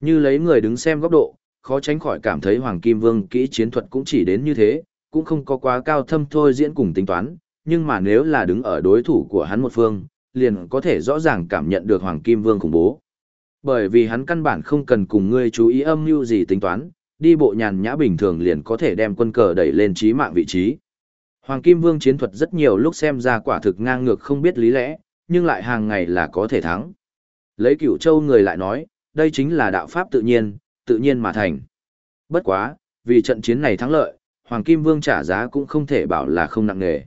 Như lấy người đứng xem góc độ, khó tránh khỏi cảm thấy Hoàng Kim Vương kỹ chiến thuật cũng chỉ đến như thế, cũng không có quá cao thâm thôi diễn cùng tính toán, nhưng mà nếu là đứng ở đối thủ của hắn một phương, liền có thể rõ ràng cảm nhận được Hoàng Kim Vương khủng bố. Bởi vì hắn căn bản không cần cùng ngươi chú ý âm mưu gì tính toán, đi bộ nhàn nhã bình thường liền có thể đem quân cờ đẩy lên trí mạng vị trí. Hoàng Kim Vương chiến thuật rất nhiều lúc xem ra quả thực ngang ngược không biết lý lẽ, nhưng lại hàng ngày là có thể thắng. Lấy cửu châu người lại nói, đây chính là đạo pháp tự nhiên, tự nhiên mà thành. Bất quá, vì trận chiến này thắng lợi, Hoàng Kim Vương trả giá cũng không thể bảo là không nặng nề.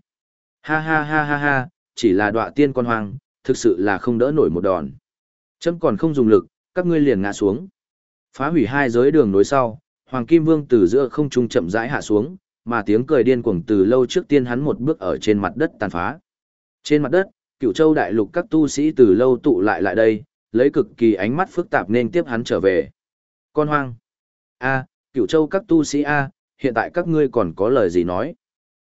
Ha ha ha ha ha, chỉ là đọa tiên con hoang, thực sự là không đỡ nổi một đòn. Chấm còn không dùng lực, các ngươi liền ngã xuống. Phá hủy hai giới đường nối sau, Hoàng Kim Vương từ giữa không trung chậm rãi hạ xuống, mà tiếng cười điên cuồng từ lâu trước tiên hắn một bước ở trên mặt đất tàn phá. Trên mặt đất, Cựu Châu đại lục các tu sĩ từ lâu tụ lại lại đây, lấy cực kỳ ánh mắt phức tạp nên tiếp hắn trở về. Con hoang. A, Cựu Châu các tu sĩ a, hiện tại các ngươi còn có lời gì nói?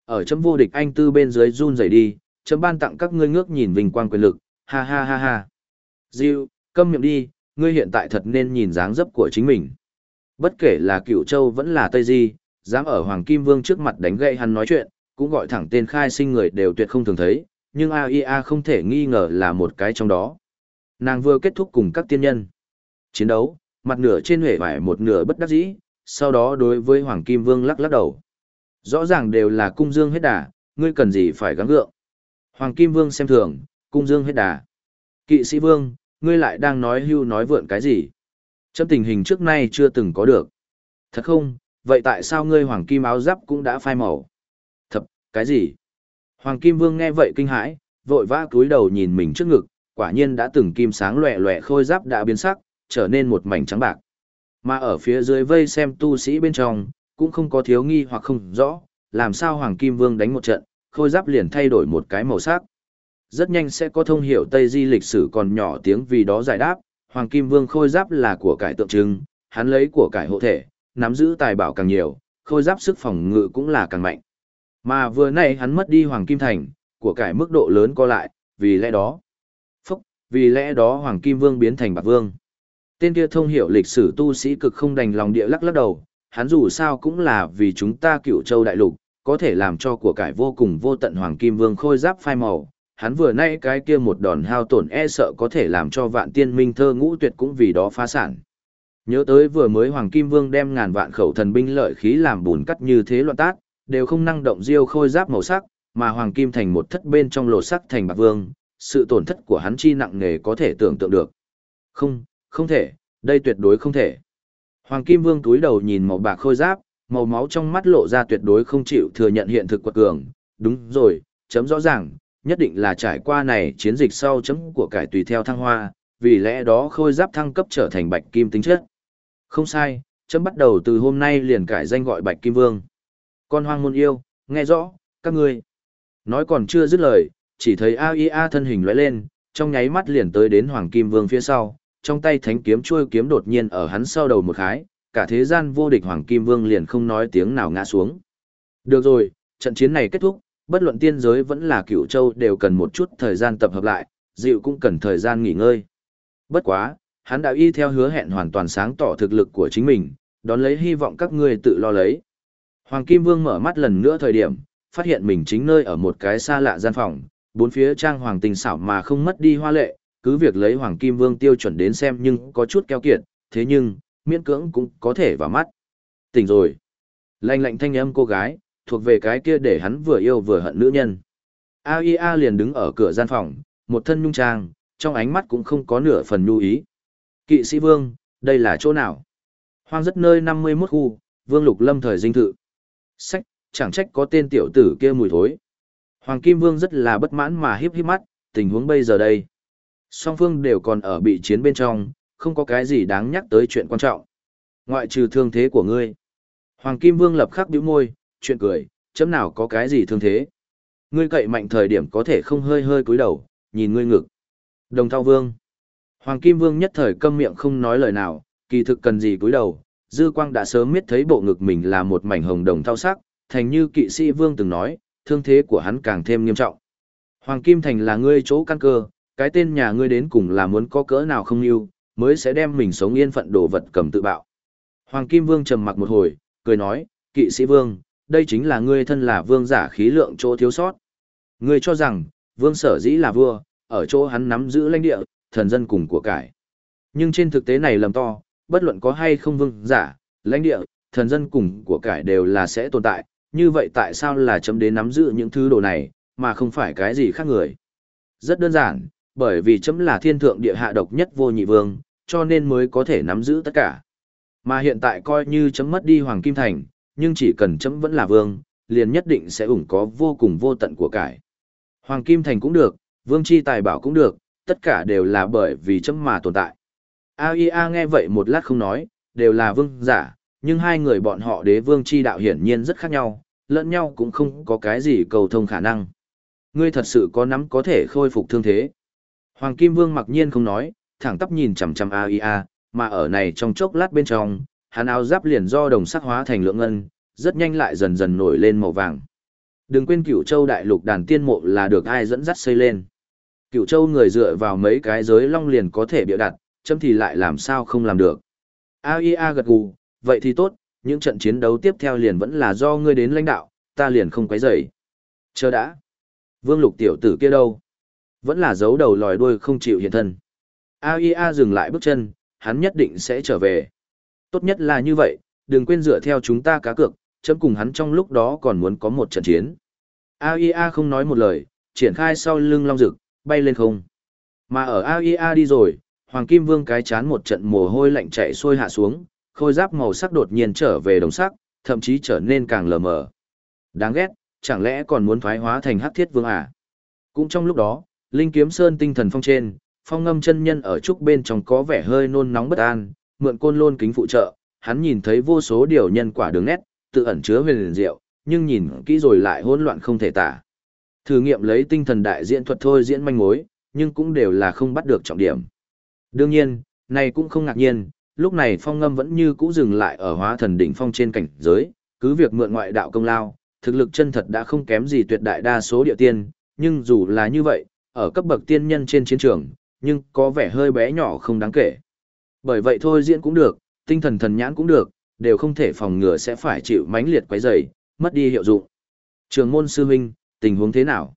Ở chấm vô địch anh tư bên dưới run rẩy đi, chấm ban tặng các ngươi ngước nhìn vinh quang quyền lực, ha ha ha ha. Diêu, câm miệng đi, ngươi hiện tại thật nên nhìn dáng dấp của chính mình. Bất kể là cựu châu vẫn là Tây Di, dám ở Hoàng Kim Vương trước mặt đánh gậy hắn nói chuyện, cũng gọi thẳng tên khai sinh người đều tuyệt không thường thấy, nhưng AIA không thể nghi ngờ là một cái trong đó. Nàng vừa kết thúc cùng các tiên nhân. Chiến đấu, mặt nửa trên huệ vải một nửa bất đắc dĩ, sau đó đối với Hoàng Kim Vương lắc lắc đầu. Rõ ràng đều là cung dương hết đà, ngươi cần gì phải gắng gượng. Hoàng Kim Vương xem thường, cung dương hết đà. Kỵ sĩ Vương, ngươi lại đang nói hưu nói vượn cái gì? Trong tình hình trước nay chưa từng có được. Thật không, vậy tại sao ngươi Hoàng Kim áo giáp cũng đã phai màu? Thật, cái gì? Hoàng Kim Vương nghe vậy kinh hãi, vội vã cúi đầu nhìn mình trước ngực, quả nhiên đã từng kim sáng loẹ loẹ khôi giáp đã biến sắc, trở nên một mảnh trắng bạc. Mà ở phía dưới vây xem tu sĩ bên trong, cũng không có thiếu nghi hoặc không rõ, làm sao Hoàng Kim Vương đánh một trận, khôi giáp liền thay đổi một cái màu sắc. Rất nhanh sẽ có thông hiểu Tây Di lịch sử còn nhỏ tiếng vì đó giải đáp, Hoàng Kim Vương khôi giáp là của cải tượng trưng, hắn lấy của cải hộ thể, nắm giữ tài bảo càng nhiều, khôi giáp sức phòng ngự cũng là càng mạnh. Mà vừa nay hắn mất đi Hoàng Kim Thành, của cải mức độ lớn co lại, vì lẽ đó. Vì lẽ đó Hoàng Kim Vương biến thành Bạc Vương. Tên kia thông hiểu lịch sử tu sĩ cực không đành lòng địa lắc lắc đầu, hắn dù sao cũng là vì chúng ta cựu châu đại lục, có thể làm cho của cải vô cùng vô tận Hoàng Kim Vương khôi giáp phai màu. Hắn vừa nay cái kia một đòn hao tổn e sợ có thể làm cho vạn tiên minh thơ ngũ tuyệt cũng vì đó phá sản. Nhớ tới vừa mới Hoàng Kim Vương đem ngàn vạn khẩu thần binh lợi khí làm bùn cắt như thế loạn tát, đều không năng động diêu khôi giáp màu sắc, mà Hoàng Kim thành một thất bên trong lột sắc thành bạc vương, sự tổn thất của hắn chi nặng nề có thể tưởng tượng được. Không, không thể, đây tuyệt đối không thể. Hoàng Kim Vương túi đầu nhìn màu bạc khôi giáp, màu máu trong mắt lộ ra tuyệt đối không chịu thừa nhận hiện thực quật cường. Đúng rồi, chấm rõ ràng, nhất định là trải qua này chiến dịch sau chấm của cải tùy theo thăng hoa, vì lẽ đó khôi giáp thăng cấp trở thành bạch kim tính chất. Không sai, chấm bắt đầu từ hôm nay liền cải danh gọi bạch kim vương. Con hoang môn yêu, nghe rõ, các ngươi. Nói còn chưa dứt lời, chỉ thấy AIA thân hình lóe lên, trong nháy mắt liền tới đến Hoàng Kim Vương phía sau, trong tay thánh kiếm chuôi kiếm đột nhiên ở hắn sau đầu một khái, cả thế gian vô địch Hoàng Kim Vương liền không nói tiếng nào ngã xuống. Được rồi, trận chiến này kết thúc, bất luận tiên giới vẫn là cửu châu đều cần một chút thời gian tập hợp lại, dịu cũng cần thời gian nghỉ ngơi. Bất quá, hắn đã y theo hứa hẹn hoàn toàn sáng tỏ thực lực của chính mình, đón lấy hy vọng các ngươi tự lo lấy. Hoàng Kim Vương mở mắt lần nữa thời điểm, phát hiện mình chính nơi ở một cái xa lạ gian phòng, bốn phía trang hoàng tình xảo mà không mất đi hoa lệ, cứ việc lấy Hoàng Kim Vương tiêu chuẩn đến xem nhưng có chút keo kiệt, thế nhưng, miễn cưỡng cũng có thể vào mắt. Tỉnh rồi. Lạnh lạnh thanh âm cô gái, thuộc về cái kia để hắn vừa yêu vừa hận nữ nhân. AIA liền đứng ở cửa gian phòng, một thân nhung trang, trong ánh mắt cũng không có nửa phần nhu ý. Kỵ sĩ Vương, đây là chỗ nào? Hoang rất nơi 51 khu, Vương Lục Lâm thời dinh thự. Sách, chẳng trách có tên tiểu tử kia mùi thối. Hoàng Kim Vương rất là bất mãn mà hiếp hiếp mắt, tình huống bây giờ đây. Song phương đều còn ở bị chiến bên trong, không có cái gì đáng nhắc tới chuyện quan trọng. Ngoại trừ thương thế của ngươi. Hoàng Kim Vương lập khắc bĩu môi, chuyện cười, chấm nào có cái gì thương thế. Ngươi cậy mạnh thời điểm có thể không hơi hơi cúi đầu, nhìn ngươi ngực. Đồng Thao Vương. Hoàng Kim Vương nhất thời câm miệng không nói lời nào, kỳ thực cần gì cúi đầu. Dư Quang đã sớm biết thấy bộ ngực mình là một mảnh hồng đồng thao sắc, thành như kỵ sĩ Vương từng nói, thương thế của hắn càng thêm nghiêm trọng. Hoàng Kim Thành là ngươi chỗ căn cơ, cái tên nhà ngươi đến cùng là muốn có cỡ nào không yêu, mới sẽ đem mình sống yên phận đồ vật cầm tự bạo. Hoàng Kim Vương trầm mặc một hồi, cười nói, kỵ sĩ Vương, đây chính là ngươi thân là vương giả khí lượng chỗ thiếu sót. Ngươi cho rằng, vương sở dĩ là vua, ở chỗ hắn nắm giữ lãnh địa, thần dân cùng của cải. Nhưng trên thực tế này lầm to, bất luận có hay không vương giả, lãnh địa, thần dân cùng của cải đều là sẽ tồn tại, như vậy tại sao là chấm đến nắm giữ những thứ đồ này, mà không phải cái gì khác người. Rất đơn giản, bởi vì chấm là thiên thượng địa hạ độc nhất vô nhị vương, cho nên mới có thể nắm giữ tất cả. Mà hiện tại coi như chấm mất đi Hoàng Kim Thành, nhưng chỉ cần chấm vẫn là vương, liền nhất định sẽ ủng có vô cùng vô tận của cải. Hoàng Kim Thành cũng được, vương chi tài bảo cũng được, tất cả đều là bởi vì chấm mà tồn tại. AIA nghe vậy một lát không nói, đều là vương giả, nhưng hai người bọn họ đế vương chi đạo hiển nhiên rất khác nhau, lẫn nhau cũng không có cái gì cầu thông khả năng. Ngươi thật sự có nắm có thể khôi phục thương thế. Hoàng Kim Vương mặc nhiên không nói, thẳng tắp nhìn chằm chằm AIA, mà ở này trong chốc lát bên trong, hắn áo giáp liền do đồng sắc hóa thành lượng ngân, rất nhanh lại dần dần nổi lên màu vàng. Đừng quên Cửu Châu đại lục đàn tiên mộ là được ai dẫn dắt xây lên. Cửu Châu người dựa vào mấy cái giới long liền có thể biểu đặt, châm thì lại làm sao không làm được. AIA gật gù, vậy thì tốt, những trận chiến đấu tiếp theo liền vẫn là do ngươi đến lãnh đạo, ta liền không quấy rầy. Chờ đã. Vương lục tiểu tử kia đâu? Vẫn là giấu đầu lòi đuôi không chịu hiện thân. AIA dừng lại bước chân, hắn nhất định sẽ trở về. Tốt nhất là như vậy, đừng quên dựa theo chúng ta cá cược, chấm cùng hắn trong lúc đó còn muốn có một trận chiến. AIA không nói một lời, triển khai sau lưng long rực, bay lên không. Mà ở AIA đi rồi, Hoàng Kim Vương cái chán một trận mồ hôi lạnh chạy xuôi hạ xuống, khôi giáp màu sắc đột nhiên trở về đồng sắc, thậm chí trở nên càng lờ mờ. Đáng ghét, chẳng lẽ còn muốn thoái hóa thành hắc thiết vương à? Cũng trong lúc đó, Linh Kiếm Sơn tinh thần phong trên, phong ngâm chân nhân ở trúc bên trong có vẻ hơi nôn nóng bất an, mượn côn lôn kính phụ trợ, hắn nhìn thấy vô số điều nhân quả đường nét, tự ẩn chứa huyền liền diệu, nhưng nhìn kỹ rồi lại hỗn loạn không thể tả. Thử nghiệm lấy tinh thần đại diễn thuật thôi diễn manh mối, nhưng cũng đều là không bắt được trọng điểm. Đương nhiên, này cũng không ngạc nhiên, lúc này phong ngâm vẫn như cũ dừng lại ở hóa thần đỉnh phong trên cảnh giới, cứ việc mượn ngoại đạo công lao, thực lực chân thật đã không kém gì tuyệt đại đa số địa tiên, nhưng dù là như vậy, ở cấp bậc tiên nhân trên chiến trường, nhưng có vẻ hơi bé nhỏ không đáng kể. Bởi vậy thôi diễn cũng được, tinh thần thần nhãn cũng được, đều không thể phòng ngừa sẽ phải chịu mãnh liệt quấy rầy, mất đi hiệu dụng. Trường môn sư huynh, tình huống thế nào?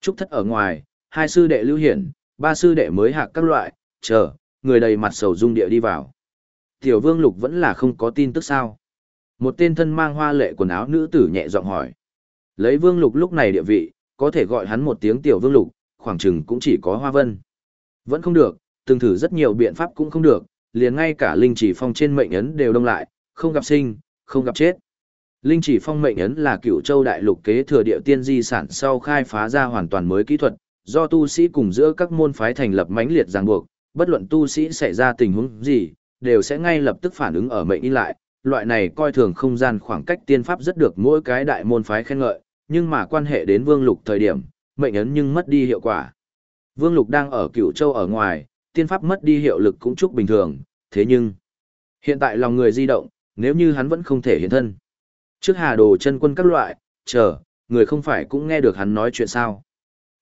Trúc thất ở ngoài, hai sư đệ lưu hiển, ba sư đệ mới hạc các loại, chờ, người đầy mặt sầu dung địa đi vào. Tiểu vương lục vẫn là không có tin tức sao. Một tên thân mang hoa lệ quần áo nữ tử nhẹ giọng hỏi. Lấy vương lục lúc này địa vị, có thể gọi hắn một tiếng tiểu vương lục, khoảng chừng cũng chỉ có hoa vân. Vẫn không được, từng thử rất nhiều biện pháp cũng không được, liền ngay cả linh chỉ phong trên mệnh ấn đều đông lại, không gặp sinh, không gặp chết. Linh chỉ phong mệnh ấn là cựu châu đại lục kế thừa địa tiên di sản sau khai phá ra hoàn toàn mới kỹ thuật, do tu sĩ cùng giữa các môn phái thành lập mãnh liệt ràng buộc, bất luận tu sĩ xảy ra tình huống gì, đều sẽ ngay lập tức phản ứng ở mệnh in lại. Loại này coi thường không gian khoảng cách tiên pháp rất được mỗi cái đại môn phái khen ngợi, nhưng mà quan hệ đến vương lục thời điểm, mệnh ấn nhưng mất đi hiệu quả. Vương lục đang ở cựu châu ở ngoài, tiên pháp mất đi hiệu lực cũng chúc bình thường, thế nhưng, hiện tại lòng người di động, nếu như hắn vẫn không thể hiện thân. Trước hà đồ chân quân các loại, chờ, người không phải cũng nghe được hắn nói chuyện sao.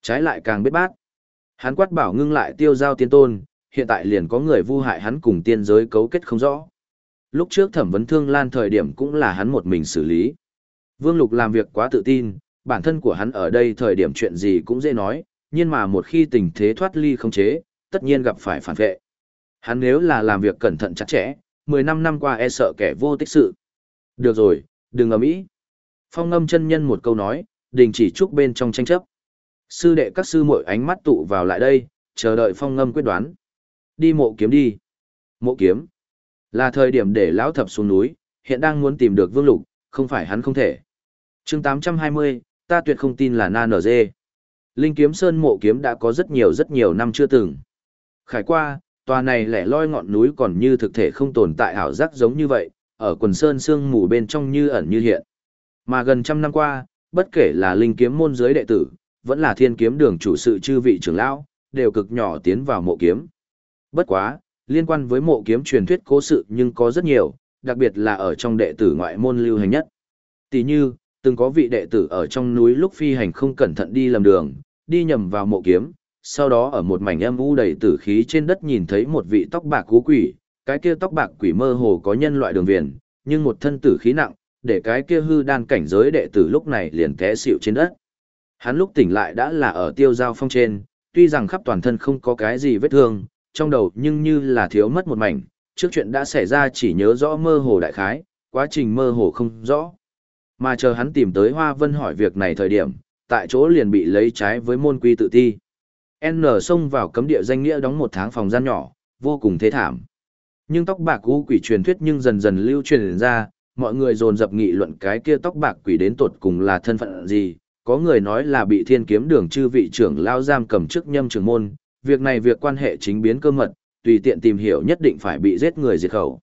Trái lại càng biết bát. Hắn quát bảo ngưng lại tiêu giao tiên tôn, hiện tại liền có người vu hại hắn cùng tiên giới cấu kết không rõ. Lúc trước thẩm vấn thương lan thời điểm cũng là hắn một mình xử lý. Vương Lục làm việc quá tự tin, bản thân của hắn ở đây thời điểm chuyện gì cũng dễ nói, nhưng mà một khi tình thế thoát ly không chế, tất nhiên gặp phải phản vệ. Hắn nếu là làm việc cẩn thận chặt chẽ, 15 năm qua e sợ kẻ vô tích sự. Được rồi, đừng ầm ĩ. Phong ngâm chân nhân một câu nói, đình chỉ chúc bên trong tranh chấp. Sư đệ các sư muội ánh mắt tụ vào lại đây, chờ đợi phong ngâm quyết đoán. Đi mộ kiếm đi. Mộ kiếm. Là thời điểm để lão thập xuống núi, hiện đang muốn tìm được vương lục, không phải hắn không thể. chương 820, ta tuyệt không tin là na nở dê. Linh kiếm sơn mộ kiếm đã có rất nhiều rất nhiều năm chưa từng. Khải qua, tòa này lẻ loi ngọn núi còn như thực thể không tồn tại ảo giác giống như vậy, ở quần sơn sương mù bên trong như ẩn như hiện. Mà gần trăm năm qua, bất kể là linh kiếm môn giới đệ tử, vẫn là thiên kiếm đường chủ sự chư vị trưởng lão, đều cực nhỏ tiến vào mộ kiếm. Bất quá, liên quan với mộ kiếm truyền thuyết cố sự nhưng có rất nhiều, đặc biệt là ở trong đệ tử ngoại môn lưu hành nhất. Tỷ như, từng có vị đệ tử ở trong núi lúc phi hành không cẩn thận đi lầm đường, đi nhầm vào mộ kiếm, sau đó ở một mảnh âm u đầy tử khí trên đất nhìn thấy một vị tóc bạc cú quỷ, cái kia tóc bạc quỷ mơ hồ có nhân loại đường viền, nhưng một thân tử khí nặng, để cái kia hư đan cảnh giới đệ tử lúc này liền té xỉu trên đất. Hắn lúc tỉnh lại đã là ở tiêu giao phong trên, tuy rằng khắp toàn thân không có cái gì vết thương, trong đầu nhưng như là thiếu mất một mảnh, trước chuyện đã xảy ra chỉ nhớ rõ mơ hồ đại khái, quá trình mơ hồ không rõ. Mà chờ hắn tìm tới Hoa Vân hỏi việc này thời điểm, tại chỗ liền bị lấy trái với môn quy tự thi N xông vào cấm địa danh nghĩa đóng một tháng phòng gian nhỏ, vô cùng thế thảm. Nhưng tóc bạc u quỷ truyền thuyết nhưng dần dần lưu truyền ra, mọi người dồn dập nghị luận cái kia tóc bạc quỷ đến tột cùng là thân phận gì, có người nói là bị thiên kiếm đường chư vị trưởng lao giam cầm trước nhâm trưởng môn, việc này việc quan hệ chính biến cơ mật, tùy tiện tìm hiểu nhất định phải bị giết người diệt khẩu.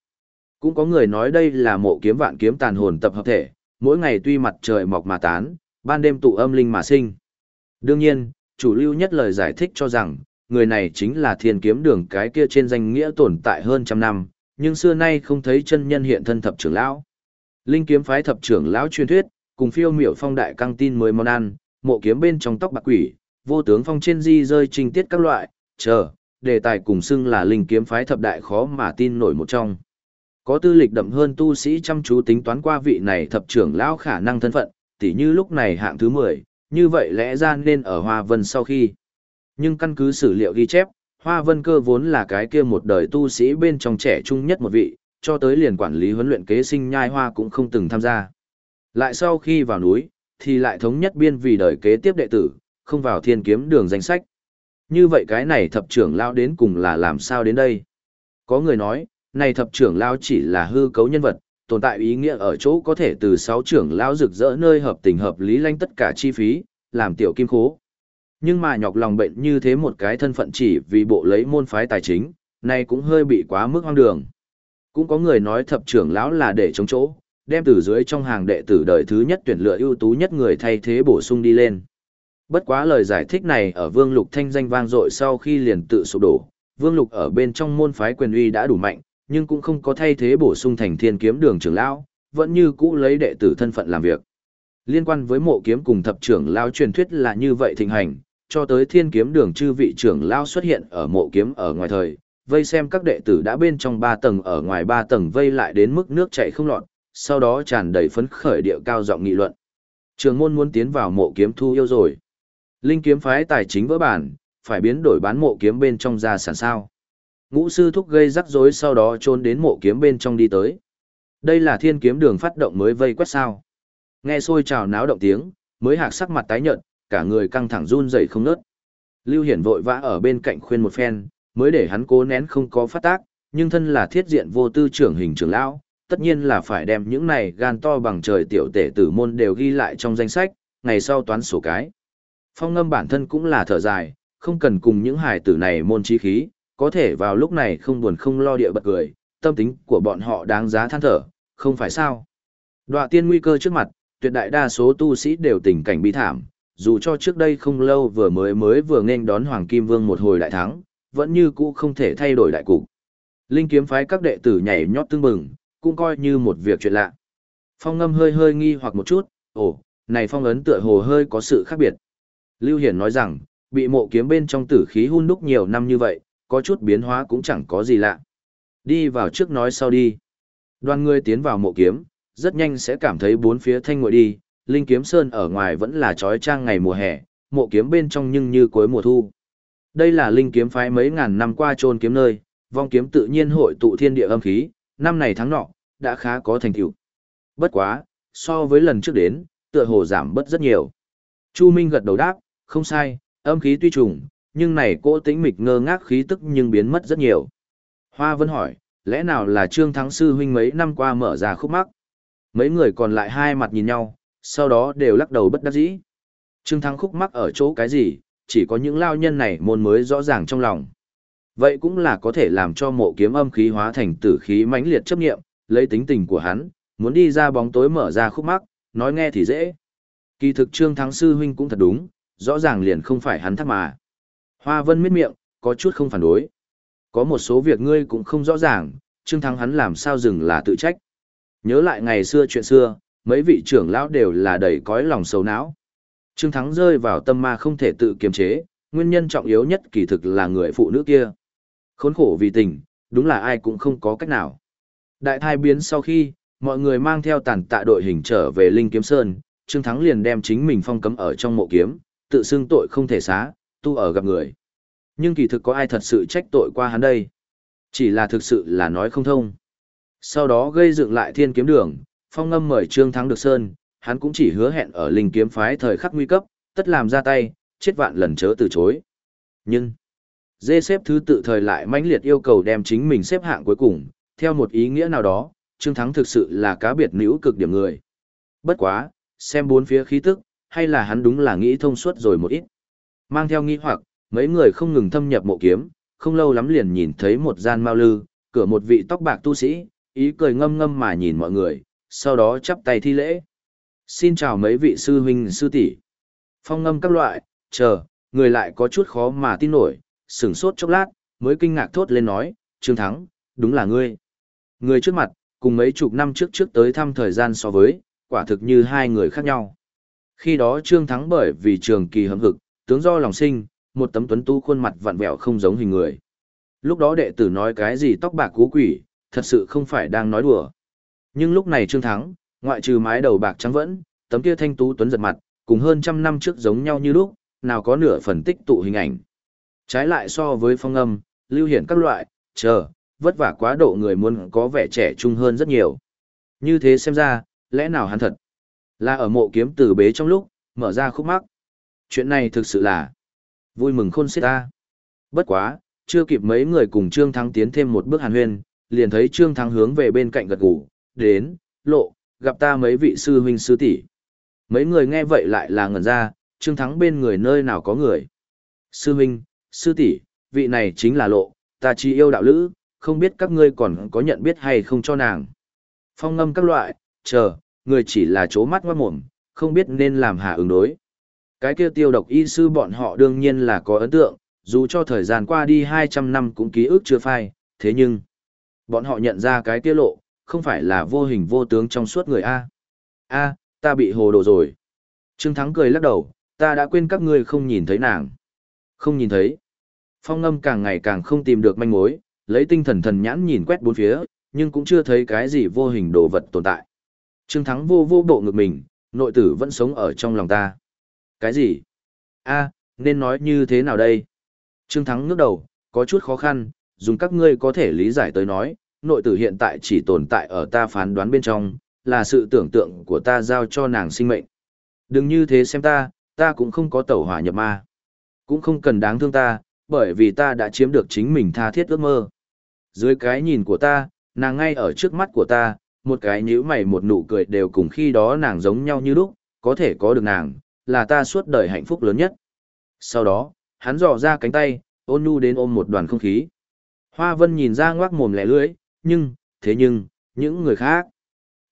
Cũng có người nói đây là mộ kiếm vạn kiếm tàn hồn tập hợp thể, mỗi ngày tuy mặt trời mọc mà tán, ban đêm tụ âm linh mà sinh. Đương nhiên, chủ lưu nhất lời giải thích cho rằng, người này chính là thiên kiếm đường cái kia trên danh nghĩa tồn tại hơn trăm năm, nhưng xưa nay không thấy chân nhân hiện thân thập trưởng lão. Linh kiếm phái thập trưởng lão truyền thuyết, cùng phiêu miểu phong đại căng tin mới món ăn, mộ kiếm bên trong tóc bạc quỷ, vô tướng phong trên di rơi trình tiết các loại, chờ, đề tài cùng xưng là linh kiếm phái thập đại khó mà tin nổi một trong. Có tư lịch đậm hơn tu sĩ chăm chú tính toán qua vị này thập trưởng lão khả năng thân phận, tỉ như lúc này hạng thứ 10, như vậy lẽ ra nên ở Hoa Vân sau khi. Nhưng căn cứ sử liệu ghi chép, Hoa Vân cơ vốn là cái kia một đời tu sĩ bên trong trẻ trung nhất một vị, cho tới liền quản lý huấn luyện kế sinh nhai hoa cũng không từng tham gia. Lại sau khi vào núi, thì lại thống nhất biên vì đời kế tiếp đệ tử, không vào thiên kiếm đường danh sách. Như vậy cái này thập trưởng lao đến cùng là làm sao đến đây? Có người nói, này thập trưởng lao chỉ là hư cấu nhân vật, tồn tại ý nghĩa ở chỗ có thể từ sáu trưởng lao rực rỡ nơi hợp tình hợp lý lanh tất cả chi phí, làm tiểu kim khố. Nhưng mà nhọc lòng bệnh như thế một cái thân phận chỉ vì bộ lấy môn phái tài chính, này cũng hơi bị quá mức hoang đường. Cũng có người nói thập trưởng lão là để chống chỗ, đem từ dưới trong hàng đệ tử đời thứ nhất tuyển lựa ưu tú nhất người thay thế bổ sung đi lên. Bất quá lời giải thích này ở Vương Lục thanh danh vang dội sau khi liền tự sụp đổ, Vương Lục ở bên trong môn phái quyền uy đã đủ mạnh, nhưng cũng không có thay thế bổ sung thành thiên kiếm đường trưởng lão, vẫn như cũ lấy đệ tử thân phận làm việc. Liên quan với mộ kiếm cùng thập trưởng lão truyền thuyết là như vậy thịnh hành, cho tới thiên kiếm đường chư vị trưởng lão xuất hiện ở mộ kiếm ở ngoài thời, vây xem các đệ tử đã bên trong ba tầng ở ngoài ba tầng vây lại đến mức nước chảy không lọt, sau đó tràn đầy phấn khởi địa cao giọng nghị luận. Trường môn muốn tiến vào mộ kiếm thu yêu rồi. Linh kiếm phái tài chính vỡ bản, phải biến đổi bán mộ kiếm bên trong ra sản sao. Ngũ sư thúc gây rắc rối sau đó trốn đến mộ kiếm bên trong đi tới. Đây là thiên kiếm đường phát động mới vây quét sao. Nghe xôi trào náo động tiếng, mới hạc sắc mặt tái nhợt, cả người căng thẳng run rẩy không nớt. Lưu Hiển vội vã ở bên cạnh khuyên một phen, mới để hắn cố nén không có phát tác, nhưng thân là thiết diện vô tư trưởng hình trưởng lão, tất nhiên là phải đem những này gan to bằng trời tiểu tể tử môn đều ghi lại trong danh sách, ngày sau toán sổ cái. Phong ngâm bản thân cũng là thở dài, không cần cùng những hài tử này môn trí khí, có thể vào lúc này không buồn không lo địa bật cười, tâm tính của bọn họ đáng giá than thở, không phải sao. Đoạ tiên nguy cơ trước mặt, tuyệt đại đa số tu sĩ đều tình cảnh bi thảm, dù cho trước đây không lâu vừa mới mới vừa nên đón Hoàng Kim Vương một hồi đại thắng, vẫn như cũ không thể thay đổi đại cục. Linh kiếm phái các đệ tử nhảy nhót tương bừng, cũng coi như một việc chuyện lạ. Phong ngâm hơi hơi nghi hoặc một chút, ồ, này phong ấn tựa hồ hơi có sự khác biệt. Lưu Hiển nói rằng, bị mộ kiếm bên trong tử khí hun đúc nhiều năm như vậy, có chút biến hóa cũng chẳng có gì lạ. Đi vào trước nói sau đi. Đoàn người tiến vào mộ kiếm, rất nhanh sẽ cảm thấy bốn phía thanh ngồi đi, Linh kiếm sơn ở ngoài vẫn là trói trang ngày mùa hè, mộ kiếm bên trong nhưng như cuối mùa thu. Đây là linh kiếm phái mấy ngàn năm qua trôn kiếm nơi, vong kiếm tự nhiên hội tụ thiên địa âm khí, năm này tháng nọ, đã khá có thành tựu. Bất quá, so với lần trước đến, tựa hồ giảm bớt rất nhiều. Chu Minh gật đầu đáp, không sai, âm khí tuy trùng, nhưng này cỗ tĩnh mịch ngơ ngác khí tức nhưng biến mất rất nhiều. Hoa Vân hỏi, lẽ nào là Trương Thắng Sư huynh mấy năm qua mở ra khúc mắc? Mấy người còn lại hai mặt nhìn nhau, sau đó đều lắc đầu bất đắc dĩ. Trương Thắng khúc mắc ở chỗ cái gì, chỉ có những lao nhân này môn mới rõ ràng trong lòng. Vậy cũng là có thể làm cho mộ kiếm âm khí hóa thành tử khí mãnh liệt chấp nghiệm, lấy tính tình của hắn, muốn đi ra bóng tối mở ra khúc mắc, nói nghe thì dễ. Kỳ thực Trương Thắng Sư huynh cũng thật đúng, rõ ràng liền không phải hắn thắc mà. Hoa Vân miết miệng, có chút không phản đối. Có một số việc ngươi cũng không rõ ràng, Trương Thắng hắn làm sao dừng là tự trách. Nhớ lại ngày xưa chuyện xưa, mấy vị trưởng lão đều là đầy cõi lòng xấu não. Trương Thắng rơi vào tâm ma không thể tự kiềm chế, Nguyên nhân trọng yếu nhất kỳ thực là người phụ nữ kia. Khốn khổ vì tình, đúng là ai cũng không có cách nào. Đại thai biến sau khi, mọi người mang theo tàn tạ đội hình trở về Linh Kiếm Sơn, Trương Thắng liền đem chính mình phong cấm ở trong mộ kiếm, tự xưng tội không thể xá, tu ở gặp người. Nhưng kỳ thực có ai thật sự trách tội qua hắn đây? Chỉ là thực sự là nói không thông. Sau đó gây dựng lại thiên kiếm đường, phong ngâm mời Trương Thắng được Sơn, hắn cũng chỉ hứa hẹn ở Linh Kiếm phái thời khắc nguy cấp, tất làm ra tay, chết vạn lần chớ từ chối. Nhưng, dê xếp thứ tự thời lại mãnh liệt yêu cầu đem chính mình xếp hạng cuối cùng, theo một ý nghĩa nào đó, Trương Thắng thực sự là cá biệt nữ cực điểm người. Bất quá, xem bốn phía khí tức, hay là hắn đúng là nghĩ thông suốt rồi một ít. Mang theo nghi hoặc, mấy người không ngừng thâm nhập mộ kiếm, không lâu lắm liền nhìn thấy một gian mao lư, cửa một vị tóc bạc tu sĩ, ý cười ngâm ngâm mà nhìn mọi người, sau đó chắp tay thi lễ. Xin chào mấy vị sư huynh sư tỷ. Phong ngâm các loại, chờ, người lại có chút khó mà tin nổi, sửng sốt chốc lát, mới kinh ngạc thốt lên nói, Trương Thắng, đúng là ngươi. Người trước mặt, cùng mấy chục năm trước trước tới thăm thời gian so với, quả thực như hai người khác nhau. Khi đó Trương Thắng bởi vì trường kỳ hâm hực, tướng do lòng sinh, một tấm tuấn tu khuôn mặt vặn vẹo không giống hình người. Lúc đó đệ tử nói cái gì tóc bạc cú quỷ, thật sự không phải đang nói đùa. Nhưng lúc này Trương Thắng, ngoại trừ mái đầu bạc trắng vẫn, tấm kia thanh tú tuấn giật mặt, cùng hơn trăm năm trước giống nhau như lúc, nào có nửa phần tích tụ hình ảnh. Trái lại so với phong âm, lưu hiển các loại, chờ, vất vả quá độ người muốn có vẻ trẻ trung hơn rất nhiều. Như thế xem ra, lẽ nào hắn thật là ở mộ kiếm từ bế trong lúc, mở ra khúc mắc. Chuyện này thực sự là vui mừng khôn xiết ta. Bất quá, chưa kịp mấy người cùng Trương Thắng tiến thêm một bước hàn huyên, liền thấy Trương Thắng hướng về bên cạnh gật gù, đến, lộ, gặp ta mấy vị sư huynh sư tỷ. Mấy người nghe vậy lại là ngẩn ra, Trương Thắng bên người nơi nào có người. Sư huynh, sư tỷ, vị này chính là lộ, ta chỉ yêu đạo lữ, không biết các ngươi còn có nhận biết hay không cho nàng. Phong ngâm các loại, chờ, người chỉ là chố mắt ngoát mồm, không biết nên làm hạ ứng đối. Cái kia tiêu độc y sư bọn họ đương nhiên là có ấn tượng, dù cho thời gian qua đi 200 năm cũng ký ức chưa phai, thế nhưng, bọn họ nhận ra cái kia lộ, không phải là vô hình vô tướng trong suốt người A. A, ta bị hồ đồ rồi. Trương Thắng cười lắc đầu, ta đã quên các ngươi không nhìn thấy nàng. Không nhìn thấy. Phong ngâm càng ngày càng không tìm được manh mối, lấy tinh thần thần nhãn nhìn quét bốn phía, nhưng cũng chưa thấy cái gì vô hình đồ vật tồn tại. Trương Thắng vô vô bộ ngực mình, nội tử vẫn sống ở trong lòng ta. Cái gì? a nên nói như thế nào đây? Trương Thắng ngước đầu, có chút khó khăn, dùng các ngươi có thể lý giải tới nói, nội tử hiện tại chỉ tồn tại ở ta phán đoán bên trong, là sự tưởng tượng của ta giao cho nàng sinh mệnh. Đừng như thế xem ta, ta cũng không có tẩu hỏa nhập ma. Cũng không cần đáng thương ta, bởi vì ta đã chiếm được chính mình tha thiết ước mơ. Dưới cái nhìn của ta, nàng ngay ở trước mắt của ta, một cái nhíu mày một nụ cười đều cùng khi đó nàng giống nhau như lúc, có thể có được nàng, là ta suốt đời hạnh phúc lớn nhất. Sau đó, hắn dò ra cánh tay, ôn nhu đến ôm một đoàn không khí. Hoa Vân nhìn ra ngoác mồm lẻ lưỡi, nhưng, thế nhưng, những người khác.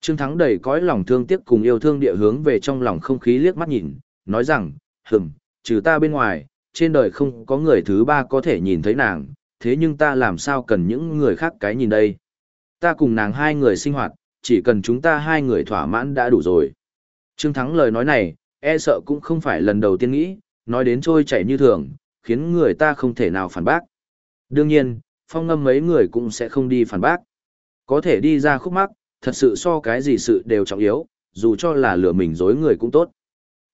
Trương Thắng đầy cõi lòng thương tiếc cùng yêu thương địa hướng về trong lòng không khí liếc mắt nhìn, nói rằng, hừm, trừ ta bên ngoài, trên đời không có người thứ ba có thể nhìn thấy nàng, thế nhưng ta làm sao cần những người khác cái nhìn đây. Ta cùng nàng hai người sinh hoạt, chỉ cần chúng ta hai người thỏa mãn đã đủ rồi. Trương Thắng lời nói này, e sợ cũng không phải lần đầu tiên nghĩ, nói đến trôi chảy như thường, khiến người ta không thể nào phản bác. Đương nhiên, phong ngâm mấy người cũng sẽ không đi phản bác. Có thể đi ra khúc mắc, thật sự so cái gì sự đều trọng yếu, dù cho là lừa mình dối người cũng tốt.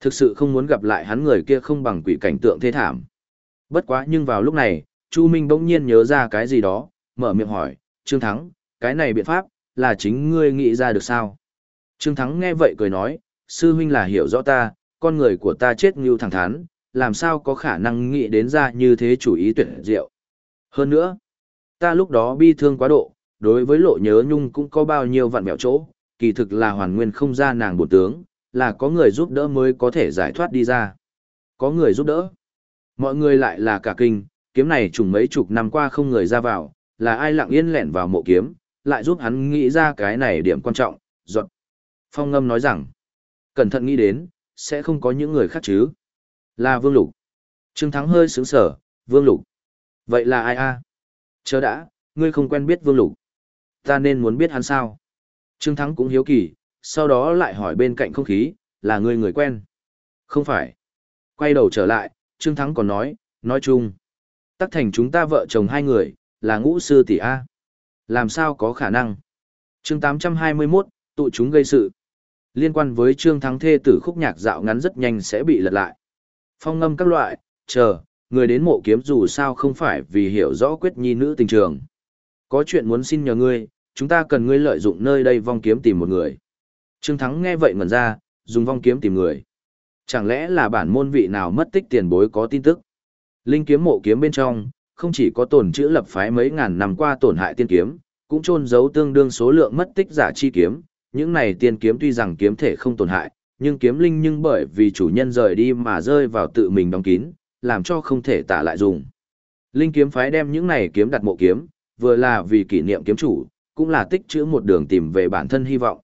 Thực sự không muốn gặp lại hắn người kia không bằng quỷ cảnh tượng thế thảm. Bất quá nhưng vào lúc này, Chu Minh bỗng nhiên nhớ ra cái gì đó, mở miệng hỏi, Trương Thắng, cái này biện pháp, là chính ngươi nghĩ ra được sao? Trương Thắng nghe vậy cười nói, sư huynh là hiểu rõ ta, con người của ta chết như thẳng thắn, làm sao có khả năng nghĩ đến ra như thế chủ ý tuyệt diệu. Hơn nữa, ta lúc đó bi thương quá độ, đối với lộ nhớ nhung cũng có bao nhiêu vạn mẹo chỗ, kỳ thực là hoàn nguyên không ra nàng bột tướng, là có người giúp đỡ mới có thể giải thoát đi ra. Có người giúp đỡ. Mọi người lại là cả kinh, kiếm này trùng mấy chục năm qua không người ra vào, là ai lặng yên lẻn vào mộ kiếm, lại giúp hắn nghĩ ra cái này điểm quan trọng, giọt. Phong ngâm nói rằng, cẩn thận nghĩ đến, sẽ không có những người khác chứ. Là Vương Lục. Trương Thắng hơi sướng sở, Vương Lục. Vậy là ai a? Chờ đã, ngươi không quen biết Vương Lục. Ta nên muốn biết hắn sao? Trương Thắng cũng hiếu kỳ, sau đó lại hỏi bên cạnh không khí, là ngươi người quen. Không phải. Quay đầu trở lại, Trương Thắng còn nói, nói chung. Tắc thành chúng ta vợ chồng hai người, là ngũ sư tỷ A. Làm sao có khả năng? chương 821, tụ chúng gây sự. Liên quan với trương thắng thê tử khúc nhạc dạo ngắn rất nhanh sẽ bị lật lại. Phong ngâm các loại, chờ, người đến mộ kiếm dù sao không phải vì hiểu rõ quyết nhi nữ tình trường. Có chuyện muốn xin nhờ ngươi, chúng ta cần ngươi lợi dụng nơi đây vong kiếm tìm một người. Trương Thắng nghe vậy ngẩn ra, dùng vong kiếm tìm người. Chẳng lẽ là bản môn vị nào mất tích tiền bối có tin tức? Linh kiếm mộ kiếm bên trong, không chỉ có tổn chữ lập phái mấy ngàn năm qua tổn hại tiên kiếm, cũng trôn giấu tương đương số lượng mất tích giả chi kiếm. Những này tiên kiếm tuy rằng kiếm thể không tổn hại, nhưng kiếm linh nhưng bởi vì chủ nhân rời đi mà rơi vào tự mình đóng kín, làm cho không thể tả lại dùng. Linh kiếm phái đem những này kiếm đặt mộ kiếm, vừa là vì kỷ niệm kiếm chủ, cũng là tích trữ một đường tìm về bản thân hy vọng.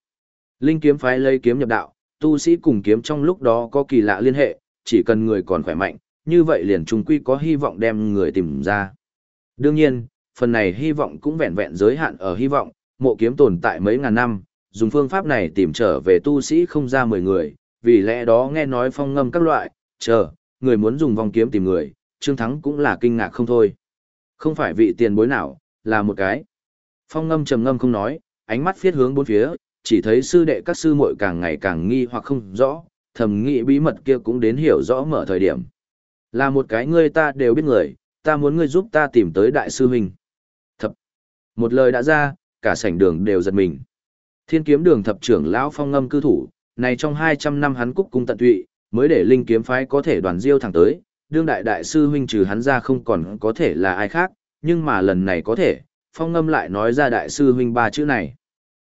Linh kiếm phái lấy kiếm nhập đạo, tu sĩ cùng kiếm trong lúc đó có kỳ lạ liên hệ, chỉ cần người còn khỏe mạnh, như vậy liền trùng quy có hy vọng đem người tìm ra. Đương nhiên, phần này hy vọng cũng vẹn vẹn giới hạn ở hy vọng, mộ kiếm tồn tại mấy ngàn năm, dùng phương pháp này tìm trở về tu sĩ không ra 10 người, vì lẽ đó nghe nói phong ngâm các loại, chờ, người muốn dùng vòng kiếm tìm người, Trương Thắng cũng là kinh ngạc không thôi. Không phải vị tiền bối nào, là một cái. Phong ngâm trầm ngâm không nói, ánh mắt phiết hướng bốn phía, chỉ thấy sư đệ các sư muội càng ngày càng nghi hoặc không rõ, thầm nghĩ bí mật kia cũng đến hiểu rõ mở thời điểm. Là một cái ngươi ta đều biết người, ta muốn ngươi giúp ta tìm tới đại sư huynh. Thập. Một lời đã ra, cả sảnh đường đều giật mình. Thiên kiếm đường thập trưởng lão phong ngâm cư thủ, này trong 200 năm hắn cúc cung tận tụy, mới để linh kiếm phái có thể đoàn diêu thẳng tới, đương đại đại sư huynh trừ hắn ra không còn có thể là ai khác, nhưng mà lần này có thể, phong ngâm lại nói ra đại sư huynh ba chữ này.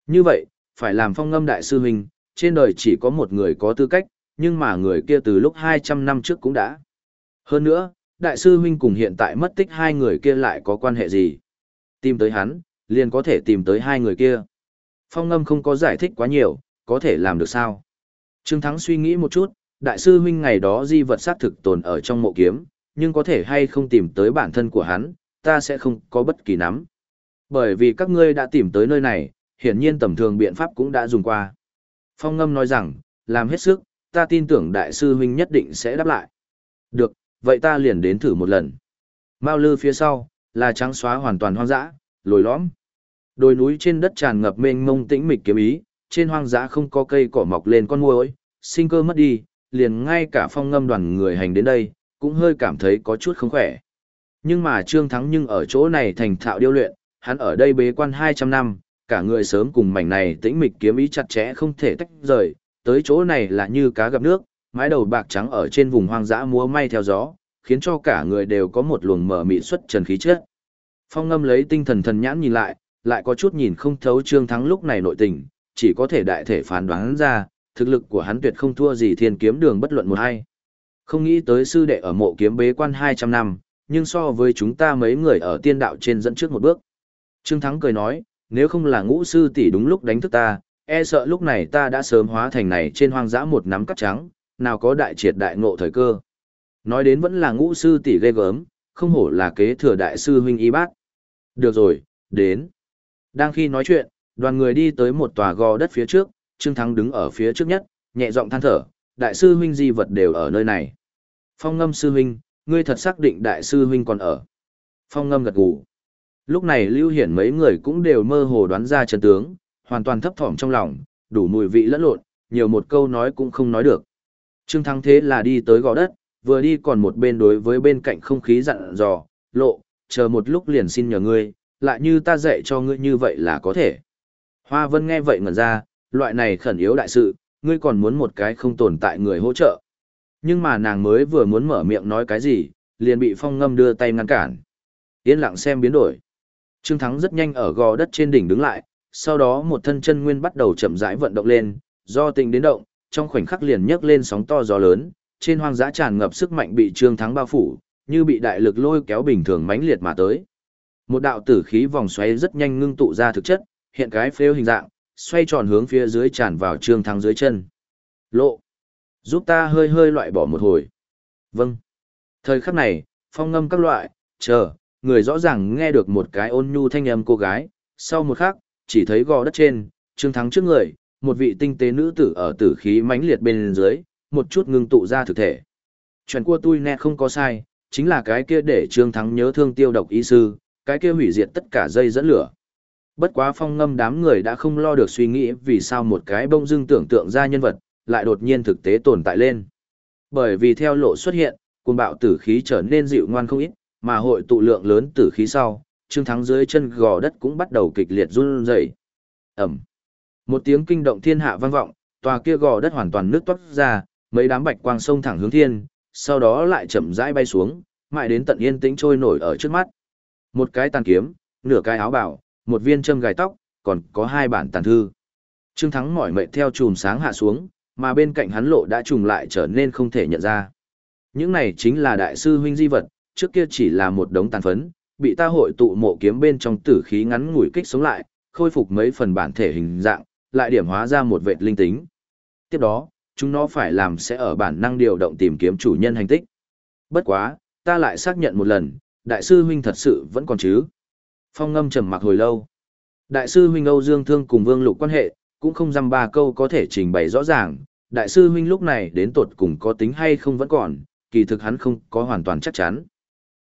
Như vậy, phải làm phong ngâm đại sư huynh, trên đời chỉ có một người có tư cách, nhưng mà người kia từ lúc 200 năm trước cũng đã. Hơn nữa, đại sư huynh cùng hiện tại mất tích hai người kia lại có quan hệ gì? Tìm tới hắn, liền có thể tìm tới hai người kia. Phong ngâm không có giải thích quá nhiều, có thể làm được sao? Trương Thắng suy nghĩ một chút, đại sư huynh ngày đó di vật xác thực tồn ở trong mộ kiếm, nhưng có thể hay không tìm tới bản thân của hắn, ta sẽ không có bất kỳ nắm. Bởi vì các ngươi đã tìm tới nơi này, hiển nhiên tầm thường biện pháp cũng đã dùng qua. Phong ngâm nói rằng, làm hết sức, ta tin tưởng đại sư huynh nhất định sẽ đáp lại. Được, vậy ta liền đến thử một lần. Mao lư phía sau, là trắng xóa hoàn toàn hoang dã, lồi lõm. Đồi núi trên đất tràn ngập mênh mông tĩnh mịch kiếm ý, trên hoang dã không có cây cỏ mọc lên con muỗi, sinh cơ mất đi, liền ngay cả phong ngâm đoàn người hành đến đây, cũng hơi cảm thấy có chút không khỏe. Nhưng mà Trương Thắng nhưng ở chỗ này thành thạo điêu luyện, hắn ở đây bế quan 200 năm, cả người sớm cùng mảnh này tĩnh mịch kiếm ý chặt chẽ không thể tách rời, tới chỗ này là như cá gặp nước, mái đầu bạc trắng ở trên vùng hoang dã múa may theo gió, khiến cho cả người đều có một luồng mở mị xuất trần khí chất. Phong ngâm lấy tinh thần thần nhãn nhìn lại, lại có chút nhìn không thấu Trương Thắng lúc này nội tình, chỉ có thể đại thể phán đoán ra, thực lực của hắn tuyệt không thua gì thiên kiếm đường bất luận một hay. Không nghĩ tới sư đệ ở mộ kiếm bế quan 200 năm, nhưng so với chúng ta mấy người ở tiên đạo trên dẫn trước một bước. Trương Thắng cười nói, nếu không là ngũ sư tỷ đúng lúc đánh thức ta, e sợ lúc này ta đã sớm hóa thành này trên hoang dã một nắm cắt trắng, nào có đại triệt đại ngộ thời cơ. Nói đến vẫn là ngũ sư tỷ ghê gớm, không hổ là kế thừa đại sư huynh y bác. Được rồi, đến. Đang khi nói chuyện, đoàn người đi tới một tòa gò đất phía trước, Trương Thắng đứng ở phía trước nhất, nhẹ giọng than thở, đại sư huynh di vật đều ở nơi này. Phong ngâm sư huynh, ngươi thật xác định đại sư huynh còn ở. Phong ngâm gật gù. Lúc này Lưu Hiển mấy người cũng đều mơ hồ đoán ra chân tướng, hoàn toàn thấp thỏm trong lòng, đủ mùi vị lẫn lộn, nhiều một câu nói cũng không nói được. Trương Thắng thế là đi tới gò đất, vừa đi còn một bên đối với bên cạnh không khí dặn dò, lộ, chờ một lúc liền xin nhờ ngươi, lại như ta dạy cho ngươi như vậy là có thể. Hoa Vân nghe vậy ngẩn ra, loại này khẩn yếu đại sự, ngươi còn muốn một cái không tồn tại người hỗ trợ. Nhưng mà nàng mới vừa muốn mở miệng nói cái gì, liền bị phong ngâm đưa tay ngăn cản. Yên lặng xem biến đổi. Trương Thắng rất nhanh ở gò đất trên đỉnh đứng lại, sau đó một thân chân nguyên bắt đầu chậm rãi vận động lên, do tình đến động, trong khoảnh khắc liền nhấc lên sóng to gió lớn, trên hoang dã tràn ngập sức mạnh bị Trương Thắng bao phủ, như bị đại lực lôi kéo bình thường mãnh liệt mà tới. Một đạo tử khí vòng xoáy rất nhanh ngưng tụ ra thực chất, hiện cái phêu hình dạng, xoay tròn hướng phía dưới tràn vào Trương Thắng dưới chân. Lộ! Giúp ta hơi hơi loại bỏ một hồi. Vâng. Thời khắc này, phong ngâm các loại, chờ, người rõ ràng nghe được một cái ôn nhu thanh âm cô gái, sau một khắc, chỉ thấy gò đất trên, Trương Thắng trước người, một vị tinh tế nữ tử ở tử khí mãnh liệt bên dưới, một chút ngưng tụ ra thực thể. Chuyện của tôi nè không có sai, chính là cái kia để Trương Thắng nhớ thương tiêu độc y sư, cái kia hủy diệt tất cả dây dẫn lửa. Bất quá phong ngâm đám người đã không lo được suy nghĩ vì sao một cái bông dưng tưởng tượng ra nhân vật, lại đột nhiên thực tế tồn tại lên. Bởi vì theo lộ xuất hiện, cuồng bạo tử khí trở nên dịu ngoan không ít, mà hội tụ lượng lớn tử khí sau, Trương Thắng dưới chân gò đất cũng bắt đầu kịch liệt run rẩy. Ẩm. Một tiếng kinh động thiên hạ vang vọng, tòa kia gò đất hoàn toàn nước toát ra, mấy đám bạch quang sông thẳng hướng thiên, sau đó lại chậm rãi bay xuống, mãi đến tận yên tĩnh trôi nổi ở trước mắt. Một cái tàn kiếm, nửa cái áo bảo, một viên châm gài tóc, còn có hai bản tàn thư. Trương Thắng mỏi mệt theo chùm sáng hạ xuống, mà bên cạnh hắn lộ đã trùng lại trở nên không thể nhận ra. Những này chính là đại sư huynh di vật, trước kia chỉ là một đống tàn phấn, bị ta hội tụ mộ kiếm bên trong tử khí ngắn ngủi kích sống lại, khôi phục mấy phần bản thể hình dạng, lại điểm hóa ra một vệt linh tính. Tiếp đó, chúng nó phải làm sẽ ở bản năng điều động tìm kiếm chủ nhân hành tích. Bất quá, ta lại xác nhận một lần, đại sư huynh thật sự vẫn còn chứ. Phong ngâm trầm mặc hồi lâu. Đại sư huynh Âu Dương Thương cùng Vương Lục quan hệ, cũng không dăm ba câu có thể trình bày rõ ràng. Đại sư huynh lúc này đến tột cùng có tính hay không vẫn còn, kỳ thực hắn không có hoàn toàn chắc chắn.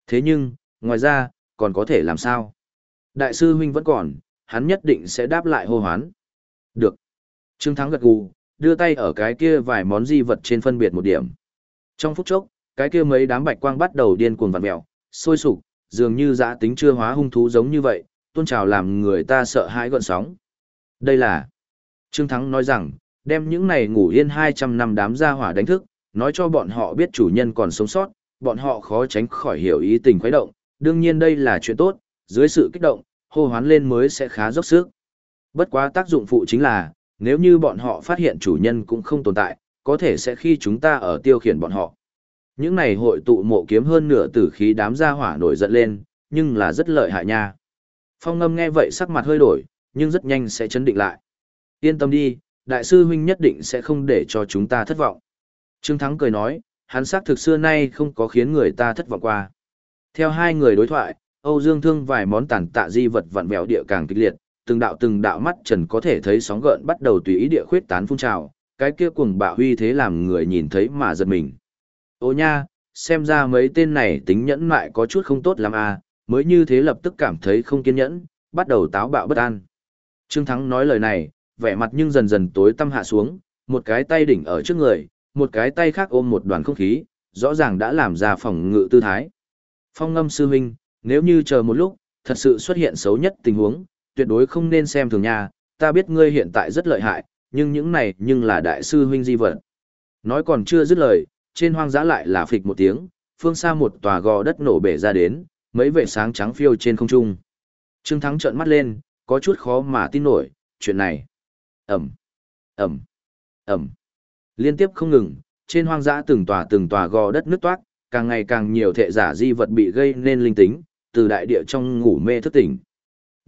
Thế nhưng, ngoài ra, còn có thể làm sao? Đại sư huynh vẫn còn, hắn nhất định sẽ đáp lại hô hoán. Được. Trương Thắng gật gù, đưa tay ở cái kia vài món di vật trên phân biệt một điểm. Trong phút chốc, cái kia mấy đám bạch quang bắt đầu điên cuồng vặn mèo, sôi sục, dường như dã tính chưa hóa hung thú giống như vậy, tôn trào làm người ta sợ hãi gọn sóng. Đây là... Trương Thắng nói rằng, đem những này ngủ yên 200 năm đám gia hỏa đánh thức, nói cho bọn họ biết chủ nhân còn sống sót, bọn họ khó tránh khỏi hiểu ý tình khuấy động, đương nhiên đây là chuyện tốt, dưới sự kích động, hô hoán lên mới sẽ khá dốc sức. Bất quá tác dụng phụ chính là, nếu như bọn họ phát hiện chủ nhân cũng không tồn tại, có thể sẽ khi chúng ta ở tiêu khiển bọn họ. Những này hội tụ mộ kiếm hơn nửa tử khí đám gia hỏa nổi giận lên, nhưng là rất lợi hại nha. Phong ngâm nghe vậy sắc mặt hơi đổi, nhưng rất nhanh sẽ chấn định lại. Yên tâm đi, đại sư huynh nhất định sẽ không để cho chúng ta thất vọng. Trương Thắng cười nói, hắn xác thực xưa nay không có khiến người ta thất vọng qua. Theo hai người đối thoại, Âu Dương Thương vài món tàn tạ di vật vặn vẹo địa càng kịch liệt, từng đạo từng đạo mắt trần có thể thấy sóng gợn bắt đầu tùy ý địa khuyết tán phun trào, cái kia cuồng bạo huy thế làm người nhìn thấy mà giật mình. Ô nha, xem ra mấy tên này tính nhẫn mại có chút không tốt lắm à, mới như thế lập tức cảm thấy không kiên nhẫn, bắt đầu táo bạo bất an. Trương Thắng nói lời này, vẻ mặt nhưng dần dần tối tăm hạ xuống, một cái tay đỉnh ở trước người, một cái tay khác ôm một đoàn không khí, rõ ràng đã làm ra phòng ngự tư thái. Phong ngâm sư huynh, nếu như chờ một lúc, thật sự xuất hiện xấu nhất tình huống, tuyệt đối không nên xem thường nha, ta biết ngươi hiện tại rất lợi hại, nhưng những này nhưng là đại sư huynh di vật. Nói còn chưa dứt lời, trên hoang dã lại là phịch một tiếng, phương xa một tòa gò đất nổ bể ra đến, mấy vệ sáng trắng phiêu trên không trung. Trương Thắng trợn mắt lên, có chút khó mà tin nổi, chuyện này. Ẩm, Ẩm, Ẩm. Liên tiếp không ngừng, trên hoang dã từng tòa từng tòa gò đất nứt toát, càng ngày càng nhiều thệ giả di vật bị gây nên linh tính, từ đại địa trong ngủ mê thức tỉnh.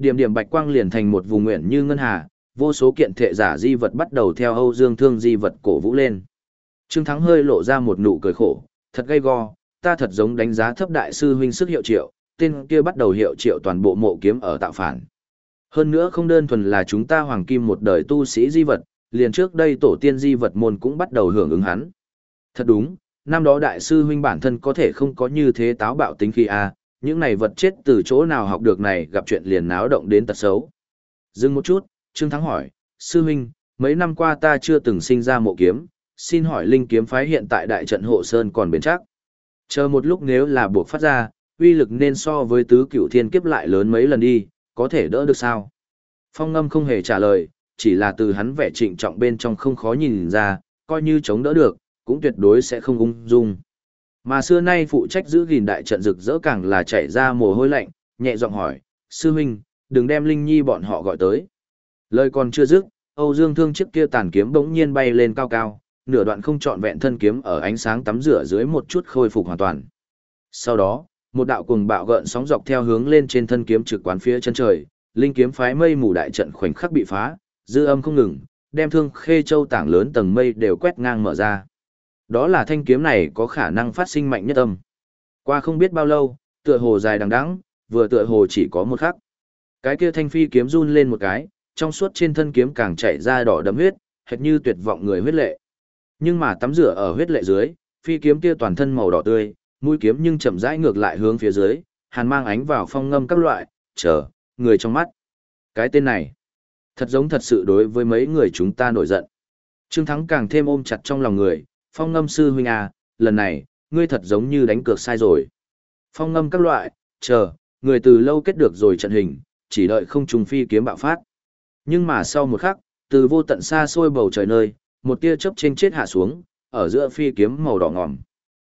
Điểm điểm bạch quang liền thành một vùng nguyện như ngân hà, vô số kiện thệ giả di vật bắt đầu theo Âu Dương Thương di vật cổ vũ lên. Trương Thắng hơi lộ ra một nụ cười khổ, thật gay go, ta thật giống đánh giá thấp đại sư huynh sức hiệu triệu, tên kia bắt đầu hiệu triệu toàn bộ mộ kiếm ở tạo phản. Hơn nữa không đơn thuần là chúng ta hoàng kim một đời tu sĩ di vật, liền trước đây tổ tiên di vật môn cũng bắt đầu hưởng ứng hắn. Thật đúng, năm đó đại sư huynh bản thân có thể không có như thế táo bạo tính khi a, những này vật chết từ chỗ nào học được này gặp chuyện liền náo động đến tật xấu. Dừng một chút, Trương Thắng hỏi, sư huynh, mấy năm qua ta chưa từng sinh ra mộ kiếm, xin hỏi linh kiếm phái hiện tại đại trận hộ sơn còn bền chắc. Chờ một lúc nếu là buộc phát ra, uy lực nên so với tứ cửu thiên kiếp lại lớn mấy lần đi, có thể đỡ được sao? Phong ngâm không hề trả lời, chỉ là từ hắn vẻ trịnh trọng bên trong không khó nhìn ra, coi như chống đỡ được, cũng tuyệt đối sẽ không ung dung. Mà xưa nay phụ trách giữ gìn đại trận rực rỡ càng là chạy ra mồ hôi lạnh, nhẹ giọng hỏi, sư huynh, đừng đem Linh Nhi bọn họ gọi tới. Lời còn chưa dứt, Âu Dương Thương chiếc kia tàn kiếm bỗng nhiên bay lên cao cao, nửa đoạn không trọn vẹn thân kiếm ở ánh sáng tắm rửa dưới một chút khôi phục hoàn toàn. Sau đó, một đạo cuồng bạo gợn sóng dọc theo hướng lên trên thân kiếm trực quán phía chân trời, linh kiếm phái mây mù đại trận khoảnh khắc bị phá, dư âm không ngừng, đem thương khê châu tảng lớn tầng mây đều quét ngang mở ra. Đó là thanh kiếm này có khả năng phát sinh mạnh nhất âm. Qua không biết bao lâu, tựa hồ dài đằng đẵng, vừa tựa hồ chỉ có một khắc. Cái kia thanh phi kiếm run lên một cái, trong suốt trên thân kiếm càng chảy ra đỏ đậm huyết, hệt như tuyệt vọng người huyết lệ. Nhưng mà tắm rửa ở huyết lệ dưới, phi kiếm kia toàn thân màu đỏ tươi, mũi kiếm nhưng chậm rãi ngược lại hướng phía dưới, hàn mang ánh vào phong ngâm các loại, chờ, người trong mắt. Cái tên này, thật giống thật sự đối với mấy người chúng ta nổi giận. Trương Thắng càng thêm ôm chặt trong lòng người, phong ngâm sư huynh à, lần này, ngươi thật giống như đánh cược sai rồi. Phong ngâm các loại, chờ, người từ lâu kết được rồi trận hình, chỉ đợi không trùng phi kiếm bạo phát. Nhưng mà sau một khắc, từ vô tận xa xôi bầu trời nơi, một tia chớp trên chết hạ xuống, ở giữa phi kiếm màu đỏ ngòm.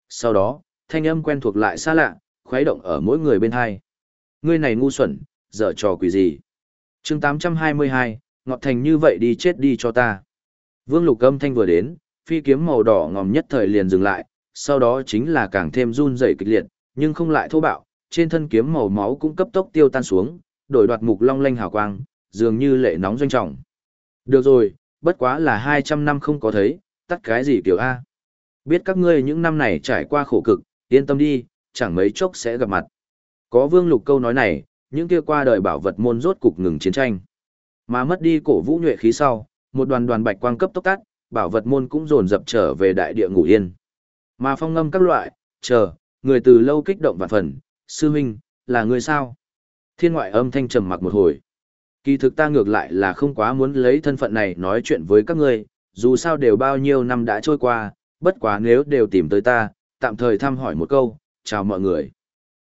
Sau đó, thanh âm quen thuộc lại xa lạ, khuấy động ở mỗi người bên hai. Ngươi này ngu xuẩn, dở trò quỷ gì? chương 822, ngọt thành như vậy đi chết đi cho ta. Vương lục âm thanh vừa đến, phi kiếm màu đỏ ngòm nhất thời liền dừng lại, sau đó chính là càng thêm run rẩy kịch liệt, nhưng không lại thô bạo, trên thân kiếm màu máu cũng cấp tốc tiêu tan xuống, đổi đoạt mục long lanh hào quang, dường như lệ nóng doanh trọng. Được rồi, bất quá là 200 năm không có thấy, tắt cái gì kiểu A. Biết các ngươi những năm này trải qua khổ cực, yên tâm đi, chẳng mấy chốc sẽ gặp mặt. Có vương lục câu nói này, những kia qua đời bảo vật môn rốt cục ngừng chiến tranh. Mà mất đi cổ vũ nhuệ khí sau, một đoàn đoàn bạch quang cấp tốc tắt, bảo vật môn cũng dồn dập trở về đại địa ngủ yên. Mà phong ngâm các loại, chờ, người từ lâu kích động vạn phần, sư huynh, là người sao? Thiên ngoại âm thanh trầm mặc một hồi. Kỳ thực ta ngược lại là không quá muốn lấy thân phận này nói chuyện với các ngươi, dù sao đều bao nhiêu năm đã trôi qua, bất quá nếu đều tìm tới ta, tạm thời thăm hỏi một câu, chào mọi người.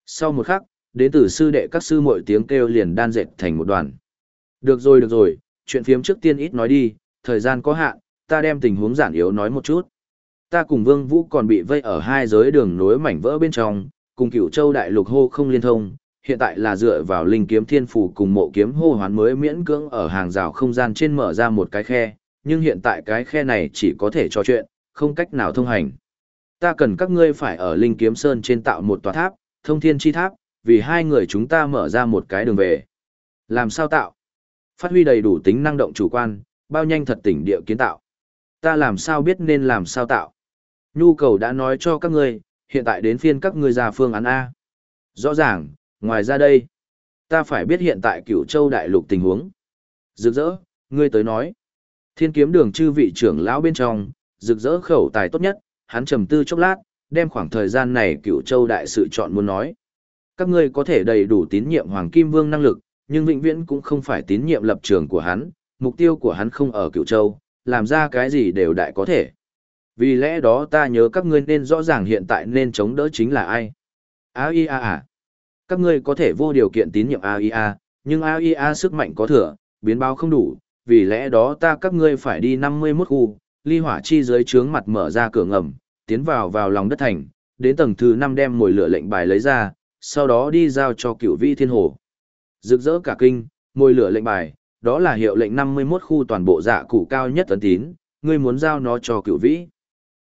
Sau một khắc, đến từ sư đệ các sư mọi tiếng kêu liền đan dệt thành một đoàn. Được rồi được rồi, chuyện phiếm trước tiên ít nói đi, thời gian có hạn, ta đem tình huống giản yếu nói một chút. Ta cùng Vương Vũ còn bị vây ở hai giới đường nối mảnh vỡ bên trong, cùng cửu châu đại lục hô không liên thông, hiện tại là dựa vào linh kiếm thiên phủ cùng mộ kiếm hô hoán mới miễn cưỡng ở hàng rào không gian trên mở ra một cái khe, nhưng hiện tại cái khe này chỉ có thể trò chuyện, không cách nào thông hành. Ta cần các ngươi phải ở linh kiếm sơn trên tạo một tòa tháp, thông thiên chi tháp, vì hai người chúng ta mở ra một cái đường về. Làm sao tạo? Phát huy đầy đủ tính năng động chủ quan, bao nhanh thật tỉnh địa kiến tạo. Ta làm sao biết nên làm sao tạo? Nhu cầu đã nói cho các ngươi, hiện tại đến phiên các ngươi ra phương án A. Rõ ràng, ngoài ra đây, ta phải biết hiện tại cửu châu đại lục tình huống. Rực rỡ, ngươi tới nói. Thiên kiếm đường chư vị trưởng lão bên trong, rực rỡ khẩu tài tốt nhất, hắn trầm tư chốc lát, đem khoảng thời gian này cửu châu đại sự chọn muốn nói. Các ngươi có thể đầy đủ tín nhiệm Hoàng Kim Vương năng lực, nhưng vĩnh viễn cũng không phải tín nhiệm lập trường của hắn, mục tiêu của hắn không ở cửu châu, làm ra cái gì đều đại có thể. Vì lẽ đó ta nhớ các ngươi nên rõ ràng hiện tại nên chống đỡ chính là ai. AIA à. Các ngươi có thể vô điều kiện tín nhiệm AIA, nhưng AIA sức mạnh có thừa, biến báo không đủ, vì lẽ đó ta các ngươi phải đi 51 khu, ly hỏa chi dưới trướng mặt mở ra cửa ngầm, tiến vào vào lòng đất thành, đến tầng thứ 5 đem mồi lửa lệnh bài lấy ra, sau đó đi giao cho cửu vi thiên hồ. Rực rỡ cả kinh, mồi lửa lệnh bài, đó là hiệu lệnh 51 khu toàn bộ dạ cụ cao nhất tấn tín, ngươi muốn giao nó cho cửu vĩ.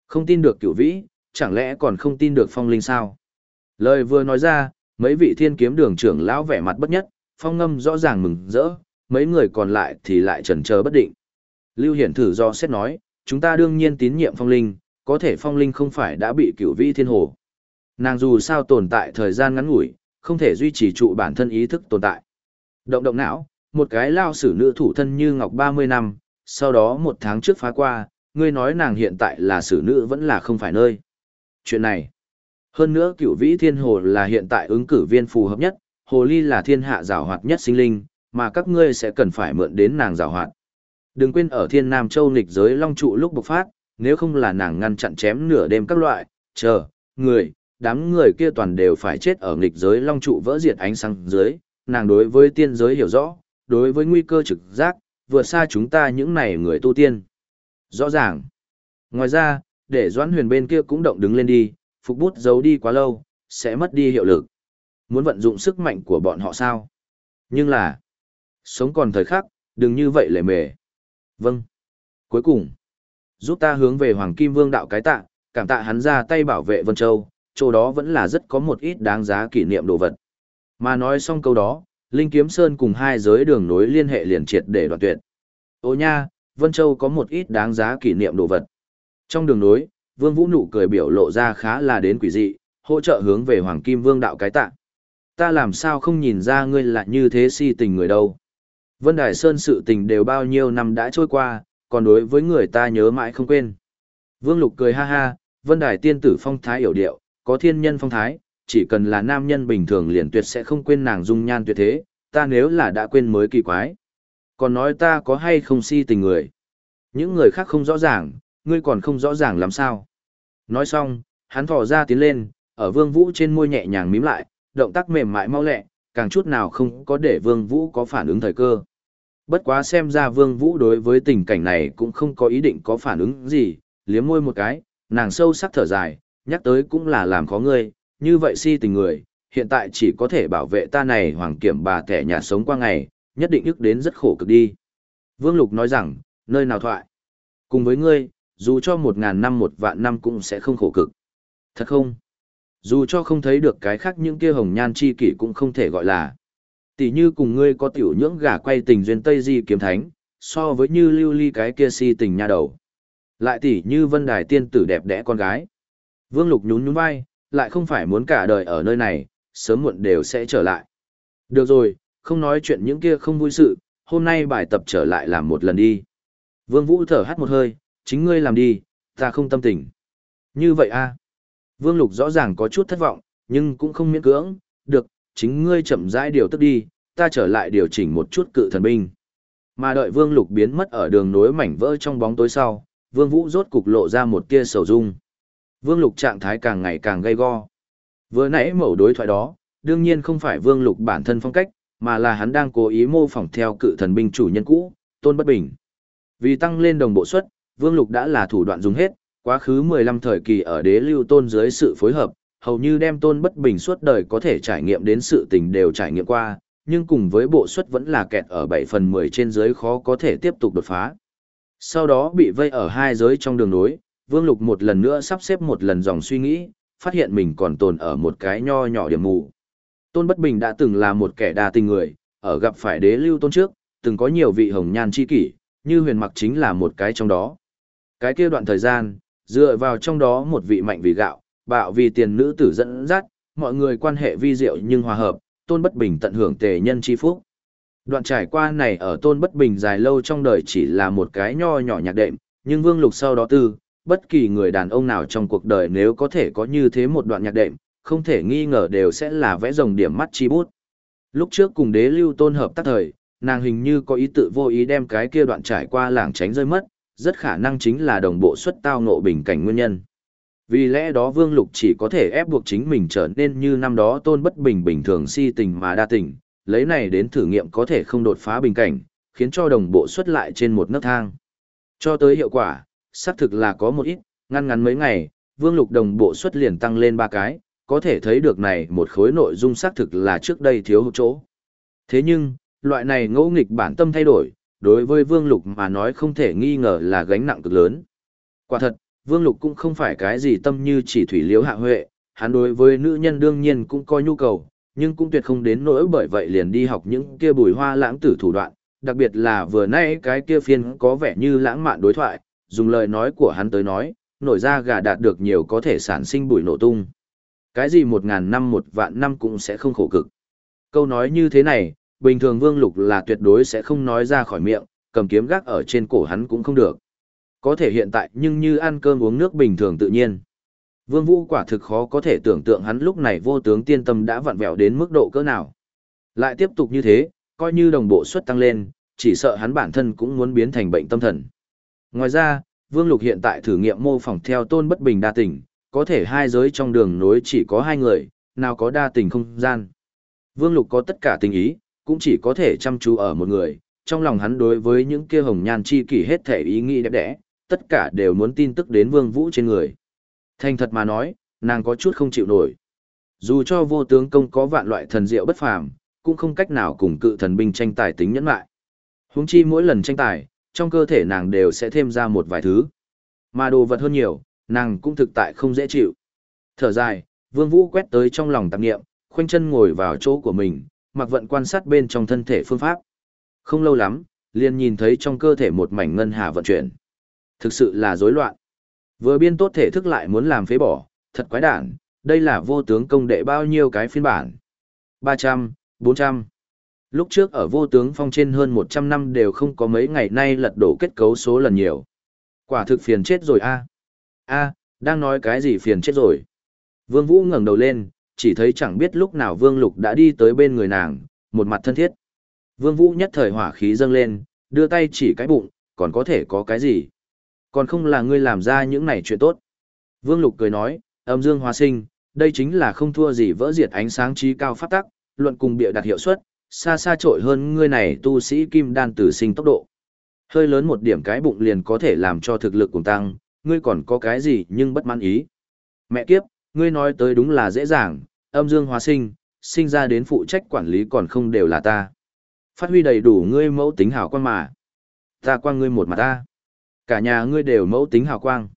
Không tin được cửu vĩ, chẳng lẽ còn không tin được phong linh sao? Lời vừa nói ra, mấy vị thiên kiếm đường trưởng lão vẻ mặt bất nhất, phong ngâm rõ ràng mừng rỡ, mấy người còn lại thì lại chần chờ bất định. Lưu Hiển thử do xét nói, chúng ta đương nhiên tín nhiệm phong linh, có thể phong linh không phải đã bị cửu vĩ thiên hồ. Nàng dù sao tồn tại thời gian ngắn ngủi, không thể duy trì trụ bản thân ý thức tồn tại. Động động não, một cái lao sử nữ thủ thân như ngọc 30 năm, sau đó một tháng trước phá qua, ngươi nói nàng hiện tại là sử nữ vẫn là không phải nơi. Chuyện này. Hơn nữa cửu vĩ thiên hồ là hiện tại ứng cử viên phù hợp nhất, hồ ly là thiên hạ rào hoạt nhất sinh linh, mà các ngươi sẽ cần phải mượn đến nàng rào hoạt. Đừng quên ở thiên nam châu nghịch giới long trụ lúc bộc phát, nếu không là nàng ngăn chặn chém nửa đêm các loại, chờ, người, đám người kia toàn đều phải chết ở nghịch giới long trụ vỡ diệt ánh sáng dưới, nàng đối với tiên giới hiểu rõ, đối với nguy cơ trực giác, vượt xa chúng ta những này người tu tiên. Rõ ràng. Ngoài ra, để Doãn Huyền bên kia cũng động đứng lên đi, phục bút giấu đi quá lâu, sẽ mất đi hiệu lực. Muốn vận dụng sức mạnh của bọn họ sao? Nhưng là, sống còn thời khắc, đừng như vậy lệ mề. Vâng. Cuối cùng, giúp ta hướng về Hoàng Kim Vương đạo cái tạ, cảm tạ hắn ra tay bảo vệ Vân Châu, chỗ đó vẫn là rất có một ít đáng giá kỷ niệm đồ vật. Mà nói xong câu đó, Linh Kiếm Sơn cùng hai giới đường nối liên hệ liền triệt để đoạn tuyệt. Ô nha, Vân Châu có một ít đáng giá kỷ niệm đồ vật. Trong đường nối, Vương Vũ nụ cười biểu lộ ra khá là đến quỷ dị, hỗ trợ hướng về Hoàng Kim Vương đạo cái tạ. Ta làm sao không nhìn ra ngươi là như thế si tình người đâu. Vân Đài Sơn sự tình đều bao nhiêu năm đã trôi qua, còn đối với người ta nhớ mãi không quên. Vương Lục cười ha ha, Vân Đài tiên tử phong thái hiểu điệu, có thiên nhân phong thái, chỉ cần là nam nhân bình thường liền tuyệt sẽ không quên nàng dung nhan tuyệt thế, ta nếu là đã quên mới kỳ quái. Còn nói ta có hay không si tình người. Những người khác không rõ ràng, ngươi còn không rõ ràng làm sao. Nói xong, hắn thò ra tiến lên, ở vương vũ trên môi nhẹ nhàng mím lại, động tác mềm mại mau lẹ, càng chút nào không có để vương vũ có phản ứng thời cơ. Bất quá xem ra vương vũ đối với tình cảnh này cũng không có ý định có phản ứng gì, liếm môi một cái, nàng sâu sắc thở dài, nhắc tới cũng là làm khó ngươi, như vậy si tình người, hiện tại chỉ có thể bảo vệ ta này hoàng kiểm bà thẻ nhà sống qua ngày, nhất định ức đến rất khổ cực đi. Vương Lục nói rằng, nơi nào thoại. Cùng với ngươi, dù cho một ngàn năm một vạn năm cũng sẽ không khổ cực. Thật không? Dù cho không thấy được cái khác những kia hồng nhan chi kỷ cũng không thể gọi là. Tỷ như cùng ngươi có tiểu nhưỡng gà quay tình duyên Tây Di kiếm thánh, so với như lưu ly cái kia si tình nha đầu. Lại tỷ như vân đài tiên tử đẹp đẽ con gái. Vương Lục nhún nhún vai, lại không phải muốn cả đời ở nơi này, sớm muộn đều sẽ trở lại. Được rồi, không nói chuyện những kia không vui sự, hôm nay bài tập trở lại làm một lần đi. Vương Vũ thở hắt một hơi, chính ngươi làm đi, ta không tâm tình. Như vậy a Vương Lục rõ ràng có chút thất vọng, nhưng cũng không miễn cưỡng, được, chính ngươi chậm rãi điều tức đi, ta trở lại điều chỉnh một chút cự thần binh. Mà đợi Vương Lục biến mất ở đường nối mảnh vỡ trong bóng tối sau, Vương Vũ rốt cục lộ ra một tia sầu dung. Vương Lục trạng thái càng ngày càng gay go. Vừa nãy mẫu đối thoại đó, đương nhiên không phải Vương Lục bản thân phong cách, mà là hắn đang cố ý mô phỏng theo cự thần binh chủ nhân cũ, Tôn Bất Bình. Vì tăng lên đồng bộ suất, Vương Lục đã là thủ đoạn dùng hết, quá khứ 15 thời kỳ ở đế lưu tôn dưới sự phối hợp, hầu như đem Tôn Bất Bình suốt đời có thể trải nghiệm đến sự tình đều trải nghiệm qua, nhưng cùng với bộ suất vẫn là kẹt ở 7 phần 10 trên dưới khó có thể tiếp tục đột phá. Sau đó bị vây ở hai giới trong đường nối, Vương Lục một lần nữa sắp xếp một lần dòng suy nghĩ, phát hiện mình còn tồn ở một cái nho nhỏ điểm mù. Tôn Bất Bình đã từng là một kẻ đa tình người, ở gặp phải đế lưu tôn trước, từng có nhiều vị hồng nhan chi kỷ, như huyền mặc chính là một cái trong đó. Cái kia đoạn thời gian, dựa vào trong đó một vị mạnh vì gạo, bạo vì tiền nữ tử dẫn dắt, mọi người quan hệ vi diệu nhưng hòa hợp, Tôn Bất Bình tận hưởng tề nhân chi phúc. Đoạn trải qua này ở Tôn Bất Bình dài lâu trong đời chỉ là một cái nho nhỏ nhạc đệm, nhưng Vương Lục sau đó tư, bất kỳ người đàn ông nào trong cuộc đời nếu có thể có như thế một đoạn nhạc đệm, không thể nghi ngờ đều sẽ là vẽ rồng điểm mắt chi bút. Lúc trước cùng đế lưu tôn hợp tác thời, nàng hình như có ý tự vô ý đem cái kia đoạn trải qua làng tránh rơi mất, rất khả năng chính là đồng bộ xuất tao ngộ bình cảnh nguyên nhân. Vì lẽ đó Vương Lục chỉ có thể ép buộc chính mình trở nên như năm đó tôn bất bình bình thường si tình mà đa tình, lấy này đến thử nghiệm có thể không đột phá bình cảnh, khiến cho đồng bộ xuất lại trên một nấc thang. Cho tới hiệu quả, xác thực là có một ít, ngăn ngắn mấy ngày, Vương Lục đồng bộ xuất liền tăng lên ba cái, có thể thấy được này một khối nội dung xác thực là trước đây thiếu hụt chỗ. Thế nhưng, loại này ngẫu nghịch bản tâm thay đổi, đối với Vương Lục mà nói không thể nghi ngờ là gánh nặng cực lớn. Quả thật, Vương Lục cũng không phải cái gì tâm như chỉ thủy liếu hạ huệ, hắn đối với nữ nhân đương nhiên cũng có nhu cầu, nhưng cũng tuyệt không đến nỗi bởi vậy liền đi học những kia bùi hoa lãng tử thủ đoạn, đặc biệt là vừa nãy cái kia phiên có vẻ như lãng mạn đối thoại, dùng lời nói của hắn tới nói, nổi ra gà đạt được nhiều có thể sản sinh bụi nổ tung. Cái gì một ngàn năm một vạn năm cũng sẽ không khổ cực. Câu nói như thế này, bình thường Vương Lục là tuyệt đối sẽ không nói ra khỏi miệng, cầm kiếm gác ở trên cổ hắn cũng không được. Có thể hiện tại nhưng như ăn cơm uống nước bình thường tự nhiên. Vương Vũ quả thực khó có thể tưởng tượng hắn lúc này vô tướng tiên tâm đã vặn vẹo đến mức độ cỡ nào. Lại tiếp tục như thế, coi như đồng bộ suất tăng lên, chỉ sợ hắn bản thân cũng muốn biến thành bệnh tâm thần. Ngoài ra, Vương Lục hiện tại thử nghiệm mô phỏng theo tôn bất bình đa tình, có thể hai giới trong đường nối chỉ có hai người, nào có đa tình không gian. Vương Lục có tất cả tình ý, cũng chỉ có thể chăm chú ở một người, trong lòng hắn đối với những kia hồng nhan chi kỷ hết thể ý nghĩ đẹp đẽ, tất cả đều muốn tin tức đến Vương Vũ trên người. Thành thật mà nói, nàng có chút không chịu nổi. Dù cho vô tướng công có vạn loại thần diệu bất phàm, cũng không cách nào cùng cự thần binh tranh tài tính nhẫn lại. Huống chi mỗi lần tranh tài, trong cơ thể nàng đều sẽ thêm ra một vài thứ. Mà đồ vật hơn nhiều, nàng cũng thực tại không dễ chịu. Thở dài, Vương Vũ quét tới trong lòng tạp nghiệm, khoanh chân ngồi vào chỗ của mình, mặc vận quan sát bên trong thân thể phương pháp. Không lâu lắm, liền nhìn thấy trong cơ thể một mảnh ngân hà vận chuyển. Thực sự là rối loạn. Vừa biên tốt thể thức lại muốn làm phế bỏ, thật quái đản, đây là vô tướng công đệ bao nhiêu cái phiên bản. 300, 400. Lúc trước ở vô tướng phong trên hơn 100 năm đều không có mấy ngày nay lật đổ kết cấu số lần nhiều. Quả thực phiền chết rồi a. A, đang nói cái gì phiền chết rồi. Vương Vũ ngẩng đầu lên, chỉ thấy chẳng biết lúc nào Vương Lục đã đi tới bên người nàng, một mặt thân thiết. Vương Vũ nhất thời hỏa khí dâng lên, đưa tay chỉ cái bụng, còn có thể có cái gì? Còn không là ngươi làm ra những này chuyện tốt. Vương Lục cười nói, âm dương hóa sinh, đây chính là không thua gì vỡ diệt ánh sáng trí cao phát tắc, luận cùng bịa đặt hiệu suất, xa xa trội hơn ngươi này tu sĩ kim đan tử sinh tốc độ. Hơi lớn một điểm cái bụng liền có thể làm cho thực lực cùng tăng, ngươi còn có cái gì nhưng bất mãn ý. Mẹ kiếp, ngươi nói tới đúng là dễ dàng, âm dương hóa sinh, sinh ra đến phụ trách quản lý còn không đều là ta. Phát huy đầy đủ ngươi mẫu tính hào quang mà. Ta quang ngươi một mặt ta. Cả nhà ngươi đều mẫu tính hào quang.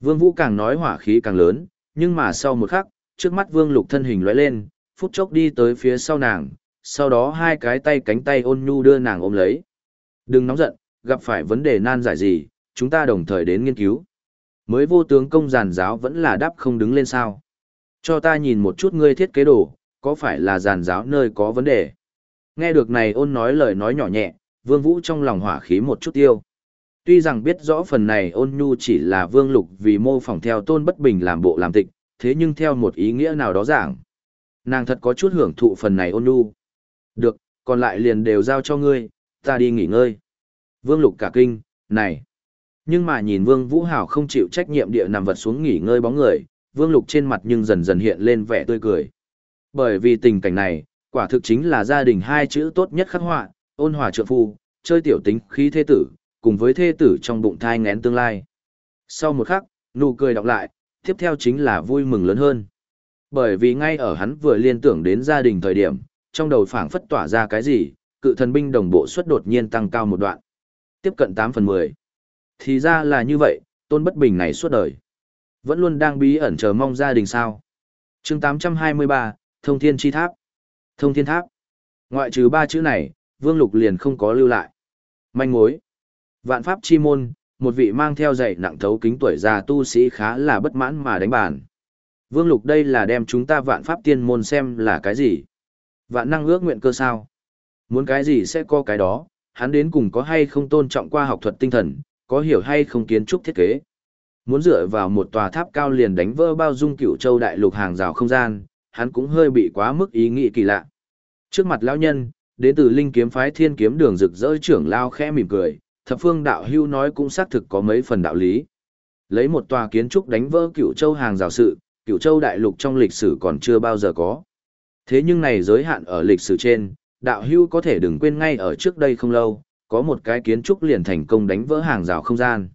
Vương Vũ càng nói hỏa khí càng lớn, nhưng mà sau một khắc, trước mắt Vương Lục thân hình lóe lên, phút chốc đi tới phía sau nàng, sau đó hai cái tay cánh tay ôn nhu đưa nàng ôm lấy. Đừng nóng giận, gặp phải vấn đề nan giải gì, chúng ta đồng thời đến nghiên cứu. Mới vô tướng công giàn giáo vẫn là đáp không đứng lên sao. Cho ta nhìn một chút ngươi thiết kế đồ, có phải là giàn giáo nơi có vấn đề. Nghe được này ôn nói lời nói nhỏ nhẹ, vương vũ trong lòng hỏa khí một chút tiêu. Tuy rằng biết rõ phần này ôn nhu chỉ là vương lục vì mô phỏng theo tôn bất bình làm bộ làm tịch, thế nhưng theo một ý nghĩa nào đó giảng. Nàng thật có chút hưởng thụ phần này ôn nhu. Được, còn lại liền đều giao cho ngươi, ta đi nghỉ ngơi. Vương lục cả kinh, này. Nhưng mà nhìn vương vũ hảo không chịu trách nhiệm địa nằm vật xuống nghỉ ngơi bóng người, vương lục trên mặt nhưng dần dần hiện lên vẻ tươi cười. Bởi vì tình cảnh này, quả thực chính là gia đình hai chữ tốt nhất khắc họa, ôn hòa trượng phu, chơi tiểu tính khí thế tử, cùng với thê tử trong bụng thai ngén tương lai. Sau một khắc, nụ cười đọc lại, tiếp theo chính là vui mừng lớn hơn. Bởi vì ngay ở hắn vừa liên tưởng đến gia đình thời điểm, trong đầu phảng phất tỏa ra cái gì, cự thần binh đồng bộ suất đột nhiên tăng cao một đoạn. Tiếp cận 8 phần 10. Thì ra là như vậy, tôn bất bình này suốt đời. Vẫn luôn đang bí ẩn chờ mong gia đình sao. chương 823, Thông Thiên Chi Tháp. Thông Thiên Tháp. Ngoại trừ ba chữ này, Vương Lục liền không có lưu lại. Manh mối. Vạn pháp chi môn, một vị mang theo dạy nặng thấu kính tuổi già tu sĩ khá là bất mãn mà đánh bàn. Vương Lục đây là đem chúng ta vạn pháp tiên môn xem là cái gì? Vạn năng ước nguyện cơ sao? Muốn cái gì sẽ có cái đó, hắn đến cùng có hay không tôn trọng qua học thuật tinh thần, có hiểu hay không kiến trúc thiết kế. Muốn dựa vào một tòa tháp cao liền đánh vỡ bao dung cửu châu đại lục hàng rào không gian, hắn cũng hơi bị quá mức ý nghĩ kỳ lạ. Trước mặt lão nhân, đến từ linh kiếm phái thiên kiếm đường rực rỡ trưởng lao khẽ mỉm cười, thập phương đạo hưu nói cũng xác thực có mấy phần đạo lý. Lấy một tòa kiến trúc đánh vỡ cửu châu hàng rào sự, cửu châu đại lục trong lịch sử còn chưa bao giờ có. Thế nhưng này giới hạn ở lịch sử trên, đạo hưu có thể đừng quên ngay ở trước đây không lâu, có một cái kiến trúc liền thành công đánh vỡ hàng rào không gian.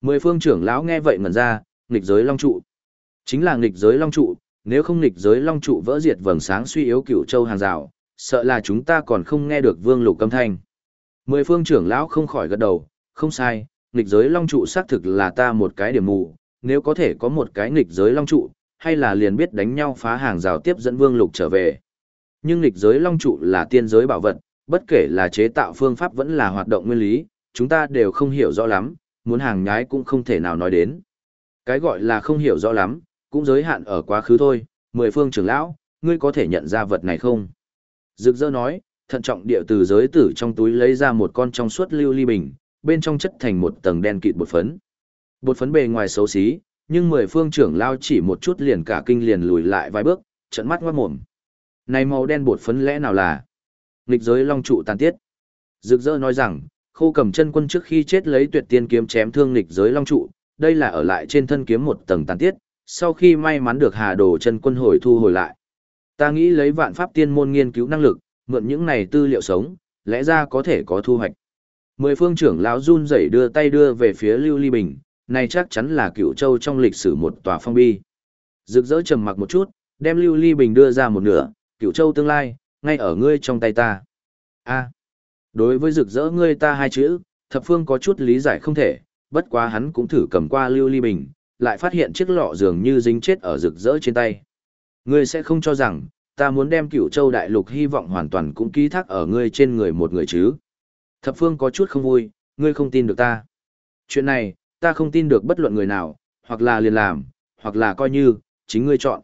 Mười phương trưởng lão nghe vậy ngẩn ra, nghịch giới long trụ. Chính là nghịch giới long trụ, nếu không nghịch giới long trụ vỡ diệt vầng sáng suy yếu cửu châu hàng rào, sợ là chúng ta còn không nghe được vương lục âm thanh. Mười phương trưởng lão không khỏi gật đầu, không sai, nghịch giới long trụ xác thực là ta một cái điểm mù, nếu có thể có một cái nghịch giới long trụ, hay là liền biết đánh nhau phá hàng rào tiếp dẫn vương lục trở về. Nhưng lịch giới long trụ là tiên giới bảo vật, bất kể là chế tạo phương pháp vẫn là hoạt động nguyên lý, chúng ta đều không hiểu rõ lắm, muốn hàng nhái cũng không thể nào nói đến. Cái gọi là không hiểu rõ lắm, cũng giới hạn ở quá khứ thôi, mười phương trưởng lão, ngươi có thể nhận ra vật này không? Dực dơ nói, thận trọng địa từ giới tử trong túi lấy ra một con trong suốt lưu ly bình, bên trong chất thành một tầng đen kịt bột phấn. Bột phấn bề ngoài xấu xí, nhưng mười phương trưởng lao chỉ một chút liền cả kinh liền lùi lại vài bước, trận mắt ngoát mồm. Này màu đen bột phấn lẽ nào là nghịch giới long trụ tàn tiết? Rực rỡ nói rằng, khô cầm chân quân trước khi chết lấy tuyệt tiên kiếm chém thương nghịch giới long trụ, đây là ở lại trên thân kiếm một tầng tàn tiết, sau khi may mắn được hà đồ chân quân hồi thu hồi lại. Ta nghĩ lấy vạn pháp tiên môn nghiên cứu năng lực, mượn những này tư liệu sống, lẽ ra có thể có thu hoạch. Mười phương trưởng lão run rẩy đưa tay đưa về phía Lưu Ly Bình, này chắc chắn là cựu châu trong lịch sử một tòa phong bi. Rực rỡ trầm mặc một chút, đem Lưu Ly Bình đưa ra một nửa, cựu châu tương lai, ngay ở ngươi trong tay ta. A. đối với rực rỡ ngươi ta hai chữ, thập phương có chút lý giải không thể, bất quá hắn cũng thử cầm qua Lưu Ly Bình, lại phát hiện chiếc lọ dường như dính chết ở rực rỡ trên tay. Ngươi sẽ không cho rằng, ta muốn đem cựu châu đại lục hy vọng hoàn toàn cũng ký thác ở ngươi trên người một người chứ. Thập phương có chút không vui, ngươi không tin được ta. Chuyện này, ta không tin được bất luận người nào, hoặc là liền làm, hoặc là coi như, chính ngươi chọn.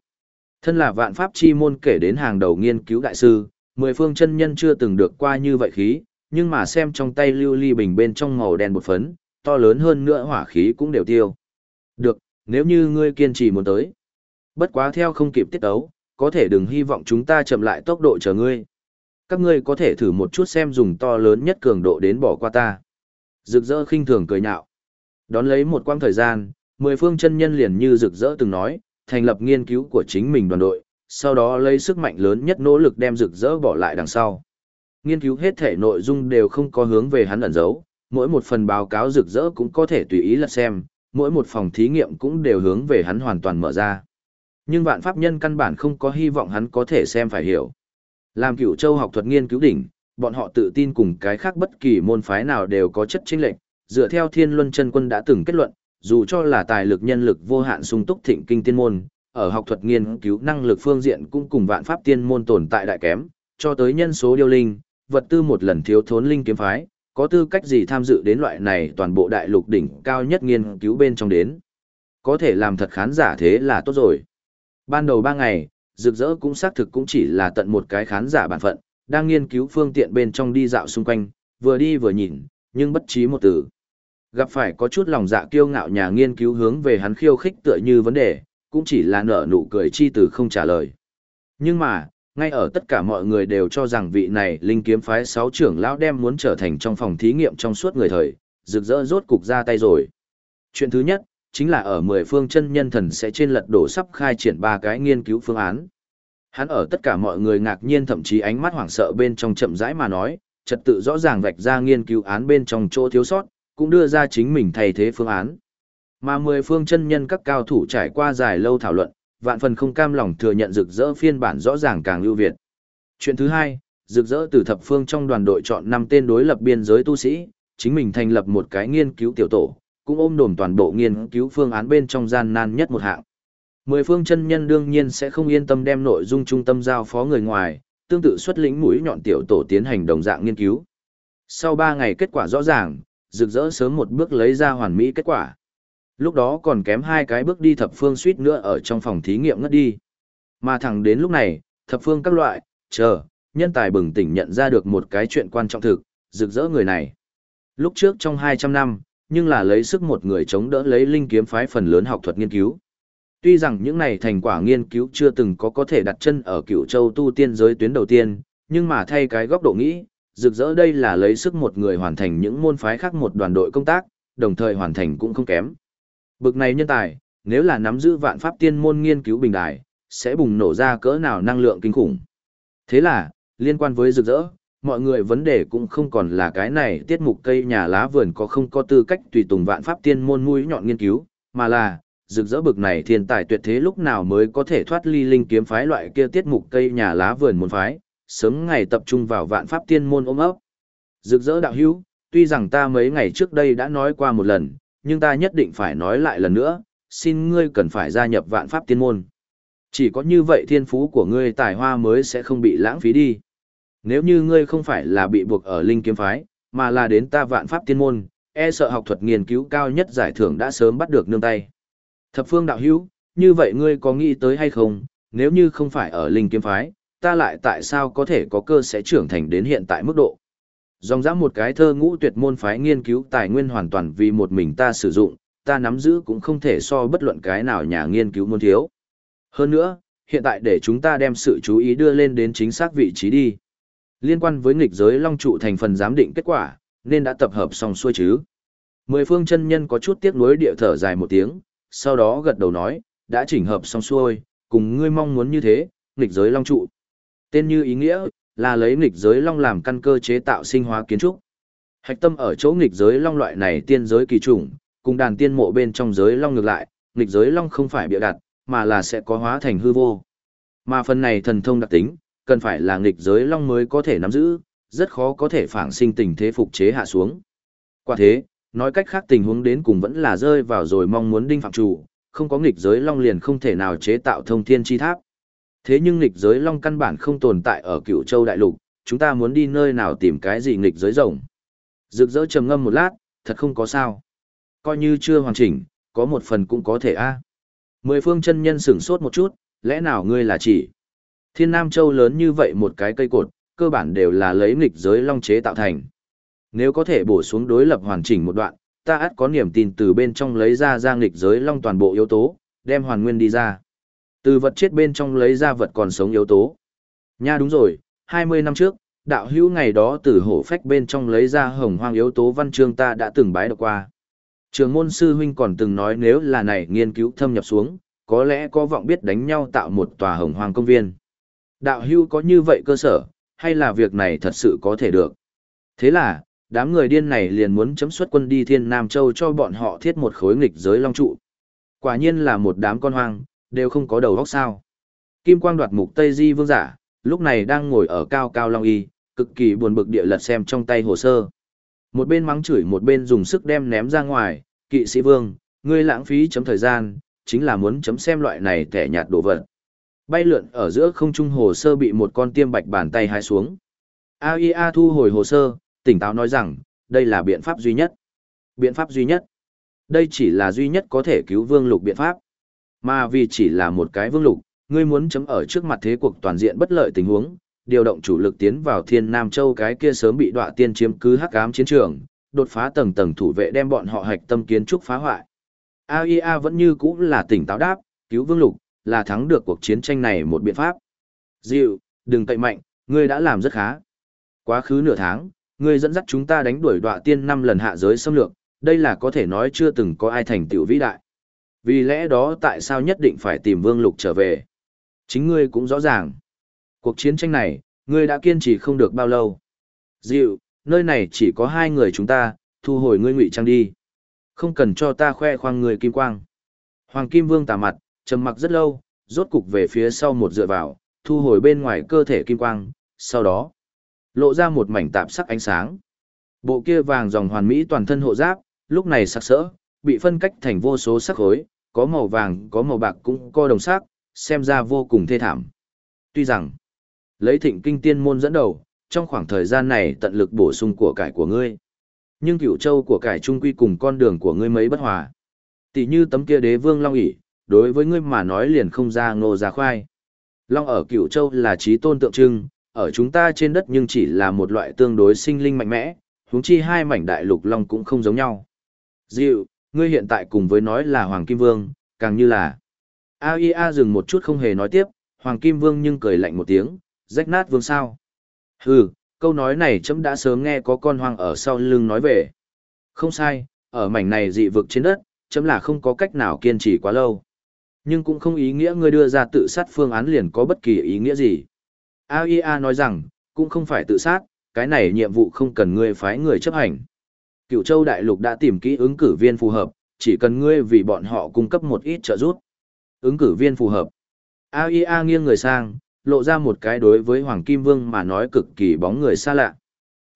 Thân là vạn pháp chi môn kể đến hàng đầu nghiên cứu đại sư, mười phương chân nhân chưa từng được qua như vậy khí, nhưng mà xem trong tay lưu ly bình bên trong màu đen bột phấn, to lớn hơn nữa hỏa khí cũng đều tiêu. Được, nếu như ngươi kiên trì muốn tới. Bất quá theo không kịp tiết ấu, có thể đừng hy vọng chúng ta chậm lại tốc độ chờ ngươi. Các ngươi có thể thử một chút xem dùng to lớn nhất cường độ đến bỏ qua ta. Rực rỡ khinh thường cười nhạo. Đón lấy một quãng thời gian, mười phương chân nhân liền như rực rỡ từng nói, thành lập nghiên cứu của chính mình đoàn đội, sau đó lấy sức mạnh lớn nhất nỗ lực đem rực rỡ bỏ lại đằng sau. Nghiên cứu hết thể nội dung đều không có hướng về hắn ẩn giấu, mỗi một phần báo cáo rực rỡ cũng có thể tùy ý lật xem, mỗi một phòng thí nghiệm cũng đều hướng về hắn hoàn toàn mở ra. Nhưng vạn pháp nhân căn bản không có hy vọng hắn có thể xem phải hiểu. Làm cửu châu học thuật nghiên cứu đỉnh, bọn họ tự tin cùng cái khác bất kỳ môn phái nào đều có chất chính lệch, dựa theo Thiên Luân Chân Quân đã từng kết luận, dù cho là tài lực nhân lực vô hạn sung túc thịnh kinh tiên môn, ở học thuật nghiên cứu năng lực phương diện cũng cùng vạn pháp tiên môn tồn tại đại kém, cho tới nhân số điêu linh, vật tư một lần thiếu thốn linh kiếm phái, có tư cách gì tham dự đến loại này toàn bộ đại lục đỉnh cao nhất nghiên cứu bên trong đến. Có thể làm thật khán giả thế là tốt rồi. Ban đầu ba ngày, rực rỡ cũng xác thực cũng chỉ là tận một cái khán giả bản phận, đang nghiên cứu phương tiện bên trong đi dạo xung quanh, vừa đi vừa nhìn, nhưng bất trí một từ. Gặp phải có chút lòng dạ kiêu ngạo nhà nghiên cứu hướng về hắn khiêu khích tựa như vấn đề, cũng chỉ là nở nụ cười chi từ không trả lời. Nhưng mà, ngay ở tất cả mọi người đều cho rằng vị này linh kiếm phái sáu trưởng lão đem muốn trở thành trong phòng thí nghiệm trong suốt người thời, rực rỡ rốt cục ra tay rồi. Chuyện thứ nhất, chính là ở mười phương chân nhân thần sẽ trên lật đổ sắp khai triển ba cái nghiên cứu phương án. Hắn ở tất cả mọi người ngạc nhiên thậm chí ánh mắt hoảng sợ bên trong chậm rãi mà nói, trật tự rõ ràng vạch ra nghiên cứu án bên trong chỗ thiếu sót, cũng đưa ra chính mình thay thế phương án. Mà mười phương chân nhân các cao thủ trải qua dài lâu thảo luận, vạn phần không cam lòng thừa nhận rực rỡ phiên bản rõ ràng càng ưu việt. Chuyện thứ hai, rực rỡ từ thập phương trong đoàn đội chọn năm tên đối lập biên giới tu sĩ, chính mình thành lập một cái nghiên cứu tiểu tổ, cũng ôm đồm toàn bộ nghiên cứu phương án bên trong gian nan nhất một hạng. Mười phương chân nhân đương nhiên sẽ không yên tâm đem nội dung trung tâm giao phó người ngoài, tương tự xuất lĩnh mũi nhọn tiểu tổ tiến hành đồng dạng nghiên cứu. Sau 3 ngày kết quả rõ ràng, rực rỡ sớm một bước lấy ra hoàn mỹ kết quả. Lúc đó còn kém hai cái bước đi thập phương suýt nữa ở trong phòng thí nghiệm ngất đi. Mà thẳng đến lúc này, thập phương các loại, chờ, nhân tài bừng tỉnh nhận ra được một cái chuyện quan trọng thực, rực rỡ người này. Lúc trước trong 200 năm, nhưng là lấy sức một người chống đỡ lấy linh kiếm phái phần lớn học thuật nghiên cứu. Tuy rằng những này thành quả nghiên cứu chưa từng có có thể đặt chân ở cựu châu tu tiên giới tuyến đầu tiên, nhưng mà thay cái góc độ nghĩ, rực rỡ đây là lấy sức một người hoàn thành những môn phái khác một đoàn đội công tác, đồng thời hoàn thành cũng không kém. Bực này nhân tài, nếu là nắm giữ vạn pháp tiên môn nghiên cứu bình đài, sẽ bùng nổ ra cỡ nào năng lượng kinh khủng. Thế là, liên quan với rực rỡ, mọi người vấn đề cũng không còn là cái này tiết mục cây nhà lá vườn có không có tư cách tùy tùng vạn pháp tiên môn mũi nhọn nghiên cứu, mà là, rực rỡ bực này thiên tài tuyệt thế lúc nào mới có thể thoát ly linh kiếm phái loại kia tiết mục cây nhà lá vườn môn phái, sớm ngày tập trung vào vạn pháp tiên môn ôm ấp. Rực rỡ đạo hữu, tuy rằng ta mấy ngày trước đây đã nói qua một lần, nhưng ta nhất định phải nói lại lần nữa, xin ngươi cần phải gia nhập vạn pháp tiên môn. Chỉ có như vậy thiên phú của ngươi tài hoa mới sẽ không bị lãng phí đi. Nếu như ngươi không phải là bị buộc ở linh kiếm phái, mà là đến ta vạn pháp tiên môn, e sợ học thuật nghiên cứu cao nhất giải thưởng đã sớm bắt được nương tay. Thập phương đạo hữu, như vậy ngươi có nghĩ tới hay không, nếu như không phải ở linh kiếm phái, ta lại tại sao có thể có cơ sẽ trưởng thành đến hiện tại mức độ. Dòng dã một cái thơ ngũ tuyệt môn phái nghiên cứu tài nguyên hoàn toàn vì một mình ta sử dụng, ta nắm giữ cũng không thể so bất luận cái nào nhà nghiên cứu môn thiếu. Hơn nữa, hiện tại để chúng ta đem sự chú ý đưa lên đến chính xác vị trí đi. Liên quan với nghịch giới long trụ thành phần giám định kết quả, nên đã tập hợp xong xuôi chứ. Mười phương chân nhân có chút tiếc nuối địa thở dài một tiếng, sau đó gật đầu nói, đã chỉnh hợp xong xuôi, cùng ngươi mong muốn như thế, nghịch giới long trụ. Tên như ý nghĩa, là lấy nghịch giới long làm căn cơ chế tạo sinh hóa kiến trúc. Hạch tâm ở chỗ nghịch giới long loại này tiên giới kỳ trùng, cùng đàn tiên mộ bên trong giới long ngược lại, nghịch giới long không phải bịa đặt, mà là sẽ có hóa thành hư vô. Mà phần này thần thông đặc tính, cần phải là nghịch giới long mới có thể nắm giữ, rất khó có thể phản sinh tình thế phục chế hạ xuống. Quả thế, nói cách khác tình huống đến cùng vẫn là rơi vào rồi mong muốn đinh phạm chủ, không có nghịch giới long liền không thể nào chế tạo thông thiên chi tháp. Thế nhưng nghịch giới long căn bản không tồn tại ở cựu châu đại lục, chúng ta muốn đi nơi nào tìm cái gì nghịch giới rồng. Rực rỡ trầm ngâm một lát, thật không có sao. Coi như chưa hoàn chỉnh, có một phần cũng có thể a. Mười phương chân nhân sửng sốt một chút, lẽ nào ngươi là chỉ. Thiên Nam Châu lớn như vậy một cái cây cột, cơ bản đều là lấy nghịch giới long chế tạo thành. Nếu có thể bổ xuống đối lập hoàn chỉnh một đoạn, ta ắt có niềm tin từ bên trong lấy ra ra nghịch giới long toàn bộ yếu tố, đem hoàn nguyên đi ra. Từ vật chết bên trong lấy ra vật còn sống yếu tố. Nha đúng rồi, 20 năm trước, đạo hữu ngày đó từ hổ phách bên trong lấy ra hồng hoang yếu tố văn chương ta đã từng bái đọc qua. Trường môn sư huynh còn từng nói nếu là này nghiên cứu thâm nhập xuống, có lẽ có vọng biết đánh nhau tạo một tòa hồng hoang công viên. Đạo hữu có như vậy cơ sở, hay là việc này thật sự có thể được? Thế là, đám người điên này liền muốn chấm xuất quân đi thiên Nam Châu cho bọn họ thiết một khối nghịch giới long trụ. Quả nhiên là một đám con hoang, đều không có đầu óc sao. Kim quang đoạt mục Tây Di vương giả, lúc này đang ngồi ở cao cao long y, cực kỳ buồn bực địa lật xem trong tay hồ sơ. Một bên mắng chửi một bên dùng sức đem ném ra ngoài, kỵ sĩ vương, ngươi lãng phí chấm thời gian, chính là muốn chấm xem loại này tẻ nhạt đồ vật. Bay lượn ở giữa không trung hồ sơ bị một con tiêm bạch bàn tay hái xuống. AIA thu hồi hồ sơ, tỉnh táo nói rằng, đây là biện pháp duy nhất. Biện pháp duy nhất. Đây chỉ là duy nhất có thể cứu vương lục biện pháp. Mà vì chỉ là một cái vương lục, ngươi muốn chấm ở trước mặt thế cuộc toàn diện bất lợi tình huống, điều động chủ lực tiến vào thiên Nam Châu cái kia sớm bị đọa tiên chiếm cứ hắc ám chiến trường, đột phá tầng tầng thủ vệ đem bọn họ hạch tâm kiến trúc phá hoại. AIA vẫn như cũ là tỉnh táo đáp, cứu vương lục, là thắng được cuộc chiến tranh này một biện pháp. Dịu, đừng cậy mạnh, ngươi đã làm rất khá. Quá khứ nửa tháng, ngươi dẫn dắt chúng ta đánh đuổi đọa tiên năm lần hạ giới xâm lược, đây là có thể nói chưa từng có ai thành tựu vĩ đại. Vì lẽ đó tại sao nhất định phải tìm vương lục trở về? Chính ngươi cũng rõ ràng. Cuộc chiến tranh này, ngươi đã kiên trì không được bao lâu. Dịu, nơi này chỉ có hai người chúng ta, thu hồi ngươi ngụy trang đi. Không cần cho ta khoe khoang người kim quang. Hoàng Kim Vương tà mặt, trầm mặc rất lâu, rốt cục về phía sau một dựa vào, thu hồi bên ngoài cơ thể kim quang, sau đó lộ ra một mảnh tạp sắc ánh sáng. Bộ kia vàng dòng hoàn mỹ toàn thân hộ giáp, lúc này sặc sỡ, bị phân cách thành vô số sắc khối, có màu vàng, có màu bạc cũng có đồng sắc, xem ra vô cùng thê thảm. Tuy rằng, lấy thịnh kinh tiên môn dẫn đầu, trong khoảng thời gian này tận lực bổ sung của cải của ngươi. Nhưng cửu châu của cải trung quy cùng con đường của ngươi mấy bất hòa. Tỷ như tấm kia đế vương long ỷ, đối với ngươi mà nói liền không ra ngô ra khoai. Long ở cửu châu là trí tôn tượng trưng, ở chúng ta trên đất nhưng chỉ là một loại tương đối sinh linh mạnh mẽ, huống chi hai mảnh đại lục long cũng không giống nhau. Dịu, ngươi hiện tại cùng với nói là Hoàng Kim Vương, càng như là... AIA dừng một chút không hề nói tiếp, Hoàng Kim Vương nhưng cười lạnh một tiếng, rách nát vương sao. Hừ, câu nói này chấm đã sớm nghe có con hoang ở sau lưng nói về. Không sai, ở mảnh này dị vực trên đất, chấm là không có cách nào kiên trì quá lâu. Nhưng cũng không ý nghĩa ngươi đưa ra tự sát phương án liền có bất kỳ ý nghĩa gì. AIA nói rằng, cũng không phải tự sát, cái này nhiệm vụ không cần ngươi phái người chấp hành. Cựu châu đại lục đã tìm kỹ ứng cử viên phù hợp, chỉ cần ngươi vì bọn họ cung cấp một ít trợ giúp. Ứng cử viên phù hợp. AIA nghiêng người sang, lộ ra một cái đối với Hoàng Kim Vương mà nói cực kỳ bóng người xa lạ.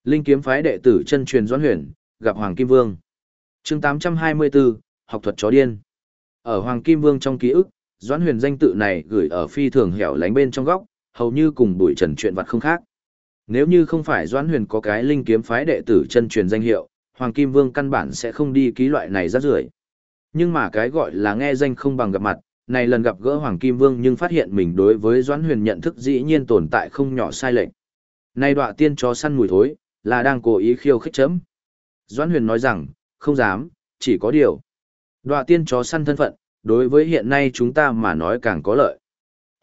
Linh kiếm phái đệ tử chân truyền Doãn Huyền, gặp Hoàng Kim Vương. chương 824, học thuật chó điên. Ở Hoàng Kim Vương trong ký ức, Doãn Huyền danh tự này gửi ở phi thường hẻo lánh bên trong góc, hầu như cùng bụi trần chuyện vật không khác. Nếu như không phải Doãn Huyền có cái linh kiếm phái đệ tử chân truyền danh hiệu, Hoàng Kim Vương căn bản sẽ không đi ký loại này rác rưởi. Nhưng mà cái gọi là nghe danh không bằng gặp mặt, này lần gặp gỡ Hoàng Kim Vương nhưng phát hiện mình đối với Doãn Huyền nhận thức dĩ nhiên tồn tại không nhỏ sai lệch. Này đọa tiên chó săn mùi thối, là đang cố ý khiêu khích chấm. Doãn Huyền nói rằng, không dám, chỉ có điều. Đọa tiên chó săn thân phận, đối với hiện nay chúng ta mà nói càng có lợi.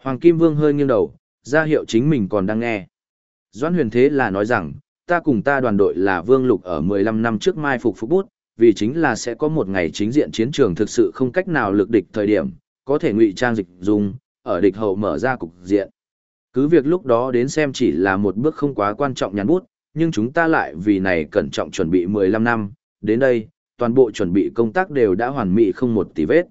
Hoàng Kim Vương hơi nghiêng đầu, ra hiệu chính mình còn đang nghe. Doãn Huyền thế là nói rằng, ta cùng ta đoàn đội là Vương Lục ở 15 năm trước mai phục phục bút, vì chính là sẽ có một ngày chính diện chiến trường thực sự không cách nào lực địch thời điểm, có thể ngụy trang dịch dùng, ở địch hậu mở ra cục diện. Cứ việc lúc đó đến xem chỉ là một bước không quá quan trọng nhắn bút, nhưng chúng ta lại vì này cẩn trọng chuẩn bị 15 năm, đến đây, toàn bộ chuẩn bị công tác đều đã hoàn mỹ không một tí vết.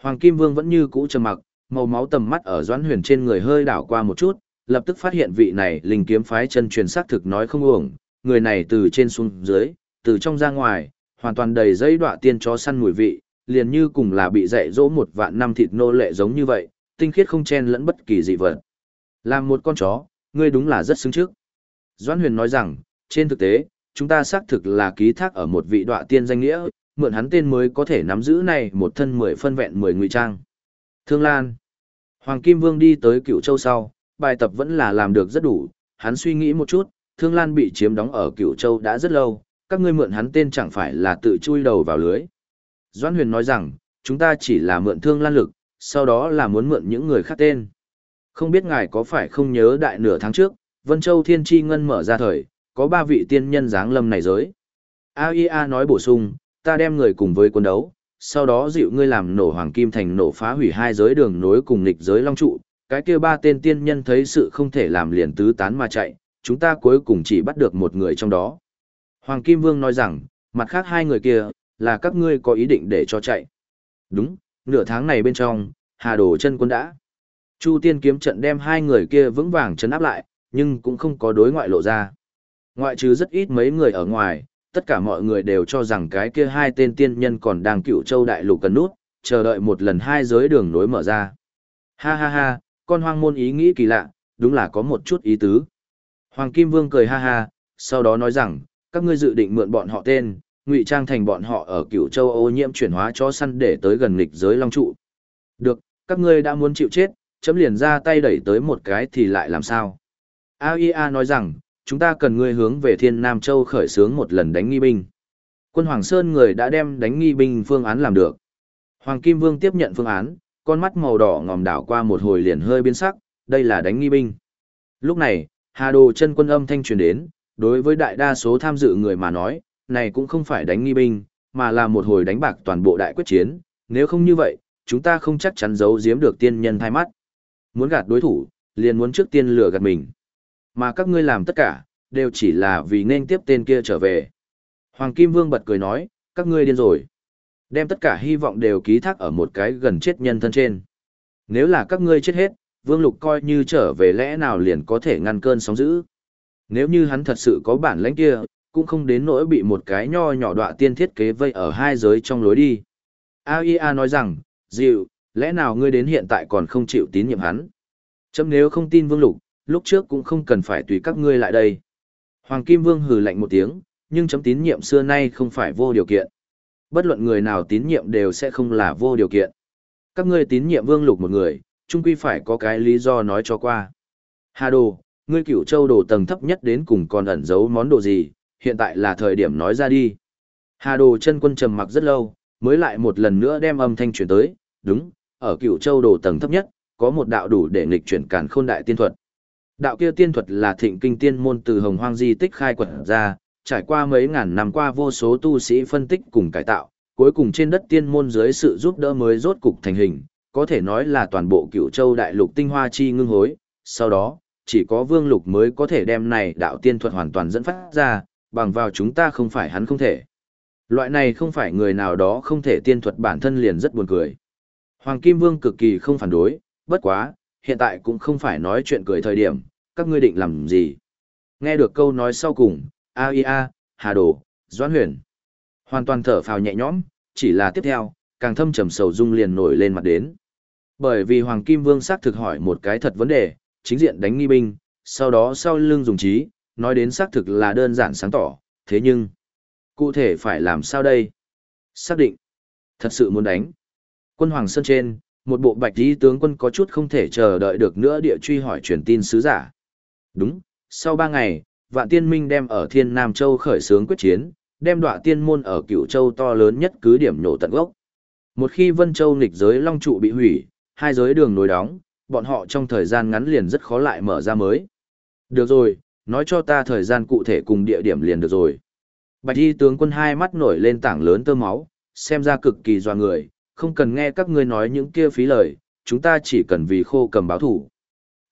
Hoàng Kim Vương vẫn như cũ trầm mặc, màu máu tầm mắt ở Doãn Huyền trên người hơi đảo qua một chút, lập tức phát hiện vị này linh kiếm phái chân truyền xác thực nói không uổng, người này từ trên xuống dưới, từ trong ra ngoài, hoàn toàn đầy dây đọa tiên chó săn mùi vị, liền như cùng là bị dạy dỗ một vạn năm thịt nô lệ giống như vậy, tinh khiết không chen lẫn bất kỳ dị vật. Làm một con chó, ngươi đúng là rất xứng trước. Doãn Huyền nói rằng, trên thực tế, chúng ta xác thực là ký thác ở một vị đọa tiên danh nghĩa, mượn hắn tên mới có thể nắm giữ này một thân mười phân vẹn mười ngụy trang. Thương Lan. Hoàng Kim Vương đi tới cựu châu sau, bài tập vẫn là làm được rất đủ, hắn suy nghĩ một chút, Thương Lan bị chiếm đóng ở cựu châu đã rất lâu, các ngươi mượn hắn tên chẳng phải là tự chui đầu vào lưới. Doãn Huyền nói rằng, chúng ta chỉ là mượn Thương Lan lực, sau đó là muốn mượn những người khác tên. Không biết ngài có phải không nhớ đại nửa tháng trước, Vân Châu Thiên Tri Ngân mở ra thời, có ba vị tiên nhân dáng lâm này giới. AIA nói bổ sung, ta đem người cùng với quân đấu, sau đó dịu ngươi làm nổ hoàng kim thành nổ phá hủy hai giới đường nối cùng nghịch giới long trụ, cái kia ba tên tiên nhân thấy sự không thể làm liền tứ tán mà chạy, chúng ta cuối cùng chỉ bắt được một người trong đó. Hoàng Kim Vương nói rằng, mặt khác hai người kia, là các ngươi có ý định để cho chạy. Đúng, nửa tháng này bên trong, Hà Đồ chân quân đã. Chu tiên kiếm trận đem hai người kia vững vàng chấn áp lại, nhưng cũng không có đối ngoại lộ ra. Ngoại trừ rất ít mấy người ở ngoài, tất cả mọi người đều cho rằng cái kia hai tên tiên nhân còn đang cựu châu đại lục cần nút, chờ đợi một lần hai giới đường nối mở ra. Ha ha ha, con hoang môn ý nghĩ kỳ lạ, đúng là có một chút ý tứ. Hoàng Kim Vương cười ha ha, sau đó nói rằng, các ngươi dự định mượn bọn họ tên, ngụy trang thành bọn họ ở cựu châu ô nhiễm chuyển hóa cho săn để tới gần nghịch giới long trụ. Được, các ngươi đã muốn chịu chết, chấm liền ra tay đẩy tới một cái thì lại làm sao? AIA nói rằng, chúng ta cần ngươi hướng về Thiên Nam Châu khởi xướng một lần đánh nghi binh. Quân Hoàng Sơn người đã đem đánh nghi binh phương án làm được. Hoàng Kim Vương tiếp nhận phương án, con mắt màu đỏ ngòm đảo qua một hồi liền hơi biến sắc, đây là đánh nghi binh. Lúc này, Hà Đồ chân quân âm thanh truyền đến, đối với đại đa số tham dự người mà nói, này cũng không phải đánh nghi binh, mà là một hồi đánh bạc toàn bộ đại quyết chiến, nếu không như vậy, chúng ta không chắc chắn giấu giếm được tiên nhân thay mắt. Muốn gạt đối thủ, liền muốn trước tiên lừa gạt mình. Mà các ngươi làm tất cả, đều chỉ là vì nên tiếp tên kia trở về. Hoàng Kim Vương bật cười nói, các ngươi điên rồi. Đem tất cả hy vọng đều ký thác ở một cái gần chết nhân thân trên. Nếu là các ngươi chết hết, Vương Lục coi như trở về lẽ nào liền có thể ngăn cơn sóng dữ. Nếu như hắn thật sự có bản lãnh kia, cũng không đến nỗi bị một cái nho nhỏ đọa tiên thiết kế vây ở hai giới trong lối đi. AIA nói rằng, dịu, lẽ nào ngươi đến hiện tại còn không chịu tín nhiệm hắn? Chấm nếu không tin Vương Lục, lúc trước cũng không cần phải tùy các ngươi lại đây. Hoàng Kim Vương hừ lạnh một tiếng, nhưng chấm tín nhiệm xưa nay không phải vô điều kiện. Bất luận người nào tín nhiệm đều sẽ không là vô điều kiện. Các ngươi tín nhiệm Vương Lục một người, chung quy phải có cái lý do nói cho qua. Hà Đồ, ngươi cửu châu đồ tầng thấp nhất đến cùng còn ẩn giấu món đồ gì, hiện tại là thời điểm nói ra đi. Hà Đồ chân quân trầm mặc rất lâu, mới lại một lần nữa đem âm thanh chuyển tới, đúng, ở cửu châu đồ tầng thấp nhất, có một đạo đủ để nghịch chuyển càn khôn đại tiên thuật. Đạo kia tiên thuật là thịnh kinh tiên môn từ hồng hoang di tích khai quật ra, trải qua mấy ngàn năm qua vô số tu sĩ phân tích cùng cải tạo, cuối cùng trên đất tiên môn dưới sự giúp đỡ mới rốt cục thành hình, có thể nói là toàn bộ cựu châu đại lục tinh hoa chi ngưng hối, sau đó, chỉ có vương lục mới có thể đem này đạo tiên thuật hoàn toàn dẫn phát ra, bằng vào chúng ta không phải hắn không thể. Loại này không phải người nào đó không thể tiên thuật bản thân liền rất buồn cười. Hoàng Kim Vương cực kỳ không phản đối, bất quá, hiện tại cũng không phải nói chuyện cười thời điểm, các ngươi định làm gì. Nghe được câu nói sau cùng, AIA, Hà Đồ, Doãn Huyền. Hoàn toàn thở phào nhẹ nhõm, chỉ là tiếp theo, càng thâm trầm sầu dung liền nổi lên mặt đến. Bởi vì Hoàng Kim Vương xác thực hỏi một cái thật vấn đề, chính diện đánh nghi binh, sau đó sau lưng dùng trí, nói đến xác thực là đơn giản sáng tỏ, thế nhưng, cụ thể phải làm sao đây? Xác định, thật sự muốn đánh. Quân Hoàng Sơn trên, một bộ bạch lý tướng quân có chút không thể chờ đợi được nữa địa truy hỏi truyền tin sứ giả. Đúng, sau ba ngày, Vạn Tiên Minh đem ở Thiên Nam Châu khởi xướng quyết chiến, đem đọa tiên môn ở Cửu Châu to lớn nhất cứ điểm nhổ tận gốc. Một khi Vân Châu nghịch giới long trụ bị hủy, hai giới đường nối đóng, bọn họ trong thời gian ngắn liền rất khó lại mở ra mới. Được rồi, nói cho ta thời gian cụ thể cùng địa điểm liền được rồi. Bạch y tướng quân hai mắt nổi lên tảng lớn tơ máu, xem ra cực kỳ doa người, không cần nghe các ngươi nói những kia phí lời, chúng ta chỉ cần vì khô cầm báo thủ.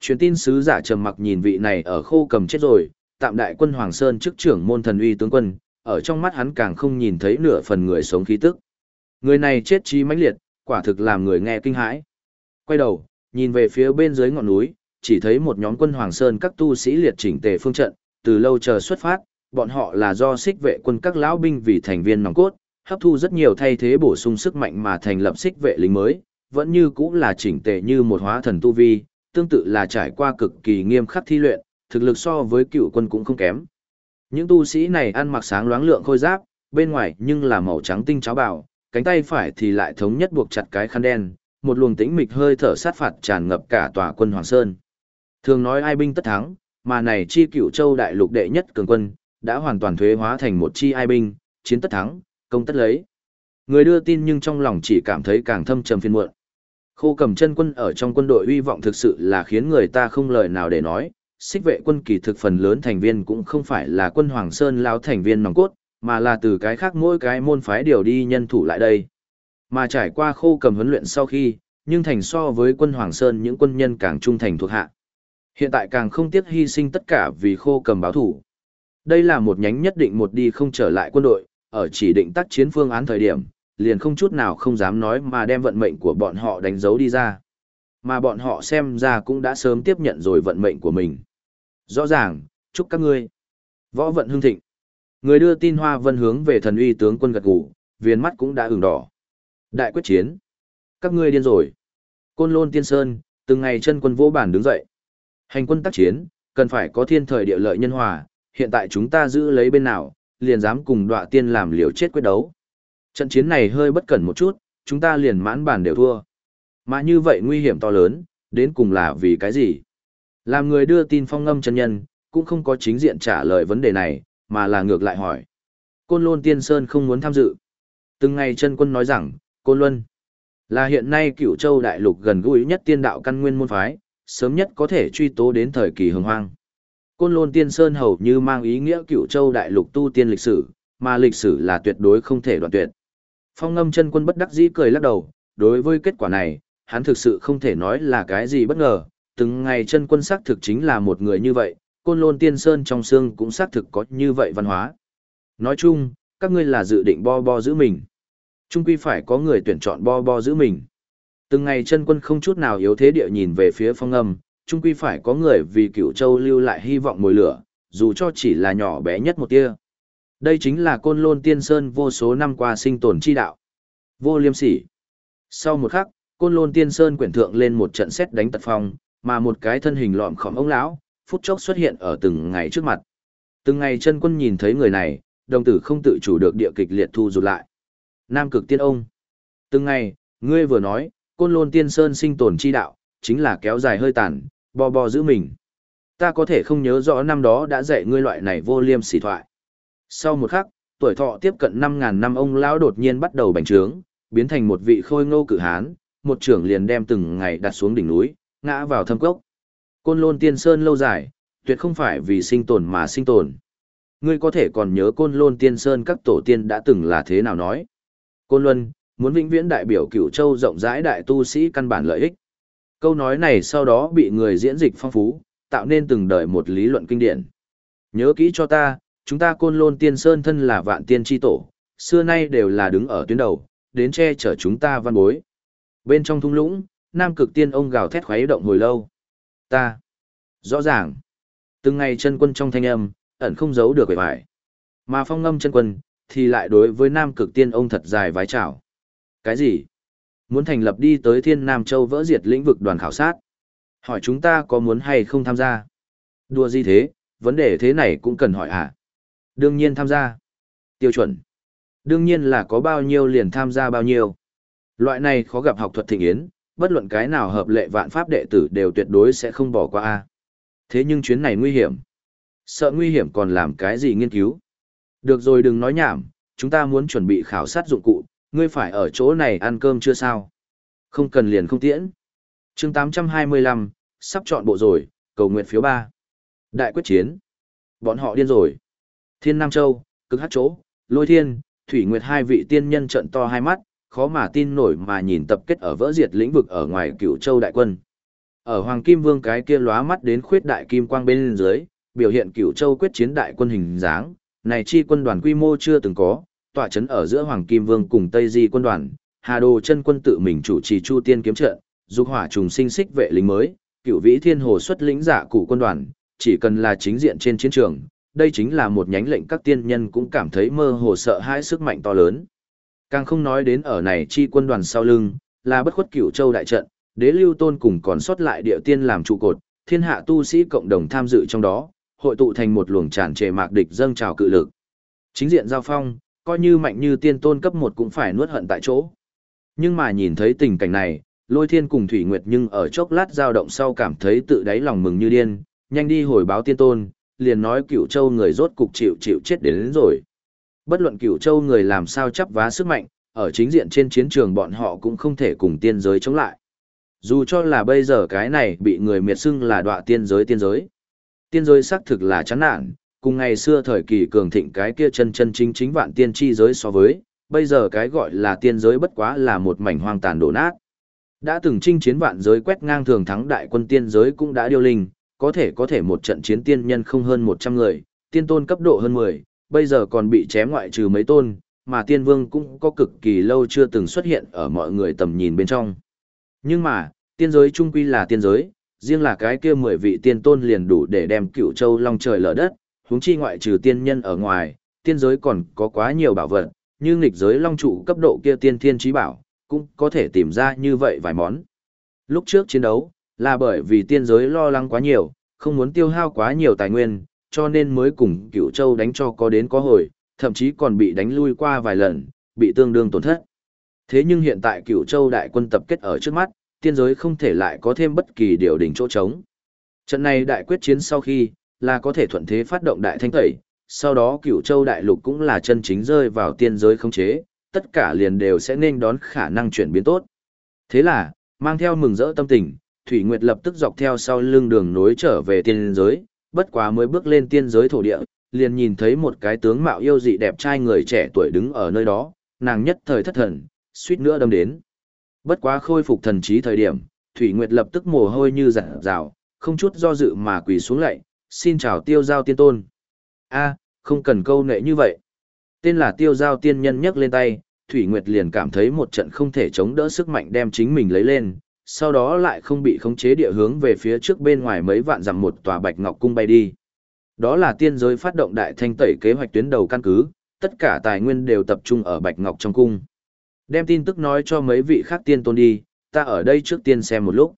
Truyền tin sứ giả trầm mặc nhìn vị này ở khô cầm chết rồi, tạm đại quân Hoàng Sơn chức trưởng môn thần uy tướng quân, ở trong mắt hắn càng không nhìn thấy nửa phần người sống khí tức. Người này chết chí mãnh liệt, quả thực làm người nghe kinh hãi. Quay đầu, nhìn về phía bên dưới ngọn núi, chỉ thấy một nhóm quân Hoàng Sơn các tu sĩ liệt chỉnh tề phương trận, từ lâu chờ xuất phát, bọn họ là do xích vệ quân các lão binh vì thành viên nòng cốt, hấp thu rất nhiều thay thế bổ sung sức mạnh mà thành lập xích vệ lính mới, vẫn như cũng là chỉnh tề như một hóa thần tu vi, tương tự là trải qua cực kỳ nghiêm khắc thi luyện, thực lực so với cựu quân cũng không kém. Những tu sĩ này ăn mặc sáng loáng lượng khôi giáp, bên ngoài nhưng là màu trắng tinh cháo bảo, cánh tay phải thì lại thống nhất buộc chặt cái khăn đen, một luồng tĩnh mịch hơi thở sát phạt tràn ngập cả tòa quân Hoàng Sơn. Thường nói ai binh tất thắng, mà này chi cựu châu đại lục đệ nhất cường quân, đã hoàn toàn thuế hóa thành một chi ai binh, chiến tất thắng, công tất lấy. Người đưa tin nhưng trong lòng chỉ cảm thấy càng thâm trầm phiền muộn. Khô cầm chân quân ở trong quân đội uy vọng thực sự là khiến người ta không lời nào để nói, xích vệ quân kỳ thực phần lớn thành viên cũng không phải là quân Hoàng Sơn lao thành viên nòng cốt, mà là từ cái khác mỗi cái môn phái điều đi nhân thủ lại đây. Mà trải qua khô cầm huấn luyện sau khi, nhưng thành so với quân Hoàng Sơn những quân nhân càng trung thành thuộc hạ. Hiện tại càng không tiếc hy sinh tất cả vì khô cầm báo thủ. Đây là một nhánh nhất định một đi không trở lại quân đội, ở chỉ định tác chiến phương án thời điểm, liền không chút nào không dám nói mà đem vận mệnh của bọn họ đánh dấu đi ra. Mà bọn họ xem ra cũng đã sớm tiếp nhận rồi vận mệnh của mình. Rõ ràng, chúc các ngươi. Võ vận hưng thịnh. Người đưa tin Hoa Vân hướng về thần uy tướng quân gật gù, viền mắt cũng đã ửng đỏ. Đại quyết chiến. Các ngươi điên rồi. Côn Lôn Tiên Sơn, từng ngày chân quân vô bản đứng dậy. Hành quân tác chiến, cần phải có thiên thời địa lợi nhân hòa, hiện tại chúng ta giữ lấy bên nào, liền dám cùng đọa tiên làm liều chết quyết đấu. Trận chiến này hơi bất cẩn một chút, chúng ta liền mãn bản đều thua. Mà như vậy nguy hiểm to lớn, đến cùng là vì cái gì? Làm người đưa tin phong ngâm chân nhân, cũng không có chính diện trả lời vấn đề này, mà là ngược lại hỏi. Côn Lôn Tiên Sơn không muốn tham dự. Từng ngày chân quân nói rằng, Côn Luân là hiện nay cựu châu đại lục gần gũi nhất tiên đạo căn nguyên môn phái, sớm nhất có thể truy tố đến thời kỳ hồng hoang. Côn Lôn Tiên Sơn hầu như mang ý nghĩa cựu châu đại lục tu tiên lịch sử, mà lịch sử là tuyệt đối không thể đoạn tuyệt. Phong ngâm chân quân bất đắc dĩ cười lắc đầu, đối với kết quả này, hắn thực sự không thể nói là cái gì bất ngờ, từng ngày chân quân xác thực chính là một người như vậy, côn lôn tiên sơn trong xương cũng xác thực có như vậy văn hóa. Nói chung, các ngươi là dự định bo bo giữ mình. Trung quy phải có người tuyển chọn bo bo giữ mình. Từng ngày chân quân không chút nào yếu thế địa nhìn về phía phong âm, trung quy phải có người vì cửu châu lưu lại hy vọng mồi lửa, dù cho chỉ là nhỏ bé nhất một tia. Đây chính là côn lôn tiên sơn vô số năm qua sinh tồn chi đạo. Vô liêm sỉ. Sau một khắc, côn lôn tiên sơn quyển thượng lên một trận xét đánh tật phong, mà một cái thân hình lọm khỏm ông lão, phút chốc xuất hiện ở từng ngày trước mặt. Từng ngày chân quân nhìn thấy người này, đồng tử không tự chủ được địa kịch liệt thu rụt lại. Nam cực tiên ông. Từng ngày, ngươi vừa nói, côn lôn tiên sơn sinh tồn chi đạo, chính là kéo dài hơi tàn, bò bò giữ mình. Ta có thể không nhớ rõ năm đó đã dạy ngươi loại này vô liêm sỉ thoại. Sau một khắc, tuổi thọ tiếp cận 5.000 năm ông lão đột nhiên bắt đầu bành trướng, biến thành một vị khôi ngô cử hán, một trưởng liền đem từng ngày đặt xuống đỉnh núi, ngã vào thâm cốc. Côn lôn tiên sơn lâu dài, tuyệt không phải vì sinh tồn mà sinh tồn. Ngươi có thể còn nhớ côn lôn tiên sơn các tổ tiên đã từng là thế nào nói. Côn luân, muốn vĩnh viễn đại biểu cửu châu rộng rãi đại tu sĩ căn bản lợi ích. Câu nói này sau đó bị người diễn dịch phong phú, tạo nên từng đời một lý luận kinh điển. Nhớ kỹ cho ta, chúng ta côn lôn tiên sơn thân là vạn tiên tri tổ, xưa nay đều là đứng ở tuyến đầu, đến che chở chúng ta văn bối. Bên trong thung lũng, nam cực tiên ông gào thét khói động hồi lâu. Ta. Rõ ràng. Từng ngày chân quân trong thanh âm, ẩn không giấu được vẻ vải. Mà phong ngâm chân quân, thì lại đối với nam cực tiên ông thật dài vái chào. Cái gì? Muốn thành lập đi tới thiên Nam Châu vỡ diệt lĩnh vực đoàn khảo sát. Hỏi chúng ta có muốn hay không tham gia? Đùa gì thế, vấn đề thế này cũng cần hỏi à? Đương nhiên tham gia. Tiêu chuẩn. Đương nhiên là có bao nhiêu liền tham gia bao nhiêu. Loại này khó gặp học thuật thịnh yến, bất luận cái nào hợp lệ vạn pháp đệ tử đều tuyệt đối sẽ không bỏ qua a. Thế nhưng chuyến này nguy hiểm. Sợ nguy hiểm còn làm cái gì nghiên cứu? Được rồi đừng nói nhảm, chúng ta muốn chuẩn bị khảo sát dụng cụ, ngươi phải ở chỗ này ăn cơm chưa sao? Không cần liền không tiễn. chương 825, sắp chọn bộ rồi, cầu nguyện phiếu 3. Đại quyết chiến. Bọn họ điên rồi. Thiên Nam Châu, cực hát chỗ, lôi thiên, thủy nguyệt hai vị tiên nhân trận to hai mắt, khó mà tin nổi mà nhìn tập kết ở vỡ diệt lĩnh vực ở ngoài cựu châu đại quân. Ở Hoàng Kim Vương cái kia lóa mắt đến khuyết đại kim quang bên dưới, biểu hiện cựu châu quyết chiến đại quân hình dáng, này chi quân đoàn quy mô chưa từng có, tọa chấn ở giữa Hoàng Kim Vương cùng Tây Di quân đoàn, Hà Đồ chân quân tự mình chủ trì Chu Tiên kiếm trận, dục hỏa trùng sinh xích vệ lính mới, cựu vĩ thiên hồ xuất lĩnh giả cụ quân đoàn, chỉ cần là chính diện trên chiến trường, đây chính là một nhánh lệnh các tiên nhân cũng cảm thấy mơ hồ sợ hãi sức mạnh to lớn. Càng không nói đến ở này chi quân đoàn sau lưng, là bất khuất cửu châu đại trận, đế lưu tôn cùng còn sót lại địa tiên làm trụ cột, thiên hạ tu sĩ cộng đồng tham dự trong đó, hội tụ thành một luồng tràn trề mạc địch dâng trào cự lực. Chính diện giao phong, coi như mạnh như tiên tôn cấp một cũng phải nuốt hận tại chỗ. Nhưng mà nhìn thấy tình cảnh này, lôi thiên cùng thủy nguyệt nhưng ở chốc lát dao động sau cảm thấy tự đáy lòng mừng như điên, nhanh đi hồi báo tiên tôn, liền nói cửu châu người rốt cục chịu chịu chết đến, đến rồi. Bất luận cửu châu người làm sao chấp vá sức mạnh, ở chính diện trên chiến trường bọn họ cũng không thể cùng tiên giới chống lại. Dù cho là bây giờ cái này bị người miệt xưng là đọa tiên giới tiên giới. Tiên giới xác thực là chán nản, cùng ngày xưa thời kỳ cường thịnh cái kia chân chân chính chính vạn tiên chi giới so với, bây giờ cái gọi là tiên giới bất quá là một mảnh hoang tàn đổ nát. Đã từng chinh chiến vạn giới quét ngang thường thắng đại quân tiên giới cũng đã điêu linh, có thể có thể một trận chiến tiên nhân không hơn 100 người, tiên tôn cấp độ hơn 10, bây giờ còn bị chém ngoại trừ mấy tôn, mà tiên vương cũng có cực kỳ lâu chưa từng xuất hiện ở mọi người tầm nhìn bên trong. Nhưng mà, tiên giới trung quy là tiên giới, riêng là cái kia 10 vị tiên tôn liền đủ để đem cựu châu long trời lở đất, huống chi ngoại trừ tiên nhân ở ngoài, tiên giới còn có quá nhiều bảo vật, như nghịch giới long trụ cấp độ kia tiên thiên trí bảo, cũng có thể tìm ra như vậy vài món. Lúc trước chiến đấu, là bởi vì tiên giới lo lắng quá nhiều, không muốn tiêu hao quá nhiều tài nguyên, cho nên mới cùng cựu châu đánh cho có đến có hồi, thậm chí còn bị đánh lui qua vài lần, bị tương đương tổn thất. Thế nhưng hiện tại cựu châu đại quân tập kết ở trước mắt, tiên giới không thể lại có thêm bất kỳ điều đỉnh chỗ trống. Trận này đại quyết chiến sau khi, là có thể thuận thế phát động đại thanh tẩy, sau đó cửu châu đại lục cũng là chân chính rơi vào tiên giới không chế, tất cả liền đều sẽ nên đón khả năng chuyển biến tốt. Thế là, mang theo mừng rỡ tâm tình, Thủy Nguyệt lập tức dọc theo sau lưng đường nối trở về tiên giới, bất quá mới bước lên tiên giới thổ địa, liền nhìn thấy một cái tướng mạo yêu dị đẹp trai người trẻ tuổi đứng ở nơi đó, nàng nhất thời thất thần, suýt nữa đâm đến. Bất quá khôi phục thần trí thời điểm, Thủy Nguyệt lập tức mồ hôi như giả rào, không chút do dự mà quỳ xuống lạy, xin chào tiêu giao tiên tôn. a không cần câu nệ như vậy. Tên là tiêu giao tiên nhân nhấc lên tay, Thủy Nguyệt liền cảm thấy một trận không thể chống đỡ sức mạnh đem chính mình lấy lên, sau đó lại không bị khống chế địa hướng về phía trước bên ngoài mấy vạn dặm một tòa bạch ngọc cung bay đi. Đó là tiên giới phát động đại thanh tẩy kế hoạch tuyến đầu căn cứ, tất cả tài nguyên đều tập trung ở bạch ngọc trong cung. Đem tin tức nói cho mấy vị khác tiên tôn đi, ta ở đây trước tiên xem một lúc.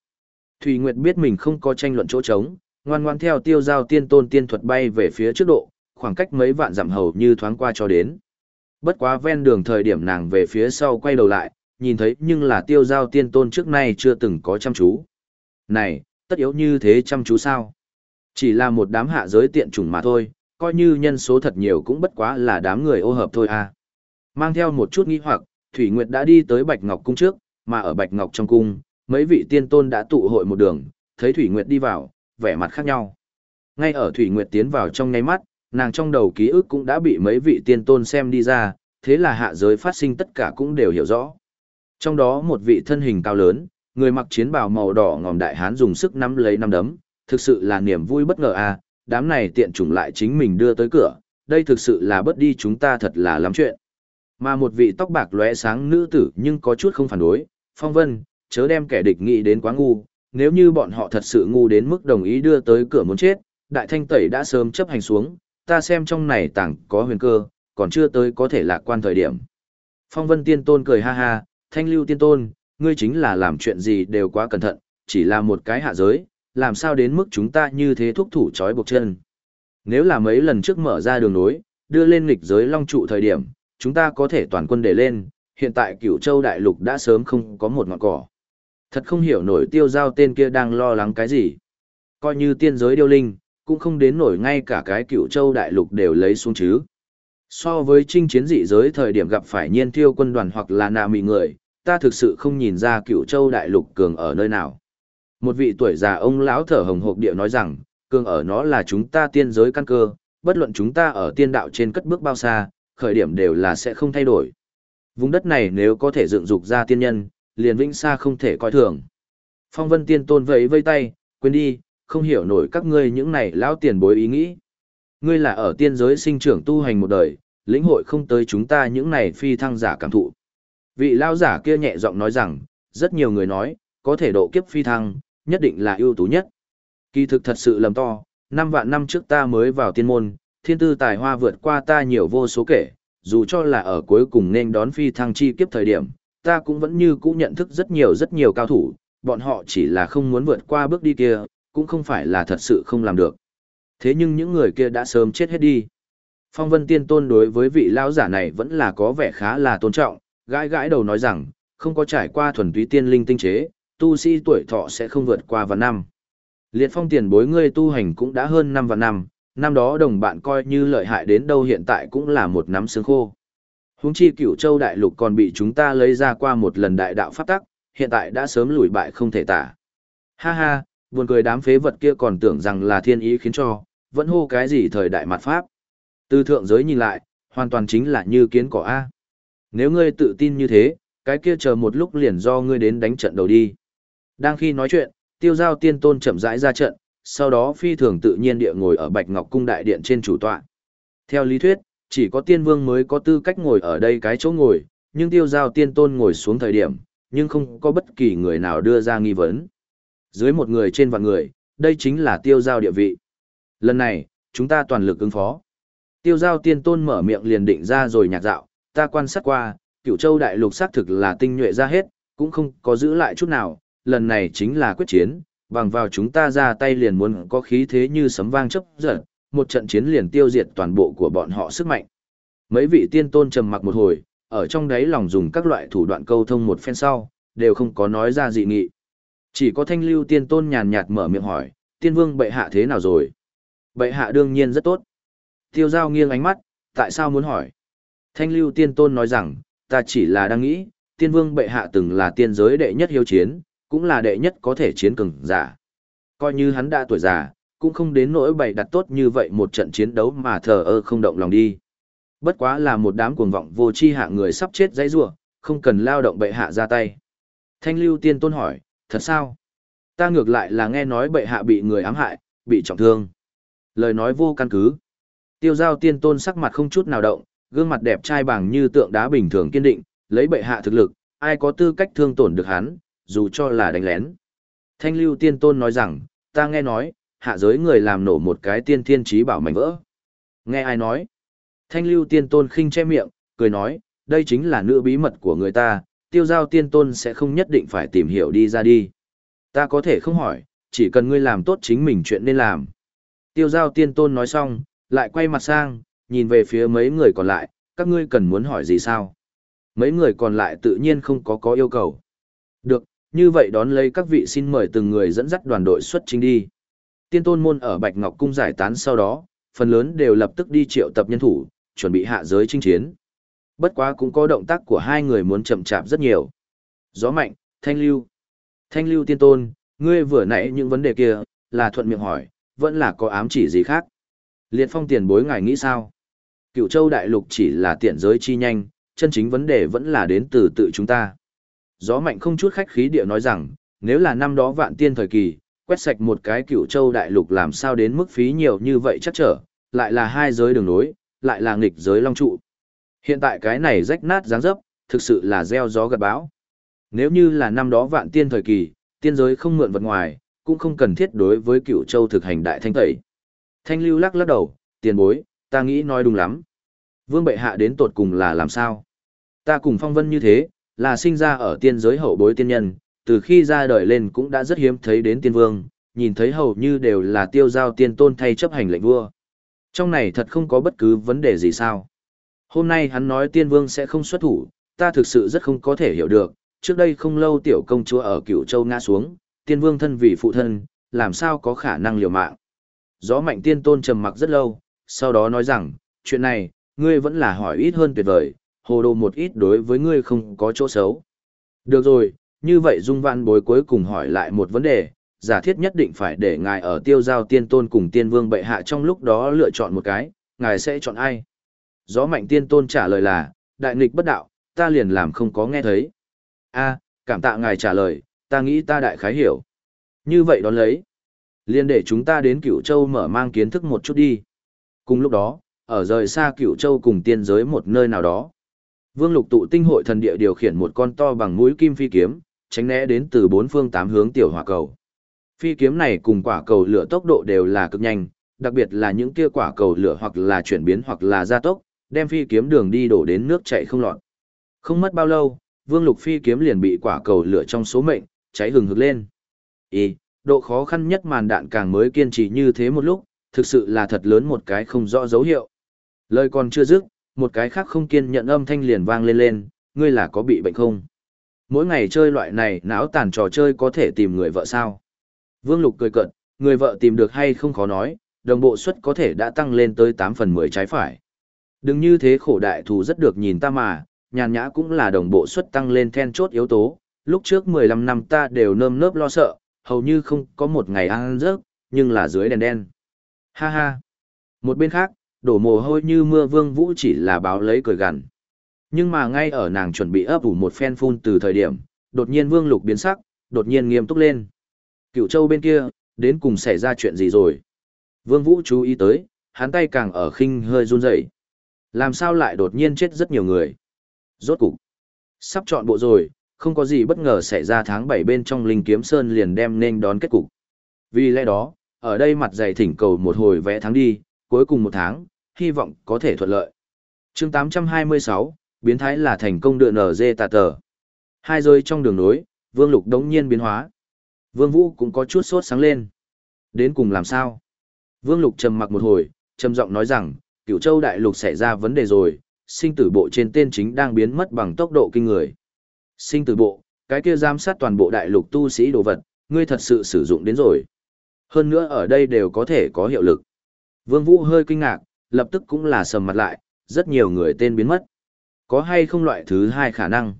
Thủy Nguyệt biết mình không có tranh luận chỗ trống, ngoan ngoan theo tiêu giao tiên tôn tiên thuật bay về phía trước độ, khoảng cách mấy vạn dặm hầu như thoáng qua cho đến. Bất quá ven đường thời điểm nàng về phía sau quay đầu lại, nhìn thấy nhưng là tiêu giao tiên tôn trước nay chưa từng có chăm chú. Này, tất yếu như thế chăm chú sao? Chỉ là một đám hạ giới tiện chủng mà thôi, coi như nhân số thật nhiều cũng bất quá là đám người ô hợp thôi à. Mang theo một chút nghi hoặc, Thủy Nguyệt đã đi tới Bạch Ngọc Cung trước, mà ở Bạch Ngọc trong cung, mấy vị tiên tôn đã tụ hội một đường, thấy Thủy Nguyệt đi vào, vẻ mặt khác nhau. Ngay ở Thủy Nguyệt tiến vào trong ngay mắt, nàng trong đầu ký ức cũng đã bị mấy vị tiên tôn xem đi ra, thế là hạ giới phát sinh tất cả cũng đều hiểu rõ. Trong đó một vị thân hình cao lớn, người mặc chiến bào màu đỏ ngòm đại hán dùng sức nắm lấy năm đấm, thực sự là niềm vui bất ngờ à, đám này tiện chủng lại chính mình đưa tới cửa, đây thực sự là bất đi chúng ta thật là lắm chuyện. Mà một vị tóc bạc lóe sáng nữ tử nhưng có chút không phản đối, phong vân, chớ đem kẻ địch nghĩ đến quá ngu, nếu như bọn họ thật sự ngu đến mức đồng ý đưa tới cửa muốn chết, đại thanh tẩy đã sớm chấp hành xuống, ta xem trong này tảng có huyền cơ, còn chưa tới có thể lạc quan thời điểm. Phong vân tiên tôn cười ha ha, thanh lưu tiên tôn, ngươi chính là làm chuyện gì đều quá cẩn thận, chỉ là một cái hạ giới, làm sao đến mức chúng ta như thế thúc thủ trói buộc chân. Nếu là mấy lần trước mở ra đường nối, đưa lên nghịch giới long trụ thời điểm, chúng ta có thể toàn quân để lên, hiện tại cửu châu đại lục đã sớm không có một ngọn cỏ. Thật không hiểu nổi tiêu giao tên kia đang lo lắng cái gì. Coi như tiên giới điêu linh, cũng không đến nổi ngay cả cái cửu châu đại lục đều lấy xuống chứ. So với chinh chiến dị giới thời điểm gặp phải nhiên tiêu quân đoàn hoặc là nà mị người, ta thực sự không nhìn ra cựu châu đại lục cường ở nơi nào. Một vị tuổi già ông lão thở hồng hộc địa nói rằng, cường ở nó là chúng ta tiên giới căn cơ, bất luận chúng ta ở tiên đạo trên cất bước bao xa, khởi điểm đều là sẽ không thay đổi. Vùng đất này nếu có thể dựng dục ra tiên nhân, liền vĩnh xa không thể coi thường. Phong vân tiên tôn vẫy vây tay, quên đi, không hiểu nổi các ngươi những này lão tiền bối ý nghĩ. Ngươi là ở tiên giới sinh trưởng tu hành một đời, lĩnh hội không tới chúng ta những này phi thăng giả cảm thụ. Vị lão giả kia nhẹ giọng nói rằng, rất nhiều người nói, có thể độ kiếp phi thăng, nhất định là ưu tú nhất. Kỳ thực thật sự lầm to, năm vạn năm trước ta mới vào tiên môn, thiên tư tài hoa vượt qua ta nhiều vô số kể, dù cho là ở cuối cùng nên đón phi thăng chi kiếp thời điểm, ta cũng vẫn như cũ nhận thức rất nhiều rất nhiều cao thủ, bọn họ chỉ là không muốn vượt qua bước đi kia, cũng không phải là thật sự không làm được. Thế nhưng những người kia đã sớm chết hết đi. Phong Vân Tiên Tôn đối với vị lão giả này vẫn là có vẻ khá là tôn trọng, gãi gãi đầu nói rằng, không có trải qua thuần túy tiên linh tinh chế, tu sĩ tuổi thọ sẽ không vượt qua vạn năm. Liệt phong tiền bối ngươi tu hành cũng đã hơn năm vạn năm, năm đó đồng bạn coi như lợi hại đến đâu hiện tại cũng là một nắm xương khô. Huống chi cửu châu đại lục còn bị chúng ta lấy ra qua một lần đại đạo pháp tắc, hiện tại đã sớm lùi bại không thể tả. Ha ha, buồn cười đám phế vật kia còn tưởng rằng là thiên ý khiến cho, vẫn hô cái gì thời đại mặt pháp. Từ thượng giới nhìn lại, hoàn toàn chính là như kiến cỏ A. Nếu ngươi tự tin như thế, cái kia chờ một lúc liền do ngươi đến đánh trận đầu đi. Đang khi nói chuyện, tiêu giao tiên tôn chậm rãi ra trận, sau đó phi thường tự nhiên địa ngồi ở Bạch Ngọc Cung đại điện trên chủ tọa. Theo lý thuyết, chỉ có tiên vương mới có tư cách ngồi ở đây cái chỗ ngồi, nhưng tiêu giao tiên tôn ngồi xuống thời điểm, nhưng không có bất kỳ người nào đưa ra nghi vấn. Dưới một người trên vạn người, đây chính là tiêu giao địa vị. Lần này, chúng ta toàn lực ứng phó. Tiêu giao tiên tôn mở miệng liền định ra rồi nhạc dạo, ta quan sát qua, cựu châu đại lục xác thực là tinh nhuệ ra hết, cũng không có giữ lại chút nào, lần này chính là quyết chiến, bằng vào chúng ta ra tay liền muốn có khí thế như sấm vang chấp giật, một trận chiến liền tiêu diệt toàn bộ của bọn họ sức mạnh. Mấy vị tiên tôn trầm mặc một hồi, ở trong đấy lòng dùng các loại thủ đoạn câu thông một phen sau, đều không có nói ra dị nghị. Chỉ có thanh lưu tiên tôn nhàn nhạt mở miệng hỏi, tiên vương bệ hạ thế nào rồi? Bệ hạ đương nhiên rất tốt. Tiêu giao nghiêng ánh mắt, tại sao muốn hỏi? Thanh lưu tiên tôn nói rằng, ta chỉ là đang nghĩ, tiên vương bệ hạ từng là tiên giới đệ nhất hiếu chiến, cũng là đệ nhất có thể chiến cường giả. Coi như hắn đã tuổi già, cũng không đến nỗi bày đặt tốt như vậy một trận chiến đấu mà thờ ơ không động lòng đi. Bất quá là một đám cuồng vọng vô chi hạ người sắp chết dãy rủa, không cần lao động bệ hạ ra tay. Thanh lưu tiên tôn hỏi, thật sao? Ta ngược lại là nghe nói bệ hạ bị người ám hại, bị trọng thương. Lời nói vô căn cứ. Tiêu giao tiên tôn sắc mặt không chút nào động, gương mặt đẹp trai bằng như tượng đá bình thường kiên định, lấy bệ hạ thực lực, ai có tư cách thương tổn được hắn, dù cho là đánh lén. Thanh lưu tiên tôn nói rằng, ta nghe nói, hạ giới người làm nổ một cái tiên thiên trí bảo mảnh vỡ. Nghe ai nói? Thanh lưu tiên tôn khinh che miệng, cười nói, đây chính là nữ bí mật của người ta, tiêu giao tiên tôn sẽ không nhất định phải tìm hiểu đi ra đi. Ta có thể không hỏi, chỉ cần ngươi làm tốt chính mình chuyện nên làm. Tiêu giao tiên tôn nói xong, lại quay mặt sang, nhìn về phía mấy người còn lại, các ngươi cần muốn hỏi gì sao? Mấy người còn lại tự nhiên không có có yêu cầu. Được, như vậy đón lấy các vị xin mời từng người dẫn dắt đoàn đội xuất chính đi. Tiên tôn môn ở Bạch Ngọc Cung giải tán sau đó, phần lớn đều lập tức đi triệu tập nhân thủ, chuẩn bị hạ giới chinh chiến. Bất quá cũng có động tác của hai người muốn chậm chạp rất nhiều. Gió mạnh, thanh lưu. Thanh lưu tiên tôn, ngươi vừa nãy những vấn đề kia, là thuận miệng hỏi, vẫn là có ám chỉ gì khác. Liệt phong tiền bối ngài nghĩ sao? Cựu châu đại lục chỉ là tiện giới chi nhanh, chân chính vấn đề vẫn là đến từ tự chúng ta. Gió mạnh không chút khách khí địa nói rằng, nếu là năm đó vạn tiên thời kỳ, quét sạch một cái cựu châu đại lục làm sao đến mức phí nhiều như vậy chắc trở, lại là hai giới đường nối, lại là nghịch giới long trụ. Hiện tại cái này rách nát dáng dấp, thực sự là gieo gió gặt bão. Nếu như là năm đó vạn tiên thời kỳ, tiên giới không mượn vật ngoài, cũng không cần thiết đối với cựu châu thực hành đại thanh tẩy. Thanh lưu lắc lắc đầu, tiền bối, ta nghĩ nói đúng lắm. Vương bệ hạ đến tột cùng là làm sao? Ta cùng phong vân như thế, là sinh ra ở tiên giới hậu bối tiên nhân, từ khi ra đời lên cũng đã rất hiếm thấy đến tiên vương, nhìn thấy hầu như đều là tiêu giao tiên tôn thay chấp hành lệnh vua. Trong này thật không có bất cứ vấn đề gì sao. Hôm nay hắn nói tiên vương sẽ không xuất thủ, ta thực sự rất không có thể hiểu được, trước đây không lâu tiểu công chúa ở cựu châu ngã xuống, tiên vương thân vì phụ thân, làm sao có khả năng liều mạng. Gió mạnh tiên tôn trầm mặc rất lâu, sau đó nói rằng, chuyện này, ngươi vẫn là hỏi ít hơn tuyệt vời, hồ đồ một ít đối với ngươi không có chỗ xấu. Được rồi, như vậy Dung Văn bối cuối cùng hỏi lại một vấn đề, giả thiết nhất định phải để ngài ở tiêu giao tiên tôn cùng tiên vương bệ hạ trong lúc đó lựa chọn một cái, ngài sẽ chọn ai? Gió mạnh tiên tôn trả lời là, đại nghịch bất đạo, ta liền làm không có nghe thấy. a cảm tạ ngài trả lời, ta nghĩ ta đại khái hiểu. Như vậy đón lấy. Liên để chúng ta đến cửu châu mở mang kiến thức một chút đi. Cùng lúc đó, ở rời xa cửu châu cùng tiên giới một nơi nào đó. Vương lục tụ tinh hội thần địa điều khiển một con to bằng mũi kim phi kiếm, tránh né đến từ bốn phương tám hướng tiểu hỏa cầu. Phi kiếm này cùng quả cầu lửa tốc độ đều là cực nhanh, đặc biệt là những kia quả cầu lửa hoặc là chuyển biến hoặc là gia tốc, đem phi kiếm đường đi đổ đến nước chảy không lọt. Không mất bao lâu, Vương Lục phi kiếm liền bị quả cầu lửa trong số mệnh cháy hừng hực lên. Ý, độ khó khăn nhất màn đạn càng mới kiên trì như thế một lúc, thực sự là thật lớn một cái không rõ dấu hiệu. Lời còn chưa dứt, một cái khác không kiên nhận âm thanh liền vang lên lên, ngươi là có bị bệnh không? Mỗi ngày chơi loại này não tàn trò chơi có thể tìm người vợ sao? Vương Lục cười cận, người vợ tìm được hay không khó nói, đồng bộ suất có thể đã tăng lên tới 8 phần 10 trái phải. Đừng như thế khổ đại thù rất được nhìn ta mà, nhàn nhã cũng là đồng bộ suất tăng lên then chốt yếu tố, lúc trước 15 năm ta đều nơm nớp lo sợ, hầu như không có một ngày ăn rớt, nhưng là dưới đèn đen. Ha ha. Một bên khác, đổ mồ hôi như mưa vương vũ chỉ là báo lấy cười gằn. Nhưng mà ngay ở nàng chuẩn bị ấp ủ một phen phun từ thời điểm, đột nhiên vương lục biến sắc, đột nhiên nghiêm túc lên. Cựu châu bên kia, đến cùng xảy ra chuyện gì rồi? Vương vũ chú ý tới, hắn tay càng ở khinh hơi run rẩy. Làm sao lại đột nhiên chết rất nhiều người? Rốt cục, sắp chọn bộ rồi, không có gì bất ngờ xảy ra tháng 7 bên trong Linh Kiếm Sơn liền đem nên đón kết cục. Vì lẽ đó, ở đây mặt dày thỉnh cầu một hồi vẽ tháng đi, cuối cùng một tháng, hy vọng có thể thuận lợi. chương 826, biến thái là thành công đựa nở dê tà tờ. Hai rơi trong đường nối, Vương Lục đống nhiên biến hóa. Vương Vũ cũng có chút sốt sáng lên. Đến cùng làm sao? Vương Lục trầm mặc một hồi, trầm giọng nói rằng, cửu châu đại lục xảy ra vấn đề rồi, sinh tử bộ trên tên chính đang biến mất bằng tốc độ kinh người. Sinh tử bộ, cái kia giám sát toàn bộ đại lục tu sĩ đồ vật, ngươi thật sự sử dụng đến rồi. Hơn nữa ở đây đều có thể có hiệu lực. Vương Vũ hơi kinh ngạc, lập tức cũng là sầm mặt lại, rất nhiều người tên biến mất. Có hay không loại thứ hai khả năng?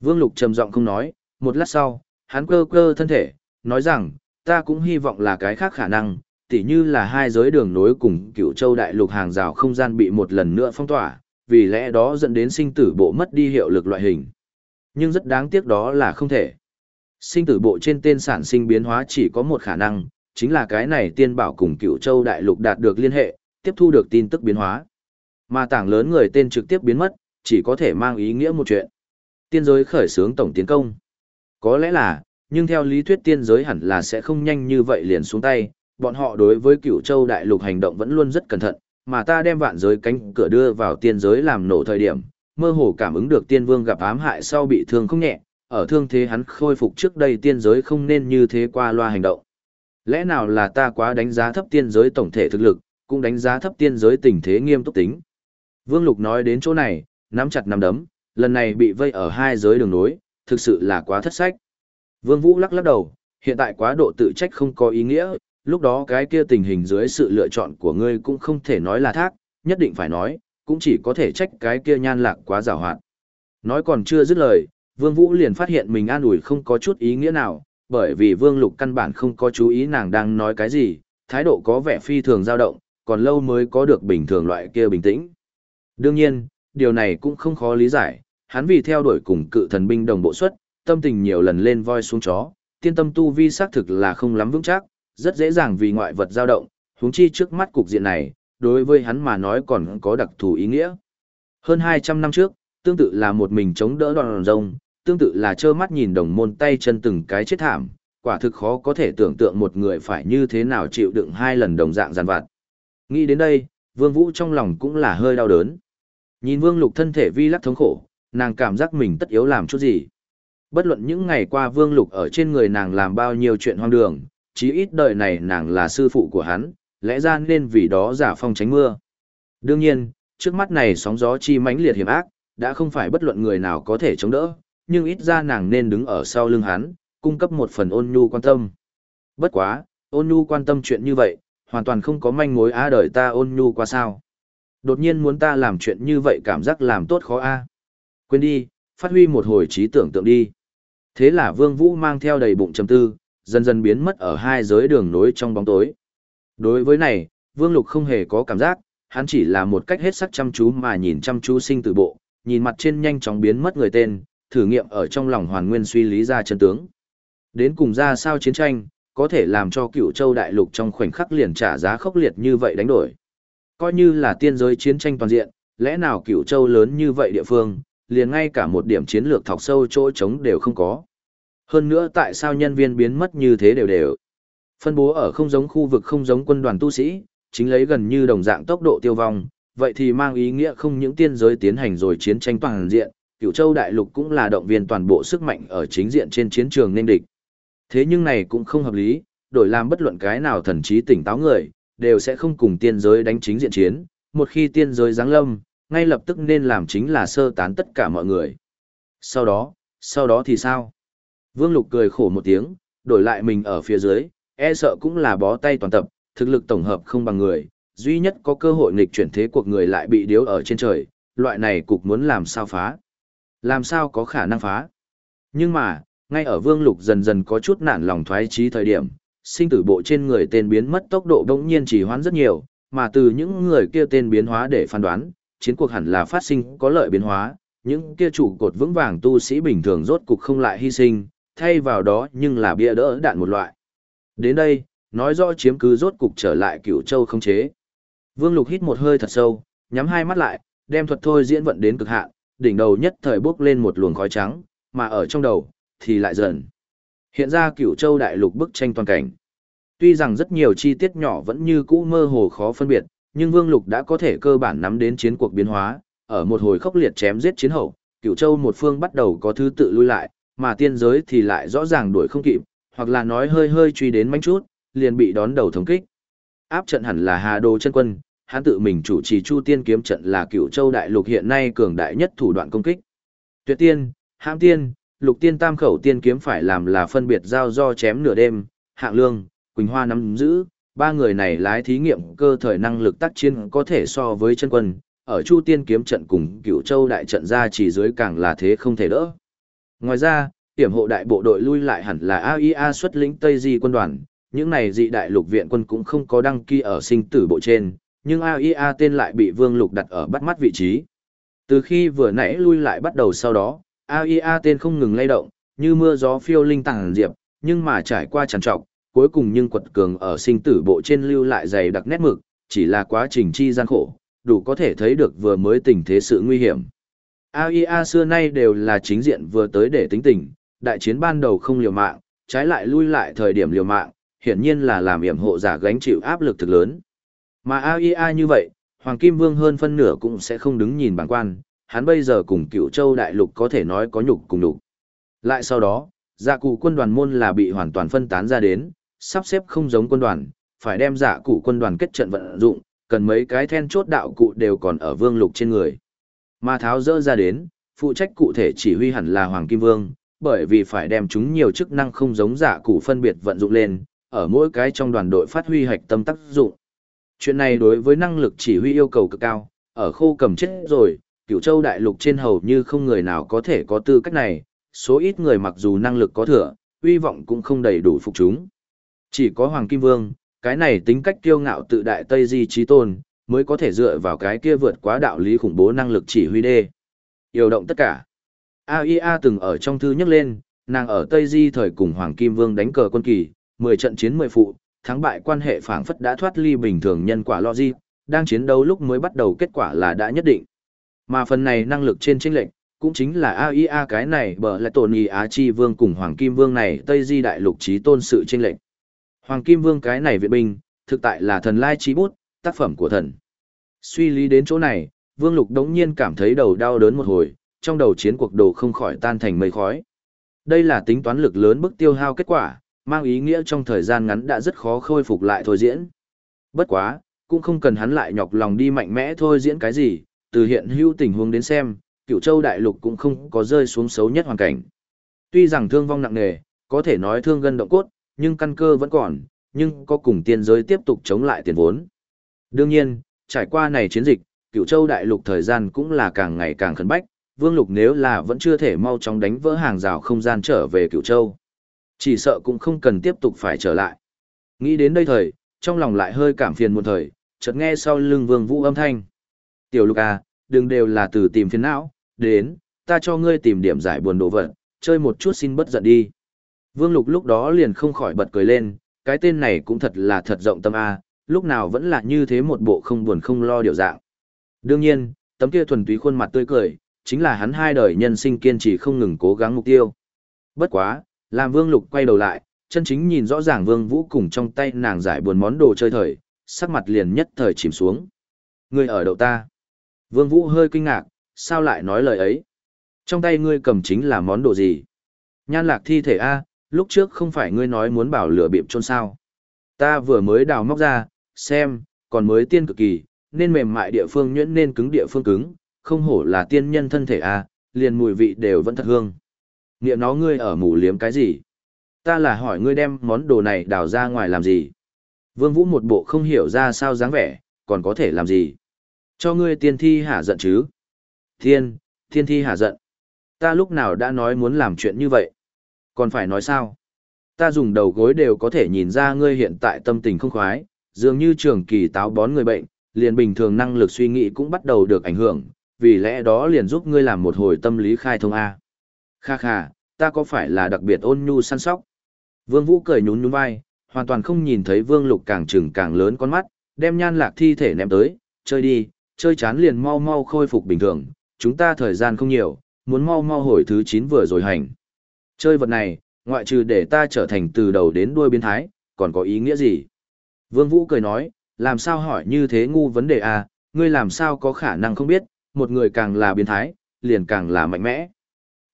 Vương Lục trầm giọng không nói, một lát sau, hắn cơ cơ thân thể, nói rằng, ta cũng hy vọng là cái khác khả năng, tỉ như là hai giới đường nối cùng cựu châu đại lục hàng rào không gian bị một lần nữa phong tỏa, vì lẽ đó dẫn đến sinh tử bộ mất đi hiệu lực loại hình. Nhưng rất đáng tiếc đó là không thể. Sinh tử bộ trên tên sản sinh biến hóa chỉ có một khả năng, chính là cái này tiên bảo cùng cựu châu đại lục đạt được liên hệ, tiếp thu được tin tức biến hóa. Mà tảng lớn người tên trực tiếp biến mất, chỉ có thể mang ý nghĩa một chuyện. Tiên giới khởi xướng tổng tiến công. Có lẽ là, nhưng theo lý thuyết tiên giới hẳn là sẽ không nhanh như vậy liền xuống tay, bọn họ đối với cựu châu đại lục hành động vẫn luôn rất cẩn thận, mà ta đem vạn giới cánh cửa đưa vào tiên giới làm nổ thời điểm, mơ hồ cảm ứng được tiên vương gặp ám hại sau bị thương không nhẹ, ở thương thế hắn khôi phục trước đây tiên giới không nên như thế qua loa hành động. Lẽ nào là ta quá đánh giá thấp tiên giới tổng thể thực lực, cũng đánh giá thấp tiên giới tình thế nghiêm túc tính. Vương Lục nói đến chỗ này, nắm chặt nắm đấm, lần này bị vây ở hai giới đường nối, thực sự là quá thất sách. Vương Vũ lắc lắc đầu, hiện tại quá độ tự trách không có ý nghĩa, lúc đó cái kia tình hình dưới sự lựa chọn của ngươi cũng không thể nói là thác, nhất định phải nói, cũng chỉ có thể trách cái kia nhan lạc quá giảo hoạt. Nói còn chưa dứt lời, Vương Vũ liền phát hiện mình an ủi không có chút ý nghĩa nào, bởi vì Vương Lục căn bản không có chú ý nàng đang nói cái gì, thái độ có vẻ phi thường dao động, còn lâu mới có được bình thường loại kia bình tĩnh. Đương nhiên, điều này cũng không khó lý giải, hắn vì theo đuổi cùng cự thần binh đồng bộ xuất, tâm tình nhiều lần lên voi xuống chó, tiên tâm tu vi xác thực là không lắm vững chắc, rất dễ dàng vì ngoại vật dao động, huống chi trước mắt cục diện này, đối với hắn mà nói còn có đặc thù ý nghĩa. Hơn 200 năm trước, tương tự là một mình chống đỡ đòn rông, tương tự là trơ mắt nhìn đồng môn tay chân từng cái chết thảm, quả thực khó có thể tưởng tượng một người phải như thế nào chịu đựng hai lần đồng dạng giàn vặt. Nghĩ đến đây, Vương Vũ trong lòng cũng là hơi đau đớn. Nhìn Vương Lục thân thể vi lắc thống khổ, nàng cảm giác mình tất yếu làm chút gì. Bất luận những ngày qua Vương Lục ở trên người nàng làm bao nhiêu chuyện hoang đường, chí ít đời này nàng là sư phụ của hắn, lẽ ra nên vì đó giả phong tránh mưa. Đương nhiên, trước mắt này sóng gió chi mãnh liệt hiểm ác, đã không phải bất luận người nào có thể chống đỡ, nhưng ít ra nàng nên đứng ở sau lưng hắn, cung cấp một phần ôn nhu quan tâm. Bất quá, ôn nhu quan tâm chuyện như vậy, hoàn toàn không có manh mối á đời ta ôn nhu qua sao. Đột nhiên muốn ta làm chuyện như vậy cảm giác làm tốt khó a. Quên đi, phát huy một hồi trí tưởng tượng đi. Thế là Vương Vũ mang theo đầy bụng trầm tư, dần dần biến mất ở hai giới đường nối trong bóng tối. Đối với này, Vương Lục không hề có cảm giác, hắn chỉ là một cách hết sắc chăm chú mà nhìn chăm chú sinh tử bộ, nhìn mặt trên nhanh chóng biến mất người tên, thử nghiệm ở trong lòng hoàn nguyên suy lý ra chân tướng. Đến cùng ra sao chiến tranh, có thể làm cho cựu châu đại lục trong khoảnh khắc liền trả giá khốc liệt như vậy đánh đổi. Coi như là tiên giới chiến tranh toàn diện, lẽ nào cựu châu lớn như vậy địa phương, liền ngay cả một điểm chiến lược thọc sâu chỗ trống đều không có. Hơn nữa tại sao nhân viên biến mất như thế đều đều. Phân bố ở không giống khu vực không giống quân đoàn tu sĩ, chính lấy gần như đồng dạng tốc độ tiêu vong, vậy thì mang ý nghĩa không những tiên giới tiến hành rồi chiến tranh toàn diện, cửu châu đại lục cũng là động viên toàn bộ sức mạnh ở chính diện trên chiến trường nên địch. Thế nhưng này cũng không hợp lý, đổi làm bất luận cái nào thần trí tỉnh táo người, đều sẽ không cùng tiên giới đánh chính diện chiến, một khi tiên giới giáng lâm, ngay lập tức nên làm chính là sơ tán tất cả mọi người. Sau đó, sau đó thì sao? Vương Lục cười khổ một tiếng, đổi lại mình ở phía dưới, e sợ cũng là bó tay toàn tập, thực lực tổng hợp không bằng người, duy nhất có cơ hội nghịch chuyển thế cuộc người lại bị điếu ở trên trời, loại này cục muốn làm sao phá. Làm sao có khả năng phá. Nhưng mà, ngay ở Vương Lục dần dần có chút nản lòng thoái trí thời điểm, sinh tử bộ trên người tên biến mất tốc độ đông nhiên chỉ hoãn rất nhiều, mà từ những người kia tên biến hóa để phán đoán, chiến cuộc hẳn là phát sinh có lợi biến hóa, những kia trụ cột vững vàng tu sĩ bình thường rốt cục không lại hy sinh, thay vào đó nhưng là bia đỡ đạn một loại. Đến đây, nói rõ chiếm cứ rốt cục trở lại cửu châu không chế. Vương Lục hít một hơi thật sâu, nhắm hai mắt lại, đem thuật thôi diễn vận đến cực hạn, đỉnh đầu nhất thời bốc lên một luồng khói trắng, mà ở trong đầu thì lại dần hiện ra cửu châu đại lục bức tranh toàn cảnh. Tuy rằng rất nhiều chi tiết nhỏ vẫn như cũ mơ hồ khó phân biệt, nhưng Vương Lục đã có thể cơ bản nắm đến chiến cuộc biến hóa, ở một hồi khốc liệt chém giết chiến hậu, Cửu Châu một phương bắt đầu có thứ tự lui lại, mà tiên giới thì lại rõ ràng đuổi không kịp, hoặc là nói hơi hơi truy đến manh chút, liền bị đón đầu thống kích. Áp trận hẳn là Hà Đô chân quân, hắn tự mình chủ trì Chu Tiên kiếm trận là Cửu Châu đại lục hiện nay cường đại nhất thủ đoạn công kích. Tuyệt tiên, Hãm tiên, Lục tiên tam khẩu tiên kiếm phải làm là phân biệt giao do chém nửa đêm, Hạng Lương, Quỳnh Hoa nắm giữ, ba người này lái thí nghiệm cơ thời năng lực tác chiến có thể so với chân quân, ở Chu Tiên kiếm trận cùng Cửu Châu đại trận ra chỉ dưới càng là thế không thể đỡ. Ngoài ra, tiểm hộ đại bộ đội lui lại hẳn là AIA xuất lĩnh Tây Di quân đoàn, những này dị đại lục viện quân cũng không có đăng ký ở sinh tử bộ trên, nhưng AIA tên lại bị Vương Lục đặt ở bắt mắt vị trí. Từ khi vừa nãy lui lại bắt đầu sau đó, AIA tên không ngừng lay động, như mưa gió phiêu linh tàng diệp, nhưng mà trải qua trằn trọc, cuối cùng nhưng quật cường ở sinh tử bộ trên lưu lại dày đặc nét mực, chỉ là quá trình chi gian khổ, đủ có thể thấy được vừa mới tình thế sự nguy hiểm. AIA xưa nay đều là chính diện vừa tới để tính tình, đại chiến ban đầu không liều mạng, trái lại lui lại thời điểm liều mạng, hiển nhiên là làm yểm hộ giả gánh chịu áp lực thực lớn. Mà AIA như vậy, Hoàng Kim Vương hơn phân nửa cũng sẽ không đứng nhìn bản quan, hắn bây giờ cùng cựu châu đại lục có thể nói có nhục cùng nhục. Lại sau đó, giả cụ quân đoàn môn là bị hoàn toàn phân tán ra đến, sắp xếp không giống quân đoàn, phải đem giả cụ quân đoàn kết trận vận dụng, cần mấy cái then chốt đạo cụ đều còn ở vương lục trên người. Mà tháo dỡ ra đến, phụ trách cụ thể chỉ huy hẳn là Hoàng Kim Vương, bởi vì phải đem chúng nhiều chức năng không giống giả cụ phân biệt vận dụng lên, ở mỗi cái trong đoàn đội phát huy hạch tâm tác dụng. Chuyện này đối với năng lực chỉ huy yêu cầu cực cao, ở khô cầm chết rồi, cửu châu đại lục trên hầu như không người nào có thể có tư cách này, số ít người mặc dù năng lực có thừa, uy vọng cũng không đầy đủ phục chúng. Chỉ có Hoàng Kim Vương, cái này tính cách kiêu ngạo tự đại Tây Di trí tôn, mới có thể dựa vào cái kia vượt quá đạo lý khủng bố năng lực chỉ huy đê. Điều động tất cả. AIA từng ở trong thư nhắc lên, nàng ở Tây Di thời cùng Hoàng Kim Vương đánh cờ quân kỳ, 10 trận chiến 10 phụ, thắng bại quan hệ phảng phất đã thoát ly bình thường nhân quả logic, đang chiến đấu lúc mới bắt đầu kết quả là đã nhất định. Mà phần này năng lực trên chênh lệnh, cũng chính là AIA cái này bờ lại tổn ý Á Chi Vương cùng Hoàng Kim Vương này Tây Di đại lục trí tôn sự chênh lệnh. Hoàng Kim Vương cái này viện binh, thực tại là thần lai trí bút, tác phẩm của thần. Suy lý đến chỗ này, Vương Lục đống nhiên cảm thấy đầu đau đớn một hồi, trong đầu chiến cuộc đồ không khỏi tan thành mây khói. Đây là tính toán lực lớn bức tiêu hao kết quả, mang ý nghĩa trong thời gian ngắn đã rất khó khôi phục lại thôi diễn. Bất quá, cũng không cần hắn lại nhọc lòng đi mạnh mẽ thôi diễn cái gì, từ hiện hữu tình huống đến xem, cựu châu đại lục cũng không có rơi xuống xấu nhất hoàn cảnh. Tuy rằng thương vong nặng nề, có thể nói thương gân động cốt, nhưng căn cơ vẫn còn, nhưng có cùng tiên giới tiếp tục chống lại tiền vốn. Đương nhiên, trải qua này chiến dịch, cựu châu đại lục thời gian cũng là càng ngày càng khẩn bách, vương lục nếu là vẫn chưa thể mau chóng đánh vỡ hàng rào không gian trở về Cửu châu. Chỉ sợ cũng không cần tiếp tục phải trở lại. Nghĩ đến đây thời, trong lòng lại hơi cảm phiền một thời, chợt nghe sau lưng vương vũ âm thanh. Tiểu lục à, đừng đều là từ tìm phiền não, đến, ta cho ngươi tìm điểm giải buồn đồ vật, chơi một chút xin bất giận đi. Vương Lục lúc đó liền không khỏi bật cười lên, cái tên này cũng thật là thật rộng tâm A, lúc nào vẫn là như thế một bộ không buồn không lo điều dạng. Đương nhiên, tấm kia thuần túy khuôn mặt tươi cười, chính là hắn hai đời nhân sinh kiên trì không ngừng cố gắng mục tiêu. Bất quá, làm Vương Lục quay đầu lại, chân chính nhìn rõ ràng Vương Vũ cùng trong tay nàng giải buồn món đồ chơi thời, sắc mặt liền nhất thời chìm xuống. Ngươi ở đầu ta. Vương Vũ hơi kinh ngạc, sao lại nói lời ấy? Trong tay ngươi cầm chính là món đồ gì? Nhan lạc thi thể A, lúc trước không phải ngươi nói muốn bảo lửa bịp chôn sao. Ta vừa mới đào móc ra, xem, còn mới tiên cực kỳ, nên mềm mại địa phương nhuyễn nên cứng địa phương cứng, không hổ là tiên nhân thân thể à, liền mùi vị đều vẫn thật hương. Niệm nó ngươi ở mù liếm cái gì? Ta là hỏi ngươi đem món đồ này đào ra ngoài làm gì? Vương Vũ một bộ không hiểu ra sao dáng vẻ, còn có thể làm gì? Cho ngươi tiên thi hả giận chứ? Thiên, thiên thi hả giận. Ta lúc nào đã nói muốn làm chuyện như vậy? Còn phải nói sao? Ta dùng đầu gối đều có thể nhìn ra ngươi hiện tại tâm tình không khoái, dường như trường kỳ táo bón người bệnh, liền bình thường năng lực suy nghĩ cũng bắt đầu được ảnh hưởng, vì lẽ đó liền giúp ngươi làm một hồi tâm lý khai thông A. Kha kha, ta có phải là đặc biệt ôn nhu săn sóc? Vương Vũ cười nhún nhún vai, hoàn toàn không nhìn thấy Vương Lục càng trừng càng lớn con mắt, đem nhan lạc thi thể ném tới, chơi đi, chơi chán liền mau mau khôi phục bình thường, chúng ta thời gian không nhiều, muốn mau mau hồi thứ 9 vừa rồi hành. Chơi vật này, ngoại trừ để ta trở thành từ đầu đến đuôi biến thái, còn có ý nghĩa gì? Vương Vũ cười nói, làm sao hỏi như thế ngu vấn đề à, ngươi làm sao có khả năng không biết, một người càng là biến thái, liền càng là mạnh mẽ.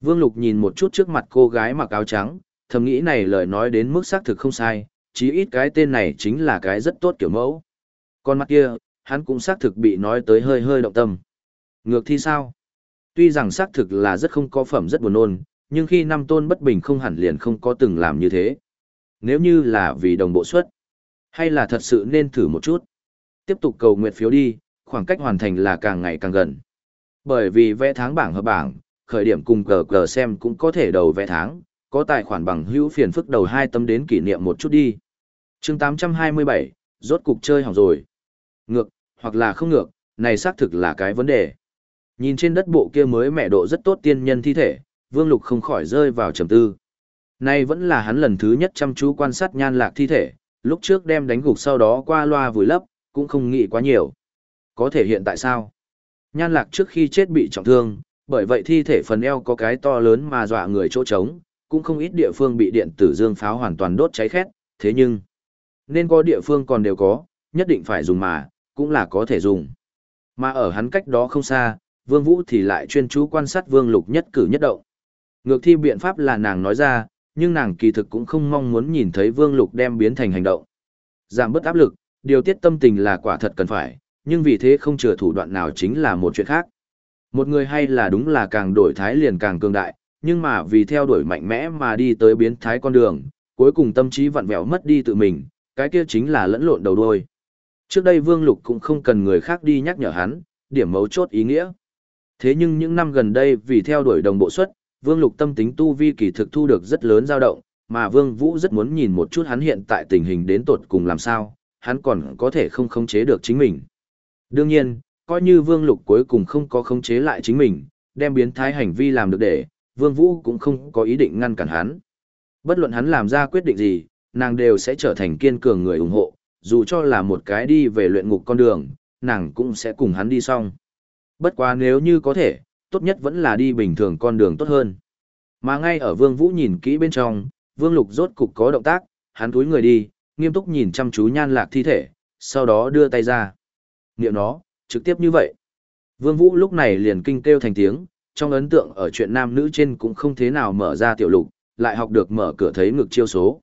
Vương Lục nhìn một chút trước mặt cô gái mặc áo trắng, thầm nghĩ này lời nói đến mức xác thực không sai, chí ít cái tên này chính là cái rất tốt kiểu mẫu. Con mắt kia, hắn cũng xác thực bị nói tới hơi hơi động tâm. Ngược thi sao? Tuy rằng xác thực là rất không có phẩm rất buồn nôn, nhưng khi năm tôn bất bình không hẳn liền không có từng làm như thế. Nếu như là vì đồng bộ suất, hay là thật sự nên thử một chút. Tiếp tục cầu nguyện phiếu đi, khoảng cách hoàn thành là càng ngày càng gần. Bởi vì vẽ tháng bảng hợp bảng, khởi điểm cùng cờ cờ xem cũng có thể đầu vẽ tháng, có tài khoản bằng hữu phiền phức đầu hai tấm đến kỷ niệm một chút đi. chương 827, rốt cục chơi hỏng rồi. Ngược, hoặc là không ngược, này xác thực là cái vấn đề. Nhìn trên đất bộ kia mới mẹ độ rất tốt tiên nhân thi thể, Vương Lục không khỏi rơi vào trầm tư. Nay vẫn là hắn lần thứ nhất chăm chú quan sát nhan lạc thi thể, lúc trước đem đánh gục sau đó qua loa vùi lấp, cũng không nghĩ quá nhiều. Có thể hiện tại sao? Nhan lạc trước khi chết bị trọng thương, bởi vậy thi thể phần eo có cái to lớn mà dọa người chỗ trống, cũng không ít địa phương bị điện tử dương pháo hoàn toàn đốt cháy khét, thế nhưng, nên có địa phương còn đều có, nhất định phải dùng mà, cũng là có thể dùng. Mà ở hắn cách đó không xa, Vương Vũ thì lại chuyên chú quan sát Vương Lục nhất cử nhất động. Ngược thi biện pháp là nàng nói ra, nhưng nàng kỳ thực cũng không mong muốn nhìn thấy Vương Lục đem biến thành hành động. Giảm bớt áp lực, điều tiết tâm tình là quả thật cần phải, nhưng vì thế không chừa thủ đoạn nào chính là một chuyện khác. Một người hay là đúng là càng đổi thái liền càng cường đại, nhưng mà vì theo đuổi mạnh mẽ mà đi tới biến thái con đường, cuối cùng tâm trí vặn vẹo mất đi tự mình, cái kia chính là lẫn lộn đầu đuôi. Trước đây Vương Lục cũng không cần người khác đi nhắc nhở hắn, điểm mấu chốt ý nghĩa. Thế nhưng những năm gần đây vì theo đuổi đồng bộ suất, Vương Lục tâm tính tu vi kỳ thực thu được rất lớn dao động, mà Vương Vũ rất muốn nhìn một chút hắn hiện tại tình hình đến tột cùng làm sao, hắn còn có thể không khống chế được chính mình. Đương nhiên, coi như Vương Lục cuối cùng không có khống chế lại chính mình, đem biến thái hành vi làm được để, Vương Vũ cũng không có ý định ngăn cản hắn. Bất luận hắn làm ra quyết định gì, nàng đều sẽ trở thành kiên cường người ủng hộ, dù cho là một cái đi về luyện ngục con đường, nàng cũng sẽ cùng hắn đi xong. Bất quá nếu như có thể, tốt nhất vẫn là đi bình thường con đường tốt hơn. Mà ngay ở Vương Vũ nhìn kỹ bên trong, Vương Lục rốt cục có động tác, hắn túi người đi, nghiêm túc nhìn chăm chú nhan lạc thi thể, sau đó đưa tay ra. Niệm nó, trực tiếp như vậy. Vương Vũ lúc này liền kinh kêu thành tiếng, trong ấn tượng ở chuyện nam nữ trên cũng không thế nào mở ra tiểu lục, lại học được mở cửa thấy ngực chiêu số.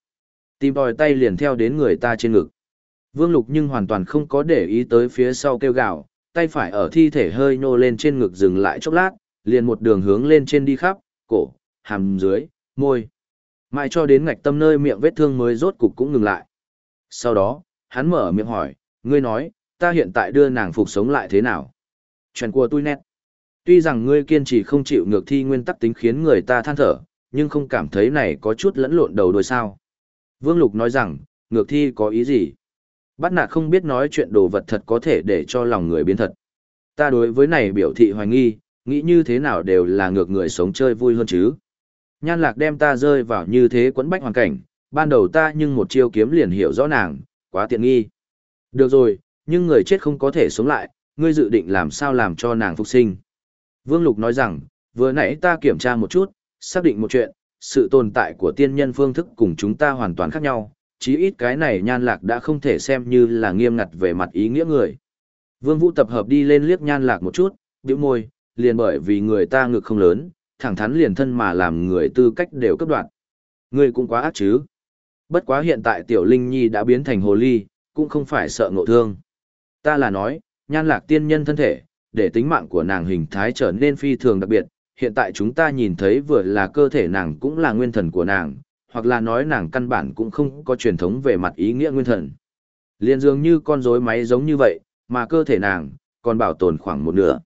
Tìm tòi tay liền theo đến người ta trên ngực. Vương Lục nhưng hoàn toàn không có để ý tới phía sau kêu gào, tay phải ở thi thể hơi nô lên trên ngực dừng lại chốc lát, liền một đường hướng lên trên đi khắp, cổ, hàm dưới, môi. Mãi cho đến ngạch tâm nơi miệng vết thương mới rốt cục cũng ngừng lại. Sau đó, hắn mở miệng hỏi, ngươi nói, ta hiện tại đưa nàng phục sống lại thế nào? Chuyện của tôi nét. Tuy rằng ngươi kiên trì không chịu ngược thi nguyên tắc tính khiến người ta than thở, nhưng không cảm thấy này có chút lẫn lộn đầu đuôi sao. Vương Lục nói rằng, ngược thi có ý gì? Bắt nạt không biết nói chuyện đồ vật thật có thể để cho lòng người biến thật. Ta đối với này biểu thị hoài nghi, nghĩ như thế nào đều là ngược người sống chơi vui hơn chứ. Nhan lạc đem ta rơi vào như thế quấn bách hoàn cảnh, ban đầu ta nhưng một chiêu kiếm liền hiểu rõ nàng, quá tiện nghi. Được rồi, nhưng người chết không có thể sống lại, ngươi dự định làm sao làm cho nàng phục sinh. Vương Lục nói rằng, vừa nãy ta kiểm tra một chút, xác định một chuyện, sự tồn tại của tiên nhân phương thức cùng chúng ta hoàn toàn khác nhau, chí ít cái này nhan lạc đã không thể xem như là nghiêm ngặt về mặt ý nghĩa người. Vương Vũ tập hợp đi lên liếc nhan lạc một chút, bĩu môi, liền bởi vì người ta ngực không lớn, thẳng thắn liền thân mà làm người tư cách đều cấp đoạn. Người cũng quá ác chứ. Bất quá hiện tại tiểu linh nhi đã biến thành hồ ly, cũng không phải sợ ngộ thương. Ta là nói, nhan lạc tiên nhân thân thể, để tính mạng của nàng hình thái trở nên phi thường đặc biệt, hiện tại chúng ta nhìn thấy vừa là cơ thể nàng cũng là nguyên thần của nàng, hoặc là nói nàng căn bản cũng không có truyền thống về mặt ý nghĩa nguyên thần. Liên dường như con rối máy giống như vậy, mà cơ thể nàng, còn bảo tồn khoảng một nửa.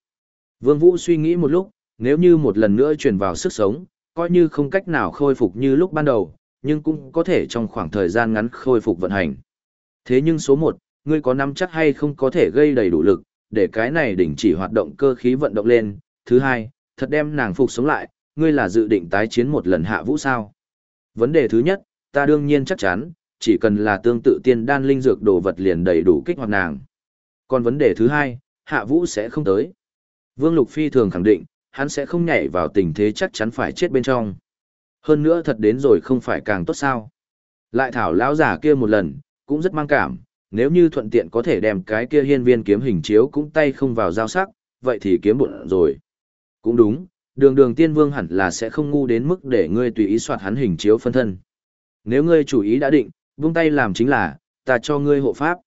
Vương Vũ suy nghĩ một lúc, nếu như một lần nữa truyền vào sức sống, coi như không cách nào khôi phục như lúc ban đầu, nhưng cũng có thể trong khoảng thời gian ngắn khôi phục vận hành. Thế nhưng số một ngươi có nắm chắc hay không có thể gây đầy đủ lực, để cái này đình chỉ hoạt động cơ khí vận động lên. Thứ hai, thật đem nàng phục sống lại, ngươi là dự định tái chiến một lần hạ vũ sao. Vấn đề thứ nhất, ta đương nhiên chắc chắn, chỉ cần là tương tự tiên đan linh dược đồ vật liền đầy đủ kích hoạt nàng. Còn vấn đề thứ hai, hạ vũ sẽ không tới. Vương Lục Phi thường khẳng định, hắn sẽ không nhảy vào tình thế chắc chắn phải chết bên trong. Hơn nữa thật đến rồi không phải càng tốt sao. Lại thảo lão giả kia một lần, cũng rất mang cảm, nếu như thuận tiện có thể đem cái kia hiên viên kiếm hình chiếu cũng tay không vào giao sắc, vậy thì kiếm bụng rồi. Cũng đúng, đường đường tiên vương hẳn là sẽ không ngu đến mức để ngươi tùy ý soạt hắn hình chiếu phân thân. Nếu ngươi chủ ý đã định, vung tay làm chính là, ta cho ngươi hộ pháp.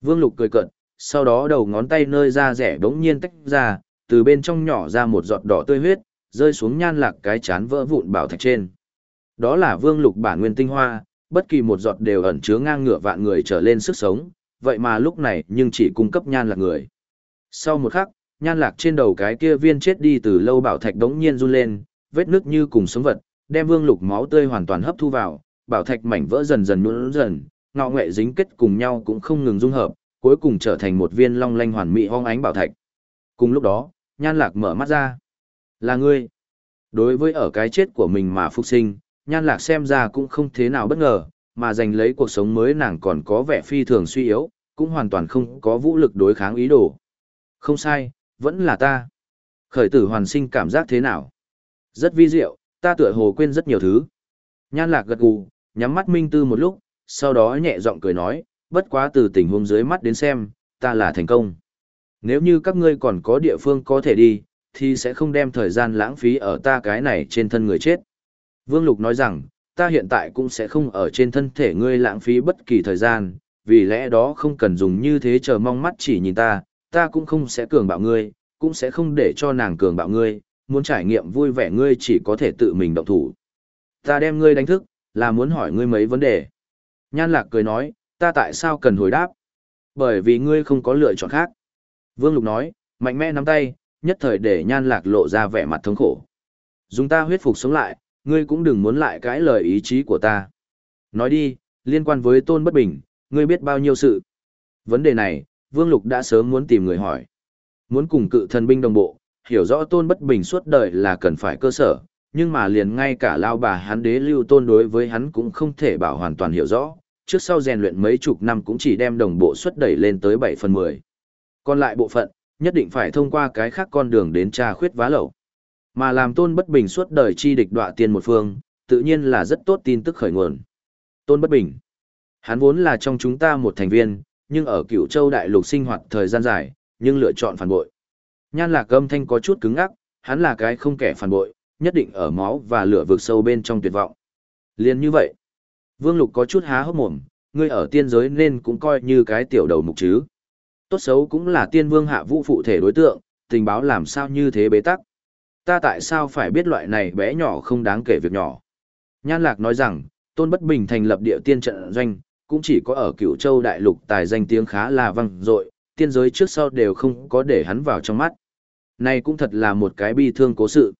Vương lục cười cận, sau đó đầu ngón tay nơi ra rẻ đống nhiên tách ra, từ bên trong nhỏ ra một giọt đỏ tươi huyết, rơi xuống nhan lạc cái chán vỡ vụn bảo thạch trên. Đó là vương lục bản nguyên tinh hoa, bất kỳ một giọt đều ẩn chứa ngang ngửa vạn người trở lên sức sống, vậy mà lúc này nhưng chỉ cung cấp nhan lạc người. Sau một khắc, nhan lạc trên đầu cái kia viên chết đi từ lâu bảo thạch đống nhiên run lên, vết nước như cùng sống vật, đem vương lục máu tươi hoàn toàn hấp thu vào, bảo thạch mảnh vỡ dần dần nhũn dần, ngọ nghệ dính kết cùng nhau cũng không ngừng dung hợp, cuối cùng trở thành một viên long lanh hoàn mỹ hoang ánh bảo thạch. Cùng lúc đó, nhan lạc mở mắt ra. Là ngươi. Đối với ở cái chết của mình mà phục sinh, nhan lạc xem ra cũng không thế nào bất ngờ, mà giành lấy cuộc sống mới nàng còn có vẻ phi thường suy yếu, cũng hoàn toàn không có vũ lực đối kháng ý đồ. Không sai, vẫn là ta. Khởi tử hoàn sinh cảm giác thế nào? Rất vi diệu, ta tựa hồ quên rất nhiều thứ. Nhan lạc gật gù, nhắm mắt minh tư một lúc, sau đó nhẹ giọng cười nói, bất quá từ tình huống dưới mắt đến xem, ta là thành công. Nếu như các ngươi còn có địa phương có thể đi, thì sẽ không đem thời gian lãng phí ở ta cái này trên thân người chết. Vương Lục nói rằng, ta hiện tại cũng sẽ không ở trên thân thể ngươi lãng phí bất kỳ thời gian, vì lẽ đó không cần dùng như thế chờ mong mắt chỉ nhìn ta, ta cũng không sẽ cường bạo ngươi, cũng sẽ không để cho nàng cường bạo ngươi, muốn trải nghiệm vui vẻ ngươi chỉ có thể tự mình động thủ. Ta đem ngươi đánh thức, là muốn hỏi ngươi mấy vấn đề. Nhan Lạc cười nói, ta tại sao cần hồi đáp? Bởi vì ngươi không có lựa chọn khác. Vương Lục nói, mạnh mẽ nắm tay, nhất thời để Nhan Lạc lộ ra vẻ mặt thống khổ. Dùng ta huyết phục sống lại, ngươi cũng đừng muốn lại cãi lời ý chí của ta. Nói đi, liên quan với tôn bất bình, ngươi biết bao nhiêu sự. Vấn đề này, Vương Lục đã sớm muốn tìm người hỏi. Muốn cùng cự thần binh đồng bộ, hiểu rõ tôn bất bình suốt đời là cần phải cơ sở, nhưng mà liền ngay cả lao bà hắn đế lưu tôn đối với hắn cũng không thể bảo hoàn toàn hiểu rõ, trước sau rèn luyện mấy chục năm cũng chỉ đem đồng bộ suất đẩy lên tới 7 phần 10. Còn lại bộ phận, nhất định phải thông qua cái khác con đường đến tra khuyết vá lẩu. Mà làm tôn bất bình suốt đời chi địch đọa tiên một phương, tự nhiên là rất tốt tin tức khởi nguồn. Tôn bất bình. Hắn vốn là trong chúng ta một thành viên, nhưng ở cửu châu đại lục sinh hoạt thời gian dài, nhưng lựa chọn phản bội. Nhan lạc âm thanh có chút cứng ngắc, hắn là cái không kẻ phản bội, nhất định ở máu và lửa vực sâu bên trong tuyệt vọng. Liên như vậy, Vương Lục có chút há hốc mồm, ngươi ở tiên giới nên cũng coi như cái tiểu đầu mục chứ. Tốt xấu cũng là tiên vương hạ vũ phụ thể đối tượng, tình báo làm sao như thế bế tắc. Ta tại sao phải biết loại này bé nhỏ không đáng kể việc nhỏ. Nhan Lạc nói rằng, Tôn Bất Bình thành lập địa tiên trận doanh, cũng chỉ có ở cửu châu đại lục tài danh tiếng khá là vang dội, tiên giới trước sau đều không có để hắn vào trong mắt. Này cũng thật là một cái bi thương cố sự.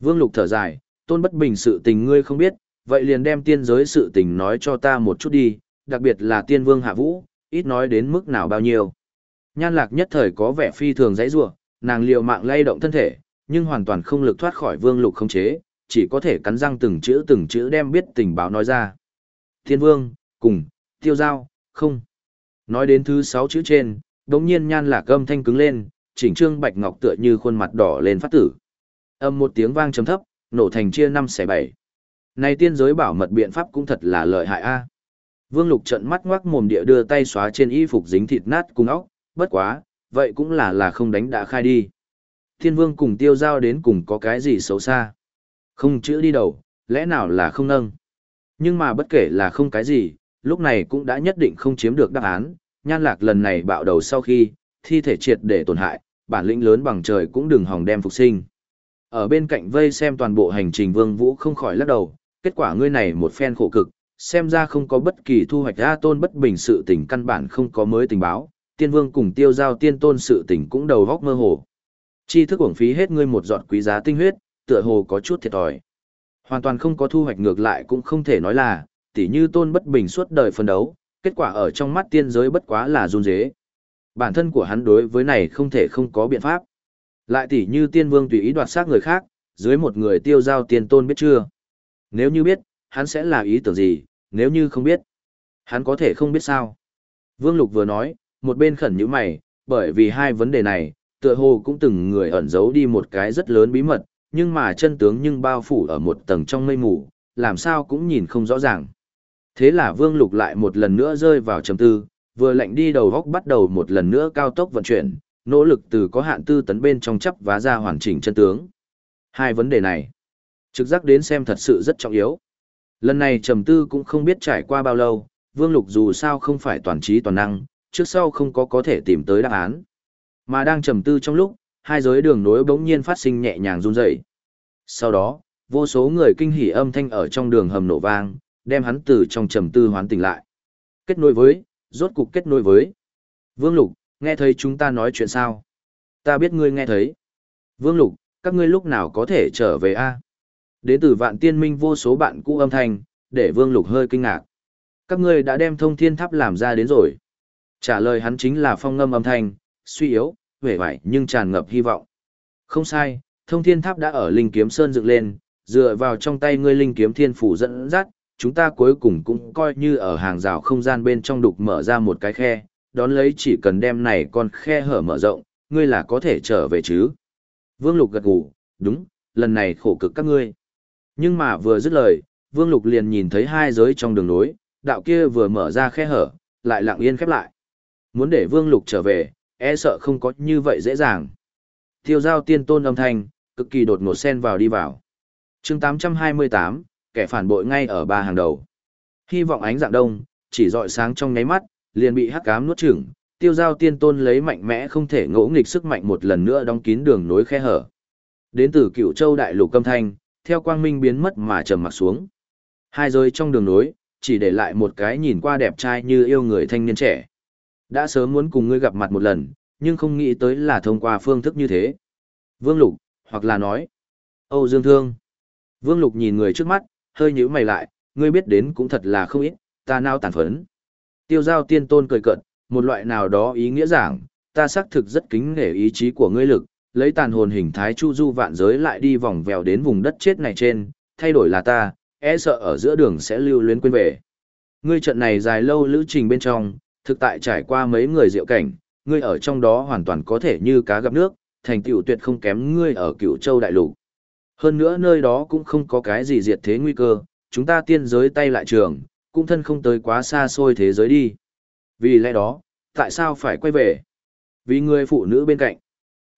Vương Lục thở dài, Tôn Bất Bình sự tình ngươi không biết, vậy liền đem tiên giới sự tình nói cho ta một chút đi, đặc biệt là tiên vương hạ vũ, ít nói đến mức nào bao nhiêu. Nhan lạc nhất thời có vẻ phi thường dãy ruột, nàng liều mạng lay động thân thể, nhưng hoàn toàn không lực thoát khỏi vương lục không chế, chỉ có thể cắn răng từng chữ từng chữ đem biết tình báo nói ra. Thiên vương, cùng, tiêu giao, không. Nói đến thứ sáu chữ trên, đống nhiên nhan lạc âm thanh cứng lên, chỉnh trương bạch ngọc tựa như khuôn mặt đỏ lên phát tử. Âm một tiếng vang trầm thấp, nổ thành chia năm xẻ bảy. Này tiên giới bảo mật biện pháp cũng thật là lợi hại a. Vương Lục trận mắt ngoác mồm địa đưa tay xóa trên y phục dính thịt nát cùng óc, bất quá, vậy cũng là là không đánh đã khai đi. Thiên Vương cùng tiêu giao đến cùng có cái gì xấu xa. Không chữ đi đầu, lẽ nào là không nâng. Nhưng mà bất kể là không cái gì, lúc này cũng đã nhất định không chiếm được đáp án, nhan lạc lần này bạo đầu sau khi, thi thể triệt để tổn hại, bản lĩnh lớn bằng trời cũng đừng hòng đem phục sinh. Ở bên cạnh vây xem toàn bộ hành trình Vương Vũ không khỏi lắc đầu, kết quả ngươi này một phen khổ cực, xem ra không có bất kỳ thu hoạch ra tôn bất bình sự tình căn bản không có mới tình báo, tiên vương cùng tiêu giao tiên tôn sự tình cũng đầu góc mơ hồ. Chi thức uổng phí hết ngươi một giọt quý giá tinh huyết, tựa hồ có chút thiệt thòi. Hoàn toàn không có thu hoạch ngược lại cũng không thể nói là, tỉ như tôn bất bình suốt đời phân đấu, kết quả ở trong mắt tiên giới bất quá là run dế. Bản thân của hắn đối với này không thể không có biện pháp. Lại tỉ như tiên vương tùy ý đoạt xác người khác, dưới một người tiêu giao tiên tôn biết chưa? Nếu như biết, hắn sẽ là ý tưởng gì, nếu như không biết, hắn có thể không biết sao. Vương Lục vừa nói, một bên khẩn như mày, bởi vì hai vấn đề này, tựa hồ cũng từng người ẩn giấu đi một cái rất lớn bí mật, nhưng mà chân tướng nhưng bao phủ ở một tầng trong mây mù, làm sao cũng nhìn không rõ ràng. Thế là Vương Lục lại một lần nữa rơi vào trầm tư, vừa lạnh đi đầu góc bắt đầu một lần nữa cao tốc vận chuyển, nỗ lực từ có hạn tư tấn bên trong chấp vá ra hoàn chỉnh chân tướng. Hai vấn đề này, trực giác đến xem thật sự rất trọng yếu. Lần này trầm tư cũng không biết trải qua bao lâu, Vương Lục dù sao không phải toàn trí toàn năng, trước sau không có có thể tìm tới đáp án. Mà đang trầm tư trong lúc, hai giới đường nối bỗng nhiên phát sinh nhẹ nhàng run rẩy. Sau đó, vô số người kinh hỉ âm thanh ở trong đường hầm nổ vang, đem hắn từ trong trầm tư hoán tỉnh lại. Kết nối với, rốt cục kết nối với. Vương Lục, nghe thấy chúng ta nói chuyện sao? Ta biết ngươi nghe thấy. Vương Lục, các ngươi lúc nào có thể trở về a? Đến từ vạn tiên minh vô số bạn cũ âm thanh, để Vương Lục hơi kinh ngạc. Các ngươi đã đem thông thiên tháp làm ra đến rồi. Trả lời hắn chính là phong ngâm âm thanh, suy yếu, vẻ vải nhưng tràn ngập hy vọng. Không sai, thông thiên tháp đã ở linh kiếm sơn dựng lên, dựa vào trong tay ngươi linh kiếm thiên phủ dẫn dắt, chúng ta cuối cùng cũng coi như ở hàng rào không gian bên trong đục mở ra một cái khe, đón lấy chỉ cần đem này con khe hở mở rộng, ngươi là có thể trở về chứ. Vương Lục gật gù, đúng, lần này khổ cực các ngươi. Nhưng mà vừa dứt lời, Vương Lục liền nhìn thấy hai giới trong đường nối, đạo kia vừa mở ra khe hở, lại lặng yên khép lại. Muốn để Vương Lục trở về, e sợ không có như vậy dễ dàng. Tiêu giao tiên tôn âm thanh, cực kỳ đột ngột xen vào đi vào. chương 828, kẻ phản bội ngay ở ba hàng đầu. Hy vọng ánh dạng đông, chỉ dọi sáng trong nháy mắt, liền bị hắc cám nuốt chửng, tiêu giao tiên tôn lấy mạnh mẽ không thể ngỗ nghịch sức mạnh một lần nữa đóng kín đường nối khe hở. Đến từ cựu châu đại lục câm thanh, theo quang minh biến mất mà trầm mặt xuống. Hai rơi trong đường nối, chỉ để lại một cái nhìn qua đẹp trai như yêu người thanh niên trẻ. Đã sớm muốn cùng ngươi gặp mặt một lần, nhưng không nghĩ tới là thông qua phương thức như thế. Vương Lục, hoặc là nói, Âu Dương Thương. Vương Lục nhìn người trước mắt, hơi nhíu mày lại, ngươi biết đến cũng thật là không ít, ta nao tàn phấn. Tiêu giao tiên tôn cười cận, một loại nào đó ý nghĩa giảng, ta xác thực rất kính nể ý chí của ngươi lực, lấy tàn hồn hình thái chu du vạn giới lại đi vòng vèo đến vùng đất chết này trên, thay đổi là ta, e sợ ở giữa đường sẽ lưu luyến quên về. Ngươi trận này dài lâu lữ trình bên trong, thực tại trải qua mấy người diệu cảnh, ngươi ở trong đó hoàn toàn có thể như cá gặp nước, thành tựu tuyệt không kém ngươi ở cựu châu đại lục. Hơn nữa nơi đó cũng không có cái gì diệt thế nguy cơ, chúng ta tiên giới tay lại trường, cũng thân không tới quá xa xôi thế giới đi. Vì lẽ đó, tại sao phải quay về? Vì người phụ nữ bên cạnh.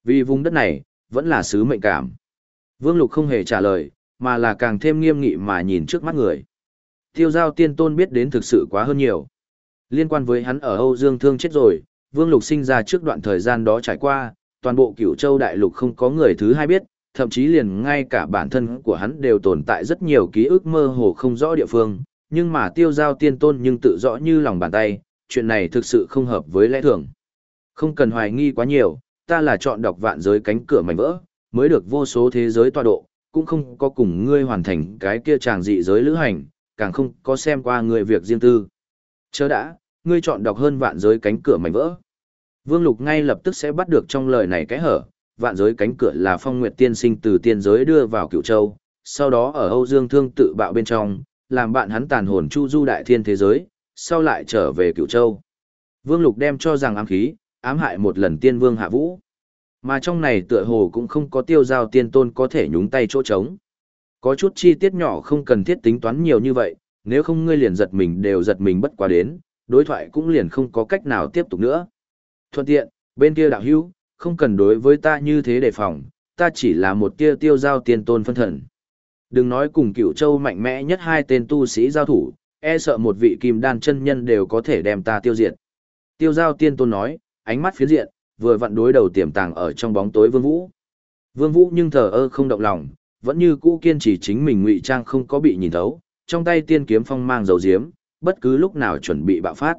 Vì vùng đất này, vẫn là sứ mệnh cảm. Vương Lục không hề trả lời, mà là càng thêm nghiêm nghị mà nhìn trước mắt người. Tiêu giao tiên tôn biết đến thực sự quá hơn nhiều. Liên quan với hắn ở Âu Dương Thương chết rồi, Vương Lục sinh ra trước đoạn thời gian đó trải qua, toàn bộ cửu châu đại lục không có người thứ hai biết, thậm chí liền ngay cả bản thân của hắn đều tồn tại rất nhiều ký ức mơ hồ không rõ địa phương, nhưng mà tiêu giao tiên tôn nhưng tự rõ như lòng bàn tay, chuyện này thực sự không hợp với lẽ thường. Không cần hoài nghi quá nhiều, ta là chọn đọc vạn giới cánh cửa mảnh vỡ, mới được vô số thế giới tọa độ, cũng không có cùng ngươi hoàn thành cái kia chàng dị giới lữ hành, càng không có xem qua người việc riêng tư. Chớ đã, ngươi chọn đọc hơn vạn giới cánh cửa mảnh vỡ. Vương Lục ngay lập tức sẽ bắt được trong lời này cái hở, vạn giới cánh cửa là phong nguyệt tiên sinh từ tiên giới đưa vào cựu châu, sau đó ở Âu Dương Thương tự bạo bên trong, làm bạn hắn tàn hồn chu du đại thiên thế giới, sau lại trở về cựu châu. Vương Lục đem cho rằng ám khí, ám hại một lần tiên vương hạ vũ. Mà trong này tựa hồ cũng không có tiêu giao tiên tôn có thể nhúng tay chỗ trống. Có chút chi tiết nhỏ không cần thiết tính toán nhiều như vậy, nếu không ngươi liền giật mình đều giật mình bất quá đến, đối thoại cũng liền không có cách nào tiếp tục nữa. Thuận tiện, bên kia đạo hữu, không cần đối với ta như thế đề phòng, ta chỉ là một tia tiêu giao tiên tôn phân thần. Đừng nói cùng cựu châu mạnh mẽ nhất hai tên tu sĩ giao thủ, e sợ một vị kim đan chân nhân đều có thể đem ta tiêu diệt. Tiêu giao tiên tôn nói, ánh mắt phía diện, vừa vặn đối đầu tiềm tàng ở trong bóng tối vương vũ. Vương vũ nhưng thờ ơ không động lòng, vẫn như cũ kiên trì chính mình ngụy trang không có bị nhìn thấu, trong tay tiên kiếm phong mang dầu diếm, bất cứ lúc nào chuẩn bị bạo phát.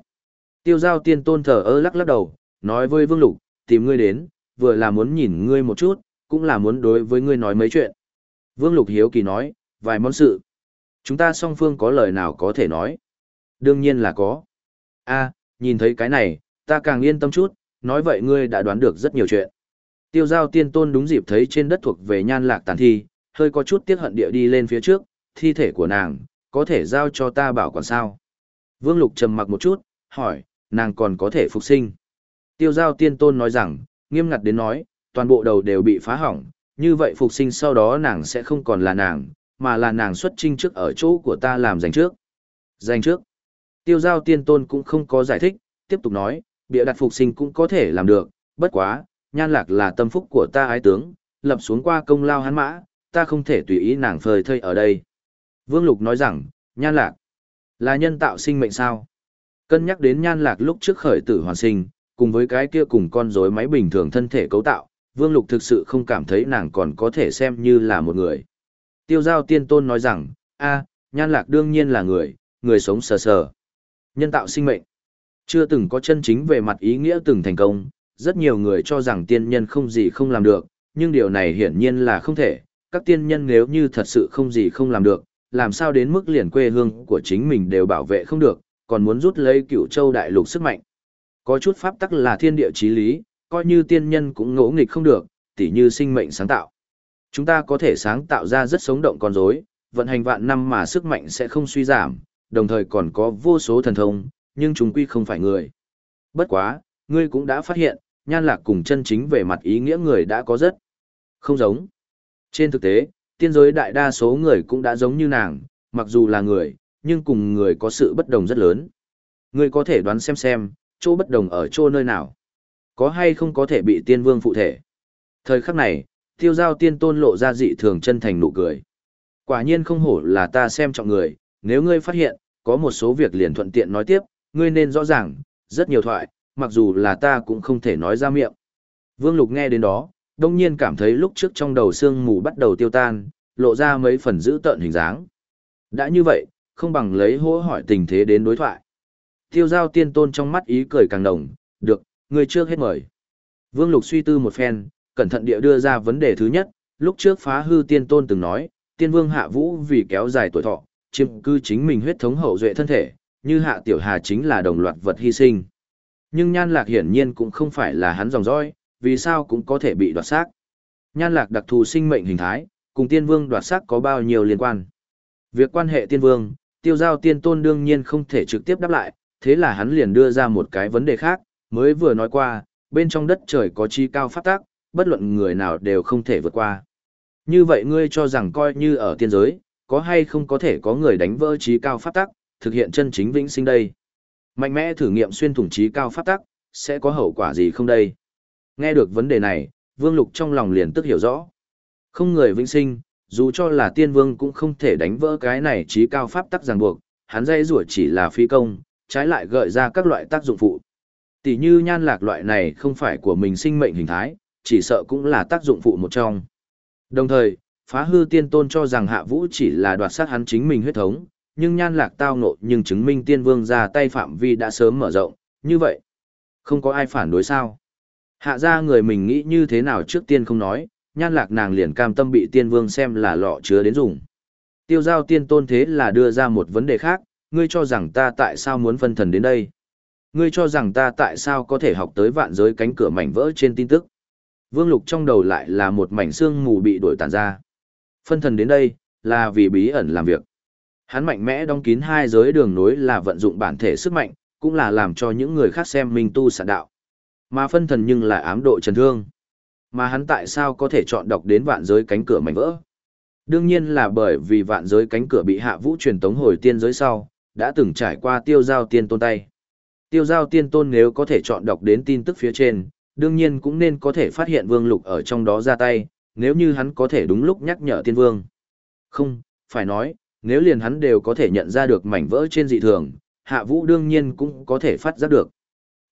Tiêu giao tiên tôn thờ ơ lắc lắc đầu, nói với vương lục, tìm ngươi đến, vừa là muốn nhìn ngươi một chút, cũng là muốn đối với ngươi nói mấy chuyện. Vương lục hiếu kỳ nói, vài món sự. Chúng ta song phương có lời nào có thể nói? Đương nhiên là có. a nhìn thấy cái này, ta càng yên tâm chút, nói vậy ngươi đã đoán được rất nhiều chuyện. Tiêu giao tiên tôn đúng dịp thấy trên đất thuộc về nhan lạc tàn thi, hơi có chút tiếc hận địa đi lên phía trước, thi thể của nàng, có thể giao cho ta bảo quản sao. Vương Lục trầm mặc một chút, hỏi, nàng còn có thể phục sinh. Tiêu giao tiên tôn nói rằng, nghiêm ngặt đến nói, toàn bộ đầu đều bị phá hỏng, như vậy phục sinh sau đó nàng sẽ không còn là nàng, mà là nàng xuất trinh trước ở chỗ của ta làm giành trước. Giành trước. Tiêu giao tiên tôn cũng không có giải thích, tiếp tục nói, bịa đặt phục sinh cũng có thể làm được, bất quá, nhan lạc là tâm phúc của ta ái tướng, lập xuống qua công lao hắn mã, ta không thể tùy ý nàng phơi thây ở đây. Vương Lục nói rằng, nhan lạc, là nhân tạo sinh mệnh sao? Cân nhắc đến nhan lạc lúc trước khởi tử hoàn sinh, cùng với cái kia cùng con rối máy bình thường thân thể cấu tạo, Vương Lục thực sự không cảm thấy nàng còn có thể xem như là một người. Tiêu giao tiên tôn nói rằng, a, nhan lạc đương nhiên là người, người sống sờ sờ. Nhân tạo sinh mệnh. Chưa từng có chân chính về mặt ý nghĩa từng thành công, rất nhiều người cho rằng tiên nhân không gì không làm được, nhưng điều này hiển nhiên là không thể. Các tiên nhân nếu như thật sự không gì không làm được, làm sao đến mức liền quê hương của chính mình đều bảo vệ không được, còn muốn rút lấy cựu châu đại lục sức mạnh. Có chút pháp tắc là thiên địa chí lý, coi như tiên nhân cũng ngỗ nghịch không được, tỉ như sinh mệnh sáng tạo. Chúng ta có thể sáng tạo ra rất sống động con rối, vận hành vạn năm mà sức mạnh sẽ không suy giảm, đồng thời còn có vô số thần thông, nhưng chúng quy không phải người. Bất quá, ngươi cũng đã phát hiện, nhan lạc cùng chân chính về mặt ý nghĩa người đã có rất không giống. Trên thực tế, tiên giới đại đa số người cũng đã giống như nàng, mặc dù là người, nhưng cùng người có sự bất đồng rất lớn. Ngươi có thể đoán xem xem, chỗ bất đồng ở chỗ nơi nào. Có hay không có thể bị tiên vương phụ thể. Thời khắc này, tiêu giao tiên tôn lộ ra dị thường chân thành nụ cười. Quả nhiên không hổ là ta xem trọng người, nếu ngươi phát hiện, có một số việc liền thuận tiện nói tiếp, ngươi nên rõ ràng, rất nhiều thoại, mặc dù là ta cũng không thể nói ra miệng. Vương Lục nghe đến đó, đông nhiên cảm thấy lúc trước trong đầu sương mù bắt đầu tiêu tan, lộ ra mấy phần giữ tợn hình dáng. Đã như vậy, không bằng lấy hỗ hỏi tình thế đến đối thoại. Tiêu giao tiên tôn trong mắt ý cười càng đồng, được, người trước hết mời. Vương Lục suy tư một phen, cẩn thận địa đưa ra vấn đề thứ nhất, lúc trước phá hư tiên tôn từng nói, tiên vương hạ vũ vì kéo dài tuổi thọ, chiếm cư chính mình huyết thống hậu duệ thân thể, như hạ tiểu hà chính là đồng loạt vật hy sinh. Nhưng nhan lạc hiển nhiên cũng không phải là hắn dòng dõi, vì sao cũng có thể bị đoạt xác. Nhan lạc đặc thù sinh mệnh hình thái, cùng tiên vương đoạt xác có bao nhiêu liên quan. Việc quan hệ tiên vương, tiêu giao tiên tôn đương nhiên không thể trực tiếp đáp lại, thế là hắn liền đưa ra một cái vấn đề khác, mới vừa nói qua, bên trong đất trời có chi cao phát tác, bất luận người nào đều không thể vượt qua. Như vậy ngươi cho rằng coi như ở tiên giới, có hay không có thể có người đánh vỡ trí cao phát tắc, thực hiện chân chính vĩnh sinh đây. Mạnh mẽ thử nghiệm xuyên thủng trí cao phát tắc, sẽ có hậu quả gì không đây? Nghe được vấn đề này, Vương Lục trong lòng liền tức hiểu rõ. Không người vĩnh sinh, dù cho là tiên vương cũng không thể đánh vỡ cái này trí cao pháp tắc ràng buộc, hắn dây rủa chỉ là phi công, trái lại gợi ra các loại tác dụng phụ. Tỷ như nhan lạc loại này không phải của mình sinh mệnh hình thái, chỉ sợ cũng là tác dụng phụ một trong. Đồng thời, phá hư tiên tôn cho rằng hạ vũ chỉ là đoạt sát hắn chính mình huyết thống, nhưng nhan lạc tao nộ nhưng chứng minh tiên vương ra tay phạm vi đã sớm mở rộng, như vậy. Không có ai phản đối sao. Hạ ra người mình nghĩ như thế nào trước tiên không nói, nhan lạc nàng liền cam tâm bị tiên vương xem là lọ chứa đến dùng. Tiêu giao tiên tôn thế là đưa ra một vấn đề khác, ngươi cho rằng ta tại sao muốn phân thần đến đây? Ngươi cho rằng ta tại sao có thể học tới vạn giới cánh cửa mảnh vỡ trên tin tức? Vương Lục trong đầu lại là một mảnh xương mù bị đổi tàn ra. Phân thần đến đây, là vì bí ẩn làm việc. Hắn mạnh mẽ đóng kín hai giới đường nối là vận dụng bản thể sức mạnh, cũng là làm cho những người khác xem minh tu sản đạo. Mà phân thần nhưng là ám độ trần thương. Mà hắn tại sao có thể chọn đọc đến vạn giới cánh cửa mảnh vỡ? Đương nhiên là bởi vì vạn giới cánh cửa bị hạ vũ truyền tống hồi tiên giới sau, đã từng trải qua tiêu giao tiên tôn tay. Tiêu giao tiên tôn nếu có thể chọn đọc đến tin tức phía trên, đương nhiên cũng nên có thể phát hiện vương lục ở trong đó ra tay, nếu như hắn có thể đúng lúc nhắc nhở tiên vương. Không, phải nói, nếu liền hắn đều có thể nhận ra được mảnh vỡ trên dị thường, hạ vũ đương nhiên cũng có thể phát giác được.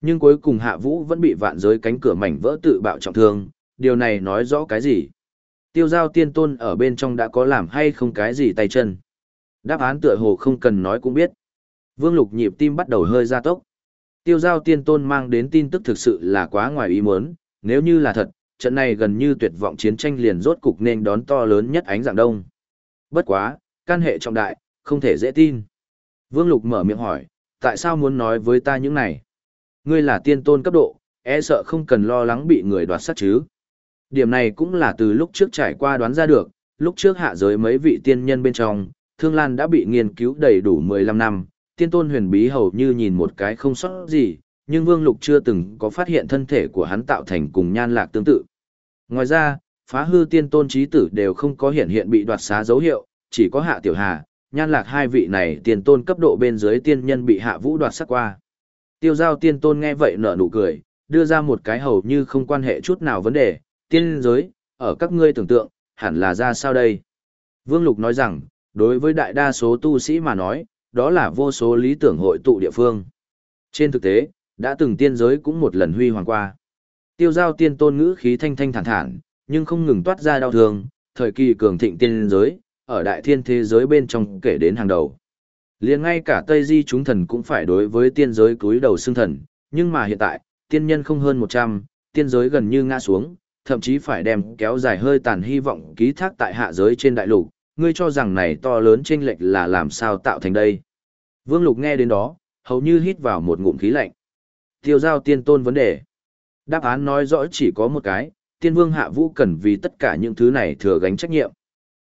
Nhưng cuối cùng hạ vũ vẫn bị vạn giới cánh cửa mảnh vỡ tự bạo trọng thương, điều này nói rõ cái gì? Tiêu giao tiên tôn ở bên trong đã có làm hay không cái gì tay chân? Đáp án tựa hồ không cần nói cũng biết. Vương lục nhịp tim bắt đầu hơi gia tốc. Tiêu giao tiên tôn mang đến tin tức thực sự là quá ngoài ý muốn, nếu như là thật, trận này gần như tuyệt vọng chiến tranh liền rốt cục nên đón to lớn nhất ánh dạng đông. Bất quá, can hệ trọng đại, không thể dễ tin. Vương Lục mở miệng hỏi, tại sao muốn nói với ta những này? Ngươi là tiên tôn cấp độ, e sợ không cần lo lắng bị người đoạt sát chứ. Điểm này cũng là từ lúc trước trải qua đoán ra được, lúc trước hạ giới mấy vị tiên nhân bên trong, Thương Lan đã bị nghiên cứu đầy đủ 15 năm, tiên tôn huyền bí hầu như nhìn một cái không sót gì, nhưng Vương Lục chưa từng có phát hiện thân thể của hắn tạo thành cùng nhan lạc tương tự. Ngoài ra, phá hư tiên tôn trí tử đều không có hiện hiện bị đoạt xá dấu hiệu, chỉ có hạ tiểu hà, nhan lạc hai vị này tiên tôn cấp độ bên dưới tiên nhân bị hạ vũ đoạt sắc qua. Tiêu giao tiên tôn nghe vậy nở nụ cười, đưa ra một cái hầu như không quan hệ chút nào vấn đề, tiên giới, ở các ngươi tưởng tượng, hẳn là ra sao đây? Vương Lục nói rằng, đối với đại đa số tu sĩ mà nói, đó là vô số lý tưởng hội tụ địa phương. Trên thực tế, đã từng tiên giới cũng một lần huy hoàng qua. Tiêu giao tiên tôn ngữ khí thanh thanh thản thản, nhưng không ngừng toát ra đau thương, thời kỳ cường thịnh tiên giới, ở đại thiên thế giới bên trong kể đến hàng đầu liền ngay cả Tây Di chúng thần cũng phải đối với tiên giới cúi đầu xưng thần, nhưng mà hiện tại, tiên nhân không hơn 100, tiên giới gần như ngã xuống, thậm chí phải đem kéo dài hơi tàn hy vọng ký thác tại hạ giới trên đại lục, ngươi cho rằng này to lớn chênh lệch là làm sao tạo thành đây. Vương Lục nghe đến đó, hầu như hít vào một ngụm khí lạnh. Tiêu giao tiên tôn vấn đề. Đáp án nói rõ chỉ có một cái, tiên vương hạ vũ cần vì tất cả những thứ này thừa gánh trách nhiệm.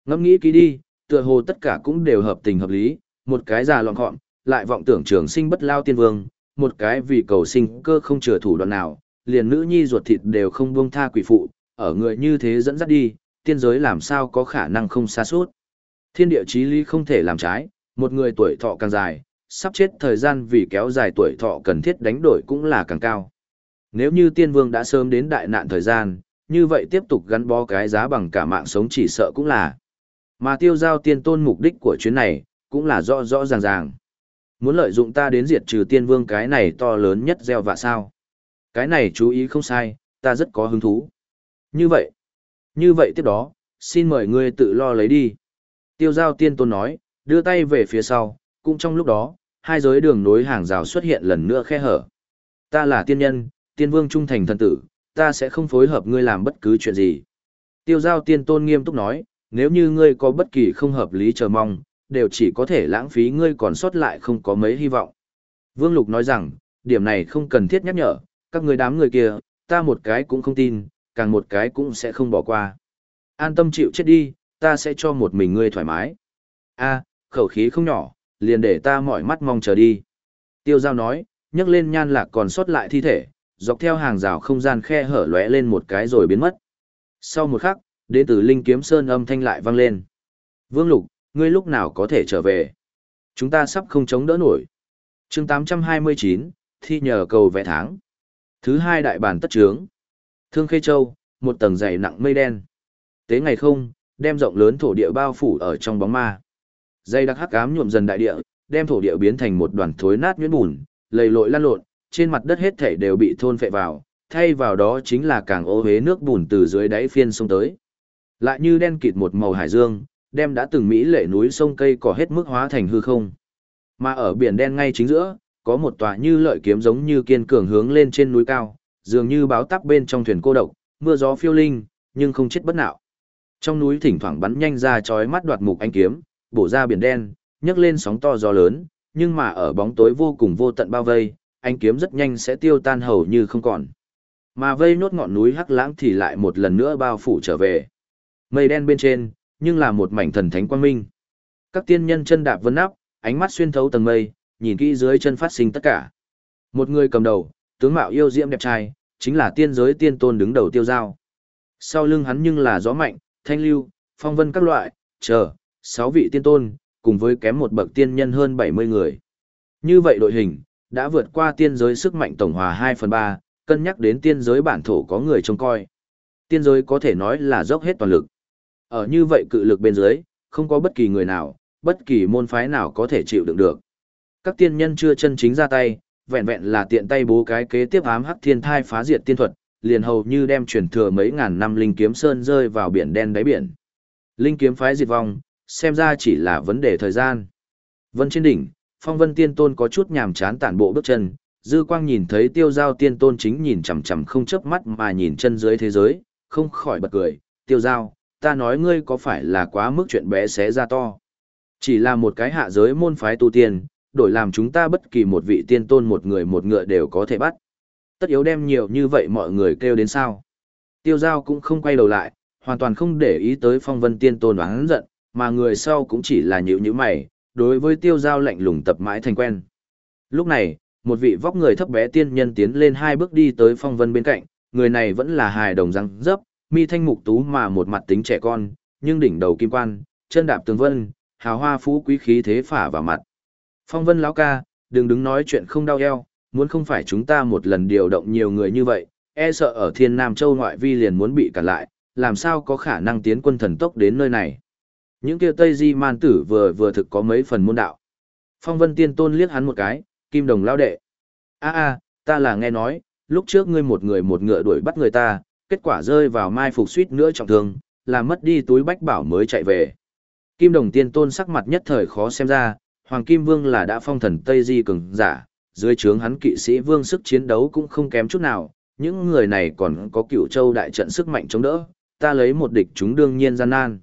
Ngẫm nghĩ kỹ đi, tựa hồ tất cả cũng đều hợp tình hợp lý, một cái già lọn gọn, lại vọng tưởng trường sinh bất lao tiên vương, một cái vì cầu sinh cơ không chừa thủ đoạn nào, liền nữ nhi ruột thịt đều không buông tha quỷ phụ, ở người như thế dẫn dắt đi, tiên giới làm sao có khả năng không xa suốt. Thiên địa chí lý không thể làm trái, một người tuổi thọ càng dài, sắp chết thời gian vì kéo dài tuổi thọ cần thiết đánh đổi cũng là càng cao. Nếu như tiên vương đã sớm đến đại nạn thời gian, như vậy tiếp tục gắn bó cái giá bằng cả mạng sống chỉ sợ cũng là. Mà tiêu giao tiên tôn mục đích của chuyến này, cũng là rõ rõ ràng ràng. Muốn lợi dụng ta đến diệt trừ tiên vương cái này to lớn nhất gieo vạ sao. Cái này chú ý không sai, ta rất có hứng thú. Như vậy, như vậy tiếp đó, xin mời ngươi tự lo lấy đi. Tiêu giao tiên tôn nói, đưa tay về phía sau, cũng trong lúc đó, hai giới đường nối hàng rào xuất hiện lần nữa khe hở. Ta là tiên nhân, tiên vương trung thành thần tử, ta sẽ không phối hợp ngươi làm bất cứ chuyện gì. Tiêu giao tiên tôn nghiêm túc nói, nếu như ngươi có bất kỳ không hợp lý chờ mong, đều chỉ có thể lãng phí ngươi còn sót lại không có mấy hy vọng. Vương Lục nói rằng, điểm này không cần thiết nhắc nhở, các ngươi đám người kia, ta một cái cũng không tin, càng một cái cũng sẽ không bỏ qua. An tâm chịu chết đi, ta sẽ cho một mình ngươi thoải mái. A, khẩu khí không nhỏ, liền để ta mỏi mắt mong chờ đi. Tiêu giao nói, nhấc lên nhan lạc còn sót lại thi thể, dọc theo hàng rào không gian khe hở lóe lên một cái rồi biến mất. Sau một khắc, đến từ Linh Kiếm Sơn âm thanh lại vang lên. Vương Lục, ngươi lúc nào có thể trở về? Chúng ta sắp không chống đỡ nổi. chương 829, thi nhờ cầu vẽ tháng. Thứ hai đại bản tất trướng. Thương Khê Châu, một tầng dày nặng mây đen. Tế ngày không, đem rộng lớn thổ địa bao phủ ở trong bóng ma. Dây đặc hắc ám nhuộm dần đại địa, đem thổ địa biến thành một đoàn thối nát nhuyễn bùn, lầy lội lan lộn, trên mặt đất hết thảy đều bị thôn phệ vào, thay vào đó chính là càng ô hế nước bùn từ dưới đáy phiên sông tới. Lại như đen kịt một màu hải dương, đem đã từng mỹ lệ núi sông cây cỏ hết mức hóa thành hư không. Mà ở biển đen ngay chính giữa, có một tòa như lợi kiếm giống như kiên cường hướng lên trên núi cao, dường như báo tắp bên trong thuyền cô độc, mưa gió phiêu linh, nhưng không chết bất nạo. Trong núi thỉnh thoảng bắn nhanh ra chói mắt đoạt mục ánh kiếm, bổ ra biển đen, nhấc lên sóng to gió lớn, nhưng mà ở bóng tối vô cùng vô tận bao vây, ánh kiếm rất nhanh sẽ tiêu tan hầu như không còn. Mà vây nốt ngọn núi hắc lãng thì lại một lần nữa bao phủ trở về. Mây đen bên trên, nhưng là một mảnh thần thánh quang minh. Các tiên nhân chân đạp vân áp, ánh mắt xuyên thấu tầng mây, nhìn kỹ dưới chân phát sinh tất cả. Một người cầm đầu, tướng mạo yêu diễm đẹp trai, chính là tiên giới tiên tôn đứng đầu tiêu giao. Sau lưng hắn nhưng là gió mạnh, thanh lưu, phong vân các loại, chờ, sáu vị tiên tôn, cùng với kém một bậc tiên nhân hơn 70 người. Như vậy đội hình, đã vượt qua tiên giới sức mạnh tổng hòa 2 phần 3, cân nhắc đến tiên giới bản thổ có người trông coi. Tiên giới có thể nói là dốc hết toàn lực. Ở như vậy cự lực bên dưới, không có bất kỳ người nào, bất kỳ môn phái nào có thể chịu đựng được. Các tiên nhân chưa chân chính ra tay, vẹn vẹn là tiện tay bố cái kế tiếp ám hắc thiên thai phá diệt tiên thuật, liền hầu như đem truyền thừa mấy ngàn năm linh kiếm sơn rơi vào biển đen đáy biển. Linh kiếm phái diệt vong, xem ra chỉ là vấn đề thời gian. Vân trên đỉnh, phong vân tiên tôn có chút nhàm chán tản bộ bước chân, dư quang nhìn thấy tiêu giao tiên tôn chính nhìn chằm chằm không chớp mắt mà nhìn chân dưới thế giới, không khỏi bật cười, tiêu giao, ta nói ngươi có phải là quá mức chuyện bé xé ra to. Chỉ là một cái hạ giới môn phái tu tiên, đổi làm chúng ta bất kỳ một vị tiên tôn một người một ngựa đều có thể bắt. Tất yếu đem nhiều như vậy mọi người kêu đến sao. Tiêu giao cũng không quay đầu lại, hoàn toàn không để ý tới phong vân tiên tôn oán giận, mà người sau cũng chỉ là nhữ như mày, đối với tiêu giao lạnh lùng tập mãi thành quen. Lúc này, một vị vóc người thấp bé tiên nhân tiến lên hai bước đi tới phong vân bên cạnh, người này vẫn là hài đồng răng dấp, mi thanh mục tú mà một mặt tính trẻ con, nhưng đỉnh đầu kim quan, chân đạp tường vân, hào hoa phú quý khí thế phả vào mặt. Phong vân lão ca, đừng đứng nói chuyện không đau eo, muốn không phải chúng ta một lần điều động nhiều người như vậy, e sợ ở thiên nam châu ngoại vi liền muốn bị cản lại, làm sao có khả năng tiến quân thần tốc đến nơi này. Những kia Tây Di man tử vừa vừa thực có mấy phần môn đạo. Phong vân tiên tôn liếc hắn một cái, kim đồng lao đệ. a a ta là nghe nói, lúc trước ngươi một người một ngựa đuổi bắt người ta, kết quả rơi vào mai phục suýt nữa trọng thương, làm mất đi túi bách bảo mới chạy về. Kim đồng tiên tôn sắc mặt nhất thời khó xem ra, Hoàng Kim Vương là đã phong thần Tây Di cường giả, dưới trướng hắn kỵ sĩ vương sức chiến đấu cũng không kém chút nào, những người này còn có cựu châu đại trận sức mạnh chống đỡ, ta lấy một địch chúng đương nhiên gian nan.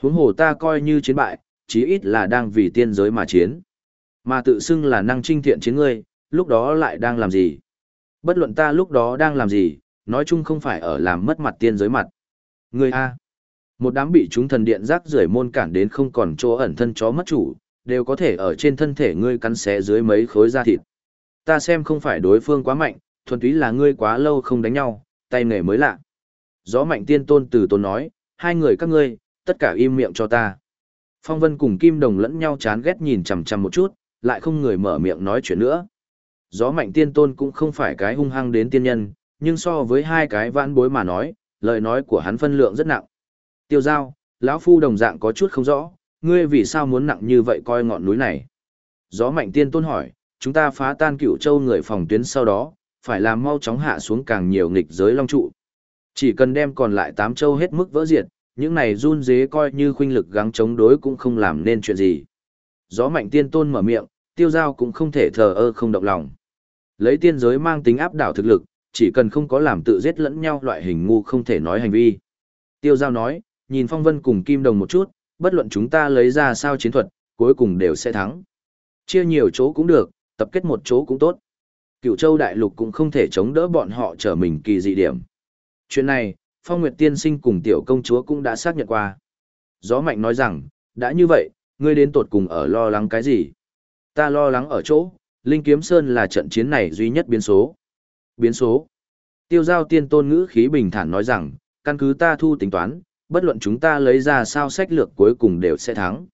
Huống hồ ta coi như chiến bại, chí ít là đang vì tiên giới mà chiến. Mà tự xưng là năng trinh thiện chiến ngươi, lúc đó lại đang làm gì? Bất luận ta lúc đó đang làm gì, nói chung không phải ở làm mất mặt tiên giới mặt. người A. Một đám bị chúng thần điện rác rưởi môn cản đến không còn chỗ ẩn thân chó mất chủ, đều có thể ở trên thân thể ngươi cắn xé dưới mấy khối da thịt. Ta xem không phải đối phương quá mạnh, thuần túy là ngươi quá lâu không đánh nhau, tay nghề mới lạ. Gió mạnh tiên tôn từ tôn nói, hai người các ngươi, tất cả im miệng cho ta. Phong Vân cùng Kim Đồng lẫn nhau chán ghét nhìn chằm chằm một chút, lại không người mở miệng nói chuyện nữa. Gió mạnh tiên tôn cũng không phải cái hung hăng đến tiên nhân, nhưng so với hai cái vãn bối mà nói, lời nói của hắn phân lượng rất nặng. Tiêu giao, lão phu đồng dạng có chút không rõ, ngươi vì sao muốn nặng như vậy coi ngọn núi này? Gió mạnh tiên tôn hỏi, chúng ta phá tan cựu châu người phòng tuyến sau đó, phải làm mau chóng hạ xuống càng nhiều nghịch giới long trụ. Chỉ cần đem còn lại tám châu hết mức vỡ diệt, những này run dế coi như khuynh lực gắng chống đối cũng không làm nên chuyện gì. Gió mạnh tiên tôn mở miệng, tiêu giao cũng không thể thờ ơ không động lòng. Lấy tiên giới mang tính áp đảo thực lực, chỉ cần không có làm tự giết lẫn nhau loại hình ngu không thể nói hành vi. Tiêu giao nói, nhìn phong vân cùng kim đồng một chút, bất luận chúng ta lấy ra sao chiến thuật, cuối cùng đều sẽ thắng. Chia nhiều chỗ cũng được, tập kết một chỗ cũng tốt. Cựu châu đại lục cũng không thể chống đỡ bọn họ trở mình kỳ dị điểm. Chuyện này, Phong Nguyệt Tiên Sinh cùng tiểu công chúa cũng đã xác nhận qua. Gió mạnh nói rằng, đã như vậy, ngươi đến tột cùng ở lo lắng cái gì? Ta lo lắng ở chỗ, Linh Kiếm Sơn là trận chiến này duy nhất biến số. Biến số. Tiêu giao tiên tôn ngữ khí bình thản nói rằng, căn cứ ta thu tính toán, bất luận chúng ta lấy ra sao sách lược cuối cùng đều sẽ thắng.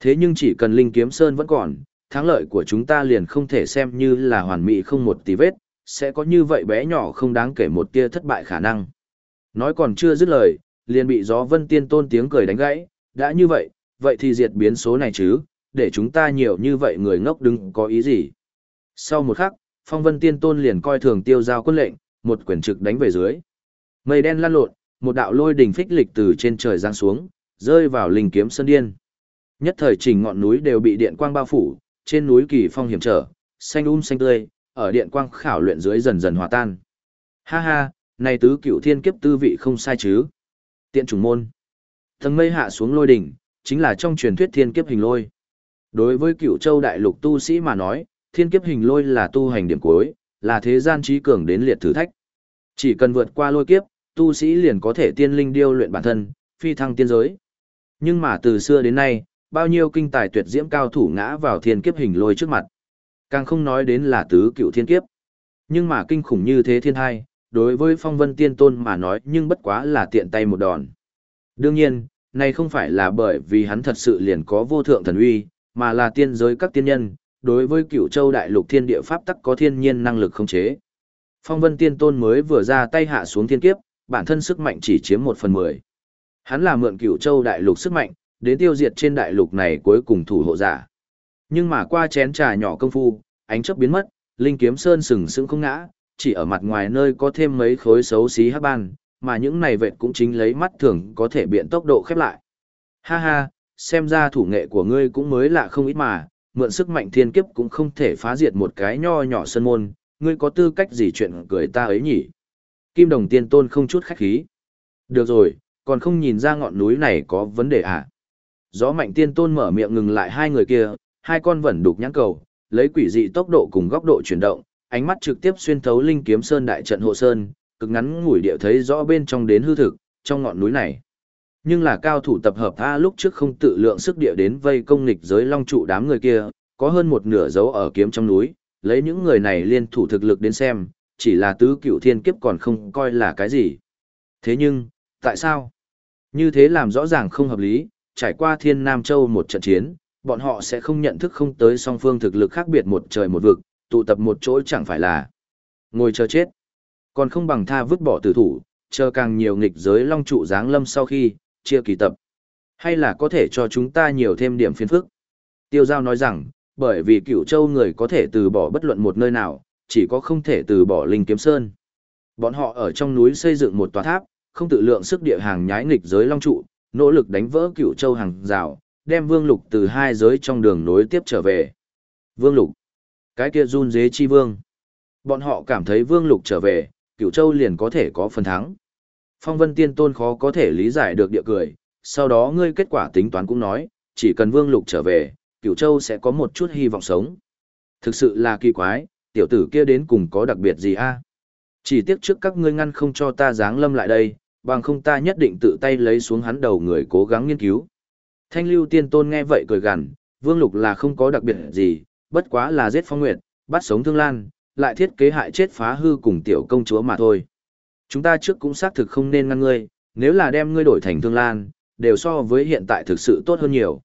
Thế nhưng chỉ cần Linh Kiếm Sơn vẫn còn, thắng lợi của chúng ta liền không thể xem như là hoàn mỹ không một tí vết, sẽ có như vậy bé nhỏ không đáng kể một tia thất bại khả năng. Nói còn chưa dứt lời, liền bị gió vân tiên tôn tiếng cười đánh gãy, đã như vậy, vậy thì diệt biến số này chứ, để chúng ta nhiều như vậy người ngốc đứng có ý gì. Sau một khắc, phong vân tiên tôn liền coi thường tiêu giao quân lệnh, một quyển trực đánh về dưới. Mây đen lan lộn, một đạo lôi đỉnh phích lịch từ trên trời giáng xuống, rơi vào linh kiếm sơn điên. Nhất thời chỉnh ngọn núi đều bị điện quang bao phủ, trên núi kỳ phong hiểm trở, xanh um xanh tươi, ở điện quang khảo luyện dưới dần dần hòa tan. Ha ha, này tứ cửu thiên kiếp tư vị không sai chứ. Tiện trùng môn. Tầng mây hạ xuống lôi đỉnh, chính là trong truyền thuyết thiên kiếp hình lôi. Đối với cửu châu đại lục tu sĩ mà nói, thiên kiếp hình lôi là tu hành điểm cuối, là thế gian trí cường đến liệt thử thách. Chỉ cần vượt qua lôi kiếp, tu sĩ liền có thể tiên linh điêu luyện bản thân, phi thăng tiên giới. Nhưng mà từ xưa đến nay, bao nhiêu kinh tài tuyệt diễm cao thủ ngã vào thiên kiếp hình lôi trước mặt. Càng không nói đến là tứ cựu thiên kiếp. Nhưng mà kinh khủng như thế thiên hai, đối với phong vân tiên tôn mà nói nhưng bất quá là tiện tay một đòn. Đương nhiên, này không phải là bởi vì hắn thật sự liền có vô thượng thần uy, mà là tiên giới các tiên nhân, đối với cựu châu đại lục thiên địa pháp tắc có thiên nhiên năng lực không chế. Phong vân tiên tôn mới vừa ra tay hạ xuống thiên kiếp, bản thân sức mạnh chỉ chiếm một phần mười. Hắn là mượn cựu châu đại lục sức mạnh, đến tiêu diệt trên đại lục này cuối cùng thủ hộ giả. Nhưng mà qua chén trà nhỏ công phu, ánh chớp biến mất, linh kiếm sơn sừng sững không ngã, chỉ ở mặt ngoài nơi có thêm mấy khối xấu xí hắc ban, mà những này vệt cũng chính lấy mắt thường có thể biện tốc độ khép lại. Ha ha, xem ra thủ nghệ của ngươi cũng mới lạ không ít mà, mượn sức mạnh thiên kiếp cũng không thể phá diệt một cái nho nhỏ sân môn, ngươi có tư cách gì chuyện cười ta ấy nhỉ? Kim đồng tiên tôn không chút khách khí. Được rồi, còn không nhìn ra ngọn núi này có vấn đề à? Gió mạnh tiên tôn mở miệng ngừng lại hai người kia, hai con vẫn đục nhãn cầu, lấy quỷ dị tốc độ cùng góc độ chuyển động, ánh mắt trực tiếp xuyên thấu linh kiếm sơn đại trận hộ sơn, cực ngắn ngủi địa thấy rõ bên trong đến hư thực, trong ngọn núi này. Nhưng là cao thủ tập hợp A lúc trước không tự lượng sức địa đến vây công nghịch giới long trụ đám người kia, có hơn một nửa dấu ở kiếm trong núi, lấy những người này liên thủ thực lực đến xem, chỉ là tứ cựu thiên kiếp còn không coi là cái gì. Thế nhưng, tại sao? Như thế làm rõ ràng không hợp lý, trải qua thiên Nam Châu một trận chiến, bọn họ sẽ không nhận thức không tới song phương thực lực khác biệt một trời một vực, tụ tập một chỗ chẳng phải là ngồi chờ chết. Còn không bằng tha vứt bỏ tử thủ, chờ càng nhiều nghịch giới long trụ giáng lâm sau khi, chia kỳ tập. Hay là có thể cho chúng ta nhiều thêm điểm phiền phức. Tiêu Giao nói rằng, bởi vì cửu châu người có thể từ bỏ bất luận một nơi nào, chỉ có không thể từ bỏ linh kiếm sơn. Bọn họ ở trong núi xây dựng một tòa tháp, không tự lượng sức địa hàng nhái nghịch giới long trụ, nỗ lực đánh vỡ cửu châu hàng rào, đem vương lục từ hai giới trong đường nối tiếp trở về. Vương lục, cái kia run dế chi vương. Bọn họ cảm thấy vương lục trở về, cửu châu liền có thể có phần thắng. Phong vân tiên tôn khó có thể lý giải được địa cười, sau đó ngươi kết quả tính toán cũng nói, chỉ cần vương lục trở về, Cửu châu sẽ có một chút hy vọng sống. Thực sự là kỳ quái, tiểu tử kia đến cùng có đặc biệt gì a? Chỉ tiếc trước các ngươi ngăn không cho ta giáng lâm lại đây, bằng không ta nhất định tự tay lấy xuống hắn đầu người cố gắng nghiên cứu. Thanh lưu tiên tôn nghe vậy cười gằn, vương lục là không có đặc biệt gì, bất quá là giết phong nguyệt, bắt sống thương lan, lại thiết kế hại chết phá hư cùng tiểu công chúa mà thôi. Chúng ta trước cũng xác thực không nên ngăn ngươi, nếu là đem ngươi đổi thành thương lan, đều so với hiện tại thực sự tốt hơn nhiều.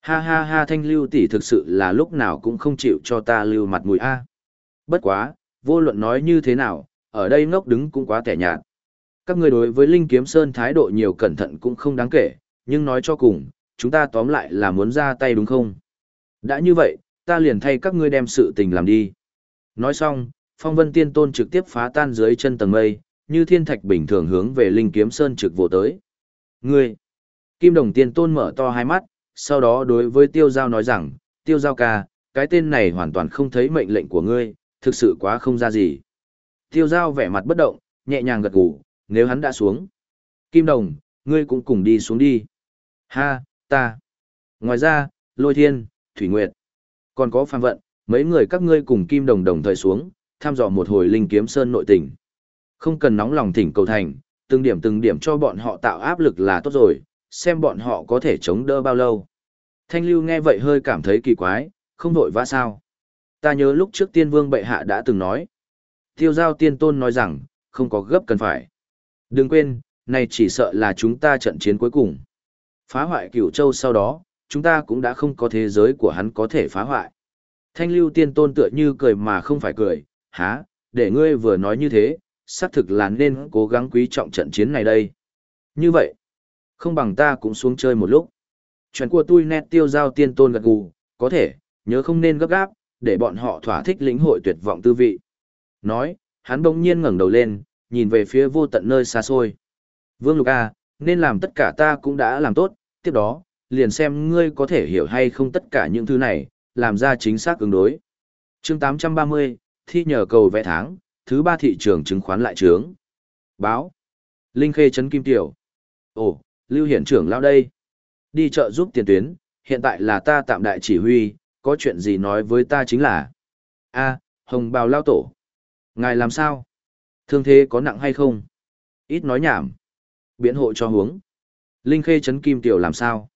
Ha ha ha thanh lưu tỷ thực sự là lúc nào cũng không chịu cho ta lưu mặt mũi a. Bất quá, vô luận nói như thế nào, ở đây ngốc đứng cũng quá tẻ nhạt. Các ngươi đối với Linh Kiếm Sơn thái độ nhiều cẩn thận cũng không đáng kể, nhưng nói cho cùng, chúng ta tóm lại là muốn ra tay đúng không? Đã như vậy, ta liền thay các ngươi đem sự tình làm đi. Nói xong, phong vân tiên tôn trực tiếp phá tan dưới chân tầng mây, như thiên thạch bình thường hướng về Linh Kiếm Sơn trực vô tới. Ngươi! Kim đồng tiên tôn mở to hai mắt, sau đó đối với tiêu giao nói rằng, tiêu giao ca, cái tên này hoàn toàn không thấy mệnh lệnh của ngươi, thực sự quá không ra gì. Tiêu giao vẻ mặt bất động, nhẹ nhàng gật gù, nếu hắn đã xuống. Kim đồng, ngươi cũng cùng đi xuống đi. Ha, ta. Ngoài ra, lôi thiên, thủy nguyệt. Còn có phàm vận, mấy người các ngươi cùng kim đồng đồng thời xuống, tham dò một hồi linh kiếm sơn nội tình. Không cần nóng lòng thỉnh cầu thành, từng điểm từng điểm cho bọn họ tạo áp lực là tốt rồi, xem bọn họ có thể chống đỡ bao lâu. Thanh lưu nghe vậy hơi cảm thấy kỳ quái, không vội vã sao. Ta nhớ lúc trước tiên vương bệ hạ đã từng nói. Tiêu giao tiên tôn nói rằng, không có gấp cần phải. Đừng quên, này chỉ sợ là chúng ta trận chiến cuối cùng. Phá hoại cửu châu sau đó, chúng ta cũng đã không có thế giới của hắn có thể phá hoại. Thanh lưu tiên tôn tựa như cười mà không phải cười, há, để ngươi vừa nói như thế, xác thực là nên cố gắng quý trọng trận chiến này đây. Như vậy, không bằng ta cũng xuống chơi một lúc. Chuyện của tôi nét tiêu giao tiên tôn gật gù, có thể, nhớ không nên gấp gáp, để bọn họ thỏa thích lĩnh hội tuyệt vọng tư vị. Nói, hắn bỗng nhiên ngẩng đầu lên, nhìn về phía vô tận nơi xa xôi. Vương Lục A, nên làm tất cả ta cũng đã làm tốt, tiếp đó, liền xem ngươi có thể hiểu hay không tất cả những thứ này, làm ra chính xác ứng đối. chương 830, thi nhờ cầu vẽ tháng, thứ ba thị trường chứng khoán lại trướng. Báo. Linh Khê Trấn Kim Tiểu. Ồ, Lưu Hiển trưởng lao đây. Đi chợ giúp tiền tuyến, hiện tại là ta tạm đại chỉ huy, có chuyện gì nói với ta chính là. a Hồng Bào lao tổ. Ngài làm sao? Thương thế có nặng hay không? Ít nói nhảm. Biện hộ cho hướng. Linh Khê Trấn Kim Tiểu làm sao?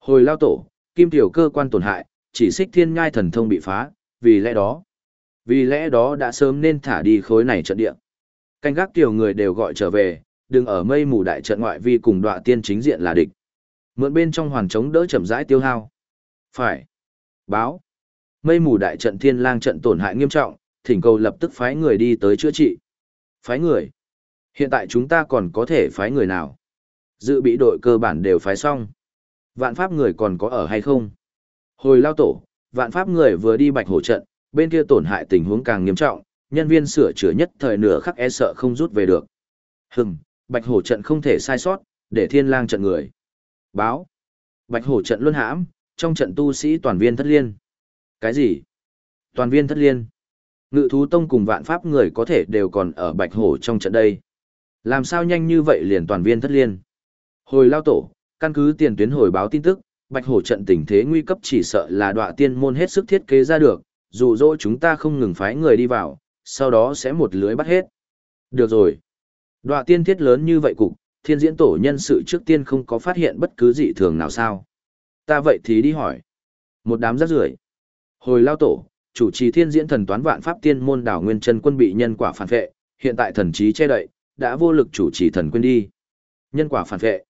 Hồi lao tổ, Kim Tiểu cơ quan tổn hại, chỉ xích thiên ngai thần thông bị phá, vì lẽ đó. Vì lẽ đó đã sớm nên thả đi khối này trận địa. Canh gác tiểu người đều gọi trở về, đừng ở mây mù đại trận ngoại vi cùng đọa tiên chính diện là địch. Mượn bên trong hoàn chống đỡ chậm rãi tiêu hao. Phải. Báo. Mây mù đại trận thiên lang trận tổn hại nghiêm trọng, thỉnh cầu lập tức phái người đi tới chữa trị. Phái người. Hiện tại chúng ta còn có thể phái người nào? Dự bị đội cơ bản đều phái xong. Vạn pháp người còn có ở hay không? Hồi lao tổ, vạn pháp người vừa đi bạch hổ trận, bên kia tổn hại tình huống càng nghiêm trọng, nhân viên sửa chữa nhất thời nửa khắc e sợ không rút về được. Hừm, bạch hổ trận không thể sai sót, để thiên lang trận người. Báo. Bạch hổ trận luôn hãm, trong trận tu sĩ toàn viên thất liên. Cái gì? Toàn viên thất liên. Ngự thú tông cùng vạn pháp người có thể đều còn ở bạch hổ trong trận đây. Làm sao nhanh như vậy liền toàn viên thất liên? Hồi lao tổ, căn cứ tiền tuyến hồi báo tin tức, bạch hổ trận tình thế nguy cấp chỉ sợ là đọa tiên môn hết sức thiết kế ra được, dù dỗ chúng ta không ngừng phái người đi vào, sau đó sẽ một lưới bắt hết. Được rồi. Đoạ tiên thiết lớn như vậy cục, thiên diễn tổ nhân sự trước tiên không có phát hiện bất cứ dị thường nào sao. Ta vậy thì đi hỏi. Một đám rác rưởi Hồi lao tổ, chủ trì thiên diễn thần toán vạn pháp tiên môn đảo nguyên chân quân bị nhân quả phản vệ, hiện tại thần trí che đậy, đã vô lực chủ trì thần quên đi. Nhân quả phản vệ.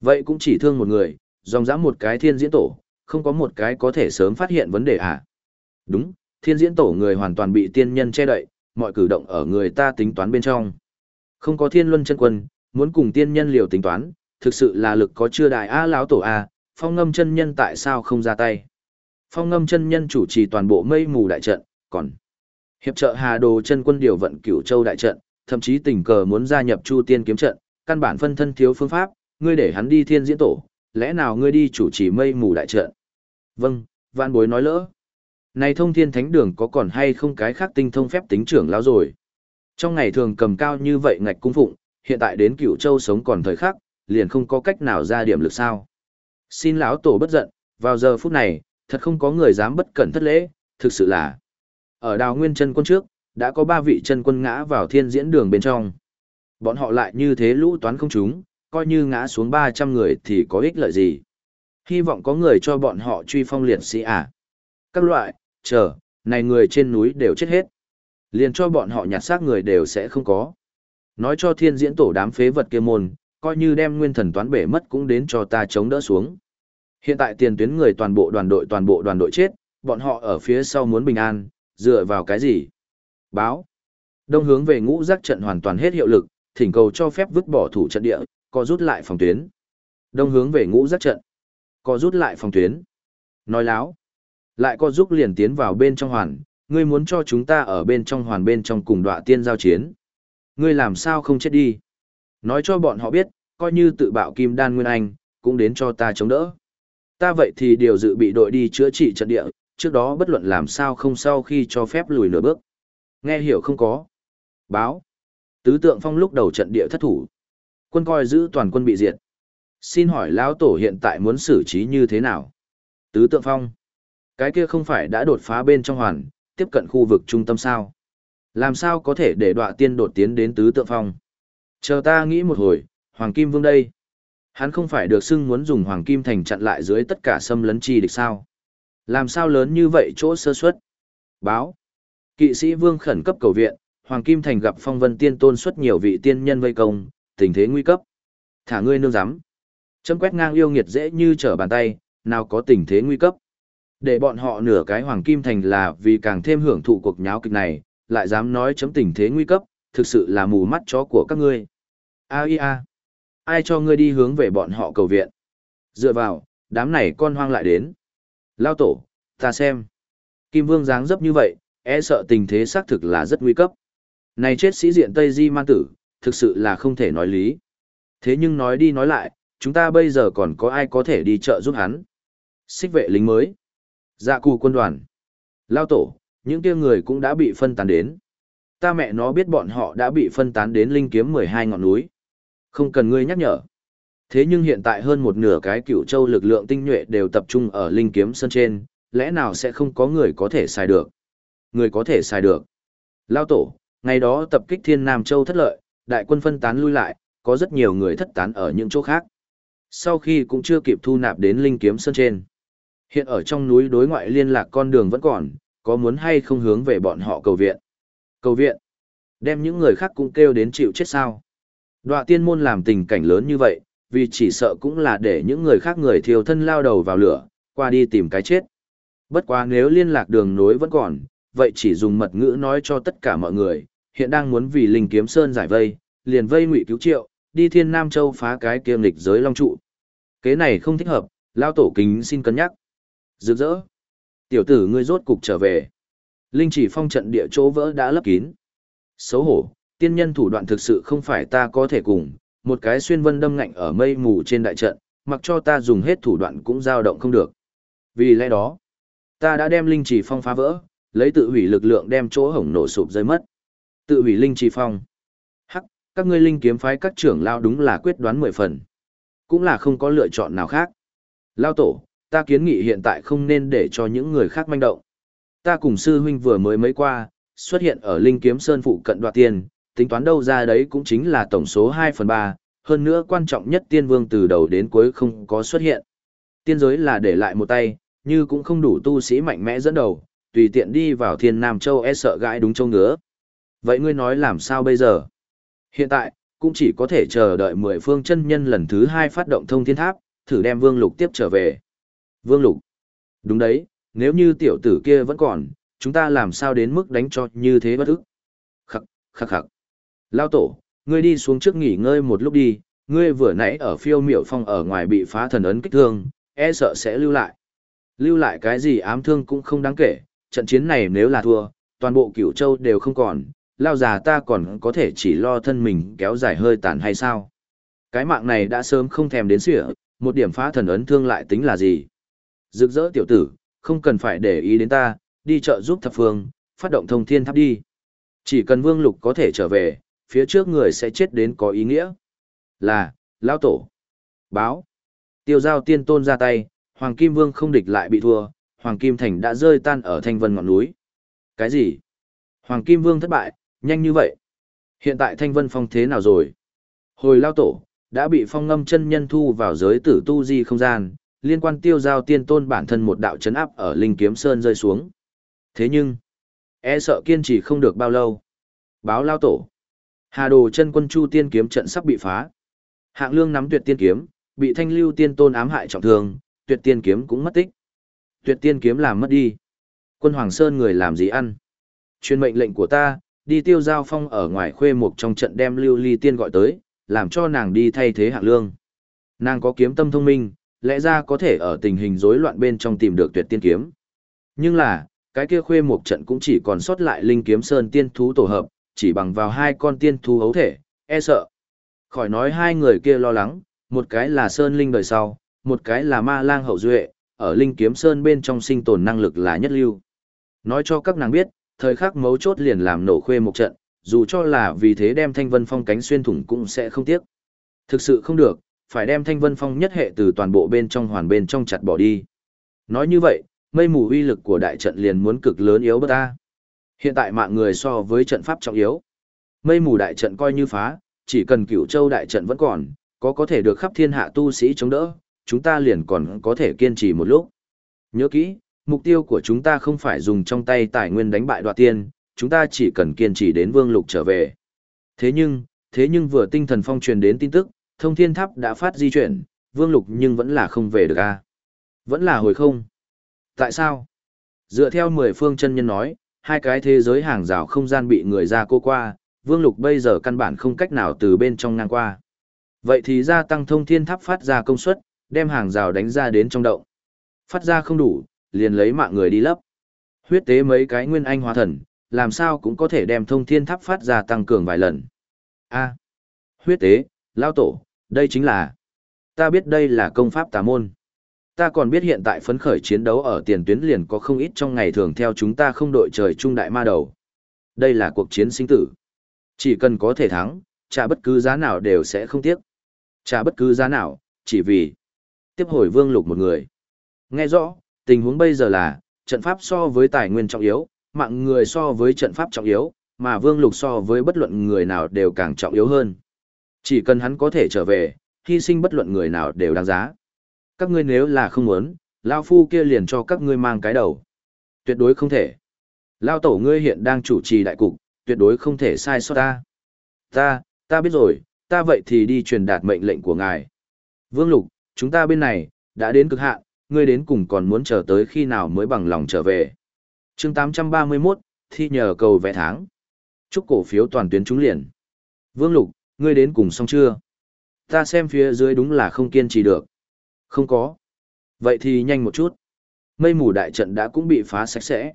Vậy cũng chỉ thương một người, dòng dã một cái thiên diễn tổ, không có một cái có thể sớm phát hiện vấn đề à. Đúng, thiên diễn tổ người hoàn toàn bị tiên nhân che đậy, mọi cử động ở người ta tính toán bên trong. Không có thiên luân chân quân, muốn cùng tiên nhân liều tính toán, thực sự là lực có chưa đại a lão tổ a, phong ngâm chân nhân tại sao không ra tay. Phong ngâm chân nhân chủ trì toàn bộ mây mù đại trận, còn hiệp trợ Hà Đồ chân quân điều vận cửu châu đại trận, thậm chí tình cờ muốn gia nhập Chu Tiên kiếm trận, căn bản phân thân thiếu phương pháp, ngươi để hắn đi thiên diễn tổ, lẽ nào ngươi đi chủ trì mây mù đại trận? Vâng, vạn bối nói lỡ. Này thông thiên thánh đường có còn hay không cái khác tinh thông phép tính trưởng lão rồi? Trong ngày thường cầm cao như vậy ngạch cung phụng, hiện tại đến cựu châu sống còn thời khắc, liền không có cách nào ra điểm lực sao. Xin lão tổ bất giận, vào giờ phút này, thật không có người dám bất cẩn thất lễ, thực sự là. Ở đào nguyên chân quân trước, đã có ba vị chân quân ngã vào thiên diễn đường bên trong. Bọn họ lại như thế lũ toán không chúng, coi như ngã xuống 300 người thì có ích lợi gì. Hy vọng có người cho bọn họ truy phong liệt sĩ à. Các loại, chờ, này người trên núi đều chết hết. Liền cho bọn họ nhặt xác người đều sẽ không có. Nói cho thiên diễn tổ đám phế vật kia môn, coi như đem nguyên thần toán bể mất cũng đến cho ta chống đỡ xuống. Hiện tại tiền tuyến người toàn bộ đoàn đội toàn bộ đoàn đội chết, bọn họ ở phía sau muốn bình an, dựa vào cái gì? Báo. Đông hướng về ngũ giác trận hoàn toàn hết hiệu lực, thỉnh cầu cho phép vứt bỏ thủ trận địa, có rút lại phòng tuyến. Đông hướng về ngũ giác trận. Có rút lại phòng tuyến. Nói láo. Lại có giúp liền tiến vào bên trong hoàn, ngươi muốn cho chúng ta ở bên trong hoàn bên trong cùng đọa tiên giao chiến. Ngươi làm sao không chết đi? Nói cho bọn họ biết, coi như tự bạo kim đan nguyên anh, cũng đến cho ta chống đỡ. Ta vậy thì điều dự bị đội đi chữa trị trận địa, trước đó bất luận làm sao không sau khi cho phép lùi nửa bước. Nghe hiểu không có. Báo. Tứ tượng phong lúc đầu trận địa thất thủ. Quân coi giữ toàn quân bị diệt. Xin hỏi lão tổ hiện tại muốn xử trí như thế nào? Tứ tượng phong. Cái kia không phải đã đột phá bên trong hoàn, tiếp cận khu vực trung tâm sao? Làm sao có thể để đọa tiên đột tiến đến tứ tượng phong? Chờ ta nghĩ một hồi, Hoàng Kim Vương đây. Hắn không phải được xưng muốn dùng Hoàng Kim Thành chặn lại dưới tất cả xâm lấn chi địch sao? Làm sao lớn như vậy chỗ sơ suất? Báo. Kỵ sĩ Vương khẩn cấp cầu viện, Hoàng Kim Thành gặp phong vân tiên tôn xuất nhiều vị tiên nhân vây công, tình thế nguy cấp. Thả ngươi nương giám. Châm quét ngang yêu nghiệt dễ như trở bàn tay, nào có tình thế nguy cấp. Để bọn họ nửa cái Hoàng Kim Thành là vì càng thêm hưởng thụ cuộc nháo kịch này, lại dám nói chấm tình thế nguy cấp, thực sự là mù mắt chó của các ngươi. A i a, ai cho ngươi đi hướng về bọn họ cầu viện? Dựa vào, đám này con hoang lại đến. Lao tổ, ta xem. Kim Vương dáng dấp như vậy, e sợ tình thế xác thực là rất nguy cấp. Này chết sĩ diện Tây Di Man Tử, thực sự là không thể nói lý. Thế nhưng nói đi nói lại, chúng ta bây giờ còn có ai có thể đi chợ giúp hắn. Xích vệ lính mới. Dạ cù quân đoàn. Lao tổ, những kia người cũng đã bị phân tán đến. Ta mẹ nó biết bọn họ đã bị phân tán đến linh kiếm 12 ngọn núi. Không cần ngươi nhắc nhở. Thế nhưng hiện tại hơn một nửa cái cựu châu lực lượng tinh nhuệ đều tập trung ở linh kiếm sân trên, lẽ nào sẽ không có người có thể xài được? Người có thể xài được. Lao tổ, ngày đó tập kích thiên Nam Châu thất lợi, đại quân phân tán lui lại, có rất nhiều người thất tán ở những chỗ khác. Sau khi cũng chưa kịp thu nạp đến linh kiếm sân trên. Hiện ở trong núi đối ngoại liên lạc con đường vẫn còn, có muốn hay không hướng về bọn họ cầu viện. Cầu viện, đem những người khác cũng kêu đến chịu chết sao. Đoạ tiên môn làm tình cảnh lớn như vậy, vì chỉ sợ cũng là để những người khác người thiêu thân lao đầu vào lửa, qua đi tìm cái chết. Bất quá nếu liên lạc đường nối vẫn còn, vậy chỉ dùng mật ngữ nói cho tất cả mọi người, hiện đang muốn vì linh kiếm sơn giải vây, liền vây ngụy cứu triệu, đi thiên nam châu phá cái kiêm lịch giới long trụ. Kế này không thích hợp, lao tổ kính xin cân nhắc. Rực rỡ. Tiểu tử ngươi rốt cục trở về. Linh chỉ phong trận địa chỗ vỡ đã lấp kín. Xấu hổ, tiên nhân thủ đoạn thực sự không phải ta có thể cùng, một cái xuyên vân đâm ngạnh ở mây mù trên đại trận, mặc cho ta dùng hết thủ đoạn cũng dao động không được. Vì lẽ đó, ta đã đem linh chỉ phong phá vỡ, lấy tự hủy lực lượng đem chỗ hổng nổ sụp rơi mất. Tự hủy linh chỉ phong. Hắc, các ngươi linh kiếm phái các trưởng lao đúng là quyết đoán mười phần. Cũng là không có lựa chọn nào khác. Lao tổ, ta kiến nghị hiện tại không nên để cho những người khác manh động. Ta cùng sư huynh vừa mới mấy qua, xuất hiện ở Linh Kiếm Sơn phụ cận đoạt tiền, tính toán đâu ra đấy cũng chính là tổng số 2 phần 3, hơn nữa quan trọng nhất tiên vương từ đầu đến cuối không có xuất hiện. Tiên giới là để lại một tay, như cũng không đủ tu sĩ mạnh mẽ dẫn đầu, tùy tiện đi vào thiên Nam Châu e sợ gãi đúng châu ngứa. Vậy ngươi nói làm sao bây giờ? Hiện tại, cũng chỉ có thể chờ đợi mười phương chân nhân lần thứ hai phát động thông thiên tháp, thử đem Vương Lục tiếp trở về. Vương Lục. Đúng đấy, nếu như tiểu tử kia vẫn còn, chúng ta làm sao đến mức đánh cho như thế bất ức. Khắc, khắc khắc. Lao tổ, ngươi đi xuống trước nghỉ ngơi một lúc đi, ngươi vừa nãy ở phiêu miểu phong ở ngoài bị phá thần ấn kích thương, e sợ sẽ lưu lại. Lưu lại cái gì ám thương cũng không đáng kể, trận chiến này nếu là thua, toàn bộ cửu châu đều không còn, lao già ta còn có thể chỉ lo thân mình kéo dài hơi tàn hay sao? Cái mạng này đã sớm không thèm đến sỉa, một điểm phá thần ấn thương lại tính là gì? Rực rỡ tiểu tử, không cần phải để ý đến ta, đi chợ giúp thập phương, phát động thông thiên tháp đi. Chỉ cần vương lục có thể trở về, phía trước người sẽ chết đến có ý nghĩa. Là, lão tổ. Báo. Tiêu giao tiên tôn ra tay, Hoàng Kim Vương không địch lại bị thua, Hoàng Kim Thành đã rơi tan ở thanh vân ngọn núi. Cái gì? Hoàng Kim Vương thất bại, nhanh như vậy. Hiện tại thanh vân phong thế nào rồi? Hồi lao tổ, đã bị phong ngâm chân nhân thu vào giới tử tu di không gian, liên quan tiêu giao tiên tôn bản thân một đạo chấn áp ở Linh Kiếm Sơn rơi xuống. Thế nhưng, e sợ kiên trì không được bao lâu. Báo lao tổ. Hà đồ chân quân chu tiên kiếm trận sắp bị phá. Hạng lương nắm tuyệt tiên kiếm, bị thanh lưu tiên tôn ám hại trọng thương, tuyệt tiên kiếm cũng mất tích. Tuyệt tiên kiếm làm mất đi. Quân Hoàng Sơn người làm gì ăn? Chuyên mệnh lệnh của ta, đi tiêu giao phong ở ngoài khuê mục trong trận đem lưu ly tiên gọi tới, làm cho nàng đi thay thế hạng lương. Nàng có kiếm tâm thông minh, lẽ ra có thể ở tình hình rối loạn bên trong tìm được tuyệt tiên kiếm. Nhưng là, cái kia khuê mục trận cũng chỉ còn sót lại linh kiếm sơn tiên thú tổ hợp, chỉ bằng vào hai con tiên thú hấu thể, e sợ. Khỏi nói hai người kia lo lắng, một cái là sơn linh đời sau, một cái là ma lang hậu duệ, ở linh kiếm sơn bên trong sinh tồn năng lực là nhất lưu. Nói cho các nàng biết, thời khắc mấu chốt liền làm nổ khuê một trận, dù cho là vì thế đem thanh vân phong cánh xuyên thủng cũng sẽ không tiếc. Thực sự không được, phải đem thanh vân phong nhất hệ từ toàn bộ bên trong hoàn bên trong chặt bỏ đi. Nói như vậy, mây mù uy lực của đại trận liền muốn cực lớn yếu bất ta. Hiện tại mạng người so với trận pháp trọng yếu. Mây mù đại trận coi như phá, chỉ cần cửu châu đại trận vẫn còn, có có thể được khắp thiên hạ tu sĩ chống đỡ, chúng ta liền còn có thể kiên trì một lúc. Nhớ kỹ, mục tiêu của chúng ta không phải dùng trong tay tài nguyên đánh bại đoạt tiên, chúng ta chỉ cần kiên trì đến vương lục trở về. Thế nhưng, thế nhưng vừa tinh thần phong truyền đến tin tức, thông thiên tháp đã phát di chuyển, vương lục nhưng vẫn là không về được a à? Vẫn là hồi không. Tại sao? Dựa theo mười phương chân nhân nói, hai cái thế giới hàng rào không gian bị người ra cô qua, vương lục bây giờ căn bản không cách nào từ bên trong ngang qua. Vậy thì gia tăng thông thiên tháp phát ra công suất, đem hàng rào đánh ra đến trong động. Phát ra không đủ, liền lấy mạng người đi lấp. Huyết tế mấy cái nguyên anh hóa thần, làm sao cũng có thể đem thông thiên tháp phát ra tăng cường vài lần. A. huyết tế, lao tổ, đây chính là... Ta biết đây là công pháp tà môn. Ta còn biết hiện tại phấn khởi chiến đấu ở tiền tuyến liền có không ít trong ngày thường theo chúng ta không đội trời trung đại ma đầu. Đây là cuộc chiến sinh tử. Chỉ cần có thể thắng, trả bất cứ giá nào đều sẽ không tiếc. Trả bất cứ giá nào, chỉ vì tiếp hồi vương lục một người. Nghe rõ, tình huống bây giờ là, trận pháp so với tài nguyên trọng yếu, mạng người so với trận pháp trọng yếu, mà vương lục so với bất luận người nào đều càng trọng yếu hơn. Chỉ cần hắn có thể trở về, hy sinh bất luận người nào đều đáng giá. Các ngươi nếu là không muốn, Lao Phu kia liền cho các ngươi mang cái đầu. Tuyệt đối không thể. Lao Tổ ngươi hiện đang chủ trì đại cục, tuyệt đối không thể sai sót ta. Ta, ta biết rồi, ta vậy thì đi truyền đạt mệnh lệnh của ngài. Vương Lục, chúng ta bên này, đã đến cực hạn, ngươi đến cùng còn muốn chờ tới khi nào mới bằng lòng trở về. chương 831, thi nhờ cầu vẽ tháng. Chúc cổ phiếu toàn tuyến trúng liền. Vương Lục, ngươi đến cùng xong chưa? Ta xem phía dưới đúng là không kiên trì được. Không có. Vậy thì nhanh một chút. Mây mù đại trận đã cũng bị phá sạch sẽ.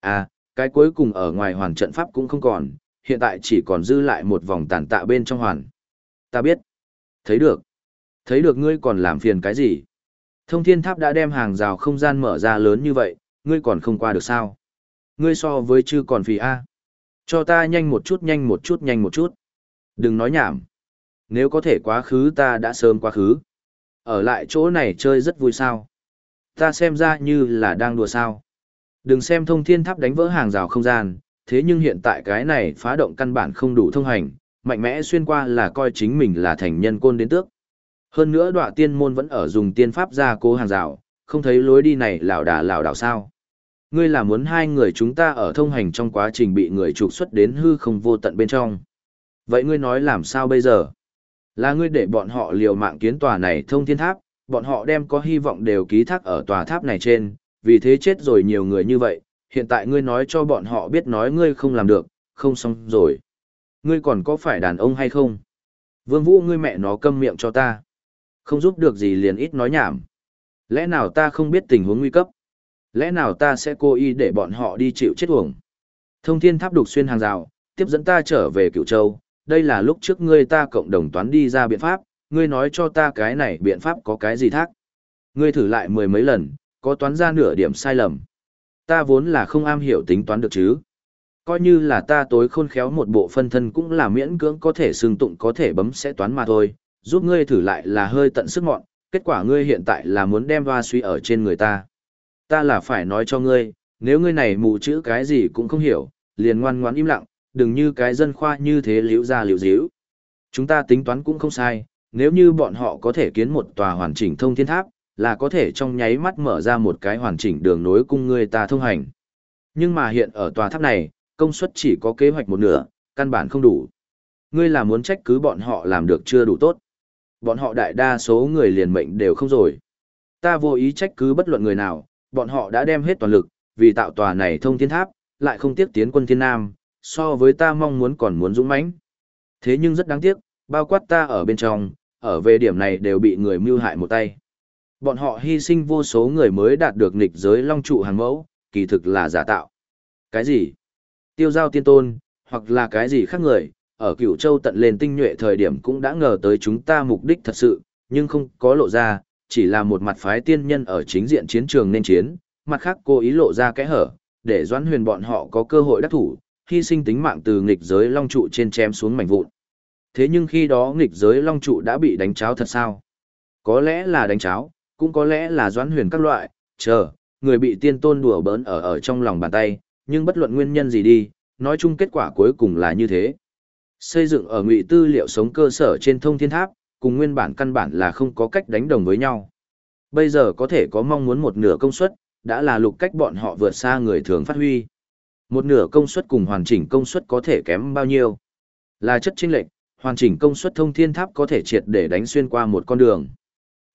À, cái cuối cùng ở ngoài hoàn trận pháp cũng không còn, hiện tại chỉ còn dư lại một vòng tàn tạ bên trong hoàn. Ta biết. Thấy được. Thấy được ngươi còn làm phiền cái gì? Thông thiên tháp đã đem hàng rào không gian mở ra lớn như vậy, ngươi còn không qua được sao? Ngươi so với chư còn phì A. Cho ta nhanh một chút nhanh một chút nhanh một chút. Đừng nói nhảm. Nếu có thể quá khứ ta đã sớm quá khứ. Ở lại chỗ này chơi rất vui sao. Ta xem ra như là đang đùa sao. Đừng xem thông thiên tháp đánh vỡ hàng rào không gian, thế nhưng hiện tại cái này phá động căn bản không đủ thông hành, mạnh mẽ xuyên qua là coi chính mình là thành nhân côn đến tước. Hơn nữa đọa tiên môn vẫn ở dùng tiên pháp ra cố hàng rào, không thấy lối đi này lảo đà lảo đảo sao. Ngươi là muốn hai người chúng ta ở thông hành trong quá trình bị người trục xuất đến hư không vô tận bên trong. Vậy ngươi nói làm sao bây giờ? Là ngươi để bọn họ liều mạng kiến tòa này thông thiên tháp, bọn họ đem có hy vọng đều ký thác ở tòa tháp này trên, vì thế chết rồi nhiều người như vậy, hiện tại ngươi nói cho bọn họ biết nói ngươi không làm được, không xong rồi. Ngươi còn có phải đàn ông hay không? Vương Vũ ngươi mẹ nó câm miệng cho ta. Không giúp được gì liền ít nói nhảm. Lẽ nào ta không biết tình huống nguy cấp? Lẽ nào ta sẽ cố ý để bọn họ đi chịu chết uổng? Thông thiên tháp đục xuyên hàng rào, tiếp dẫn ta trở về cựu châu. Đây là lúc trước ngươi ta cộng đồng toán đi ra biện pháp, ngươi nói cho ta cái này biện pháp có cái gì thác. Ngươi thử lại mười mấy lần, có toán ra nửa điểm sai lầm. Ta vốn là không am hiểu tính toán được chứ. Coi như là ta tối khôn khéo một bộ phân thân cũng là miễn cưỡng có thể xương tụng có thể bấm sẽ toán mà thôi, giúp ngươi thử lại là hơi tận sức mọn, kết quả ngươi hiện tại là muốn đem hoa suy ở trên người ta. Ta là phải nói cho ngươi, nếu ngươi này mù chữ cái gì cũng không hiểu, liền ngoan ngoãn im lặng, đừng như cái dân khoa như thế liễu ra liễu díu. Chúng ta tính toán cũng không sai, nếu như bọn họ có thể kiến một tòa hoàn chỉnh thông thiên tháp, là có thể trong nháy mắt mở ra một cái hoàn chỉnh đường nối cung ngươi ta thông hành. Nhưng mà hiện ở tòa tháp này, công suất chỉ có kế hoạch một nửa, căn bản không đủ. Ngươi là muốn trách cứ bọn họ làm được chưa đủ tốt. Bọn họ đại đa số người liền mệnh đều không rồi. Ta vô ý trách cứ bất luận người nào, bọn họ đã đem hết toàn lực, vì tạo tòa này thông thiên tháp, lại không tiếc tiến quân thiên nam, so với ta mong muốn còn muốn dũng mãnh. Thế nhưng rất đáng tiếc, bao quát ta ở bên trong, ở về điểm này đều bị người mưu hại một tay. Bọn họ hy sinh vô số người mới đạt được nghịch giới long trụ hàng mẫu, kỳ thực là giả tạo. Cái gì? Tiêu giao tiên tôn, hoặc là cái gì khác người, ở cửu châu tận lên tinh nhuệ thời điểm cũng đã ngờ tới chúng ta mục đích thật sự, nhưng không có lộ ra, chỉ là một mặt phái tiên nhân ở chính diện chiến trường nên chiến, mặt khác cố ý lộ ra kẽ hở, để doãn huyền bọn họ có cơ hội đắc thủ, hy sinh tính mạng từ nghịch giới long trụ trên chém xuống mảnh vụn. Thế nhưng khi đó nghịch giới long trụ đã bị đánh cháo thật sao? Có lẽ là đánh cháo, cũng có lẽ là doãn huyền các loại, chờ, người bị tiên tôn đùa bỡn ở ở trong lòng bàn tay, nhưng bất luận nguyên nhân gì đi, nói chung kết quả cuối cùng là như thế. Xây dựng ở ngụy tư liệu sống cơ sở trên thông thiên tháp, cùng nguyên bản căn bản là không có cách đánh đồng với nhau. Bây giờ có thể có mong muốn một nửa công suất, đã là lục cách bọn họ vượt xa người thường phát huy. Một nửa công suất cùng hoàn chỉnh công suất có thể kém bao nhiêu? Là chất chênh lệch, hoàn chỉnh công suất thông thiên tháp có thể triệt để đánh xuyên qua một con đường.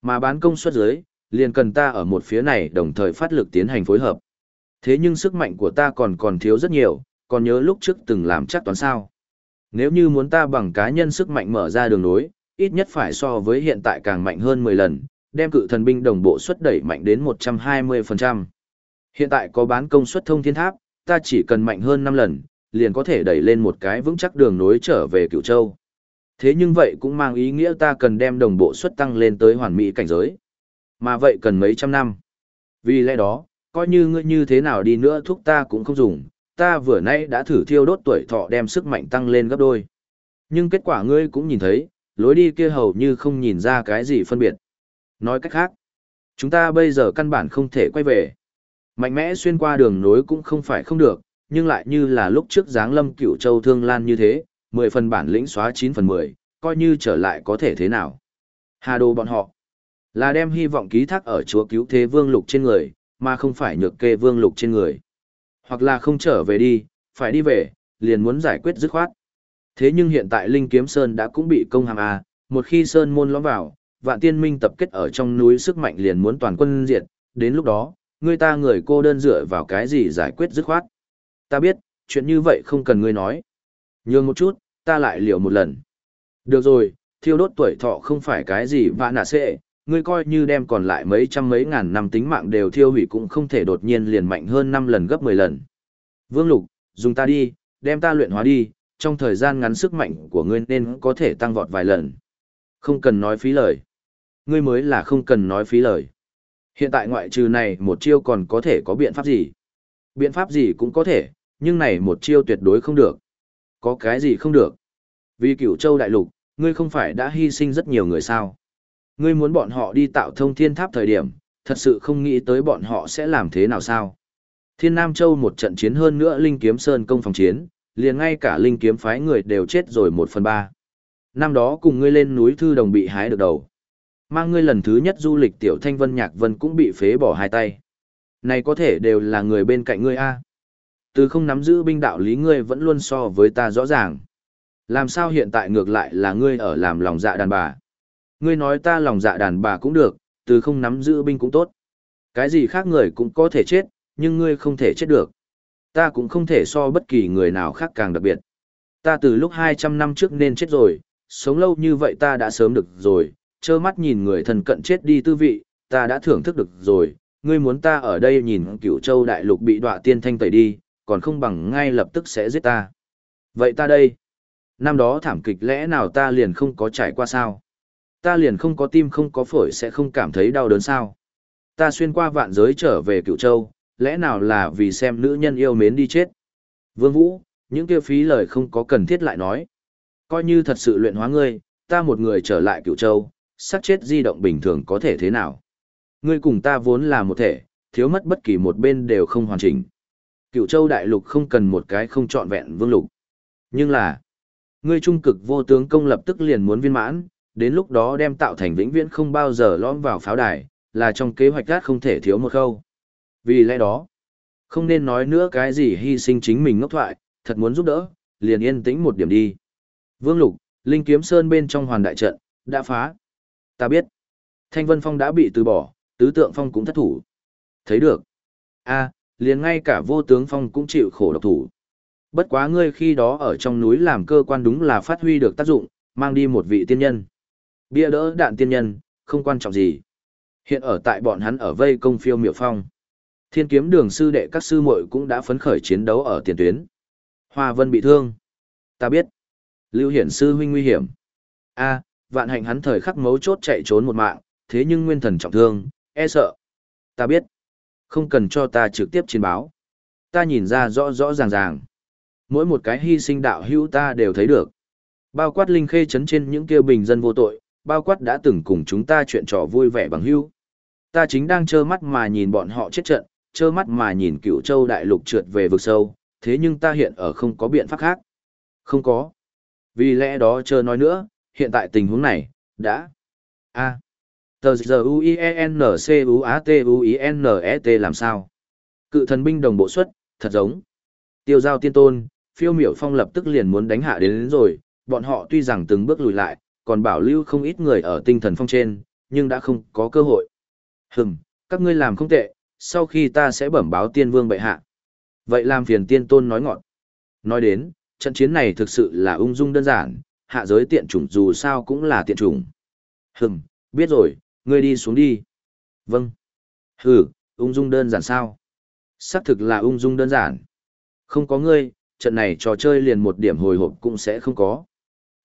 Mà bán công suất dưới, liền cần ta ở một phía này đồng thời phát lực tiến hành phối hợp. Thế nhưng sức mạnh của ta còn còn thiếu rất nhiều, còn nhớ lúc trước từng làm chắc toán sao. Nếu như muốn ta bằng cá nhân sức mạnh mở ra đường nối, ít nhất phải so với hiện tại càng mạnh hơn 10 lần, đem cự thần binh đồng bộ suất đẩy mạnh đến 120%. Hiện tại có bán công suất thông thiên tháp, ta chỉ cần mạnh hơn 5 lần, liền có thể đẩy lên một cái vững chắc đường nối trở về cựu châu. Thế nhưng vậy cũng mang ý nghĩa ta cần đem đồng bộ suất tăng lên tới hoàn mỹ cảnh giới. Mà vậy cần mấy trăm năm. Vì lẽ đó, coi như ngươi như thế nào đi nữa thuốc ta cũng không dùng, ta vừa nãy đã thử thiêu đốt tuổi thọ đem sức mạnh tăng lên gấp đôi. Nhưng kết quả ngươi cũng nhìn thấy, lối đi kia hầu như không nhìn ra cái gì phân biệt. Nói cách khác, chúng ta bây giờ căn bản không thể quay về. Mạnh mẽ xuyên qua đường nối cũng không phải không được, nhưng lại như là lúc trước giáng lâm cửu châu thương lan như thế, 10 phần bản lĩnh xóa 9 phần 10, coi như trở lại có thể thế nào. Hà đồ bọn họ, là đem hy vọng ký thác ở chúa cứu thế vương lục trên người, mà không phải nhược kê vương lục trên người. Hoặc là không trở về đi, phải đi về, liền muốn giải quyết dứt khoát. Thế nhưng hiện tại Linh Kiếm Sơn đã cũng bị công hàm A, một khi Sơn môn lõm vào, vạn tiên minh tập kết ở trong núi sức mạnh liền muốn toàn quân diệt, đến lúc đó, Ngươi ta người cô đơn dựa vào cái gì giải quyết dứt khoát. Ta biết, chuyện như vậy không cần ngươi nói. Nhường một chút, ta lại liều một lần. Được rồi, thiêu đốt tuổi thọ không phải cái gì vã nạ xệ, ngươi coi như đem còn lại mấy trăm mấy ngàn năm tính mạng đều thiêu hủy cũng không thể đột nhiên liền mạnh hơn năm lần gấp mười lần. Vương Lục, dùng ta đi, đem ta luyện hóa đi, trong thời gian ngắn sức mạnh của ngươi nên có thể tăng vọt vài lần. Không cần nói phí lời. Ngươi mới là không cần nói phí lời. Hiện tại ngoại trừ này một chiêu còn có thể có biện pháp gì? Biện pháp gì cũng có thể, nhưng này một chiêu tuyệt đối không được. Có cái gì không được? Vì cửu châu đại lục, ngươi không phải đã hy sinh rất nhiều người sao? Ngươi muốn bọn họ đi tạo thông thiên tháp thời điểm, thật sự không nghĩ tới bọn họ sẽ làm thế nào sao. Thiên Nam Châu một trận chiến hơn nữa Linh Kiếm Sơn công phòng chiến, liền ngay cả Linh Kiếm phái người đều chết rồi một phần ba. Năm đó cùng ngươi lên núi Thư Đồng bị hái được đầu. Mang ngươi lần thứ nhất du lịch Tiểu Thanh Vân Nhạc Vân cũng bị phế bỏ hai tay. Này có thể đều là người bên cạnh ngươi a. Từ không nắm giữ binh đạo lý ngươi vẫn luôn so với ta rõ ràng. Làm sao hiện tại ngược lại là ngươi ở làm lòng dạ đàn bà. Ngươi nói ta lòng dạ đàn bà cũng được, từ không nắm giữ binh cũng tốt. Cái gì khác người cũng có thể chết, nhưng ngươi không thể chết được. Ta cũng không thể so bất kỳ người nào khác càng đặc biệt. Ta từ lúc 200 năm trước nên chết rồi, sống lâu như vậy ta đã sớm được rồi, trơ mắt nhìn người thân cận chết đi tư vị, ta đã thưởng thức được rồi, ngươi muốn ta ở đây nhìn cửu châu đại lục bị đọa tiên thanh tẩy đi, còn không bằng ngay lập tức sẽ giết ta. Vậy ta đây, năm đó thảm kịch lẽ nào ta liền không có trải qua sao? Ta liền không có tim không có phổi sẽ không cảm thấy đau đớn sao? Ta xuyên qua vạn giới trở về cửu châu, lẽ nào là vì xem nữ nhân yêu mến đi chết? Vương Vũ, những kia phí lời không có cần thiết lại nói. Coi như thật sự luyện hóa ngươi, ta một người trở lại cửu châu, sát chết di động bình thường có thể thế nào? Ngươi cùng ta vốn là một thể, thiếu mất bất kỳ một bên đều không hoàn chỉnh. Cựu châu đại lục không cần một cái không trọn vẹn vương lục. Nhưng là, ngươi trung cực vô tướng công lập tức liền muốn viên mãn, đến lúc đó đem tạo thành vĩnh viễn không bao giờ lõm vào pháo đài, là trong kế hoạch gác không thể thiếu một khâu. Vì lẽ đó, không nên nói nữa cái gì hy sinh chính mình ngốc thoại, thật muốn giúp đỡ, liền yên tĩnh một điểm đi. Vương Lục, Linh Kiếm Sơn bên trong hoàn đại trận, đã phá. Ta biết, Thanh Vân Phong đã bị từ bỏ, Tứ Tượng Phong cũng thất thủ. Thấy được. a liền ngay cả vô tướng Phong cũng chịu khổ độc thủ. Bất quá ngươi khi đó ở trong núi làm cơ quan đúng là phát huy được tác dụng, mang đi một vị tiên nhân. Bia đỡ đạn tiên nhân, không quan trọng gì. Hiện ở tại bọn hắn ở vây công phiêu miệu phong. Thiên kiếm đường sư đệ các sư muội cũng đã phấn khởi chiến đấu ở tiền tuyến. Hoa Vân bị thương. Ta biết. Lưu Hiển sư huynh nguy hiểm. A, vạn hạnh hắn thời khắc mấu chốt chạy trốn một mạng, thế nhưng nguyên thần trọng thương, e sợ. Ta biết. Không cần cho ta trực tiếp chiến báo. Ta nhìn ra rõ rõ ràng ràng. Mỗi một cái hy sinh đạo hữu ta đều thấy được. Bao quát linh khê chấn trên những kêu bình dân vô tội, bao quát đã từng cùng chúng ta chuyện trò vui vẻ bằng hữu. Ta chính đang trơ mắt mà nhìn bọn họ chết trận, trơ mắt mà nhìn cựu châu đại lục trượt về vực sâu, thế nhưng ta hiện ở không có biện pháp khác. Không có. Vì lẽ đó chờ nói nữa, hiện tại tình huống này, đã. A. Tờ giờ u i e n c u a t u i n e t làm sao? Cự thần binh đồng bộ xuất, thật giống. Tiêu giao tiên tôn, phiêu miểu phong lập tức liền muốn đánh hạ đến, đến rồi, bọn họ tuy rằng từng bước lùi lại, còn bảo lưu không ít người ở tinh thần phong trên, nhưng đã không có cơ hội. Hừm, các ngươi làm không tệ, sau khi ta sẽ bẩm báo tiên vương bệ hạ. Vậy làm phiền tiên tôn nói ngọn. Nói đến, trận chiến này thực sự là ung dung đơn giản, hạ giới tiện chủng dù sao cũng là tiện chủng. Hừm, biết rồi, ngươi đi xuống đi. Vâng. Hừ, ung dung đơn giản sao? Xác thực là ung dung đơn giản. Không có ngươi, trận này trò chơi liền một điểm hồi hộp cũng sẽ không có.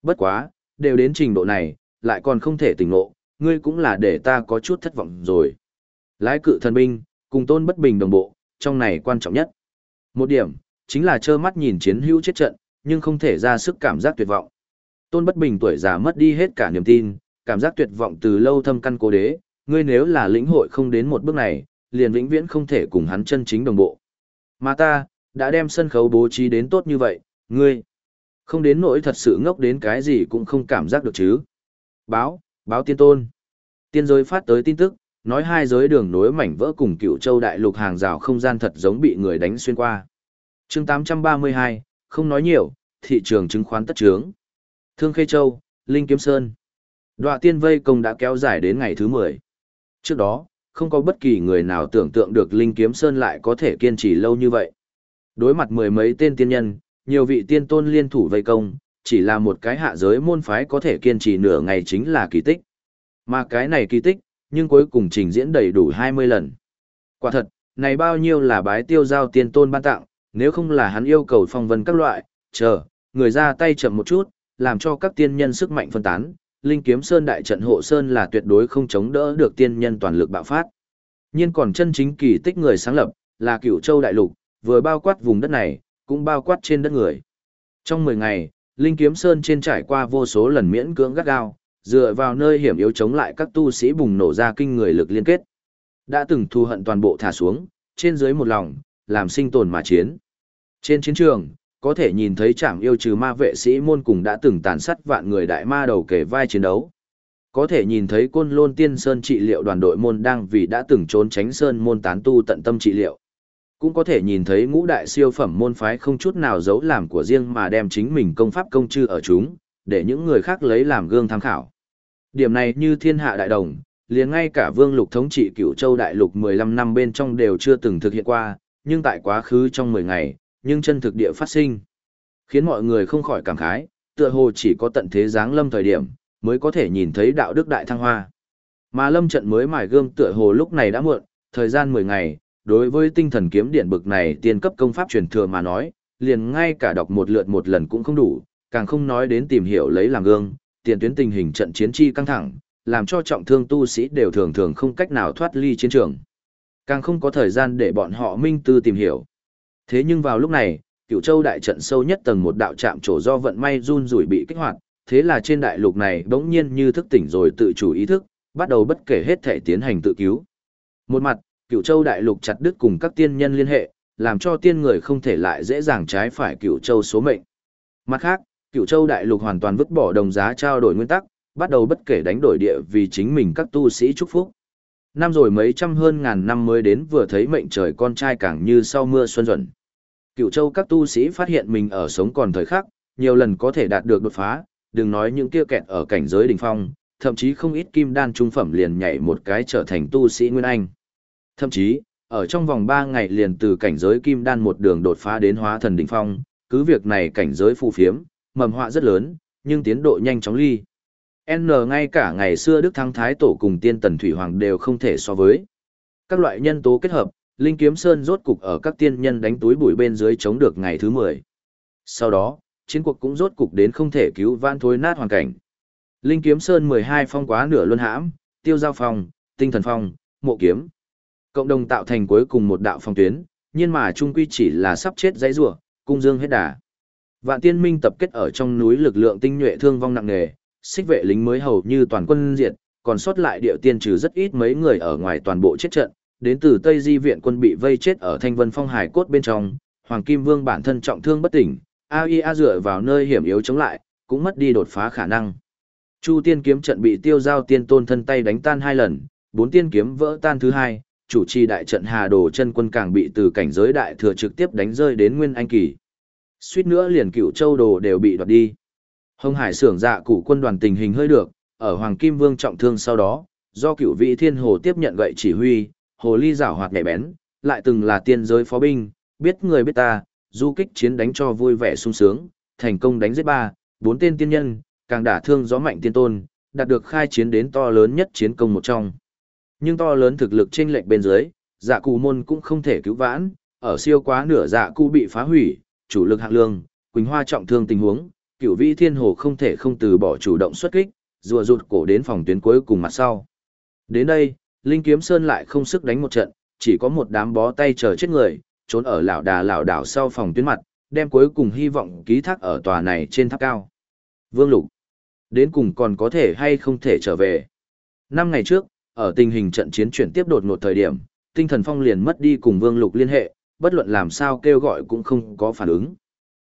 Bất quá, đều đến trình độ này, lại còn không thể tỉnh ngộ, ngươi cũng là để ta có chút thất vọng rồi. Lái cự thần binh, cùng tôn bất bình đồng bộ, trong này quan trọng nhất. Một điểm, chính là trơ mắt nhìn chiến hữu chết trận, nhưng không thể ra sức cảm giác tuyệt vọng. Tôn bất bình tuổi già mất đi hết cả niềm tin, cảm giác tuyệt vọng từ lâu thâm căn cố đế, ngươi nếu là lĩnh hội không đến một bước này, liền vĩnh viễn không thể cùng hắn chân chính đồng bộ. Mà ta, đã đem sân khấu bố trí đến tốt như vậy, ngươi, không đến nỗi thật sự ngốc đến cái gì cũng không cảm giác được chứ. Báo, báo tiên tôn. Tiên giới phát tới tin tức, nói hai giới đường nối mảnh vỡ cùng cựu châu đại lục hàng rào không gian thật giống bị người đánh xuyên qua. chương 832, không nói nhiều, thị trường chứng khoán tất trướng. Thương Khê Châu, Linh Kiếm Sơn. Đoạ tiên vây công đã kéo dài đến ngày thứ 10. Trước đó, không có bất kỳ người nào tưởng tượng được Linh Kiếm Sơn lại có thể kiên trì lâu như vậy. Đối mặt mười mấy tên tiên nhân, nhiều vị tiên tôn liên thủ vây công, chỉ là một cái hạ giới môn phái có thể kiên trì nửa ngày chính là kỳ tích. Mà cái này kỳ tích, nhưng cuối cùng trình diễn đầy đủ 20 lần. Quả thật, này bao nhiêu là bái tiêu giao tiên tôn ban tặng, nếu không là hắn yêu cầu phong vân các loại, chờ, người ra tay chậm một chút, làm cho các tiên nhân sức mạnh phân tán, Linh Kiếm Sơn đại trận hộ sơn là tuyệt đối không chống đỡ được tiên nhân toàn lực bạo phát. Nhưng còn chân chính kỳ tích người sáng lập, là Cửu Châu đại lục, vừa bao quát vùng đất này, cũng bao quát trên đất người. Trong 10 ngày, Linh Kiếm Sơn trên trải qua vô số lần miễn cưỡng gắt gao, dựa vào nơi hiểm yếu chống lại các tu sĩ bùng nổ ra kinh người lực liên kết. Đã từng thù hận toàn bộ thả xuống, trên dưới một lòng, làm sinh tồn mà chiến. Trên chiến trường, có thể nhìn thấy trạm yêu trừ ma vệ sĩ môn cùng đã từng tàn sát vạn người đại ma đầu kể vai chiến đấu. Có thể nhìn thấy côn lôn tiên sơn trị liệu đoàn đội môn đang vì đã từng trốn tránh sơn môn tán tu tận tâm trị liệu. Cũng có thể nhìn thấy ngũ đại siêu phẩm môn phái không chút nào giấu làm của riêng mà đem chính mình công pháp công chư ở chúng, để những người khác lấy làm gương tham khảo. Điểm này như thiên hạ đại đồng, liền ngay cả vương lục thống trị cửu châu đại lục 15 năm bên trong đều chưa từng thực hiện qua, nhưng tại quá khứ trong 10 ngày, nhưng chân thực địa phát sinh. Khiến mọi người không khỏi cảm khái, tựa hồ chỉ có tận thế giáng lâm thời điểm, mới có thể nhìn thấy đạo đức đại thăng hoa. Mà lâm trận mới mài gươm tựa hồ lúc này đã muộn, thời gian 10 ngày, đối với tinh thần kiếm điện bực này tiên cấp công pháp truyền thừa mà nói, liền ngay cả đọc một lượt một lần cũng không đủ, càng không nói đến tìm hiểu lấy làm gương, tiền tuyến tình hình trận chiến chi căng thẳng, làm cho trọng thương tu sĩ đều thường thường không cách nào thoát ly chiến trường. Càng không có thời gian để bọn họ minh tư tìm hiểu. Thế nhưng vào lúc này, cựu châu đại trận sâu nhất tầng một đạo chạm trổ do vận may run rủi bị kích hoạt, thế là trên đại lục này bỗng nhiên như thức tỉnh rồi tự chủ ý thức, bắt đầu bất kể hết thể tiến hành tự cứu. Một mặt, cựu châu đại lục chặt đứt cùng các tiên nhân liên hệ, làm cho tiên người không thể lại dễ dàng trái phải cựu châu số mệnh. Mặt khác, cựu châu đại lục hoàn toàn vứt bỏ đồng giá trao đổi nguyên tắc, bắt đầu bất kể đánh đổi địa vì chính mình các tu sĩ chúc phúc. Năm rồi mấy trăm hơn ngàn năm mới đến vừa thấy mệnh trời con trai càng như sau mưa xuân duẩn. Cựu châu các tu sĩ phát hiện mình ở sống còn thời khắc, nhiều lần có thể đạt được đột phá, đừng nói những kia kẹt ở cảnh giới đỉnh phong, thậm chí không ít kim đan trung phẩm liền nhảy một cái trở thành tu sĩ nguyên anh. Thậm chí, ở trong vòng 3 ngày liền từ cảnh giới kim đan một đường đột phá đến hóa thần đỉnh phong, cứ việc này cảnh giới phù phiếm, mầm họa rất lớn, nhưng tiến độ nhanh chóng ly. N ngay cả ngày xưa Đức Thăng Thái Tổ cùng Tiên Tần Thủy Hoàng đều không thể so với. Các loại nhân tố kết hợp, Linh Kiếm Sơn rốt cục ở các tiên nhân đánh túi bụi bên dưới chống được ngày thứ 10. Sau đó, chiến cuộc cũng rốt cục đến không thể cứu vãn thối nát hoàn cảnh. Linh Kiếm Sơn 12 phong quá nửa luân hãm, Tiêu Giao Phong, Tinh Thần Phong, Mộ Kiếm. Cộng đồng tạo thành cuối cùng một đạo phong tuyến, nhưng mà trung quy chỉ là sắp chết dãy rủa, cung dương hết đà. Vạn Tiên Minh tập kết ở trong núi lực lượng tinh nhuệ thương vong nặng nề, xích vệ lính mới hầu như toàn quân diệt, còn sót lại điệu tiên trừ rất ít mấy người ở ngoài toàn bộ chết trận, đến từ Tây Di viện quân bị vây chết ở Thanh Vân Phong hải cốt bên trong, Hoàng Kim Vương bản thân trọng thương bất tỉnh, AIA dựa vào nơi hiểm yếu chống lại, cũng mất đi đột phá khả năng. Chu tiên kiếm trận bị tiêu giao tiên tôn thân tay đánh tan hai lần, bốn tiên kiếm vỡ tan thứ hai, chủ trì đại trận Hà Đồ chân quân càng bị từ cảnh giới đại thừa trực tiếp đánh rơi đến Nguyên Anh kỳ. Suýt nữa liền cựu châu đồ đều bị đoạt đi. Hồng Hải xưởng dạ cụ quân đoàn tình hình hơi được, ở Hoàng Kim Vương trọng thương sau đó, do cựu vị thiên hồ tiếp nhận gậy chỉ huy, hồ ly giảo hoạt nhạy bén, lại từng là tiên giới phó binh, biết người biết ta, du kích chiến đánh cho vui vẻ sung sướng, thành công đánh giết ba, bốn tên tiên nhân, càng đả thương gió mạnh tiên tôn, đạt được khai chiến đến to lớn nhất chiến công một trong. Nhưng to lớn thực lực chênh lệch bên dưới, dạ cụ môn cũng không thể cứu vãn, ở siêu quá nửa dạ cụ bị phá hủy, chủ lực hạng lương, Quỳnh Hoa trọng thương tình huống, cửu vĩ thiên hồ không thể không từ bỏ chủ động xuất kích, rùa rụt cổ đến phòng tuyến cuối cùng mặt sau. Đến đây, Linh Kiếm Sơn lại không sức đánh một trận, chỉ có một đám bó tay chờ chết người, trốn ở lão đà lão đảo sau phòng tuyến mặt, đem cuối cùng hy vọng ký thác ở tòa này trên tháp cao. Vương Lục, đến cùng còn có thể hay không thể trở về. Năm ngày trước, ở tình hình trận chiến chuyển tiếp đột ngột thời điểm, tinh thần phong liền mất đi cùng Vương Lục liên hệ, bất luận làm sao kêu gọi cũng không có phản ứng.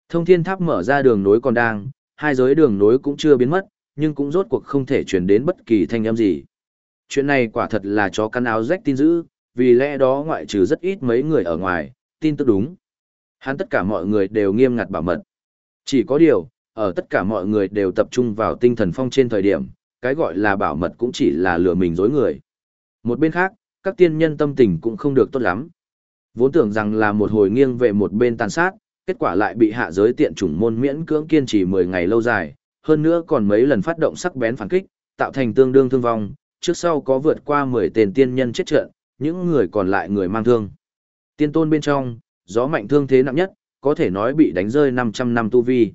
Thông thiên tháp mở ra đường nối còn đang, hai giới đường nối cũng chưa biến mất, nhưng cũng rốt cuộc không thể truyền đến bất kỳ thanh âm gì. Chuyện này quả thật là chó căn áo rách tin dữ, vì lẽ đó ngoại trừ rất ít mấy người ở ngoài, tin tức đúng. Hắn tất cả mọi người đều nghiêm ngặt bảo mật. Chỉ có điều, ở tất cả mọi người đều tập trung vào tinh thần phong trên thời điểm, cái gọi là bảo mật cũng chỉ là lừa mình dối người. Một bên khác, các tiên nhân tâm tình cũng không được tốt lắm. Vốn tưởng rằng là một hồi nghiêng về một bên tàn sát, kết quả lại bị hạ giới tiện chủng môn miễn cưỡng kiên trì 10 ngày lâu dài, hơn nữa còn mấy lần phát động sắc bén phản kích, tạo thành tương đương thương vong, trước sau có vượt qua 10 tên tiên nhân chết trận, những người còn lại người mang thương. Tiên tôn bên trong, gió mạnh thương thế nặng nhất, có thể nói bị đánh rơi 500 năm tu vi.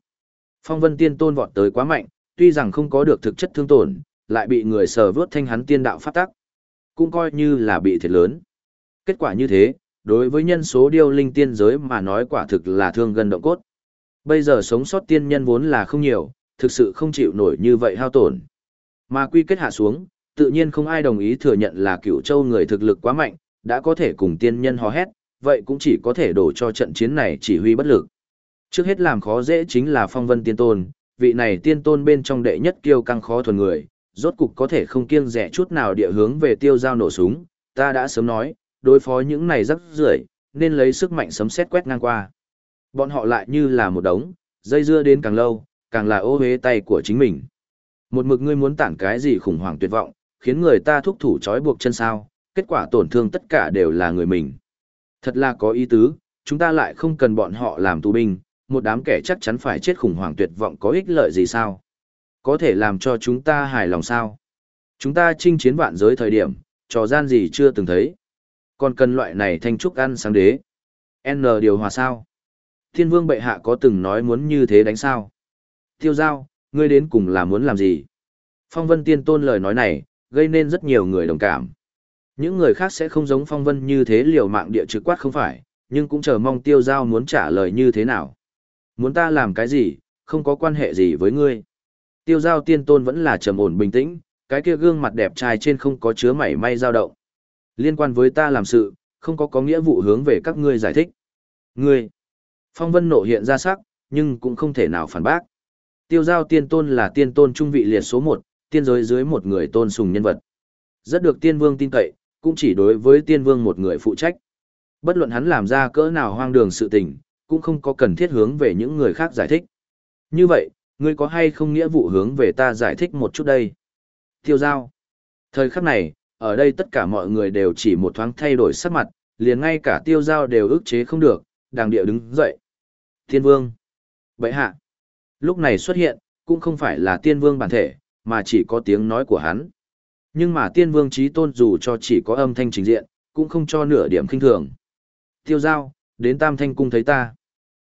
Phong vân tiên tôn vọt tới quá mạnh, tuy rằng không có được thực chất thương tổn, lại bị người sờ vớt thanh hắn tiên đạo phát tắc. Cũng coi như là bị thiệt lớn. Kết quả như thế, đối với nhân số điêu linh tiên giới mà nói quả thực là thương gần động cốt. Bây giờ sống sót tiên nhân vốn là không nhiều, thực sự không chịu nổi như vậy hao tổn. Mà quy kết hạ xuống, tự nhiên không ai đồng ý thừa nhận là cựu châu người thực lực quá mạnh, đã có thể cùng tiên nhân hò hét, vậy cũng chỉ có thể đổ cho trận chiến này chỉ huy bất lực. Trước hết làm khó dễ chính là phong vân tiên tôn, vị này tiên tôn bên trong đệ nhất kiêu căng khó thuần người, rốt cục có thể không kiêng rẻ chút nào địa hướng về tiêu giao nổ súng, ta đã sớm nói, đối phó những này rắc rưởi nên lấy sức mạnh sấm sét quét ngang qua. Bọn họ lại như là một đống, dây dưa đến càng lâu, càng là ô hế tay của chính mình. Một mực ngươi muốn tản cái gì khủng hoảng tuyệt vọng, khiến người ta thúc thủ trói buộc chân sao, kết quả tổn thương tất cả đều là người mình. Thật là có ý tứ, chúng ta lại không cần bọn họ làm tù binh, một đám kẻ chắc chắn phải chết khủng hoảng tuyệt vọng có ích lợi gì sao? Có thể làm cho chúng ta hài lòng sao? Chúng ta chinh chiến vạn giới thời điểm, trò gian gì chưa từng thấy. Còn cần loại này thanh trúc ăn sáng đế. N điều hòa sao? Thiên vương bệ hạ có từng nói muốn như thế đánh sao? Tiêu giao, ngươi đến cùng là muốn làm gì? Phong vân tiên tôn lời nói này, gây nên rất nhiều người đồng cảm. Những người khác sẽ không giống phong vân như thế liều mạng địa trực quát không phải, nhưng cũng chờ mong tiêu giao muốn trả lời như thế nào. Muốn ta làm cái gì, không có quan hệ gì với ngươi. Tiêu giao tiên tôn vẫn là trầm ổn bình tĩnh, cái kia gương mặt đẹp trai trên không có chứa mảy may dao động. Liên quan với ta làm sự, không có có nghĩa vụ hướng về các ngươi giải thích. Ngươi! Phong vân nộ hiện ra sắc, nhưng cũng không thể nào phản bác. Tiêu giao tiên tôn là tiên tôn trung vị liệt số một, tiên giới dưới một người tôn sùng nhân vật. Rất được tiên vương tin cậy, cũng chỉ đối với tiên vương một người phụ trách. Bất luận hắn làm ra cỡ nào hoang đường sự tình, cũng không có cần thiết hướng về những người khác giải thích. Như vậy, ngươi có hay không nghĩa vụ hướng về ta giải thích một chút đây? Tiêu giao. Thời khắc này, ở đây tất cả mọi người đều chỉ một thoáng thay đổi sắc mặt, liền ngay cả tiêu giao đều ức chế không được, đàng địa đứng dậy. Tiên vương. Vậy hạ. Lúc này xuất hiện, cũng không phải là tiên vương bản thể, mà chỉ có tiếng nói của hắn. Nhưng mà tiên vương trí tôn dù cho chỉ có âm thanh trình diện, cũng không cho nửa điểm kinh thường. Tiêu giao, đến tam thanh cung thấy ta.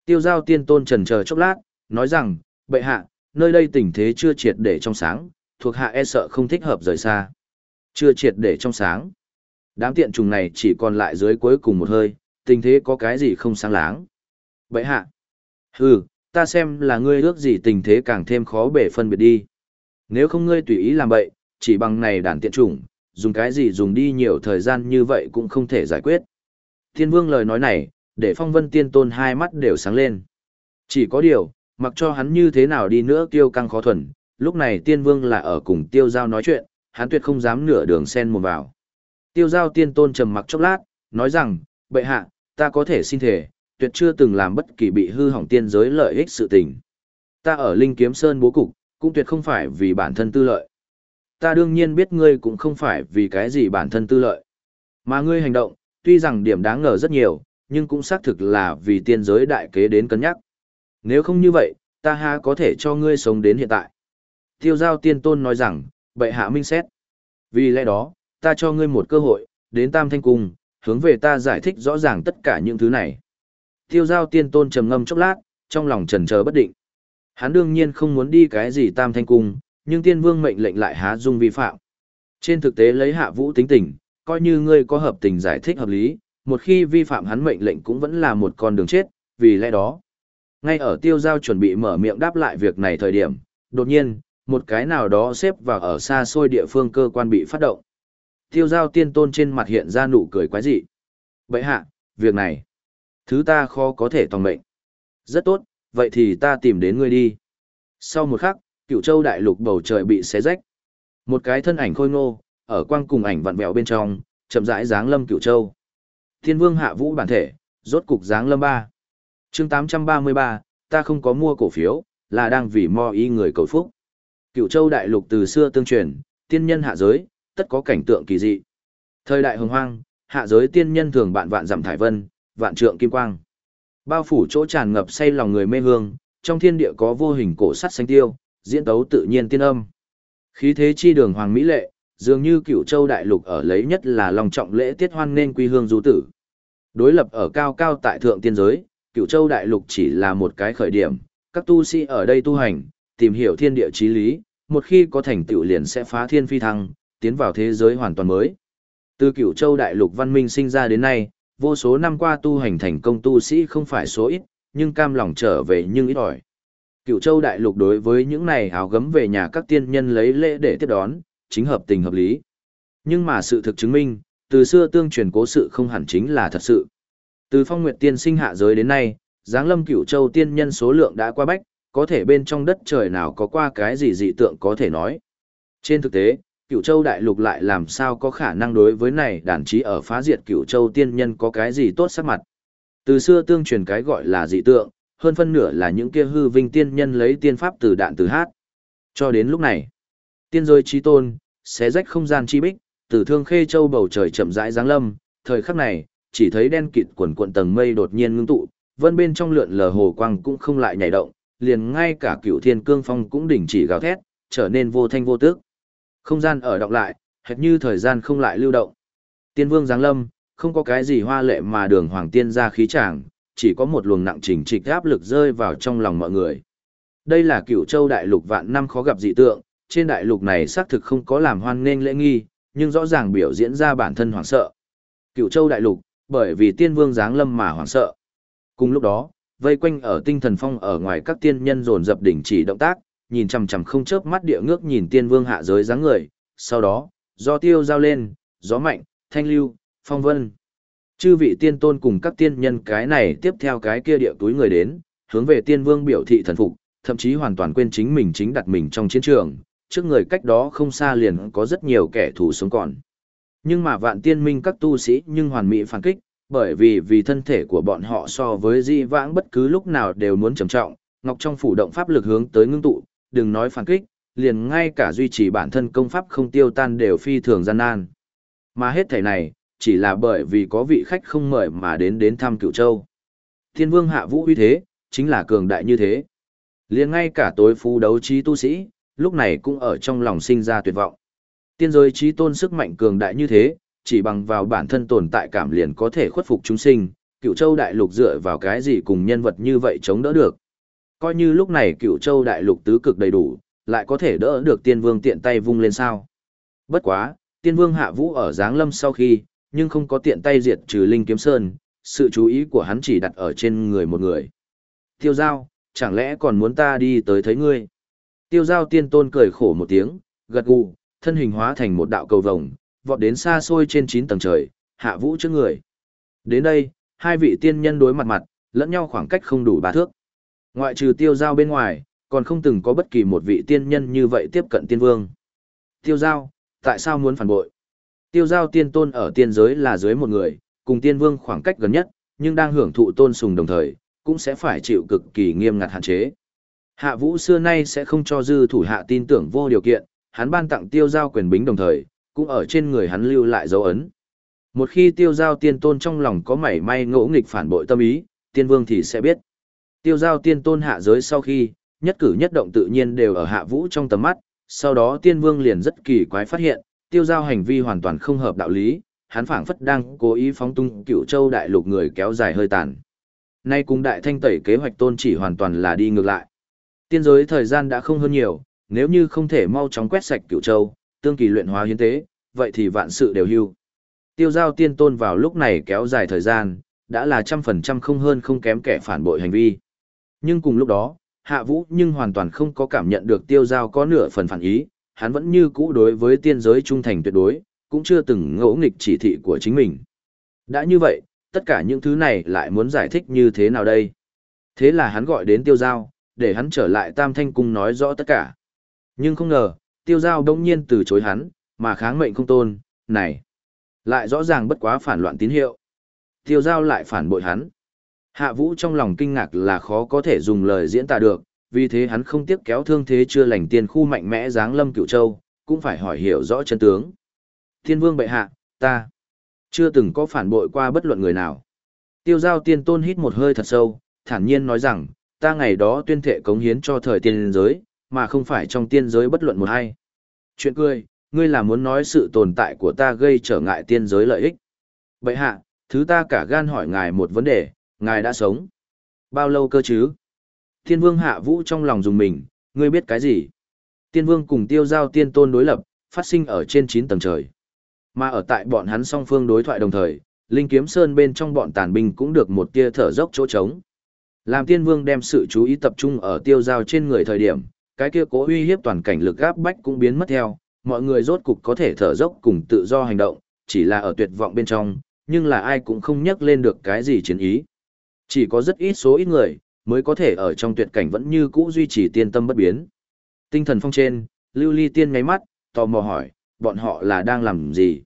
Tiêu giao tiên tôn trần chờ chốc lát, nói rằng, bệ hạ, nơi đây tình thế chưa triệt để trong sáng, thuộc hạ e sợ không thích hợp rời xa. Chưa triệt để trong sáng. Đám tiện trùng này chỉ còn lại dưới cuối cùng một hơi, tình thế có cái gì không sáng láng. Bệ hạ. Hừ, ta xem là ngươi ước gì tình thế càng thêm khó bể phân biệt đi. Nếu không ngươi tùy ý làm bậy, chỉ bằng này đàn tiện trùng, dùng cái gì dùng đi nhiều thời gian như vậy cũng không thể giải quyết. Thiên vương lời nói này, để phong vân tiên tôn hai mắt đều sáng lên. Chỉ có điều, mặc cho hắn như thế nào đi nữa tiêu căng khó thuần, lúc này tiên vương là ở cùng tiêu giao nói chuyện, hắn tuyệt không dám nửa đường sen một vào. Tiêu giao tiên tôn trầm mặc chốc lát, nói rằng, bệ hạ, ta có thể xin thể, tuyệt chưa từng làm bất kỳ bị hư hỏng tiên giới lợi ích sự tình. Ta ở Linh Kiếm Sơn bố cục, cũng tuyệt không phải vì bản thân tư lợi. Ta đương nhiên biết ngươi cũng không phải vì cái gì bản thân tư lợi. Mà ngươi hành động, tuy rằng điểm đáng ngờ rất nhiều, nhưng cũng xác thực là vì tiên giới đại kế đến cân nhắc. Nếu không như vậy, ta ha có thể cho ngươi sống đến hiện tại. Tiêu giao tiên tôn nói rằng, bệ hạ minh xét. Vì lẽ đó, ta cho ngươi một cơ hội, đến tam thanh cung, hướng về ta giải thích rõ ràng tất cả những thứ này. Tiêu giao tiên tôn trầm ngâm chốc lát, trong lòng trần chờ bất định. Hắn đương nhiên không muốn đi cái gì tam thanh cung, nhưng tiên vương mệnh lệnh lại há dung vi phạm. Trên thực tế lấy hạ vũ tính tình, coi như ngươi có hợp tình giải thích hợp lý, một khi vi phạm hắn mệnh lệnh cũng vẫn là một con đường chết, vì lẽ đó. Ngay ở tiêu giao chuẩn bị mở miệng đáp lại việc này thời điểm, đột nhiên, một cái nào đó xếp vào ở xa xôi địa phương cơ quan bị phát động. Tiêu giao tiên tôn trên mặt hiện ra nụ cười quái dị. Vậy hạ, việc này, thứ ta khó có thể tòng mệnh. Rất tốt, vậy thì ta tìm đến ngươi đi. Sau một khắc, cựu châu đại lục bầu trời bị xé rách. Một cái thân ảnh khôi ngô, ở quang cùng ảnh vặn vẹo bên trong, chậm rãi dáng lâm cựu châu. Thiên vương hạ vũ bản thể, rốt cục dáng lâm ba. chương 833, ta không có mua cổ phiếu, là đang vì mo y người cầu phúc. Cựu châu đại lục từ xưa tương truyền, tiên nhân hạ giới, tất có cảnh tượng kỳ dị. Thời đại hồng hoang, hạ giới tiên nhân thường bạn vạn giảm thải vân, vạn trượng kim quang. Bao phủ chỗ tràn ngập say lòng người mê hương, trong thiên địa có vô hình cổ sắt xanh tiêu, diễn tấu tự nhiên tiên âm. Khí thế chi đường hoàng mỹ lệ, dường như cựu châu đại lục ở lấy nhất là lòng trọng lễ tiết hoan nên quy hương du tử. Đối lập ở cao cao tại thượng tiên giới, cựu châu đại lục chỉ là một cái khởi điểm, các tu sĩ ở đây tu hành, tìm hiểu thiên địa trí lý, một khi có thành tựu liền sẽ phá thiên phi thăng, tiến vào thế giới hoàn toàn mới. Từ cựu châu đại lục văn minh sinh ra đến nay, vô số năm qua tu hành thành công tu sĩ không phải số ít, nhưng cam lòng trở về nhưng ít ỏi. Cựu châu đại lục đối với những này áo gấm về nhà các tiên nhân lấy lễ để tiếp đón, chính hợp tình hợp lý. Nhưng mà sự thực chứng minh, từ xưa tương truyền cố sự không hẳn chính là thật sự. Từ phong nguyệt tiên sinh hạ giới đến nay, giáng lâm cựu châu tiên nhân số lượng đã qua bách, có thể bên trong đất trời nào có qua cái gì dị tượng có thể nói. Trên thực tế, cựu châu đại lục lại làm sao có khả năng đối với này đàn trí ở phá diệt cựu châu tiên nhân có cái gì tốt sắc mặt. Từ xưa tương truyền cái gọi là dị tượng, hơn phân nửa là những kia hư vinh tiên nhân lấy tiên pháp từ đạn từ hát. Cho đến lúc này, tiên rơi trí tôn, xé rách không gian chi bích, từ thương khê châu bầu trời chậm rãi giáng lâm, thời khắc này, chỉ thấy đen kịt quần cuộn tầng mây đột nhiên ngưng tụ, vân bên trong lượn lờ hồ quang cũng không lại nhảy động, liền ngay cả cựu thiên cương phong cũng đình chỉ gào thét, trở nên vô thanh vô tước. Không gian ở đọc lại, hệt như thời gian không lại lưu động. Tiên vương giáng lâm, không có cái gì hoa lệ mà đường hoàng tiên ra khí tràng, chỉ có một luồng nặng trình trịch áp lực rơi vào trong lòng mọi người. Đây là cựu châu đại lục vạn năm khó gặp dị tượng, trên đại lục này xác thực không có làm hoan nghênh lễ nghi, nhưng rõ ràng biểu diễn ra bản thân hoảng sợ. Cựu châu đại lục, bởi vì tiên vương giáng lâm mà hoảng sợ. Cùng lúc đó, vây quanh ở tinh thần phong ở ngoài các tiên nhân dồn dập đỉnh chỉ động tác, nhìn chằm chằm không chớp mắt địa ngước nhìn tiên vương hạ giới dáng người, sau đó, do tiêu giao lên, gió mạnh, thanh lưu, phong vân. Chư vị tiên tôn cùng các tiên nhân cái này tiếp theo cái kia địa túi người đến, hướng về tiên vương biểu thị thần phục, thậm chí hoàn toàn quên chính mình chính đặt mình trong chiến trường, trước người cách đó không xa liền có rất nhiều kẻ thù sống còn. Nhưng mà vạn tiên minh các tu sĩ nhưng hoàn mỹ phản kích, bởi vì vì thân thể của bọn họ so với di vãng bất cứ lúc nào đều muốn trầm trọng, ngọc trong phủ động pháp lực hướng tới ngưng tụ, đừng nói phản kích, liền ngay cả duy trì bản thân công pháp không tiêu tan đều phi thường gian nan. Mà hết thể này, chỉ là bởi vì có vị khách không mời mà đến đến thăm cựu châu. Thiên vương hạ vũ uy thế, chính là cường đại như thế. liền ngay cả tối phú đấu trí tu sĩ, lúc này cũng ở trong lòng sinh ra tuyệt vọng. Tiên giới trí tôn sức mạnh cường đại như thế, chỉ bằng vào bản thân tồn tại cảm liền có thể khuất phục chúng sinh, cựu châu đại lục dựa vào cái gì cùng nhân vật như vậy chống đỡ được. Coi như lúc này cựu châu đại lục tứ cực đầy đủ, lại có thể đỡ được tiên vương tiện tay vung lên sao. Bất quá, tiên vương hạ vũ ở giáng lâm sau khi, nhưng không có tiện tay diệt trừ linh kiếm sơn, sự chú ý của hắn chỉ đặt ở trên người một người. Tiêu giao, chẳng lẽ còn muốn ta đi tới thấy ngươi? Tiêu giao tiên tôn cười khổ một tiếng, gật gù, thân hình hóa thành một đạo cầu vồng, vọt đến xa xôi trên 9 tầng trời, hạ vũ trước người. Đến đây, hai vị tiên nhân đối mặt mặt, lẫn nhau khoảng cách không đủ ba thước. Ngoại trừ tiêu giao bên ngoài, còn không từng có bất kỳ một vị tiên nhân như vậy tiếp cận tiên vương. Tiêu giao, tại sao muốn phản bội? Tiêu giao tiên tôn ở tiên giới là dưới một người, cùng tiên vương khoảng cách gần nhất, nhưng đang hưởng thụ tôn sùng đồng thời, cũng sẽ phải chịu cực kỳ nghiêm ngặt hạn chế. Hạ vũ xưa nay sẽ không cho dư thủ hạ tin tưởng vô điều kiện, hắn ban tặng tiêu giao quyền bính đồng thời, cũng ở trên người hắn lưu lại dấu ấn. Một khi tiêu giao tiên tôn trong lòng có mảy may ngỗ nghịch phản bội tâm ý, tiên vương thì sẽ biết. Tiêu giao tiên tôn hạ giới sau khi, nhất cử nhất động tự nhiên đều ở hạ vũ trong tầm mắt, sau đó tiên vương liền rất kỳ quái phát hiện, tiêu giao hành vi hoàn toàn không hợp đạo lý, hắn phảng phất đang cố ý phóng tung cựu châu đại lục người kéo dài hơi tàn. Nay cùng đại thanh tẩy kế hoạch tôn chỉ hoàn toàn là đi ngược lại. Tiên giới thời gian đã không hơn nhiều, nếu như không thể mau chóng quét sạch cựu châu, tương kỳ luyện hóa hiến tế, vậy thì vạn sự đều hưu. Tiêu giao tiên tôn vào lúc này kéo dài thời gian, đã là trăm phần trăm không hơn không kém kẻ phản bội hành vi. Nhưng cùng lúc đó, hạ vũ nhưng hoàn toàn không có cảm nhận được tiêu giao có nửa phần phản ý, hắn vẫn như cũ đối với tiên giới trung thành tuyệt đối, cũng chưa từng ngẫu nghịch chỉ thị của chính mình. Đã như vậy, tất cả những thứ này lại muốn giải thích như thế nào đây? Thế là hắn gọi đến tiêu giao, để hắn trở lại tam thanh cung nói rõ tất cả. Nhưng không ngờ, tiêu giao đông nhiên từ chối hắn, mà kháng mệnh không tôn, này. Lại rõ ràng bất quá phản loạn tín hiệu. Tiêu giao lại phản bội hắn. Hạ vũ trong lòng kinh ngạc là khó có thể dùng lời diễn tả được, vì thế hắn không tiếc kéo thương thế chưa lành tiên khu mạnh mẽ giáng lâm cựu châu, cũng phải hỏi hiểu rõ chân tướng. Thiên vương bệ hạ, ta chưa từng có phản bội qua bất luận người nào. Tiêu giao tiên tôn hít một hơi thật sâu, thản nhiên nói rằng, ta ngày đó tuyên thệ cống hiến cho thời tiên giới, mà không phải trong tiên giới bất luận một hay. Chuyện cười, ngươi là muốn nói sự tồn tại của ta gây trở ngại tiên giới lợi ích. Bệ hạ, thứ ta cả gan hỏi ngài một vấn đề, ngài đã sống. Bao lâu cơ chứ? Thiên vương hạ vũ trong lòng dùng mình, ngươi biết cái gì? Tiên vương cùng tiêu giao tiên tôn đối lập, phát sinh ở trên 9 tầng trời. Mà ở tại bọn hắn song phương đối thoại đồng thời, Linh Kiếm Sơn bên trong bọn tàn binh cũng được một tia thở dốc chỗ trống. Làm tiên vương đem sự chú ý tập trung ở tiêu giao trên người thời điểm, cái kia cố uy hiếp toàn cảnh lực gáp bách cũng biến mất theo, mọi người rốt cục có thể thở dốc cùng tự do hành động, chỉ là ở tuyệt vọng bên trong, nhưng là ai cũng không nhắc lên được cái gì chiến ý. Chỉ có rất ít số ít người, mới có thể ở trong tuyệt cảnh vẫn như cũ duy trì tiên tâm bất biến. Tinh thần phong trên, Lưu Ly tiên ngáy mắt, tò mò hỏi, bọn họ là đang làm gì?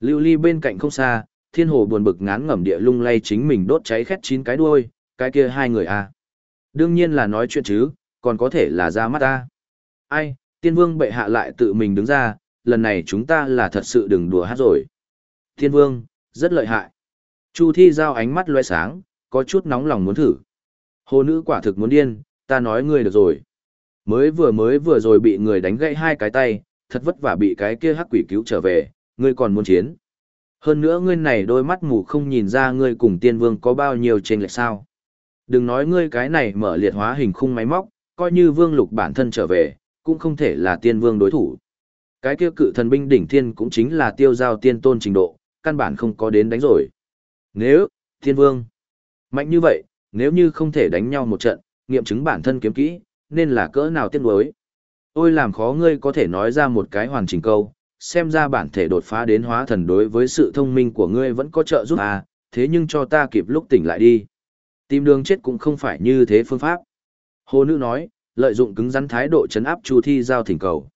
Lưu Ly bên cạnh không xa, thiên hồ buồn bực ngán ngẩm địa lung lay chính mình đốt cháy khét chín cái đuôi, cái kia hai người à. Đương nhiên là nói chuyện chứ, còn có thể là ra mắt ta. Ai, tiên vương bệ hạ lại tự mình đứng ra, lần này chúng ta là thật sự đừng đùa hát rồi. Tiên vương, rất lợi hại. Chu thi giao ánh mắt loe sáng, có chút nóng lòng muốn thử. Hồ nữ quả thực muốn điên, ta nói ngươi được rồi. Mới vừa mới vừa rồi bị người đánh gãy hai cái tay, thật vất vả bị cái kia hắc quỷ cứu trở về, ngươi còn muốn chiến. Hơn nữa ngươi này đôi mắt mù không nhìn ra ngươi cùng tiên vương có bao nhiêu chênh lệch sao. Đừng nói ngươi cái này mở liệt hóa hình khung máy móc, coi như vương lục bản thân trở về, cũng không thể là tiên vương đối thủ. Cái kia cự thần binh đỉnh thiên cũng chính là tiêu giao tiên tôn trình độ, căn bản không có đến đánh rồi. Nếu, tiên vương, mạnh như vậy, nếu như không thể đánh nhau một trận, nghiệm chứng bản thân kiếm kỹ, nên là cỡ nào tiên đối. Ôi làm khó ngươi có thể nói ra một cái hoàn chỉnh câu, xem ra bản thể đột phá đến hóa thần đối với sự thông minh của ngươi vẫn có trợ giúp à, thế nhưng cho ta kịp lúc tỉnh lại đi. Tìm đường chết cũng không phải như thế phương pháp. Hồ nữ nói, lợi dụng cứng rắn thái độ chấn áp Chu Thi giao thỉnh cầu.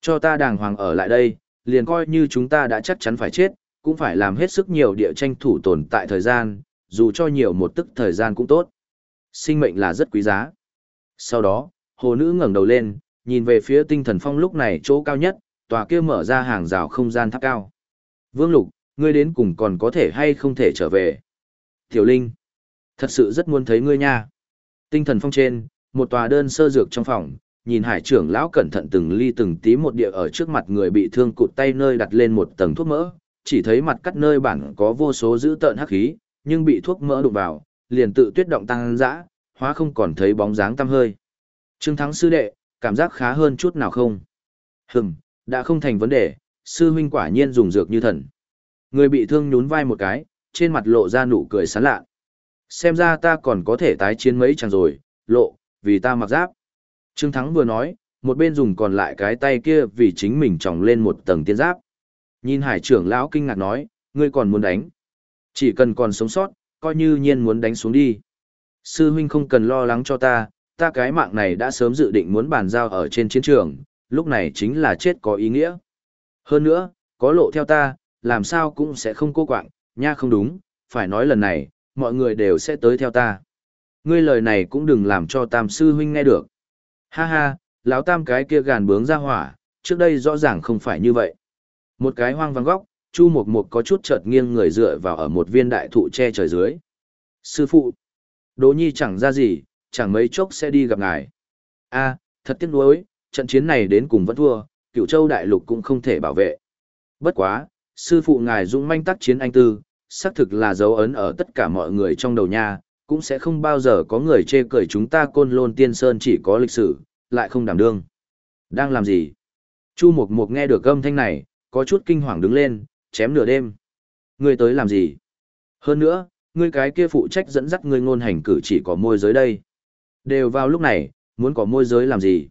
Cho ta đàng hoàng ở lại đây, liền coi như chúng ta đã chắc chắn phải chết, cũng phải làm hết sức nhiều địa tranh thủ tồn tại thời gian, dù cho nhiều một tức thời gian cũng tốt. Sinh mệnh là rất quý giá. Sau đó, hồ nữ ngẩng đầu lên, nhìn về phía tinh thần phong lúc này chỗ cao nhất, tòa kia mở ra hàng rào không gian tháp cao. Vương Lục, ngươi đến cùng còn có thể hay không thể trở về. Tiểu Linh, thật sự rất muốn thấy ngươi nha. Tinh thần phong trên, một tòa đơn sơ dược trong phòng, nhìn hải trưởng lão cẩn thận từng ly từng tí một địa ở trước mặt người bị thương cụt tay nơi đặt lên một tầng thuốc mỡ, chỉ thấy mặt cắt nơi bản có vô số dữ tợn hắc khí, nhưng bị thuốc mỡ đụng vào, liền tự tuyết động tăng dã, hóa không còn thấy bóng dáng tăm hơi. Trương Thắng sư đệ, cảm giác khá hơn chút nào không? Hừm, đã không thành vấn đề, sư huynh quả nhiên dùng dược như thần. Người bị thương nhún vai một cái, trên mặt lộ ra nụ cười sán lạ. Xem ra ta còn có thể tái chiến mấy chàng rồi, lộ, vì ta mặc giáp. Trương Thắng vừa nói, một bên dùng còn lại cái tay kia vì chính mình tròng lên một tầng tiên giáp. Nhìn hải trưởng lão kinh ngạc nói, ngươi còn muốn đánh. Chỉ cần còn sống sót, coi như nhiên muốn đánh xuống đi. Sư huynh không cần lo lắng cho ta, ta cái mạng này đã sớm dự định muốn bàn giao ở trên chiến trường, lúc này chính là chết có ý nghĩa. Hơn nữa, có lộ theo ta, làm sao cũng sẽ không cô quạng, nha không đúng, phải nói lần này, mọi người đều sẽ tới theo ta. Ngươi lời này cũng đừng làm cho tam sư huynh nghe được. Ha ha, lão tam cái kia gàn bướng ra hỏa, trước đây rõ ràng không phải như vậy. Một cái hoang vắng góc, Chu Mộc Mộc có chút chợt nghiêng người dựa vào ở một viên đại thụ che trời dưới. Sư phụ, Đỗ Nhi chẳng ra gì, chẳng mấy chốc sẽ đi gặp ngài. A, thật tiếc nuối, trận chiến này đến cùng vẫn thua, cựu châu đại lục cũng không thể bảo vệ. Bất quá, sư phụ ngài dũng manh tác chiến anh tư, xác thực là dấu ấn ở tất cả mọi người trong đầu nha, cũng sẽ không bao giờ có người chê cười chúng ta côn lôn tiên sơn chỉ có lịch sử, lại không đảm đương. Đang làm gì? Chu Mộc Mộc nghe được âm thanh này, có chút kinh hoàng đứng lên, chém nửa đêm. Ngươi tới làm gì? Hơn nữa, ngươi cái kia phụ trách dẫn dắt ngươi ngôn hành cử chỉ có môi giới đây. Đều vào lúc này, muốn có môi giới làm gì?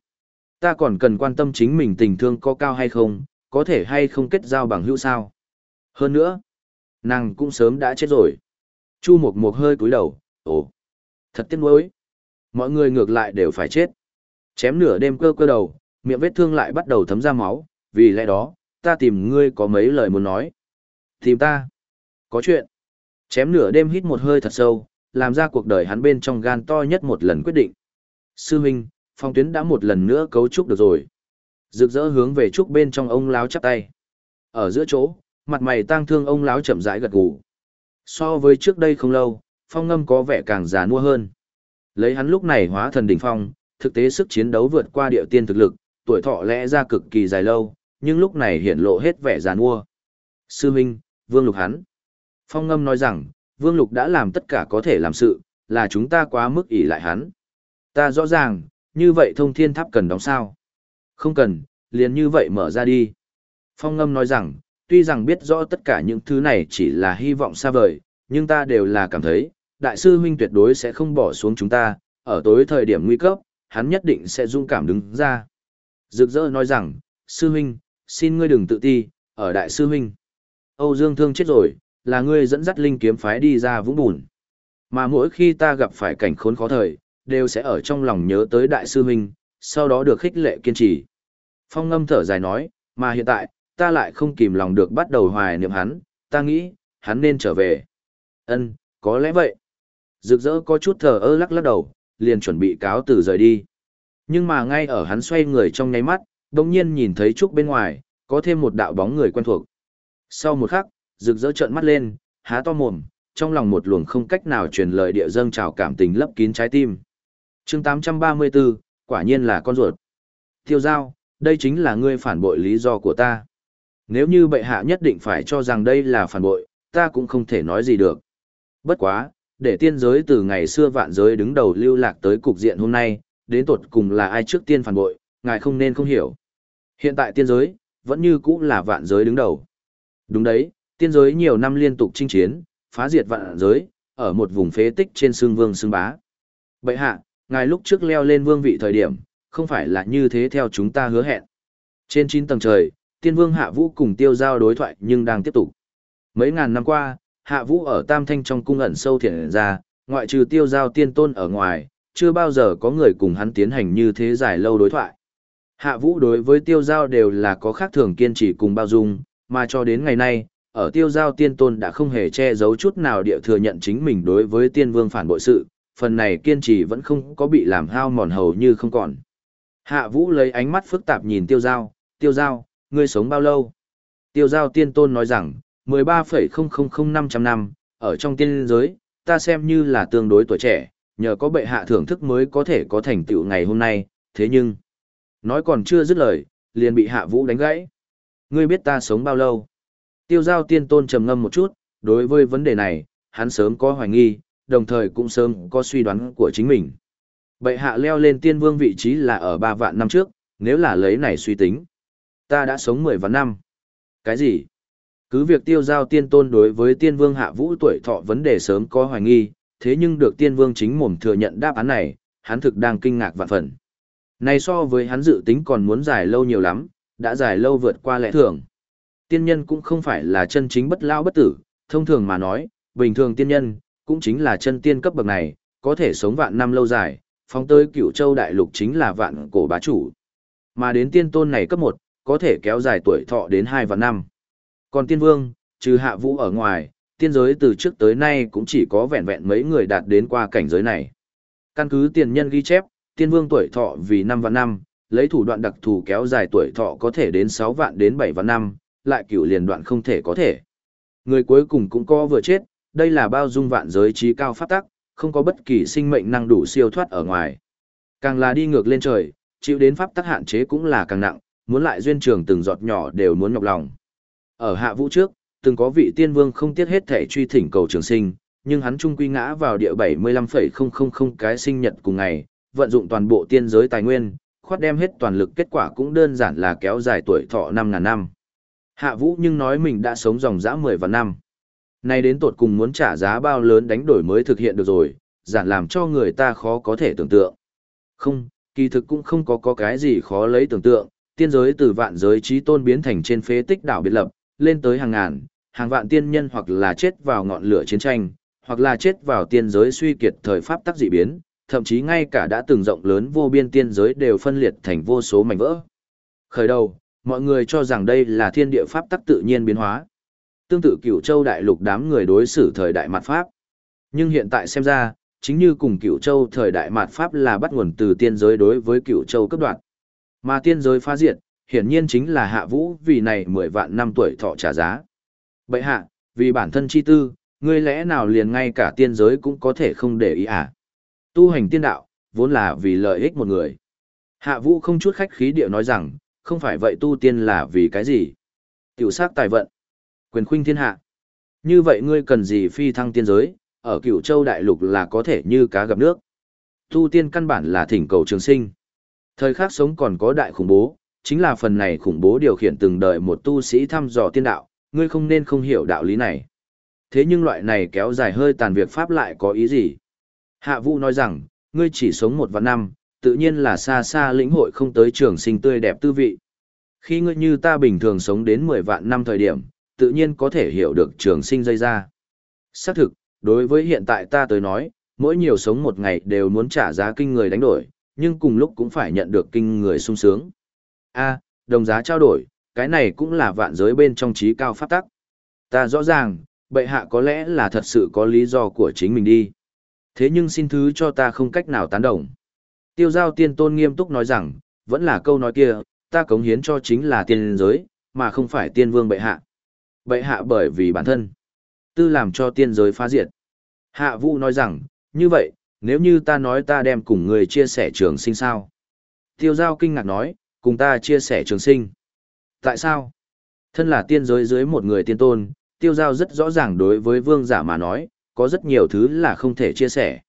Ta còn cần quan tâm chính mình tình thương có cao hay không, có thể hay không kết giao bằng hữu sao. Hơn nữa, nàng cũng sớm đã chết rồi. Chu Mộc Mộc hơi cúi đầu, ồ, thật tiếc nuối. Mọi người ngược lại đều phải chết. Chém nửa đêm cơ cơ đầu, miệng vết thương lại bắt đầu thấm ra máu, vì lẽ đó, ta tìm ngươi có mấy lời muốn nói. Tìm ta. Có chuyện. Chém nửa đêm hít một hơi thật sâu, làm ra cuộc đời hắn bên trong gan to nhất một lần quyết định. Sư Minh, phong tuyến đã một lần nữa cấu trúc được rồi. Rực rỡ hướng về trúc bên trong ông láo chắp tay. Ở giữa chỗ, mặt mày tang thương ông láo chậm rãi gật gù. So với trước đây không lâu, phong ngâm có vẻ càng già nua hơn. Lấy hắn lúc này hóa thần đỉnh phong, thực tế sức chiến đấu vượt qua địa tiên thực lực, tuổi thọ lẽ ra cực kỳ dài lâu, nhưng lúc này hiện lộ hết vẻ giàn mua. Sư Minh, Vương Lục hắn. Phong ngâm nói rằng, Vương Lục đã làm tất cả có thể làm sự, là chúng ta quá mức ỷ lại hắn. Ta rõ ràng, như vậy thông thiên tháp cần đóng sao. Không cần, liền như vậy mở ra đi. Phong ngâm nói rằng, tuy rằng biết rõ tất cả những thứ này chỉ là hy vọng xa vời, nhưng ta đều là cảm thấy, đại sư huynh tuyệt đối sẽ không bỏ xuống chúng ta, ở tối thời điểm nguy cấp, hắn nhất định sẽ dung cảm đứng ra. Rực rỡ nói rằng, sư huynh, xin ngươi đừng tự ti, ở đại sư huynh. Âu Dương Thương chết rồi, là ngươi dẫn dắt linh kiếm phái đi ra vũng bùn. Mà mỗi khi ta gặp phải cảnh khốn khó thời, đều sẽ ở trong lòng nhớ tới đại sư huynh, sau đó được khích lệ kiên trì. Phong ngâm thở dài nói, mà hiện tại, ta lại không kìm lòng được bắt đầu hoài niệm hắn, ta nghĩ, hắn nên trở về. Ân, có lẽ vậy. Rực rỡ có chút thờ ơ lắc lắc đầu, liền chuẩn bị cáo từ rời đi. Nhưng mà ngay ở hắn xoay người trong nháy mắt, đồng nhiên nhìn thấy Trúc bên ngoài, có thêm một đạo bóng người quen thuộc. Sau một khắc, rực rỡ trợn mắt lên, há to mồm, trong lòng một luồng không cách nào truyền lời địa dâng trào cảm tình lấp kín trái tim. chương 834, quả nhiên là con ruột. Tiêu giao, đây chính là ngươi phản bội lý do của ta. Nếu như bệ hạ nhất định phải cho rằng đây là phản bội, ta cũng không thể nói gì được. Bất quá, để tiên giới từ ngày xưa vạn giới đứng đầu lưu lạc tới cục diện hôm nay, đến tột cùng là ai trước tiên phản bội, ngài không nên không hiểu. Hiện tại tiên giới, vẫn như cũ là vạn giới đứng đầu. Đúng đấy, tiên giới nhiều năm liên tục chinh chiến, phá diệt vạn giới, ở một vùng phế tích trên xương vương xương bá. Bệ hạ, ngài lúc trước leo lên vương vị thời điểm, không phải là như thế theo chúng ta hứa hẹn. Trên 9 tầng trời, tiên vương hạ vũ cùng tiêu giao đối thoại nhưng đang tiếp tục. Mấy ngàn năm qua, hạ vũ ở tam thanh trong cung ẩn sâu thiện ra, ngoại trừ tiêu giao tiên tôn ở ngoài, chưa bao giờ có người cùng hắn tiến hành như thế dài lâu đối thoại. Hạ vũ đối với tiêu giao đều là có khác thường kiên trì cùng bao dung, mà cho đến ngày nay, ở tiêu giao tiên tôn đã không hề che giấu chút nào địa thừa nhận chính mình đối với tiên vương phản bội sự, phần này kiên trì vẫn không có bị làm hao mòn hầu như không còn. Hạ vũ lấy ánh mắt phức tạp nhìn tiêu giao, tiêu giao, ngươi sống bao lâu? Tiêu giao tiên tôn nói rằng, 13,000500 năm, ở trong tiên giới, ta xem như là tương đối tuổi trẻ, nhờ có bệ hạ thưởng thức mới có thể có thành tựu ngày hôm nay, thế nhưng, nói còn chưa dứt lời, liền bị hạ vũ đánh gãy. Ngươi biết ta sống bao lâu? Tiêu giao tiên tôn trầm ngâm một chút, đối với vấn đề này, hắn sớm có hoài nghi, đồng thời cũng sớm có suy đoán của chính mình. Bệ hạ leo lên tiên vương vị trí là ở 3 vạn năm trước, nếu là lấy này suy tính. Ta đã sống 10 vạn năm. Cái gì? Cứ việc tiêu giao tiên tôn đối với tiên vương hạ vũ tuổi thọ vấn đề sớm có hoài nghi, thế nhưng được tiên vương chính mồm thừa nhận đáp án này, hắn thực đang kinh ngạc vạn phần. Này so với hắn dự tính còn muốn dài lâu nhiều lắm, đã dài lâu vượt qua lẽ thường. Tiên nhân cũng không phải là chân chính bất lao bất tử, thông thường mà nói, bình thường tiên nhân, cũng chính là chân tiên cấp bậc này, có thể sống vạn năm lâu dài, phóng tới cửu châu đại lục chính là vạn cổ bá chủ. Mà đến tiên tôn này cấp 1, có thể kéo dài tuổi thọ đến 2 vạn năm. Còn tiên vương, trừ hạ vũ ở ngoài, tiên giới từ trước tới nay cũng chỉ có vẹn vẹn mấy người đạt đến qua cảnh giới này. Căn cứ tiền nhân ghi chép, tiên vương tuổi thọ vì 5 vạn năm, lấy thủ đoạn đặc thù kéo dài tuổi thọ có thể đến 6 vạn đến 7 vạn năm, lại cửu liền đoạn không thể có thể. Người cuối cùng cũng có vừa chết, đây là bao dung vạn giới trí cao pháp tắc, không có bất kỳ sinh mệnh năng đủ siêu thoát ở ngoài. Càng là đi ngược lên trời, chịu đến pháp tắc hạn chế cũng là càng nặng, muốn lại duyên trường từng giọt nhỏ đều muốn nhọc lòng. Ở hạ vũ trước, từng có vị tiên vương không tiếc hết thể truy thỉnh cầu trường sinh, nhưng hắn trung quy ngã vào địa 75,000 cái sinh nhật cùng ngày, vận dụng toàn bộ tiên giới tài nguyên, khoát đem hết toàn lực kết quả cũng đơn giản là kéo dài tuổi thọ 5.000 năm. Hạ vũ nhưng nói mình đã sống dòng dã 10 và năm. Nay đến tột cùng muốn trả giá bao lớn đánh đổi mới thực hiện được rồi, giản làm cho người ta khó có thể tưởng tượng. Không, kỳ thực cũng không có có cái gì khó lấy tưởng tượng, tiên giới từ vạn giới trí tôn biến thành trên phế tích đảo biệt lập, lên tới hàng ngàn, hàng vạn tiên nhân hoặc là chết vào ngọn lửa chiến tranh, hoặc là chết vào tiên giới suy kiệt thời pháp tắc dị biến, thậm chí ngay cả đã từng rộng lớn vô biên tiên giới đều phân liệt thành vô số mảnh vỡ. Khởi đầu, mọi người cho rằng đây là thiên địa pháp tắc tự nhiên biến hóa. Tương tự cửu châu đại lục đám người đối xử thời đại mặt pháp. Nhưng hiện tại xem ra, chính như cùng cửu châu thời đại mặt pháp là bắt nguồn từ tiên giới đối với cửu châu cấp đoạn. Mà tiên giới phá diệt, hiển nhiên chính là hạ vũ vì này mười vạn năm tuổi thọ trả giá. Bậy hạ, vì bản thân chi tư, ngươi lẽ nào liền ngay cả tiên giới cũng có thể không để ý à? Tu hành tiên đạo, vốn là vì lợi ích một người. Hạ vũ không chút khách khí điệu nói rằng, không phải vậy tu tiên là vì cái gì? Tiểu sát tài vận, quyền khuynh thiên hạ. Như vậy ngươi cần gì phi thăng tiên giới, ở cửu châu đại lục là có thể như cá gặp nước. Tu tiên căn bản là thỉnh cầu trường sinh. Thời khắc sống còn có đại khủng bố, chính là phần này khủng bố điều khiển từng đời một tu sĩ thăm dò tiên đạo, ngươi không nên không hiểu đạo lý này. thế nhưng loại này kéo dài hơi tàn việc pháp lại có ý gì? Hạ Vũ nói rằng, ngươi chỉ sống một vạn năm, tự nhiên là xa xa lĩnh hội không tới trường sinh tươi đẹp tư vị. Khi ngươi như ta bình thường sống đến 10 vạn năm thời điểm, tự nhiên có thể hiểu được trường sinh dây ra. Xác thực, đối với hiện tại ta tới nói, mỗi nhiều sống một ngày đều muốn trả giá kinh người đánh đổi, nhưng cùng lúc cũng phải nhận được kinh người sung sướng. A, đồng giá trao đổi, cái này cũng là vạn giới bên trong trí cao pháp tắc. Ta rõ ràng, bệ hạ có lẽ là thật sự có lý do của chính mình đi. Thế nhưng xin thứ cho ta không cách nào tán đồng. Tiêu giao tiên tôn nghiêm túc nói rằng, vẫn là câu nói kia, ta cống hiến cho chính là tiên giới, mà không phải tiên vương bệ hạ. Bệ hạ bởi vì bản thân, tư làm cho tiên giới phá diệt. Hạ vũ nói rằng, như vậy, nếu như ta nói ta đem cùng người chia sẻ trường sinh sao? Tiêu giao kinh ngạc nói, cùng ta chia sẻ trường sinh. Tại sao? Thân là tiên giới dưới một người tiên tôn, tiêu giao rất rõ ràng đối với vương giả mà nói, có rất nhiều thứ là không thể chia sẻ.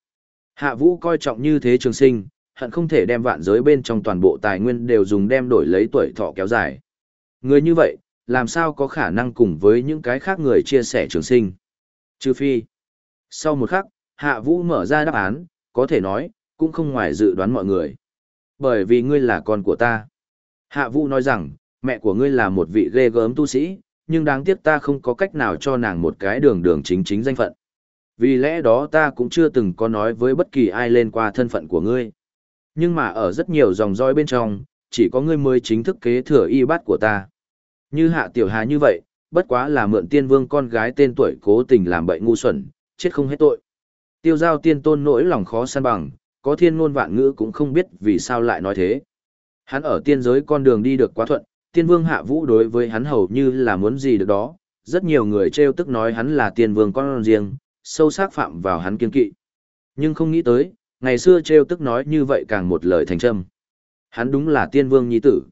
Hạ vũ coi trọng như thế trường sinh, hận không thể đem vạn giới bên trong toàn bộ tài nguyên đều dùng đem đổi lấy tuổi thọ kéo dài. Người như vậy, làm sao có khả năng cùng với những cái khác người chia sẻ trường sinh? Trừ phi. Sau một khắc, Hạ Vũ mở ra đáp án, có thể nói, cũng không ngoài dự đoán mọi người. Bởi vì ngươi là con của ta. Hạ Vũ nói rằng, mẹ của ngươi là một vị ghê gớm tu sĩ, nhưng đáng tiếc ta không có cách nào cho nàng một cái đường đường chính chính danh phận. Vì lẽ đó ta cũng chưa từng có nói với bất kỳ ai lên qua thân phận của ngươi. Nhưng mà ở rất nhiều dòng dõi bên trong, chỉ có ngươi mới chính thức kế thừa y bát của ta. Như hạ tiểu hà như vậy, bất quá là mượn tiên vương con gái tên tuổi cố tình làm bậy ngu xuẩn, chết không hết tội. Tiêu giao tiên tôn nỗi lòng khó săn bằng, có thiên ngôn vạn ngữ cũng không biết vì sao lại nói thế. Hắn ở tiên giới con đường đi được quá thuận, tiên vương hạ vũ đối với hắn hầu như là muốn gì được đó, rất nhiều người trêu tức nói hắn là tiên vương con riêng, sâu sắc phạm vào hắn kiên kỵ. Nhưng không nghĩ tới, ngày xưa trêu tức nói như vậy càng một lời thành trâm. Hắn đúng là tiên vương nhi tử.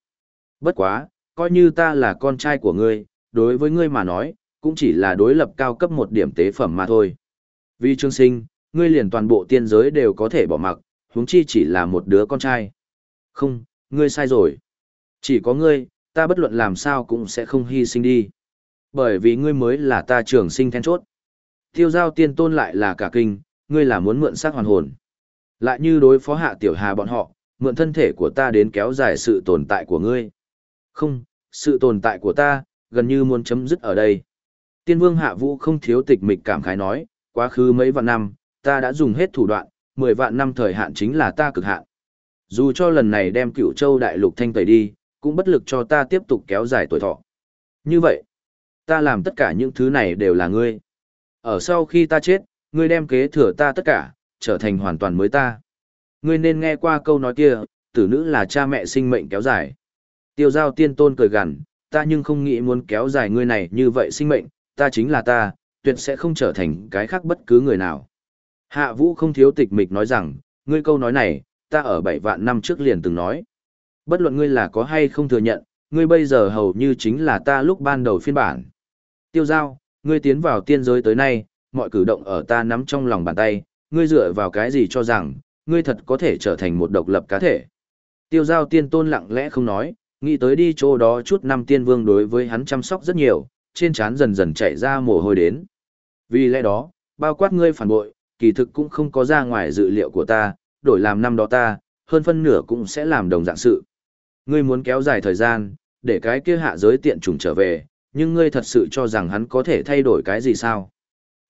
Bất quá, coi như ta là con trai của ngươi, đối với ngươi mà nói, cũng chỉ là đối lập cao cấp một điểm tế phẩm mà thôi. Vì trương sinh, ngươi liền toàn bộ tiên giới đều có thể bỏ mặc, huống chi chỉ là một đứa con trai. Không, ngươi sai rồi. Chỉ có ngươi, ta bất luận làm sao cũng sẽ không hy sinh đi. Bởi vì ngươi mới là ta trường sinh then chốt. Tiêu giao tiên tôn lại là cả kinh, ngươi là muốn mượn xác hoàn hồn. Lại như đối phó hạ tiểu hà bọn họ, mượn thân thể của ta đến kéo dài sự tồn tại của ngươi. Không, sự tồn tại của ta, gần như muốn chấm dứt ở đây. Tiên vương hạ vũ không thiếu tịch mịch cảm khái nói, quá khứ mấy vạn năm, ta đã dùng hết thủ đoạn, 10 vạn năm thời hạn chính là ta cực hạn. Dù cho lần này đem cửu châu đại lục thanh tẩy đi, cũng bất lực cho ta tiếp tục kéo dài tuổi thọ. Như vậy, ta làm tất cả những thứ này đều là ngươi. Ở sau khi ta chết, ngươi đem kế thừa ta tất cả, trở thành hoàn toàn mới ta. Ngươi nên nghe qua câu nói kia, tử nữ là cha mẹ sinh mệnh kéo dài. Tiêu giao tiên tôn cười gằn, ta nhưng không nghĩ muốn kéo dài ngươi này như vậy sinh mệnh, ta chính là ta, tuyệt sẽ không trở thành cái khác bất cứ người nào. Hạ vũ không thiếu tịch mịch nói rằng, ngươi câu nói này, ta ở bảy vạn năm trước liền từng nói. Bất luận ngươi là có hay không thừa nhận, ngươi bây giờ hầu như chính là ta lúc ban đầu phiên bản. Tiêu giao, ngươi tiến vào tiên giới tới nay, mọi cử động ở ta nắm trong lòng bàn tay, ngươi dựa vào cái gì cho rằng, ngươi thật có thể trở thành một độc lập cá thể. Tiêu giao tiên tôn lặng lẽ không nói, nghĩ tới đi chỗ đó chút năm tiên vương đối với hắn chăm sóc rất nhiều, trên trán dần dần chạy ra mồ hôi đến. Vì lẽ đó, bao quát ngươi phản bội, kỳ thực cũng không có ra ngoài dự liệu của ta, đổi làm năm đó ta, hơn phân nửa cũng sẽ làm đồng dạng sự. Ngươi muốn kéo dài thời gian, để cái kia hạ giới tiện trùng trở về, nhưng ngươi thật sự cho rằng hắn có thể thay đổi cái gì sao?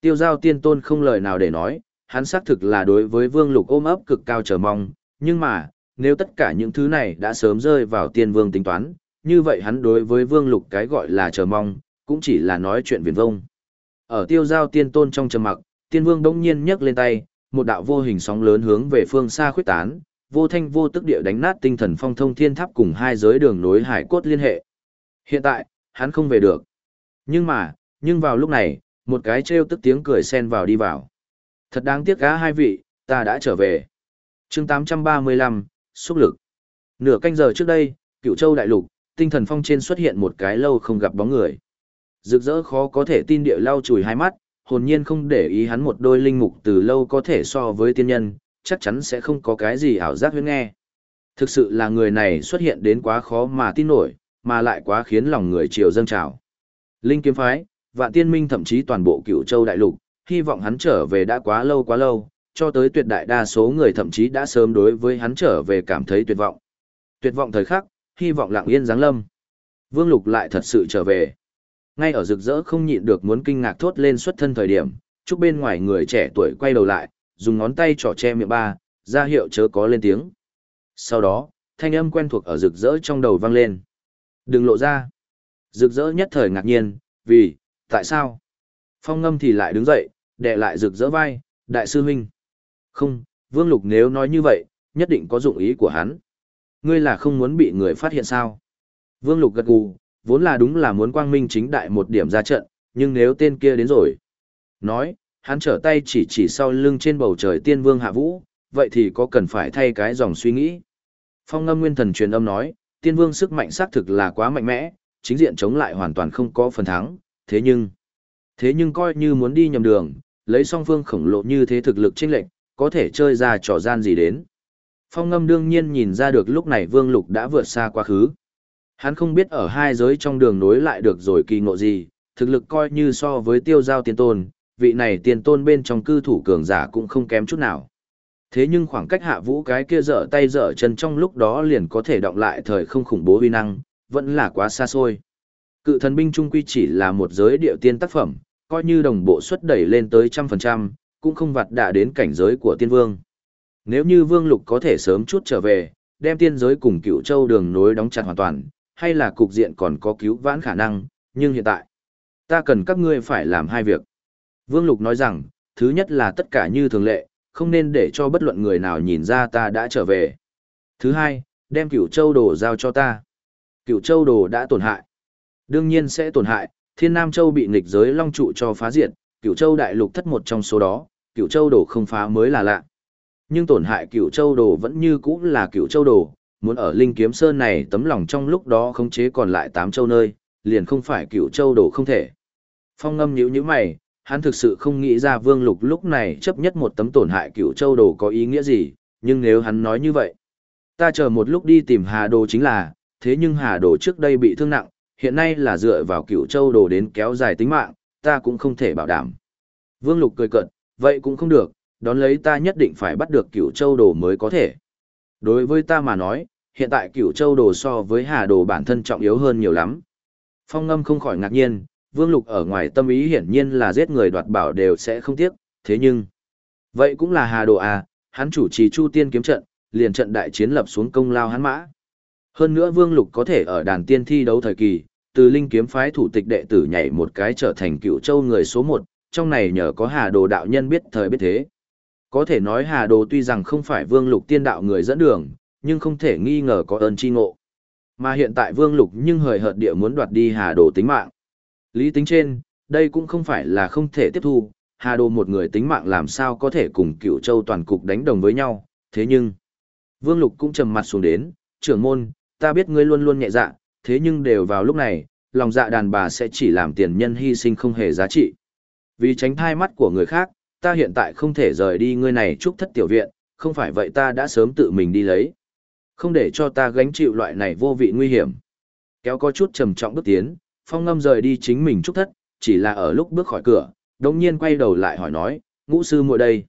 Tiêu giao tiên tôn không lời nào để nói, hắn xác thực là đối với vương lục ôm ấp cực cao chờ mong, nhưng mà, nếu tất cả những thứ này đã sớm rơi vào tiên vương tính toán, như vậy hắn đối với vương lục cái gọi là chờ mong, cũng chỉ là nói chuyện viển vông. Ở tiêu giao tiên tôn trong trầm mặc, tiên vương đông nhiên nhấc lên tay, một đạo vô hình sóng lớn hướng về phương xa khuyết tán, vô thanh vô tức địa đánh nát tinh thần phong thông thiên tháp cùng hai giới đường nối hải cốt liên hệ. Hiện tại, hắn không về được. Nhưng mà, nhưng vào lúc này, một cái trêu tức tiếng cười xen vào đi vào. Thật đáng tiếc cá hai vị, ta đã trở về. chương 835, xúc lực. Nửa canh giờ trước đây, cựu châu đại lục, tinh thần phong trên xuất hiện một cái lâu không gặp bóng người. Rực rỡ khó có thể tin địa lau chùi hai mắt, hồn nhiên không để ý hắn một đôi linh mục từ lâu có thể so với tiên nhân, chắc chắn sẽ không có cái gì ảo giác huyến nghe. Thực sự là người này xuất hiện đến quá khó mà tin nổi, mà lại quá khiến lòng người triều dâng trào. Linh kiếm phái, Vạn tiên minh thậm chí toàn bộ cửu châu đại lục, hy vọng hắn trở về đã quá lâu quá lâu, cho tới tuyệt đại đa số người thậm chí đã sớm đối với hắn trở về cảm thấy tuyệt vọng. Tuyệt vọng thời khắc, hy vọng lặng yên giáng lâm. Vương Lục lại thật sự trở về. Ngay ở rực rỡ không nhịn được muốn kinh ngạc thốt lên xuất thân thời điểm, chúc bên ngoài người trẻ tuổi quay đầu lại, dùng ngón tay trỏ che miệng ba, ra hiệu chớ có lên tiếng. Sau đó, thanh âm quen thuộc ở rực rỡ trong đầu vang lên. Đừng lộ ra. Rực rỡ nhất thời ngạc nhiên, vì, tại sao? Phong ngâm thì lại đứng dậy, đè lại rực rỡ vai, đại sư huynh. Không, Vương Lục nếu nói như vậy, nhất định có dụng ý của hắn. Ngươi là không muốn bị người phát hiện sao? Vương Lục gật gù, vốn là đúng là muốn quang minh chính đại một điểm ra trận, nhưng nếu tên kia đến rồi. Nói, hắn trở tay chỉ chỉ sau lưng trên bầu trời tiên vương hạ vũ, vậy thì có cần phải thay cái dòng suy nghĩ. Phong ngâm nguyên thần truyền âm nói, tiên vương sức mạnh xác thực là quá mạnh mẽ, chính diện chống lại hoàn toàn không có phần thắng, thế nhưng, thế nhưng coi như muốn đi nhầm đường, lấy song phương khổng lồ như thế thực lực chênh lệnh, có thể chơi ra trò gian gì đến. Phong ngâm đương nhiên nhìn ra được lúc này vương lục đã vượt xa quá khứ. Hắn không biết ở hai giới trong đường nối lại được rồi kỳ ngộ gì, thực lực coi như so với tiêu giao tiên tôn, vị này tiên tôn bên trong cư thủ cường giả cũng không kém chút nào. Thế nhưng khoảng cách hạ vũ cái kia dở tay dở chân trong lúc đó liền có thể động lại thời không khủng bố vi năng, vẫn là quá xa xôi. Cự thần binh trung quy chỉ là một giới điệu tiên tác phẩm, coi như đồng bộ xuất đẩy lên tới trăm phần trăm, cũng không vặt đạ đến cảnh giới của tiên vương. Nếu như vương lục có thể sớm chút trở về, đem tiên giới cùng cựu châu đường nối đóng chặt hoàn toàn, hay là cục diện còn có cứu vãn khả năng, nhưng hiện tại, ta cần các ngươi phải làm hai việc. Vương Lục nói rằng, thứ nhất là tất cả như thường lệ, không nên để cho bất luận người nào nhìn ra ta đã trở về. Thứ hai, đem cửu châu đồ giao cho ta. Cửu châu đồ đã tổn hại. Đương nhiên sẽ tổn hại, thiên nam châu bị nghịch giới long trụ cho phá diệt, cửu châu đại lục thất một trong số đó, cửu châu đồ không phá mới là lạ. Nhưng tổn hại cửu châu đồ vẫn như cũ là cửu châu đồ, muốn ở linh kiếm sơn này tấm lòng trong lúc đó khống chế còn lại tám châu nơi, liền không phải cửu châu đồ không thể. Phong ngâm nhíu nhíu mày, hắn thực sự không nghĩ ra vương lục lúc này chấp nhất một tấm tổn hại cựu châu đồ có ý nghĩa gì, nhưng nếu hắn nói như vậy, ta chờ một lúc đi tìm hà đồ chính là, thế nhưng hà đồ trước đây bị thương nặng, hiện nay là dựa vào cựu châu đồ đến kéo dài tính mạng, ta cũng không thể bảo đảm. Vương lục cười cận, vậy cũng không được, đón lấy ta nhất định phải bắt được cựu châu đồ mới có thể. Đối với ta mà nói, hiện tại cựu châu đồ so với hà đồ bản thân trọng yếu hơn nhiều lắm. Phong ngâm không khỏi ngạc nhiên, Vương Lục ở ngoài tâm ý hiển nhiên là giết người đoạt bảo đều sẽ không tiếc, thế nhưng... Vậy cũng là Hà Đồ à, hắn chủ trì Chu Tiên kiếm trận, liền trận đại chiến lập xuống công lao hắn mã. Hơn nữa Vương Lục có thể ở đàn tiên thi đấu thời kỳ, từ linh kiếm phái thủ tịch đệ tử nhảy một cái trở thành cựu châu người số một, trong này nhờ có Hà Đồ đạo nhân biết thời biết thế. Có thể nói Hà Đồ tuy rằng không phải Vương Lục tiên đạo người dẫn đường, nhưng không thể nghi ngờ có ơn chi ngộ. Mà hiện tại Vương Lục nhưng hời hợt địa muốn đoạt đi Hà Đồ tính mạng. Lý tính trên, đây cũng không phải là không thể tiếp thu, Hà Đô một người tính mạng làm sao có thể cùng cựu châu toàn cục đánh đồng với nhau, thế nhưng... Vương Lục cũng trầm mặt xuống đến, trưởng môn, ta biết ngươi luôn luôn nhẹ dạ, thế nhưng đều vào lúc này, lòng dạ đàn bà sẽ chỉ làm tiền nhân hy sinh không hề giá trị. Vì tránh thai mắt của người khác, ta hiện tại không thể rời đi ngươi này chúc thất tiểu viện, không phải vậy ta đã sớm tự mình đi lấy. Không để cho ta gánh chịu loại này vô vị nguy hiểm. Kéo có chút trầm trọng bước tiến, phong ngâm rời đi chính mình trúc thất, chỉ là ở lúc bước khỏi cửa, đồng nhiên quay đầu lại hỏi nói, ngũ sư muội đây.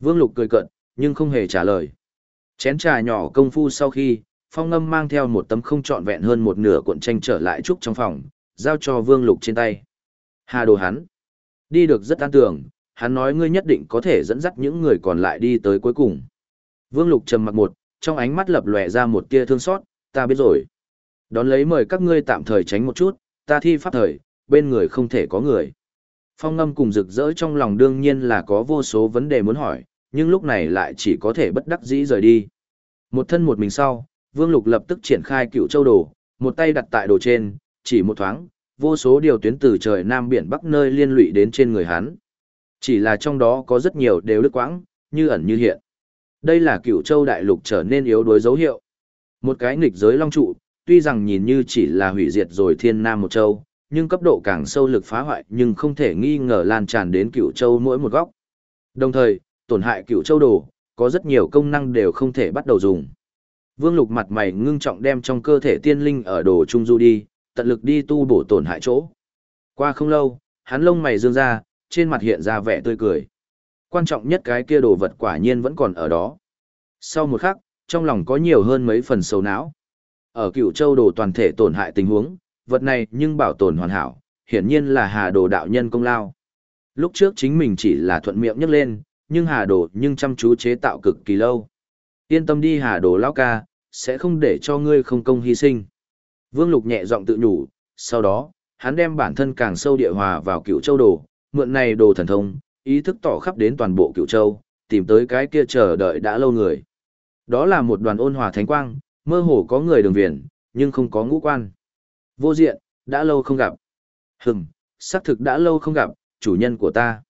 Vương Lục cười cận, nhưng không hề trả lời. Chén trà nhỏ công phu sau khi, phong ngâm mang theo một tấm không trọn vẹn hơn một nửa cuộn tranh trở lại trúc trong phòng, giao cho Vương Lục trên tay. Hà đồ hắn. Đi được rất an tưởng, hắn nói ngươi nhất định có thể dẫn dắt những người còn lại đi tới cuối cùng. Vương Lục trầm mặc một, trong ánh mắt lập lòe ra một tia thương xót, ta biết rồi. Đón lấy mời các ngươi tạm thời tránh một chút, ta thi pháp thời, bên người không thể có người. Phong ngâm cùng rực rỡ trong lòng đương nhiên là có vô số vấn đề muốn hỏi, nhưng lúc này lại chỉ có thể bất đắc dĩ rời đi. Một thân một mình sau, Vương Lục lập tức triển khai cựu châu đồ, một tay đặt tại đồ trên, chỉ một thoáng, vô số điều tuyến từ trời Nam Biển Bắc nơi liên lụy đến trên người hắn. Chỉ là trong đó có rất nhiều đều đứt quãng, như ẩn như hiện. Đây là cựu châu đại lục trở nên yếu đuối dấu hiệu. Một cái nghịch giới long trụ, tuy rằng nhìn như chỉ là hủy diệt rồi thiên nam một châu, nhưng cấp độ càng sâu lực phá hoại nhưng không thể nghi ngờ lan tràn đến cửu châu mỗi một góc. Đồng thời, tổn hại cửu châu đồ, có rất nhiều công năng đều không thể bắt đầu dùng. Vương Lục mặt mày ngưng trọng đem trong cơ thể tiên linh ở đồ trung du đi, tận lực đi tu bổ tổn hại chỗ. Qua không lâu, hắn lông mày dương ra, trên mặt hiện ra vẻ tươi cười. Quan trọng nhất cái kia đồ vật quả nhiên vẫn còn ở đó. Sau một khắc, trong lòng có nhiều hơn mấy phần sầu não. Ở cựu châu đồ toàn thể tổn hại tình huống, vật này nhưng bảo tồn hoàn hảo, hiển nhiên là hà đồ đạo nhân công lao. Lúc trước chính mình chỉ là thuận miệng nhắc lên, nhưng hà đồ nhưng chăm chú chế tạo cực kỳ lâu. Yên tâm đi hà đồ lão ca, sẽ không để cho ngươi không công hy sinh. Vương Lục nhẹ giọng tự nhủ, sau đó, hắn đem bản thân càng sâu địa hòa vào cựu châu đồ, mượn này đồ thần thông, ý thức tỏ khắp đến toàn bộ cựu châu, tìm tới cái kia chờ đợi đã lâu người. Đó là một đoàn ôn hòa thánh quang, mơ hồ có người đường viền, nhưng không có ngũ quan. Vô diện, đã lâu không gặp. Hừm, xác thực đã lâu không gặp, chủ nhân của ta.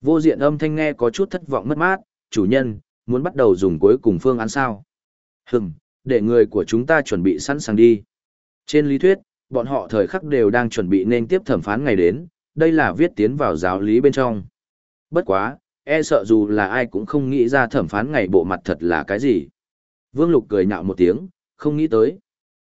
Vô diện âm thanh nghe có chút thất vọng mất mát, chủ nhân, muốn bắt đầu dùng cuối cùng phương án sao. Hừm, để người của chúng ta chuẩn bị sẵn sàng đi. Trên lý thuyết, bọn họ thời khắc đều đang chuẩn bị nên tiếp thẩm phán ngày đến, đây là viết tiến vào giáo lý bên trong. Bất quá, e sợ dù là ai cũng không nghĩ ra thẩm phán ngày bộ mặt thật là cái gì. Vương Lục cười nhạo một tiếng, không nghĩ tới.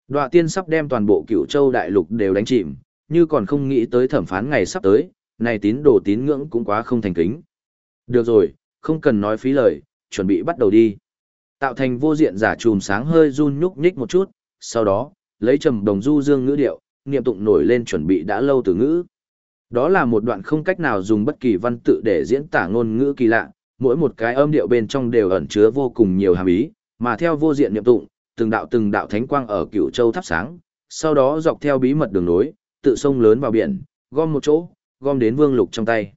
Đoạ tiên sắp đem toàn bộ cửu châu đại lục đều đánh chìm, như còn không nghĩ tới thẩm phán ngày sắp tới, này tín đồ tín ngưỡng cũng quá không thành kính. Được rồi, không cần nói phí lời, chuẩn bị bắt đầu đi. Tạo thành vô diện giả trùm sáng hơi run nhúc nhích một chút, sau đó, lấy trầm đồng du dương ngữ điệu, niệm tụng nổi lên chuẩn bị đã lâu từ ngữ. Đó là một đoạn không cách nào dùng bất kỳ văn tự để diễn tả ngôn ngữ kỳ lạ, mỗi một cái âm điệu bên trong đều ẩn chứa vô cùng nhiều hàm ý, mà theo vô diện niệm tụng, từng đạo từng đạo thánh quang ở Cửu Châu thắp sáng, sau đó dọc theo bí mật đường nối, tự sông lớn vào biển, gom một chỗ, gom đến Vương Lục trong tay.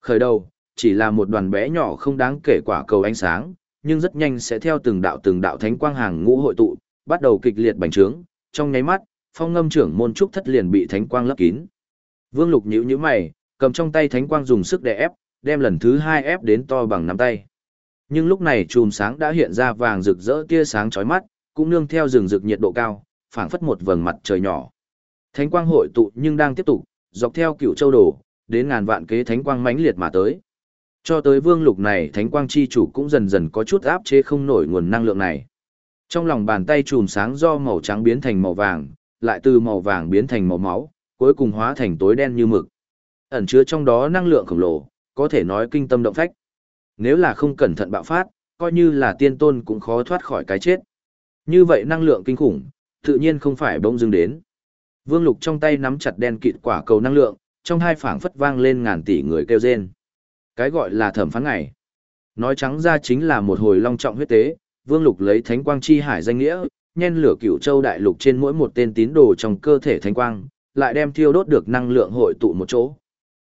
Khởi đầu, chỉ là một đoàn bé nhỏ không đáng kể quả cầu ánh sáng, nhưng rất nhanh sẽ theo từng đạo từng đạo thánh quang hàng ngũ hội tụ, bắt đầu kịch liệt bành trướng, trong nháy mắt, phong ngâm trưởng môn trúc thất liền bị thánh quang lấp kín. Vương Lục nhíu nhíu mày, cầm trong tay thánh quang dùng sức để ép, đem lần thứ hai ép đến to bằng nắm tay. Nhưng lúc này chùm sáng đã hiện ra vàng rực rỡ tia sáng chói mắt, cũng nương theo rừng rực nhiệt độ cao, phảng phất một vầng mặt trời nhỏ. Thánh quang hội tụ nhưng đang tiếp tục, dọc theo cựu châu đồ, đến ngàn vạn kế thánh quang mãnh liệt mà tới. Cho tới vương lục này thánh quang chi chủ cũng dần dần có chút áp chế không nổi nguồn năng lượng này. Trong lòng bàn tay chùm sáng do màu trắng biến thành màu vàng, lại từ màu vàng biến thành màu máu, cuối cùng hóa thành tối đen như mực. Ẩn chứa trong đó năng lượng khổng lồ, có thể nói kinh tâm động phách. Nếu là không cẩn thận bạo phát, coi như là tiên tôn cũng khó thoát khỏi cái chết. Như vậy năng lượng kinh khủng, tự nhiên không phải bỗng dưng đến. Vương Lục trong tay nắm chặt đen kịt quả cầu năng lượng, trong hai phảng phất vang lên ngàn tỷ người kêu rên. Cái gọi là thẩm phán ngày. Nói trắng ra chính là một hồi long trọng huyết tế, Vương Lục lấy Thánh Quang Chi Hải danh nghĩa, nhen lửa cửu châu đại lục trên mỗi một tên tín đồ trong cơ thể Thánh Quang, lại đem thiêu đốt được năng lượng hội tụ một chỗ.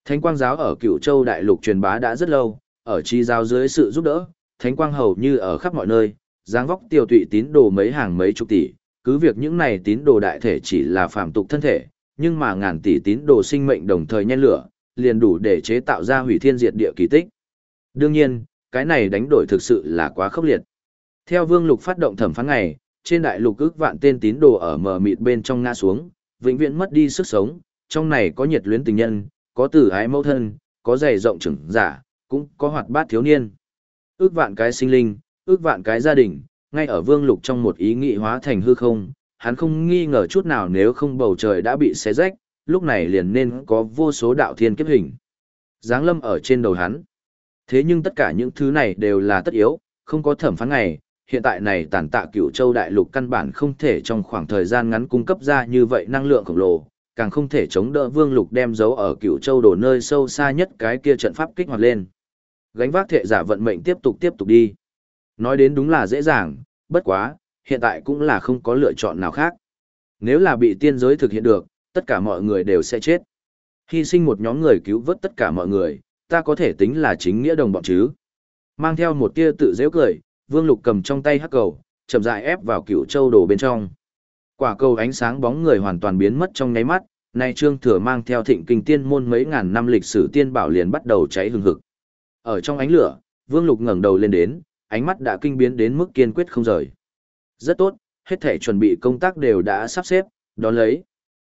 Thánh Quang giáo ở cửu châu đại lục truyền bá đã rất lâu, ở chi giáo dưới sự giúp đỡ, Thánh Quang hầu như ở khắp mọi nơi, dáng vóc tiêu tụy tín đồ mấy hàng mấy chục tỷ, cứ việc những này tín đồ đại thể chỉ là phàm tục thân thể, nhưng mà ngàn tỷ tín đồ sinh mệnh đồng thời nhen lửa, liền đủ để chế tạo ra hủy thiên diệt địa kỳ tích. Đương nhiên, cái này đánh đổi thực sự là quá khốc liệt. Theo Vương Lục phát động thẩm phán ngày, trên đại lục ước vạn tên tín đồ ở mờ mịt bên trong ngã xuống, vĩnh viễn mất đi sức sống, trong này có nhiệt luyến tình nhân, có tử ái mẫu thân, có dày rộng trưởng giả, cũng có hoạt bát thiếu niên. Ước vạn cái sinh linh, ước vạn cái gia đình, ngay ở Vương Lục trong một ý nghĩ hóa thành hư không, hắn không nghi ngờ chút nào nếu không bầu trời đã bị xé rách, lúc này liền nên có vô số đạo thiên kiếp hình. Giáng lâm ở trên đầu hắn. Thế nhưng tất cả những thứ này đều là tất yếu, không có thẩm phán ngày, hiện tại này tàn tạ cửu châu đại lục căn bản không thể trong khoảng thời gian ngắn cung cấp ra như vậy năng lượng khổng lồ, càng không thể chống đỡ vương lục đem giấu ở cửu châu đổ nơi sâu xa nhất cái kia trận pháp kích hoạt lên. Gánh vác thệ giả vận mệnh tiếp tục tiếp tục đi. Nói đến đúng là dễ dàng, bất quá, hiện tại cũng là không có lựa chọn nào khác. Nếu là bị tiên giới thực hiện được, tất cả mọi người đều sẽ chết. Hy sinh một nhóm người cứu vớt tất cả mọi người, ta có thể tính là chính nghĩa đồng bọn chứ. Mang theo một tia tự dễ cười, Vương Lục cầm trong tay hắc cầu, chậm rãi ép vào cựu châu đồ bên trong. Quả cầu ánh sáng bóng người hoàn toàn biến mất trong nháy mắt, nay Trương Thừa mang theo thịnh kinh tiên môn mấy ngàn năm lịch sử tiên bảo liền bắt đầu cháy hừng hực. Ở trong ánh lửa, Vương Lục ngẩng đầu lên đến, ánh mắt đã kinh biến đến mức kiên quyết không rời. Rất tốt, hết thể chuẩn bị công tác đều đã sắp xếp, đón lấy.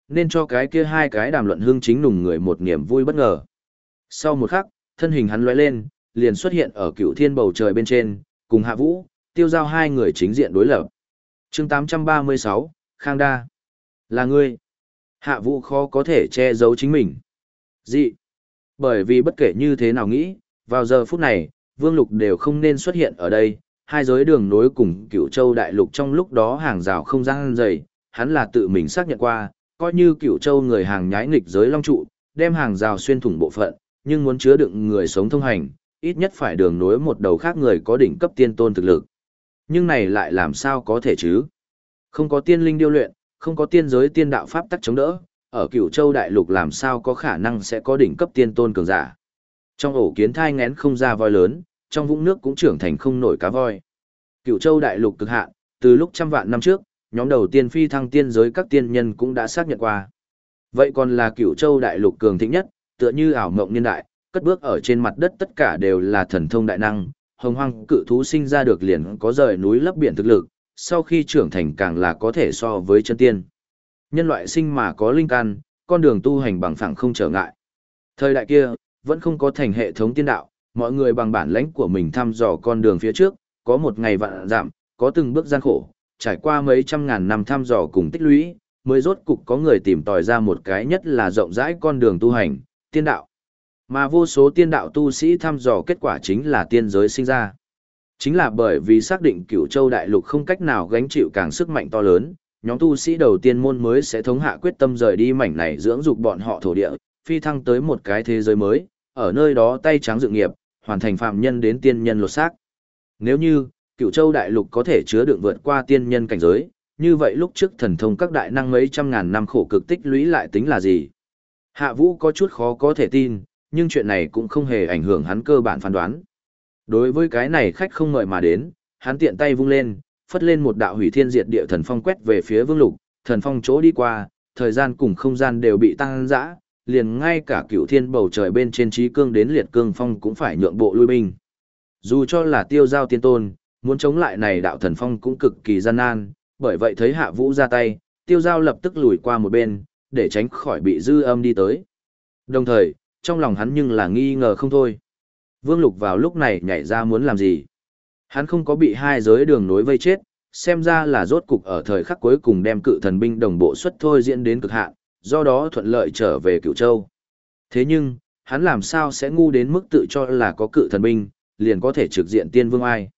Nên cho cái kia hai cái đàm luận hương chính nùng người một niềm vui bất ngờ. Sau một khắc, thân hình hắn lóe lên, liền xuất hiện ở cựu thiên bầu trời bên trên, cùng Hạ Vũ, tiêu giao hai người chính diện đối lập. chương 836, Khang Đa. Là ngươi. Hạ Vũ khó có thể che giấu chính mình. Dị. Bởi vì bất kể như thế nào nghĩ, vào giờ phút này, Vương Lục đều không nên xuất hiện ở đây, hai giới đường nối cùng cựu châu đại lục trong lúc đó hàng rào không gian dày, hắn là tự mình xác nhận qua, coi như cựu châu người hàng nhái nghịch giới long trụ, đem hàng rào xuyên thủng bộ phận, nhưng muốn chứa đựng người sống thông hành, ít nhất phải đường nối một đầu khác người có đỉnh cấp tiên tôn thực lực. Nhưng này lại làm sao có thể chứ? Không có tiên linh điêu luyện, không có tiên giới tiên đạo pháp tắc chống đỡ, ở cửu châu đại lục làm sao có khả năng sẽ có đỉnh cấp tiên tôn cường giả. Trong ổ kiến thai ngén không ra voi lớn, trong vũng nước cũng trưởng thành không nổi cá voi. Cựu châu đại lục cực hạn, từ lúc trăm vạn năm trước, nhóm đầu tiên phi thăng tiên giới các tiên nhân cũng đã xác nhận qua. Vậy còn là cựu châu đại lục cường thịnh nhất, tựa như ảo mộng niên đại, cất bước ở trên mặt đất tất cả đều là thần thông đại năng, hồng hoang cự thú sinh ra được liền có rời núi lấp biển thực lực, sau khi trưởng thành càng là có thể so với chân tiên. Nhân loại sinh mà có linh căn, con đường tu hành bằng phẳng không trở ngại. Thời đại kia, vẫn không có thành hệ thống tiên đạo, mọi người bằng bản lãnh của mình thăm dò con đường phía trước, có một ngày vạn giảm, có từng bước gian khổ, trải qua mấy trăm ngàn năm thăm dò cùng tích lũy, mới rốt cục có người tìm tòi ra một cái nhất là rộng rãi con đường tu hành, tiên đạo. Mà vô số tiên đạo tu sĩ thăm dò kết quả chính là tiên giới sinh ra. Chính là bởi vì xác định cửu châu đại lục không cách nào gánh chịu càng sức mạnh to lớn, nhóm tu sĩ đầu tiên môn mới sẽ thống hạ quyết tâm rời đi mảnh này dưỡng dục bọn họ thổ địa, phi thăng tới một cái thế giới mới, ở nơi đó tay trắng dự nghiệp, hoàn thành phạm nhân đến tiên nhân lột xác. Nếu như, cựu châu đại lục có thể chứa đựng vượt qua tiên nhân cảnh giới, như vậy lúc trước thần thông các đại năng mấy trăm ngàn năm khổ cực tích lũy lại tính là gì? Hạ vũ có chút khó có thể tin, nhưng chuyện này cũng không hề ảnh hưởng hắn cơ bản phán đoán. Đối với cái này khách không ngợi mà đến, hắn tiện tay vung lên, phất lên một đạo hủy thiên diệt địa thần phong quét về phía vương lục, thần phong chỗ đi qua, thời gian cùng không gian đều bị tăng dã, liền ngay cả cựu thiên bầu trời bên trên trí cương đến liệt cương phong cũng phải nhượng bộ lui binh. Dù cho là tiêu giao tiên tôn, muốn chống lại này đạo thần phong cũng cực kỳ gian nan, bởi vậy thấy hạ vũ ra tay, tiêu giao lập tức lùi qua một bên, để tránh khỏi bị dư âm đi tới. Đồng thời, trong lòng hắn nhưng là nghi ngờ không thôi. Vương Lục vào lúc này nhảy ra muốn làm gì? Hắn không có bị hai giới đường nối vây chết, xem ra là rốt cục ở thời khắc cuối cùng đem cự thần binh đồng bộ xuất thôi diễn đến cực hạn, do đó thuận lợi trở về cựu châu. Thế nhưng, hắn làm sao sẽ ngu đến mức tự cho là có cự thần binh, liền có thể trực diện tiên vương ai?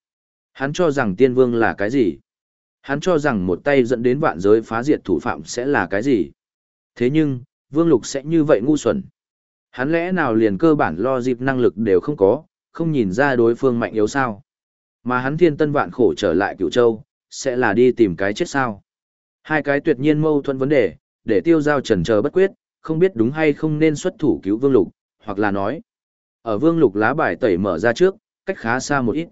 Hắn cho rằng tiên vương là cái gì? Hắn cho rằng một tay dẫn đến vạn giới phá diệt thủ phạm sẽ là cái gì? Thế nhưng, vương lục sẽ như vậy ngu xuẩn. Hắn lẽ nào liền cơ bản lo dịp năng lực đều không có, không nhìn ra đối phương mạnh yếu sao? Mà hắn thiên tân vạn khổ trở lại cựu châu, sẽ là đi tìm cái chết sao. Hai cái tuyệt nhiên mâu thuẫn vấn đề, để tiêu giao trần chờ bất quyết, không biết đúng hay không nên xuất thủ cứu vương lục, hoặc là nói. Ở vương lục lá bài tẩy mở ra trước, cách khá xa một ít.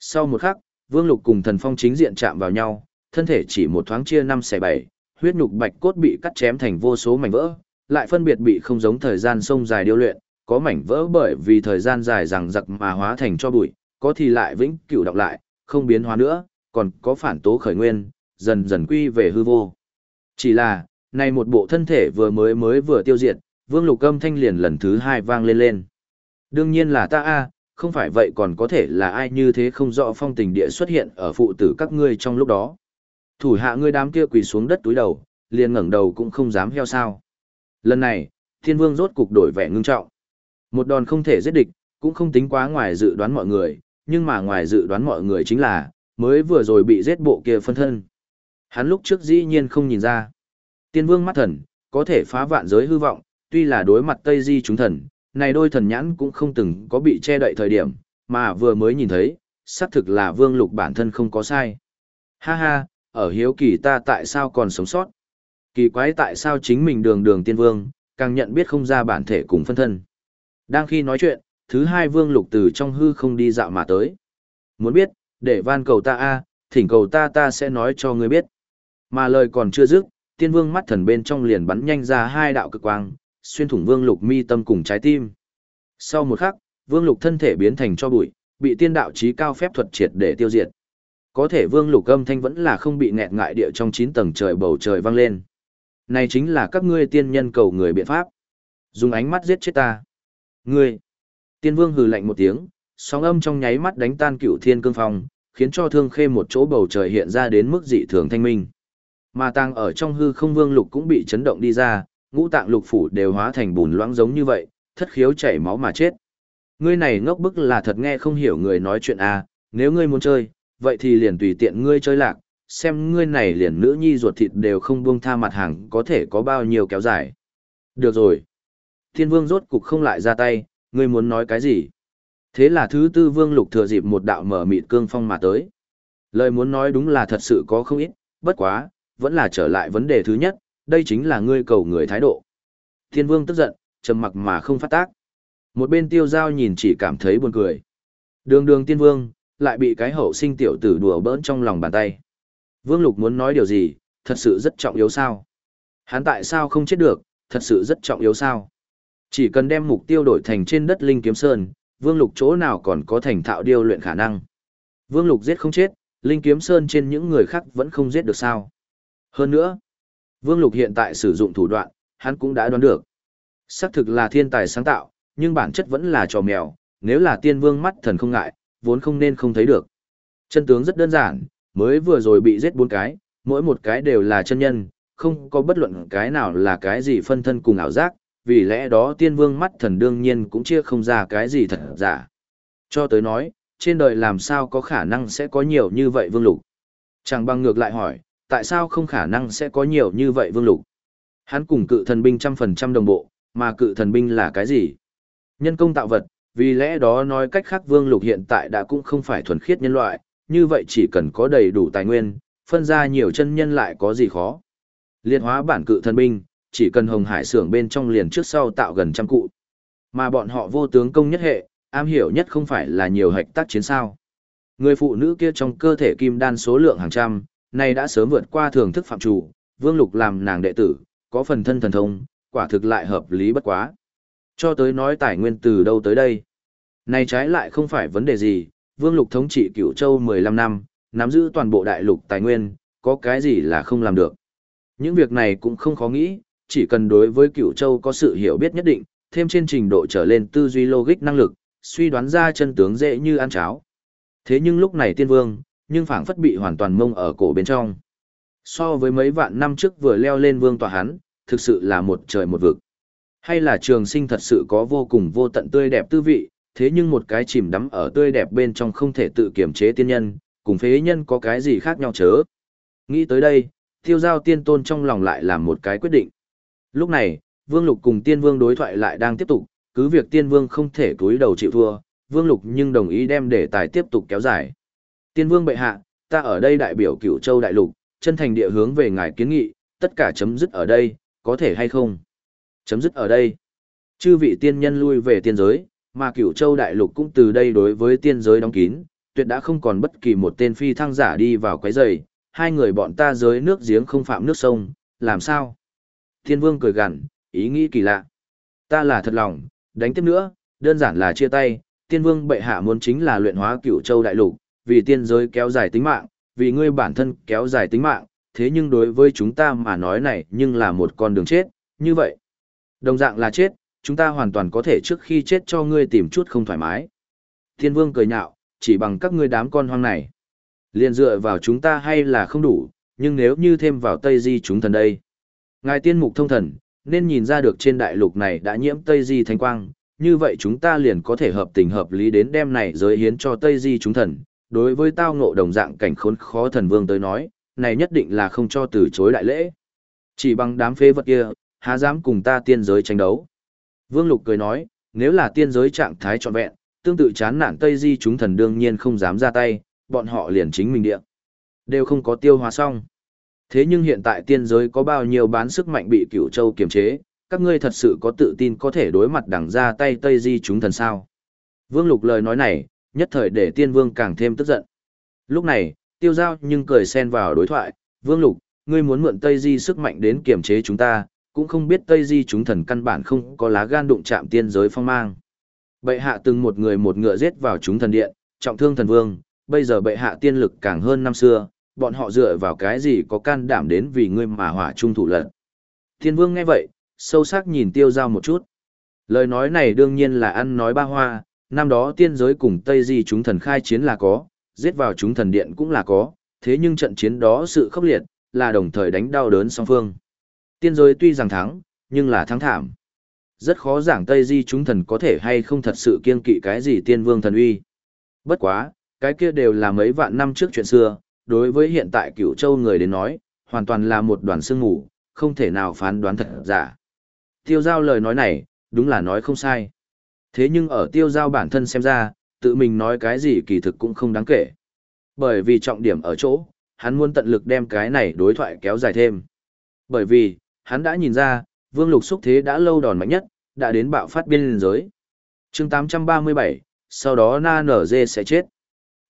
Sau một khắc, vương lục cùng thần phong chính diện chạm vào nhau, thân thể chỉ một thoáng chia năm xẻ bảy, huyết nhục bạch cốt bị cắt chém thành vô số mảnh vỡ, lại phân biệt bị không giống thời gian sông dài điêu luyện, có mảnh vỡ bởi vì thời gian dài rằng giặc mà hóa thành cho bụi, có thì lại vĩnh cửu đọc lại, không biến hóa nữa, còn có phản tố khởi nguyên, dần dần quy về hư vô. Chỉ là, này một bộ thân thể vừa mới mới vừa tiêu diệt, vương lục âm thanh liền lần thứ hai vang lên lên. Đương nhiên là ta a không phải vậy còn có thể là ai như thế không rõ phong tình địa xuất hiện ở phụ tử các ngươi trong lúc đó. Thủ hạ ngươi đám kia quỳ xuống đất túi đầu, liền ngẩng đầu cũng không dám heo sao. Lần này, thiên vương rốt cục đổi vẻ ngưng trọng. Một đòn không thể giết địch, cũng không tính quá ngoài dự đoán mọi người, nhưng mà ngoài dự đoán mọi người chính là, mới vừa rồi bị giết bộ kia phân thân. Hắn lúc trước dĩ nhiên không nhìn ra. Tiên vương mắt thần, có thể phá vạn giới hư vọng, tuy là đối mặt Tây Di chúng thần, này đôi thần nhãn cũng không từng có bị che đậy thời điểm, mà vừa mới nhìn thấy, xác thực là vương lục bản thân không có sai. Ha ha, ở hiếu kỳ ta tại sao còn sống sót. Kỳ quái tại sao chính mình đường đường tiên vương, càng nhận biết không ra bản thể cùng phân thân. Đang khi nói chuyện, thứ hai vương lục từ trong hư không đi dạo mà tới. Muốn biết, để van cầu ta a, thỉnh cầu ta ta sẽ nói cho ngươi biết. Mà lời còn chưa dứt, tiên vương mắt thần bên trong liền bắn nhanh ra hai đạo cực quang, xuyên thủng vương lục mi tâm cùng trái tim. Sau một khắc, vương lục thân thể biến thành cho bụi, bị tiên đạo trí cao phép thuật triệt để tiêu diệt. Có thể vương lục âm thanh vẫn là không bị nghẹt ngại địa trong chín tầng trời bầu trời vang lên. Này chính là các ngươi tiên nhân cầu người biện pháp. Dùng ánh mắt giết chết ta. Ngươi. Tiên vương hừ lạnh một tiếng, sóng âm trong nháy mắt đánh tan Cửu thiên cương phong, khiến cho thương khê một chỗ bầu trời hiện ra đến mức dị thường thanh minh. Mà tăng ở trong hư không vương lục cũng bị chấn động đi ra, ngũ tạng lục phủ đều hóa thành bùn loãng giống như vậy, thất khiếu chảy máu mà chết. Ngươi này ngốc bức là thật nghe không hiểu người nói chuyện à, nếu ngươi muốn chơi, vậy thì liền tùy tiện ngươi chơi lạc, xem ngươi này liền nữ nhi ruột thịt đều không buông tha mặt hàng có thể có bao nhiêu kéo dài. Được rồi. Thiên vương rốt cục không lại ra tay, ngươi muốn nói cái gì? Thế là thứ tư vương lục thừa dịp một đạo mở mịt cương phong mà tới. Lời muốn nói đúng là thật sự có không ít, bất quá, vẫn là trở lại vấn đề thứ nhất, đây chính là ngươi cầu người thái độ. Thiên vương tức giận, trầm mặc mà không phát tác. Một bên tiêu giao nhìn chỉ cảm thấy buồn cười. Đường đường tiên vương, lại bị cái hậu sinh tiểu tử đùa bỡn trong lòng bàn tay. Vương lục muốn nói điều gì, thật sự rất trọng yếu sao. Hắn tại sao không chết được, thật sự rất trọng yếu sao. Chỉ cần đem mục tiêu đổi thành trên đất Linh Kiếm Sơn, Vương Lục chỗ nào còn có thành thạo điêu luyện khả năng. Vương Lục giết không chết, Linh Kiếm Sơn trên những người khác vẫn không giết được sao. Hơn nữa, Vương Lục hiện tại sử dụng thủ đoạn, hắn cũng đã đoán được. Xác thực là thiên tài sáng tạo, nhưng bản chất vẫn là trò mèo, nếu là tiên vương mắt thần không ngại, vốn không nên không thấy được. Chân tướng rất đơn giản, mới vừa rồi bị giết bốn cái, mỗi một cái đều là chân nhân, không có bất luận cái nào là cái gì phân thân cùng ảo giác, vì lẽ đó tiên vương mắt thần đương nhiên cũng chia không ra cái gì thật giả. Cho tới nói, trên đời làm sao có khả năng sẽ có nhiều như vậy vương lục. Chẳng bằng ngược lại hỏi, tại sao không khả năng sẽ có nhiều như vậy vương lục. Hắn cùng cự thần binh trăm phần trăm đồng bộ, mà cự thần binh là cái gì? Nhân công tạo vật, vì lẽ đó nói cách khác vương lục hiện tại đã cũng không phải thuần khiết nhân loại, như vậy chỉ cần có đầy đủ tài nguyên, phân ra nhiều chân nhân lại có gì khó. Liệt hóa bản cự thần binh, chỉ cần hồng hải xưởng bên trong liền trước sau tạo gần trăm cụ. Mà bọn họ vô tướng công nhất hệ, am hiểu nhất không phải là nhiều hạch tác chiến sao. Người phụ nữ kia trong cơ thể kim đan số lượng hàng trăm, này đã sớm vượt qua thưởng thức phạm chủ, vương lục làm nàng đệ tử, có phần thân thần thông, quả thực lại hợp lý bất quá. Cho tới nói tài nguyên từ đâu tới đây. Này trái lại không phải vấn đề gì, vương lục thống trị cửu châu 15 năm, nắm giữ toàn bộ đại lục tài nguyên, có cái gì là không làm được. Những việc này cũng không khó nghĩ, chỉ cần đối với cửu châu có sự hiểu biết nhất định, thêm trên trình độ trở lên tư duy logic năng lực, suy đoán ra chân tướng dễ như ăn cháo. Thế nhưng lúc này tiên vương, nhưng phảng phất bị hoàn toàn mông ở cổ bên trong. So với mấy vạn năm trước vừa leo lên vương tòa hắn, thực sự là một trời một vực. Hay là trường sinh thật sự có vô cùng vô tận tươi đẹp tư vị, thế nhưng một cái chìm đắm ở tươi đẹp bên trong không thể tự kiểm chế tiên nhân, cùng phế nhân có cái gì khác nhau chớ. Nghĩ tới đây, tiêu giao tiên tôn trong lòng lại làm một cái quyết định. Lúc này, vương lục cùng tiên vương đối thoại lại đang tiếp tục, cứ việc tiên vương không thể cúi đầu chịu thua, vương lục nhưng đồng ý đem đề tài tiếp tục kéo dài. Tiên vương bệ hạ, ta ở đây đại biểu cửu châu đại lục, chân thành địa hướng về ngài kiến nghị, tất cả chấm dứt ở đây, có thể hay không? Chấm dứt ở đây. Chư vị tiên nhân lui về tiên giới, mà cửu châu đại lục cũng từ đây đối với tiên giới đóng kín, tuyệt đã không còn bất kỳ một tên phi thăng giả đi vào quấy rầy, hai người bọn ta giới nước giếng không phạm nước sông, làm sao? Thiên vương cười gằn, ý nghĩ kỳ lạ. Ta là thật lòng, đánh tiếp nữa, đơn giản là chia tay, tiên vương bệ hạ muốn chính là luyện hóa cửu châu đại lục, vì tiên giới kéo dài tính mạng, vì ngươi bản thân kéo dài tính mạng, thế nhưng đối với chúng ta mà nói này nhưng là một con đường chết, như vậy. Đồng dạng là chết, chúng ta hoàn toàn có thể trước khi chết cho ngươi tìm chút không thoải mái. Thiên vương cười nhạo, chỉ bằng các ngươi đám con hoang này. liền dựa vào chúng ta hay là không đủ, nhưng nếu như thêm vào Tây Di chúng thần đây. Ngài tiên mục thông thần, nên nhìn ra được trên đại lục này đã nhiễm Tây Di thánh quang, như vậy chúng ta liền có thể hợp tình hợp lý đến đem này giới hiến cho Tây Di chúng thần. Đối với tao ngộ đồng dạng cảnh khốn khó thần vương tới nói, này nhất định là không cho từ chối đại lễ. Chỉ bằng đám phế vật kia, há dám cùng ta tiên giới tranh đấu. Vương Lục cười nói, nếu là tiên giới trạng thái trọn vẹn, tương tự chán nản Tây Di chúng thần đương nhiên không dám ra tay, bọn họ liền chính mình địa. Đều không có tiêu hóa xong. Thế nhưng hiện tại tiên giới có bao nhiêu bán sức mạnh bị cửu châu kiềm chế, các ngươi thật sự có tự tin có thể đối mặt đằng ra tay Tây Di chúng thần sao. Vương Lục lời nói này, nhất thời để tiên vương càng thêm tức giận. Lúc này, tiêu giao nhưng cười xen vào đối thoại, Vương Lục, ngươi muốn mượn Tây Di sức mạnh đến kiềm chế chúng ta, cũng không biết Tây Di chúng thần căn bản không có lá gan đụng chạm tiên giới phong mang. Bệ hạ từng một người một ngựa giết vào chúng thần điện, trọng thương thần vương, bây giờ bệ hạ tiên lực càng hơn năm xưa, bọn họ dựa vào cái gì có can đảm đến vì ngươi mà hỏa trung thủ lận. Thiên vương nghe vậy, sâu sắc nhìn tiêu giao một chút. Lời nói này đương nhiên là ăn nói ba hoa, năm đó tiên giới cùng Tây Di chúng thần khai chiến là có, giết vào chúng thần điện cũng là có, thế nhưng trận chiến đó sự khốc liệt, là đồng thời đánh đau đớn song phương. Tiên giới tuy rằng thắng, nhưng là thắng thảm. Rất khó giảng Tây Di chúng thần có thể hay không thật sự kiên kỵ cái gì tiên vương thần uy. Bất quá, cái kia đều là mấy vạn năm trước chuyện xưa, đối với hiện tại cửu châu người đến nói, hoàn toàn là một đoàn sương ngủ, không thể nào phán đoán thật giả. Tiêu giao lời nói này, đúng là nói không sai. Thế nhưng ở tiêu giao bản thân xem ra, tự mình nói cái gì kỳ thực cũng không đáng kể. Bởi vì trọng điểm ở chỗ, hắn muốn tận lực đem cái này đối thoại kéo dài thêm. Bởi vì, hắn đã nhìn ra, vương lục xúc thế đã lâu đòn mạnh nhất, đã đến bạo phát biên giới. chương 837, sau đó na nở dê sẽ chết.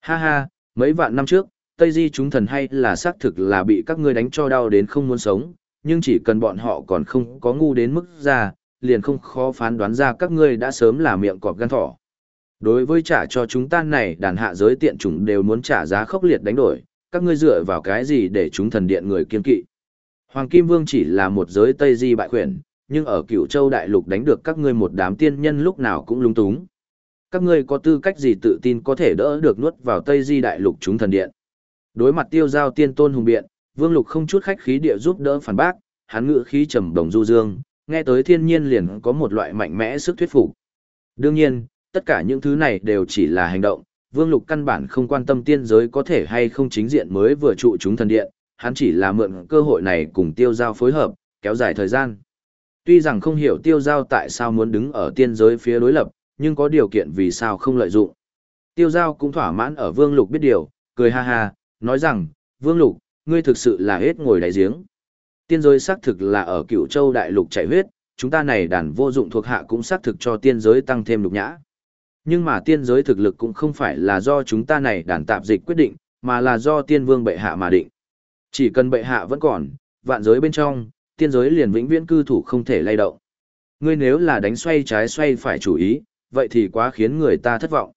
Ha ha, mấy vạn năm trước, Tây Di chúng thần hay là xác thực là bị các ngươi đánh cho đau đến không muốn sống, nhưng chỉ cần bọn họ còn không có ngu đến mức ra, liền không khó phán đoán ra các ngươi đã sớm là miệng cọp gan thỏ. Đối với trả cho chúng ta này đàn hạ giới tiện chủng đều muốn trả giá khốc liệt đánh đổi, các ngươi dựa vào cái gì để chúng thần điện người kiên kỵ. Hoàng Kim Vương chỉ là một giới Tây Di bại khuyển, nhưng ở cửu châu đại lục đánh được các ngươi một đám tiên nhân lúc nào cũng lung túng. Các ngươi có tư cách gì tự tin có thể đỡ được nuốt vào Tây Di đại lục chúng thần điện. Đối mặt tiêu giao tiên tôn hùng biện, Vương Lục không chút khách khí địa giúp đỡ phản bác, hắn ngữ khí trầm đồng du dương, nghe tới thiên nhiên liền có một loại mạnh mẽ sức thuyết phục. Đương nhiên, tất cả những thứ này đều chỉ là hành động, Vương Lục căn bản không quan tâm tiên giới có thể hay không chính diện mới vừa trụ chúng thần điện, hắn chỉ là mượn cơ hội này cùng tiêu giao phối hợp, kéo dài thời gian. Tuy rằng không hiểu tiêu giao tại sao muốn đứng ở tiên giới phía đối lập, nhưng có điều kiện vì sao không lợi dụng. Tiêu giao cũng thỏa mãn ở Vương Lục biết điều, cười ha ha, nói rằng, Vương Lục, ngươi thực sự là hết ngồi đáy giếng. Tiên giới xác thực là ở cựu châu đại lục chảy huyết, chúng ta này đàn vô dụng thuộc hạ cũng xác thực cho tiên giới tăng thêm lục nhã. Nhưng mà tiên giới thực lực cũng không phải là do chúng ta này đàn tạp dịch quyết định, mà là do tiên vương bệ hạ mà định. Chỉ cần bệ hạ vẫn còn, vạn giới bên trong, tiên giới liền vĩnh viễn cư thủ không thể lay động. Ngươi nếu là đánh xoay trái xoay phải chủ ý, vậy thì quá khiến người ta thất vọng.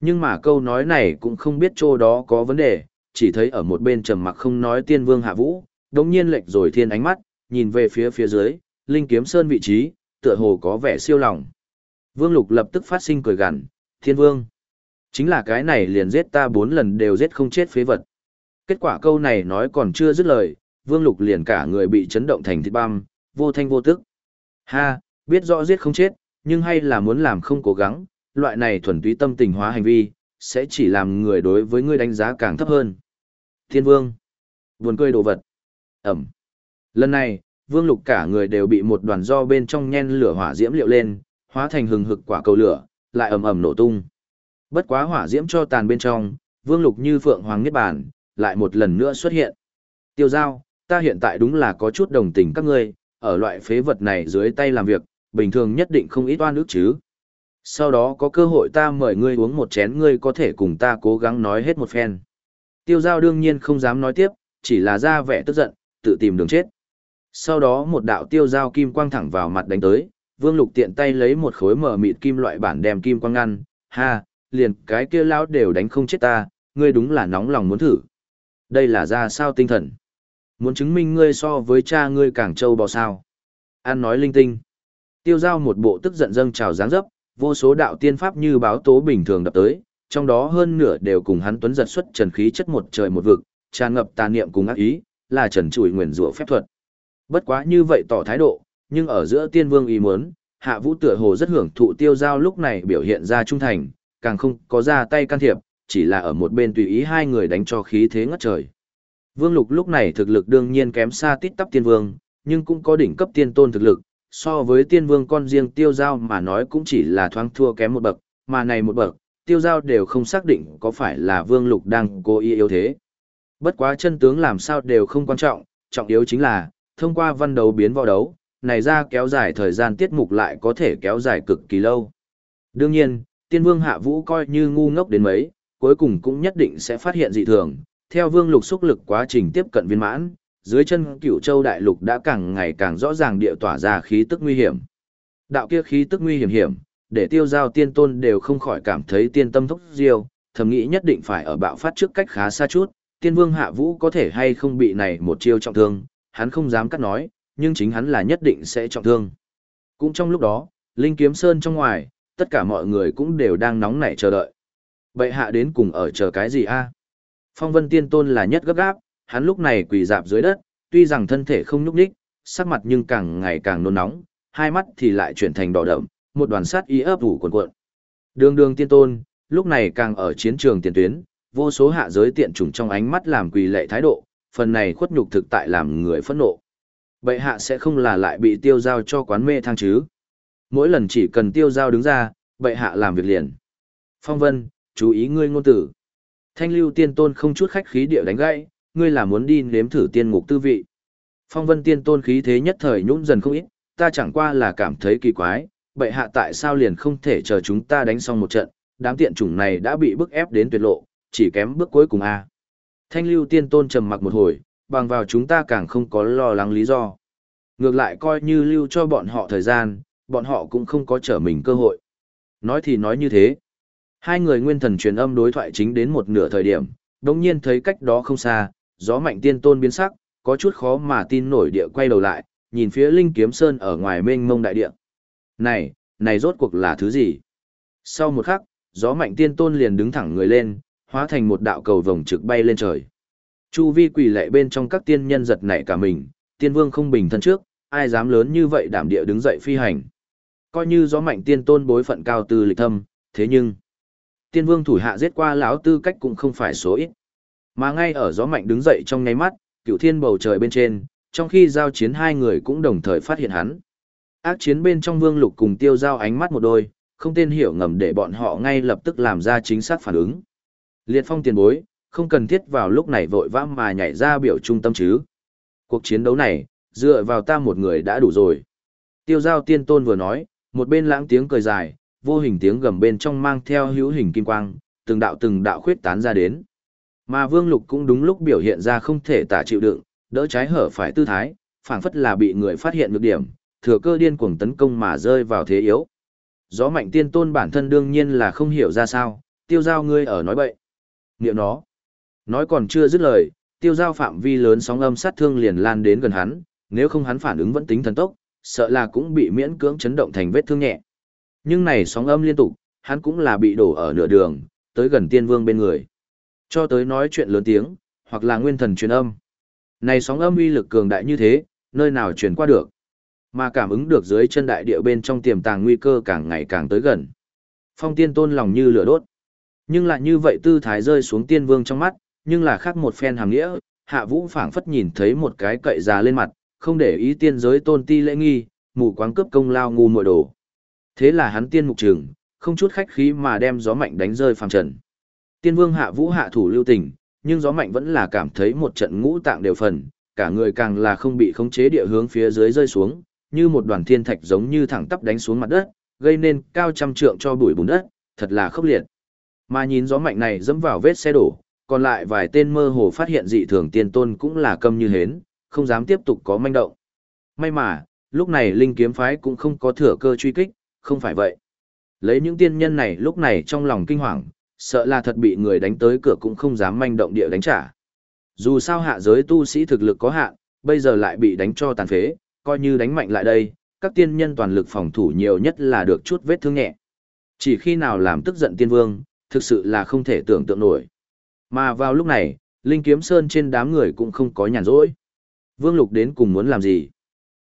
Nhưng mà câu nói này cũng không biết chỗ đó có vấn đề, chỉ thấy ở một bên trầm mặc không nói tiên vương hạ vũ, đống nhiên lệch rồi thiên ánh mắt, nhìn về phía phía dưới, linh kiếm sơn vị trí, tựa hồ có vẻ siêu lòng. Vương lục lập tức phát sinh cười gằn, thiên vương. Chính là cái này liền giết ta bốn lần đều giết không chết phế vật. Kết quả câu này nói còn chưa dứt lời, vương lục liền cả người bị chấn động thành thịt băm, vô thanh vô tức. Ha, biết rõ giết không chết, nhưng hay là muốn làm không cố gắng, loại này thuần túy tâm tình hóa hành vi, sẽ chỉ làm người đối với ngươi đánh giá càng thấp hơn. Thiên vương. Buồn cười đồ vật. Ẩm. Lần này, vương lục cả người đều bị một đoàn do bên trong nhen lửa hỏa diễm liệu lên, hóa thành hừng hực quả cầu lửa, lại ầm ầm nổ tung. Bất quá hỏa diễm cho tàn bên trong, vương lục như phượng hoàng niết bàn, lại một lần nữa xuất hiện. Tiêu giao, ta hiện tại đúng là có chút đồng tình các ngươi, ở loại phế vật này dưới tay làm việc, bình thường nhất định không ít oan ức chứ. Sau đó có cơ hội ta mời ngươi uống một chén ngươi có thể cùng ta cố gắng nói hết một phen. Tiêu giao đương nhiên không dám nói tiếp, chỉ là ra vẻ tức giận, tự tìm đường chết. Sau đó một đạo tiêu giao kim quang thẳng vào mặt đánh tới, Vương Lục tiện tay lấy một khối mở mịt kim loại bản đem kim quang ngăn, ha, liền cái kia lão đều đánh không chết ta, ngươi đúng là nóng lòng muốn thử. Đây là ra sao tinh thần? Muốn chứng minh ngươi so với cha ngươi càng trâu bò sao? An nói linh tinh. Tiêu giao một bộ tức giận dâng trào dáng dấp, vô số đạo tiên pháp như báo tố bình thường đập tới, trong đó hơn nửa đều cùng hắn tuấn giật xuất trần khí chất một trời một vực, tràn ngập tà niệm cùng ác ý, là trần trụi nguyền rủa phép thuật. Bất quá như vậy tỏ thái độ, nhưng ở giữa tiên vương ý muốn, hạ vũ tựa hồ rất hưởng thụ tiêu giao lúc này biểu hiện ra trung thành, càng không có ra tay can thiệp, chỉ là ở một bên tùy ý hai người đánh cho khí thế ngất trời. Vương lục lúc này thực lực đương nhiên kém xa tít tắp tiên vương, nhưng cũng có đỉnh cấp tiên tôn thực lực, so với tiên vương con riêng tiêu giao mà nói cũng chỉ là thoáng thua kém một bậc, mà này một bậc, tiêu giao đều không xác định có phải là vương lục đang cố ý yếu thế. Bất quá chân tướng làm sao đều không quan trọng, trọng yếu chính là, thông qua văn đấu biến võ đấu, này ra kéo dài thời gian tiết mục lại có thể kéo dài cực kỳ lâu. Đương nhiên, tiên vương hạ vũ coi như ngu ngốc đến mấy, cuối cùng cũng nhất định sẽ phát hiện dị thường. Theo vương lục xúc lực quá trình tiếp cận viên mãn, dưới chân cửu châu đại lục đã càng ngày càng rõ ràng địa tỏa ra khí tức nguy hiểm. Đạo kia khí tức nguy hiểm hiểm, để tiêu giao tiên tôn đều không khỏi cảm thấy tiên tâm thúc diêu, thầm nghĩ nhất định phải ở bạo phát trước cách khá xa chút, tiên vương hạ vũ có thể hay không bị này một chiêu trọng thương, hắn không dám cắt nói, nhưng chính hắn là nhất định sẽ trọng thương. Cũng trong lúc đó, Linh Kiếm Sơn trong ngoài, tất cả mọi người cũng đều đang nóng nảy chờ đợi. Bệ hạ đến cùng ở chờ cái gì a? Phong Vân Tiên Tôn là nhất gấp gáp, hắn lúc này quỳ dạp dưới đất, tuy rằng thân thể không nhúc nhích, sắc mặt nhưng càng ngày càng nôn nóng, hai mắt thì lại chuyển thành đỏ đậm, một đoàn sát y ấp ủ cuộn cuộn. Đường đường tiên tôn, lúc này càng ở chiến trường tiền tuyến, vô số hạ giới tiện trùng trong ánh mắt làm quỳ lệ thái độ, phần này khuất nhục thực tại làm người phẫn nộ. Bệ hạ sẽ không là lại bị tiêu giao cho quán mê thang chứ. Mỗi lần chỉ cần tiêu giao đứng ra, bệ hạ làm việc liền. Phong vân, chú ý ngươi ngôn tử. Thanh lưu tiên tôn không chút khách khí địa đánh gãy, ngươi là muốn đi nếm thử tiên ngục tư vị. Phong vân tiên tôn khí thế nhất thời nhũn dần không ít, ta chẳng qua là cảm thấy kỳ quái, bệ hạ tại sao liền không thể chờ chúng ta đánh xong một trận, đám tiện chủng này đã bị bức ép đến tuyệt lộ, chỉ kém bước cuối cùng a. À. Thanh lưu tiên tôn trầm mặc một hồi, bằng vào chúng ta càng không có lo lắng lý do. Ngược lại coi như lưu cho bọn họ thời gian, bọn họ cũng không có trở mình cơ hội. Nói thì nói như thế. Hai người nguyên thần truyền âm đối thoại chính đến một nửa thời điểm, đồng nhiên thấy cách đó không xa, gió mạnh tiên tôn biến sắc, có chút khó mà tin nổi địa quay đầu lại, nhìn phía Linh Kiếm Sơn ở ngoài mênh mông đại địa. Này, này rốt cuộc là thứ gì? Sau một khắc, gió mạnh tiên tôn liền đứng thẳng người lên, hóa thành một đạo cầu vồng trực bay lên trời. Chu vi quỷ lệ bên trong các tiên nhân giật nảy cả mình, tiên vương không bình thân trước, ai dám lớn như vậy đảm địa đứng dậy phi hành. Coi như gió mạnh tiên tôn bối phận cao từ lịch thâm, thế nhưng, tiên vương thủ hạ giết qua lão tư cách cũng không phải số ít. Mà ngay ở gió mạnh đứng dậy trong nháy mắt, cựu thiên bầu trời bên trên, trong khi giao chiến hai người cũng đồng thời phát hiện hắn. Ác chiến bên trong vương lục cùng tiêu giao ánh mắt một đôi, không tên hiểu ngầm để bọn họ ngay lập tức làm ra chính xác phản ứng. Liệt phong tiền bối, không cần thiết vào lúc này vội vã mà nhảy ra biểu trung tâm chứ. Cuộc chiến đấu này, dựa vào ta một người đã đủ rồi. Tiêu giao tiên tôn vừa nói, một bên lãng tiếng cười dài, vô hình tiếng gầm bên trong mang theo hữu hình kim quang, từng đạo từng đạo khuyết tán ra đến. Mà Vương Lục cũng đúng lúc biểu hiện ra không thể tả chịu đựng, đỡ trái hở phải tư thái, phảng phất là bị người phát hiện nhược điểm, thừa cơ điên cuồng tấn công mà rơi vào thế yếu. Gió mạnh tiên tôn bản thân đương nhiên là không hiểu ra sao, tiêu giao ngươi ở nói bậy nghĩa nó. Nói còn chưa dứt lời, tiêu giao phạm vi lớn sóng âm sát thương liền lan đến gần hắn, nếu không hắn phản ứng vẫn tính thần tốc, sợ là cũng bị miễn cưỡng chấn động thành vết thương nhẹ. Nhưng này sóng âm liên tục, hắn cũng là bị đổ ở nửa đường, tới gần tiên vương bên người. Cho tới nói chuyện lớn tiếng, hoặc là nguyên thần truyền âm. Này sóng âm uy lực cường đại như thế, nơi nào truyền qua được. Mà cảm ứng được dưới chân đại địa bên trong tiềm tàng nguy cơ càng ngày càng tới gần. Phong tiên tôn lòng như lửa đốt. Nhưng lại như vậy tư thái rơi xuống tiên vương trong mắt, nhưng là khác một phen hàng nghĩa, hạ vũ phảng phất nhìn thấy một cái cậy già lên mặt, không để ý tiên giới tôn ti lễ nghi, mù quáng cướp công lao ngu muội đồ. Thế là hắn tiên mục trường, không chút khách khí mà đem gió mạnh đánh rơi phàm trần. Tiên vương hạ vũ hạ thủ lưu tình, nhưng gió mạnh vẫn là cảm thấy một trận ngũ tạng đều phần, cả người càng là không bị khống chế địa hướng phía dưới rơi xuống, như một đoàn thiên thạch giống như thẳng tắp đánh xuống mặt đất, gây nên cao trăm trượng cho bụi bùn đất, thật là khốc liệt. Mà nhìn gió mạnh này dẫm vào vết xe đổ, còn lại vài tên mơ hồ phát hiện dị thường tiên tôn cũng là câm như hến, không dám tiếp tục có manh động. May mà, lúc này linh kiếm phái cũng không có thừa cơ truy kích, không phải vậy. Lấy những tiên nhân này lúc này trong lòng kinh hoàng, sợ là thật bị người đánh tới cửa cũng không dám manh động địa đánh trả. Dù sao hạ giới tu sĩ thực lực có hạn, bây giờ lại bị đánh cho tàn phế, coi như đánh mạnh lại đây, các tiên nhân toàn lực phòng thủ nhiều nhất là được chút vết thương nhẹ. Chỉ khi nào làm tức giận tiên vương, thực sự là không thể tưởng tượng nổi. Mà vào lúc này, Linh Kiếm Sơn trên đám người cũng không có nhàn rỗi. Vương Lục đến cùng muốn làm gì?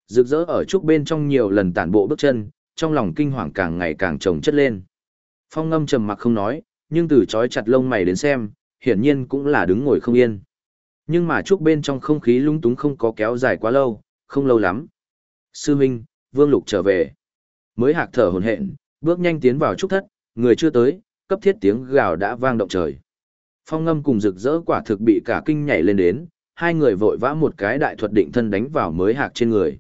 Rực rỡ ở trúc bên trong nhiều lần tản bộ bước chân, trong lòng kinh hoàng càng ngày càng trồng chất lên. Phong ngâm trầm mặc không nói, nhưng từ chói chặt lông mày đến xem, hiển nhiên cũng là đứng ngồi không yên. Nhưng mà trúc bên trong không khí lung túng không có kéo dài quá lâu, không lâu lắm. Sư Minh, Vương Lục trở về. Mới hạc thở hồn hện, bước nhanh tiến vào trúc thất, người chưa tới, cấp thiết tiếng gào đã vang động trời. Phong ngâm cùng rực rỡ quả thực bị cả kinh nhảy lên đến, hai người vội vã một cái đại thuật định thân đánh vào mới hạc trên người.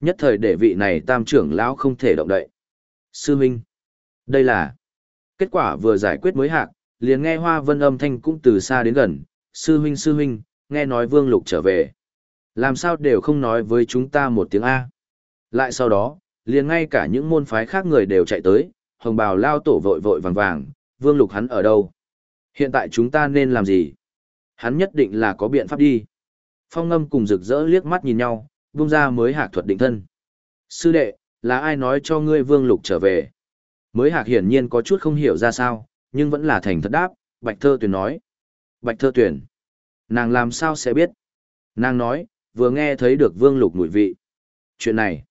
Nhất thời để vị này tam trưởng lão không thể động đậy. Sư Minh, đây là... Kết quả vừa giải quyết mới hạc, liền nghe hoa vân âm thanh cũng từ xa đến gần. Sư Huynh Sư Huynh, nghe nói Vương Lục trở về. Làm sao đều không nói với chúng ta một tiếng A. Lại sau đó, liền ngay cả những môn phái khác người đều chạy tới, hồng bào lao tổ vội vội vàng vàng, Vương Lục hắn ở đâu? Hiện tại chúng ta nên làm gì? Hắn nhất định là có biện pháp đi. Phong ngâm cùng rực rỡ liếc mắt nhìn nhau, vung ra mới hạc thuật định thân. Sư đệ, là ai nói cho ngươi Vương Lục trở về? Mới hạc hiển nhiên có chút không hiểu ra sao, nhưng vẫn là thành thật đáp, Bạch Thơ Tuyền nói. Bạch Thơ Tuyền. Nàng làm sao sẽ biết? Nàng nói, vừa nghe thấy được Vương Lục mùi vị. Chuyện này,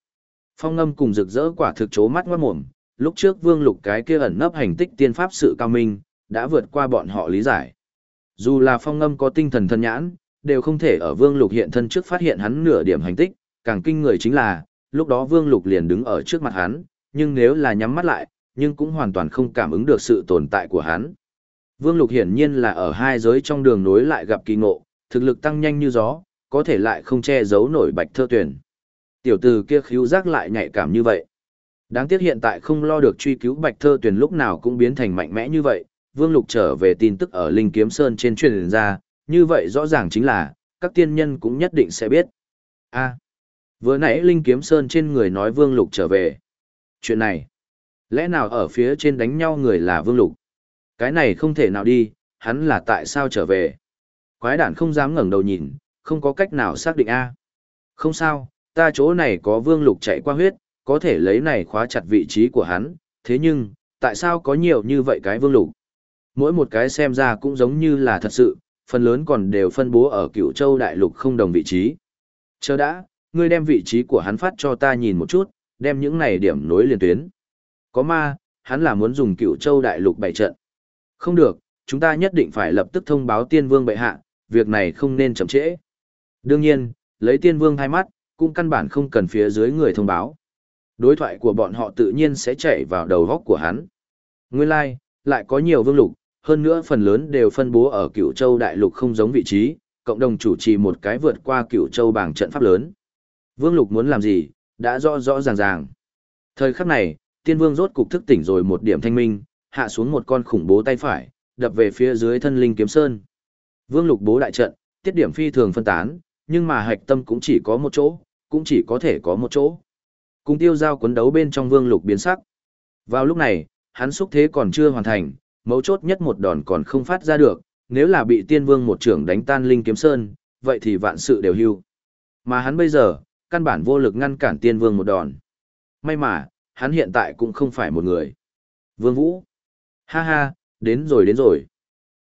phong ngâm cùng rực rỡ quả thực chố mắt ngoát mồm, lúc trước vương lục cái kia ẩn nấp hành tích tiên pháp sự cao minh, đã vượt qua bọn họ lý giải. Dù là phong ngâm có tinh thần thân nhãn, đều không thể ở vương lục hiện thân trước phát hiện hắn nửa điểm hành tích, càng kinh người chính là, lúc đó vương lục liền đứng ở trước mặt hắn, nhưng nếu là nhắm mắt lại, nhưng cũng hoàn toàn không cảm ứng được sự tồn tại của hắn. Vương lục hiển nhiên là ở hai giới trong đường nối lại gặp kỳ ngộ, thực lực tăng nhanh như gió, có thể lại không che giấu nổi bạch thơ tuyển. Tiểu tử kia khíu giác lại nhạy cảm như vậy. Đáng tiếc hiện tại không lo được truy cứu bạch thơ tuyền lúc nào cũng biến thành mạnh mẽ như vậy, Vương Lục trở về tin tức ở Linh Kiếm Sơn trên truyền ra, như vậy rõ ràng chính là, các tiên nhân cũng nhất định sẽ biết. a vừa nãy Linh Kiếm Sơn trên người nói Vương Lục trở về. Chuyện này, lẽ nào ở phía trên đánh nhau người là Vương Lục? Cái này không thể nào đi, hắn là tại sao trở về? Quái đản không dám ngẩng đầu nhìn, không có cách nào xác định a. Không sao, ta chỗ này có Vương Lục chạy qua huyết, có thể lấy này khóa chặt vị trí của hắn, thế nhưng, tại sao có nhiều như vậy cái Vương Lục? Mỗi một cái xem ra cũng giống như là thật sự, phần lớn còn đều phân bố ở cựu châu đại lục không đồng vị trí. Chờ đã, ngươi đem vị trí của hắn phát cho ta nhìn một chút, đem những này điểm nối liền tuyến. Có ma, hắn là muốn dùng cựu châu đại lục bày trận. Không được, chúng ta nhất định phải lập tức thông báo tiên vương bệ hạ, việc này không nên chậm trễ. Đương nhiên, lấy tiên vương hai mắt, cũng căn bản không cần phía dưới người thông báo. Đối thoại của bọn họ tự nhiên sẽ chạy vào đầu góc của hắn. Nguyên lai, like, lại có nhiều vương lục, hơn nữa phần lớn đều phân bố ở Cửu châu đại lục không giống vị trí, cộng đồng chủ trì một cái vượt qua Cửu châu bảng trận pháp lớn. Vương Lục muốn làm gì, đã rõ rõ ràng ràng. Thời khắc này, tiên vương rốt cục thức tỉnh rồi một điểm thanh minh, hạ xuống một con khủng bố tay phải, đập về phía dưới thân linh kiếm sơn. Vương Lục bố đại trận, tiết điểm phi thường phân tán, nhưng mà hạch tâm cũng chỉ có một chỗ, cũng chỉ có thể có một chỗ. Cùng tiêu giao cuốn đấu bên trong Vương Lục biến sắc. Vào lúc này, hắn xúc thế còn chưa hoàn thành, mấu chốt nhất một đòn còn không phát ra được, nếu là bị tiên vương một trưởng đánh tan linh kiếm sơn, vậy thì vạn sự đều hưu. Mà hắn bây giờ, căn bản vô lực ngăn cản tiên vương một đòn. May mà, hắn hiện tại cũng không phải một người. Vương Vũ. Ha ha, đến rồi đến rồi.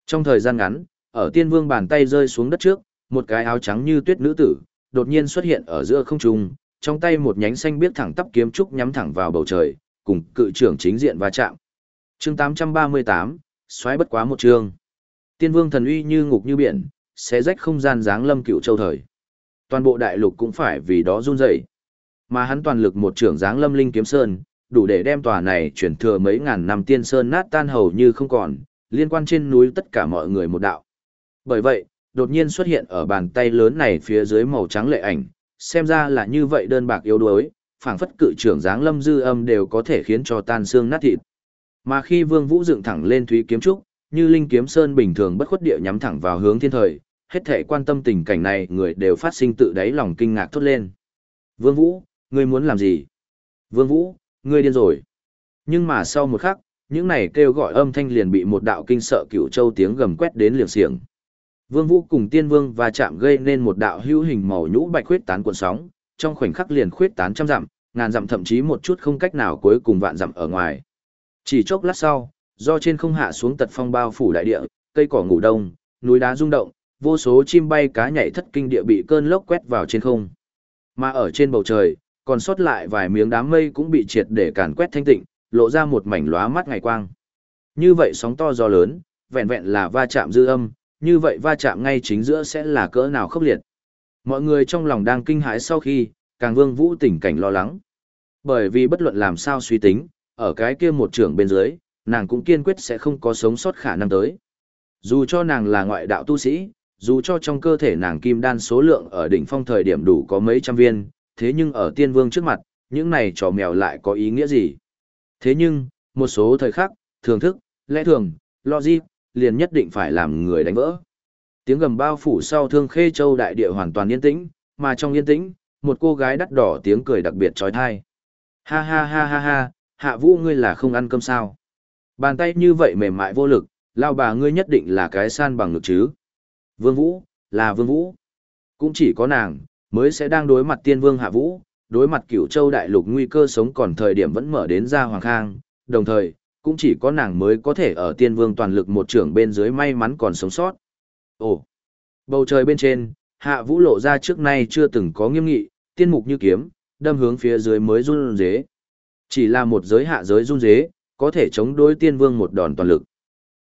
Trong thời gian ngắn, ở tiên vương bàn tay rơi xuống đất trước, một cái áo trắng như tuyết nữ tử, đột nhiên xuất hiện ở giữa không trung, trong tay một nhánh xanh biết thẳng tắp kiếm trúc nhắm thẳng vào bầu trời, cùng cự trưởng chính diện va chạm chương 838, xoáy bất quá một chương. Tiên vương thần uy như ngục như biển, sẽ rách không gian dáng lâm cựu châu thời. Toàn bộ đại lục cũng phải vì đó run rẩy. Mà hắn toàn lực một trưởng dáng lâm linh kiếm sơn, đủ để đem tòa này chuyển thừa mấy ngàn năm tiên sơn nát tan hầu như không còn, liên quan trên núi tất cả mọi người một đạo. Bởi vậy, đột nhiên xuất hiện ở bàn tay lớn này phía dưới màu trắng lệ ảnh, xem ra là như vậy đơn bạc yếu đuối, phảng phất cự trưởng dáng lâm dư âm đều có thể khiến cho tan xương nát thịt. Mà khi Vương Vũ dựng thẳng lên Thúy kiếm trúc, như linh kiếm sơn bình thường bất khuất địa nhắm thẳng vào hướng thiên thời, hết thể quan tâm tình cảnh này người đều phát sinh tự đáy lòng kinh ngạc thốt lên. Vương Vũ, ngươi muốn làm gì? Vương Vũ, ngươi điên rồi. Nhưng mà sau một khắc, những này kêu gọi âm thanh liền bị một đạo kinh sợ cửu châu tiếng gầm quét đến liều xiềng. Vương Vũ cùng Tiên Vương và chạm gây nên một đạo hữu hình màu nhũ bạch khuyết tán cuộn sóng, trong khoảnh khắc liền khuyết tán trăm dặm, ngàn dặm thậm chí một chút không cách nào cuối cùng vạn dặm ở ngoài. Chỉ chốc lát sau, do trên không hạ xuống tật phong bao phủ đại địa, cây cỏ ngủ đông, núi đá rung động, vô số chim bay cá nhảy thất kinh địa bị cơn lốc quét vào trên không. Mà ở trên bầu trời, còn sót lại vài miếng đám mây cũng bị triệt để càn quét thanh tịnh, lộ ra một mảnh lóa mắt ngày quang. Như vậy sóng to gió lớn, vẹn vẹn là va chạm dư âm, như vậy va chạm ngay chính giữa sẽ là cỡ nào khốc liệt. Mọi người trong lòng đang kinh hãi sau khi, càng vương vũ tình cảnh lo lắng. Bởi vì bất luận làm sao suy tính, ở cái kia một trưởng bên dưới, nàng cũng kiên quyết sẽ không có sống sót khả năng tới. Dù cho nàng là ngoại đạo tu sĩ, dù cho trong cơ thể nàng kim đan số lượng ở đỉnh phong thời điểm đủ có mấy trăm viên, thế nhưng ở tiên vương trước mặt, những này trò mèo lại có ý nghĩa gì? Thế nhưng, một số thời khắc, thưởng thức, lẽ thường, logic, liền nhất định phải làm người đánh vỡ. Tiếng gầm bao phủ sau thương khê châu đại địa hoàn toàn yên tĩnh, mà trong yên tĩnh, một cô gái đắt đỏ tiếng cười đặc biệt trói thai. Ha ha ha ha ha, hạ vũ ngươi là không ăn cơm sao. Bàn tay như vậy mềm mại vô lực, lao bà ngươi nhất định là cái san bằng ngực chứ. Vương Vũ, là Vương Vũ. Cũng chỉ có nàng, mới sẽ đang đối mặt tiên vương hạ vũ, đối mặt cửu châu đại lục nguy cơ sống còn thời điểm vẫn mở đến ra hoàng khang, đồng thời, cũng chỉ có nàng mới có thể ở tiên vương toàn lực một trưởng bên dưới may mắn còn sống sót. Ồ, bầu trời bên trên, hạ vũ lộ ra trước nay chưa từng có nghiêm nghị, tiên mục như kiếm, đâm hướng phía dưới mới run dế. Chỉ là một giới hạ giới run dế, có thể chống đối tiên vương một đòn toàn lực.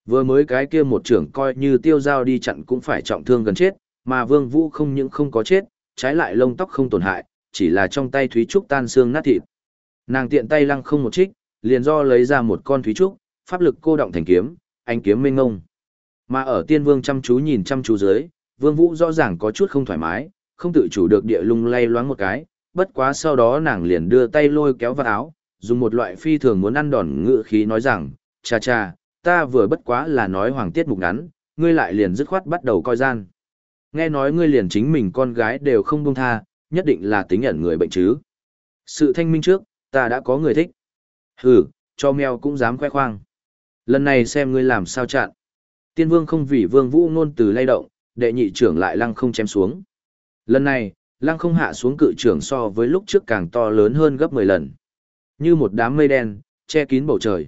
Vừa mới cái kia một trưởng coi như tiêu giao đi chặn cũng phải trọng thương gần chết, mà vương vũ không những không có chết, trái lại lông tóc không tổn hại, chỉ là trong tay Thúy Trúc tan xương nát thịt. Nàng tiện tay lăng không một trích, liền do lấy ra một con Thúy Trúc, pháp lực cô động thành kiếm, anh kiếm mênh ngông. Mà ở tiên vương chăm chú nhìn chăm chú dưới, vương vũ rõ ràng có chút không thoải mái, không tự chủ được địa lung lay loáng một cái, bất quá sau đó nàng liền đưa tay lôi kéo vào áo, dùng một loại phi thường muốn ăn đòn ngựa khí nói rằng, cha cha, ta vừa bất quá là nói hoàng tiết mục ngắn, ngươi lại liền dứt khoát bắt đầu coi gian. Nghe nói ngươi liền chính mình con gái đều không buông tha, nhất định là tính ẩn người bệnh chứ. Sự thanh minh trước, ta đã có người thích. Hừ, cho mèo cũng dám khoe khoang. Lần này xem ngươi làm sao chặn. Tiên vương không vì vương vũ ngôn từ lay động, đệ nhị trưởng lại lăng không chém xuống. Lần này, lăng không hạ xuống cự trưởng so với lúc trước càng to lớn hơn gấp 10 lần. Như một đám mây đen, che kín bầu trời.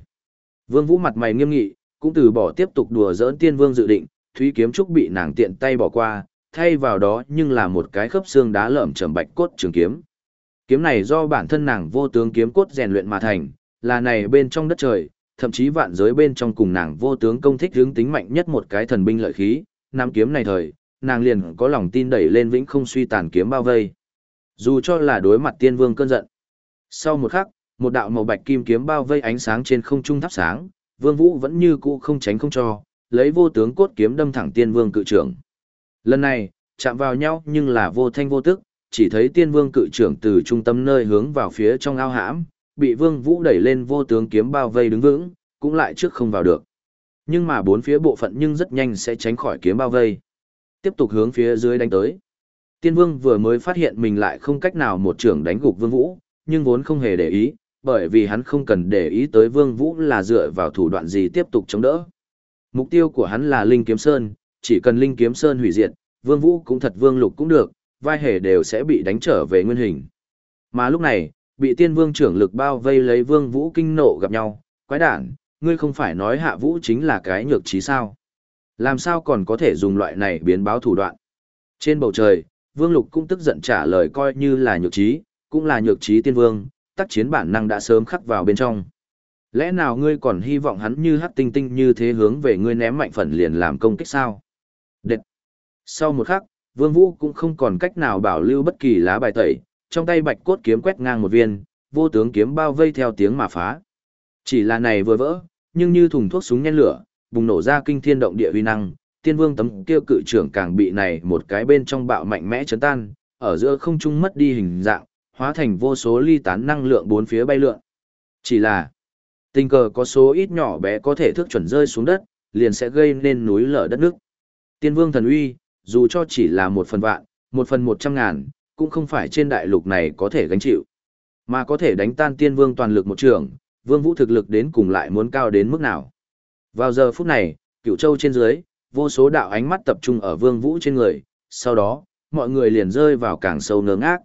Vương vũ mặt mày nghiêm nghị, cũng từ bỏ tiếp tục đùa giỡn tiên vương dự định, thúy kiếm trúc bị nàng tiện tay bỏ qua, thay vào đó nhưng là một cái khớp xương đá lởm chởm bạch cốt trường kiếm. Kiếm này do bản thân nàng vô tướng kiếm cốt rèn luyện mà thành, là này bên trong đất trời, thậm chí vạn giới bên trong cùng nàng vô tướng công thích hướng tính mạnh nhất một cái thần binh lợi khí, nam kiếm này thời, nàng liền có lòng tin đẩy lên vĩnh không suy tàn kiếm bao vây. Dù cho là đối mặt tiên vương cơn giận. Sau một khắc, một đạo màu bạch kim kiếm bao vây ánh sáng trên không trung thắp sáng, Vương Vũ vẫn như cũ không tránh không cho, lấy vô tướng cốt kiếm đâm thẳng tiên vương cự trưởng. Lần này, chạm vào nhau nhưng là vô thanh vô tức, chỉ thấy tiên vương cự trưởng từ trung tâm nơi hướng vào phía trong ao hãm, bị vương vũ đẩy lên vô tướng kiếm bao vây đứng vững, cũng lại trước không vào được. Nhưng mà bốn phía bộ phận nhưng rất nhanh sẽ tránh khỏi kiếm bao vây. Tiếp tục hướng phía dưới đánh tới. Tiên vương vừa mới phát hiện mình lại không cách nào một trưởng đánh gục vương vũ, nhưng vốn không hề để ý, bởi vì hắn không cần để ý tới vương vũ là dựa vào thủ đoạn gì tiếp tục chống đỡ. Mục tiêu của hắn là Linh Kiếm Sơn, chỉ cần Linh Kiếm Sơn hủy diệt, vương vũ cũng thật vương lục cũng được, vai hề đều sẽ bị đánh trở về nguyên hình. Mà lúc này, bị tiên vương trưởng lực bao vây lấy vương vũ kinh nộ gặp nhau, quái đản, ngươi không phải nói hạ vũ chính là cái nhược trí sao. Làm sao còn có thể dùng loại này biến báo thủ đoạn. Trên bầu trời, vương lục cũng tức giận trả lời coi như là nhược trí, cũng là nhược trí tiên vương, tác chiến bản năng đã sớm khắc vào bên trong. Lẽ nào ngươi còn hy vọng hắn như hắc tinh tinh như thế hướng về ngươi ném mạnh phần liền làm công kích sao? Đệt! Sau một khắc, Vương Vũ cũng không còn cách nào bảo lưu bất kỳ lá bài tẩy, trong tay bạch cốt kiếm quét ngang một viên, vô tướng kiếm bao vây theo tiếng mà phá. Chỉ là này vừa vỡ, nhưng như thùng thuốc súng nhen lửa, bùng nổ ra kinh thiên động địa uy năng, tiên vương tấm kia cự trưởng càng bị này một cái bên trong bạo mạnh mẽ chấn tan, ở giữa không trung mất đi hình dạng, hóa thành vô số ly tán năng lượng bốn phía bay lượn. Chỉ là, tình cờ có số ít nhỏ bé có thể thước chuẩn rơi xuống đất, liền sẽ gây nên núi lở đất nước. Tiên vương thần uy, dù cho chỉ là một phần vạn, một phần một trăm ngàn, cũng không phải trên đại lục này có thể gánh chịu. Mà có thể đánh tan tiên vương toàn lực một trường, vương vũ thực lực đến cùng lại muốn cao đến mức nào. Vào giờ phút này, cựu châu trên dưới, vô số đạo ánh mắt tập trung ở vương vũ trên người, sau đó, mọi người liền rơi vào càng sâu ngơ ngác.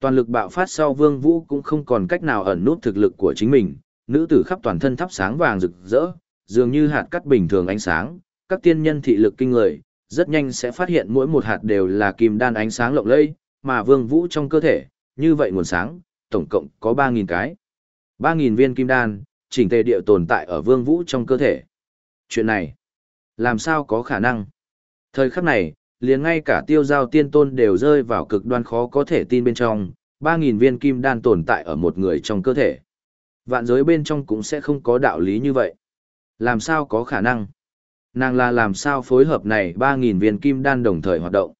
Toàn lực bạo phát sau vương vũ cũng không còn cách nào ẩn nút thực lực của chính mình, nữ tử khắp toàn thân thắp sáng vàng rực rỡ, dường như hạt cắt bình thường ánh sáng, các tiên nhân thị lực kinh người, rất nhanh sẽ phát hiện mỗi một hạt đều là kim đan ánh sáng lộng lẫy, mà vương vũ trong cơ thể, như vậy nguồn sáng, tổng cộng có 3.000 cái. 3.000 viên kim đan, chỉnh tề địa tồn tại ở vương vũ trong cơ thể. Chuyện này, làm sao có khả năng? Thời khắc này, liền ngay cả tiêu giao tiên tôn đều rơi vào cực đoan khó có thể tin bên trong, 3.000 viên kim đan tồn tại ở một người trong cơ thể. Vạn giới bên trong cũng sẽ không có đạo lý như vậy. Làm sao có khả năng? Nàng là làm sao phối hợp này 3.000 viên kim đan đồng thời hoạt động.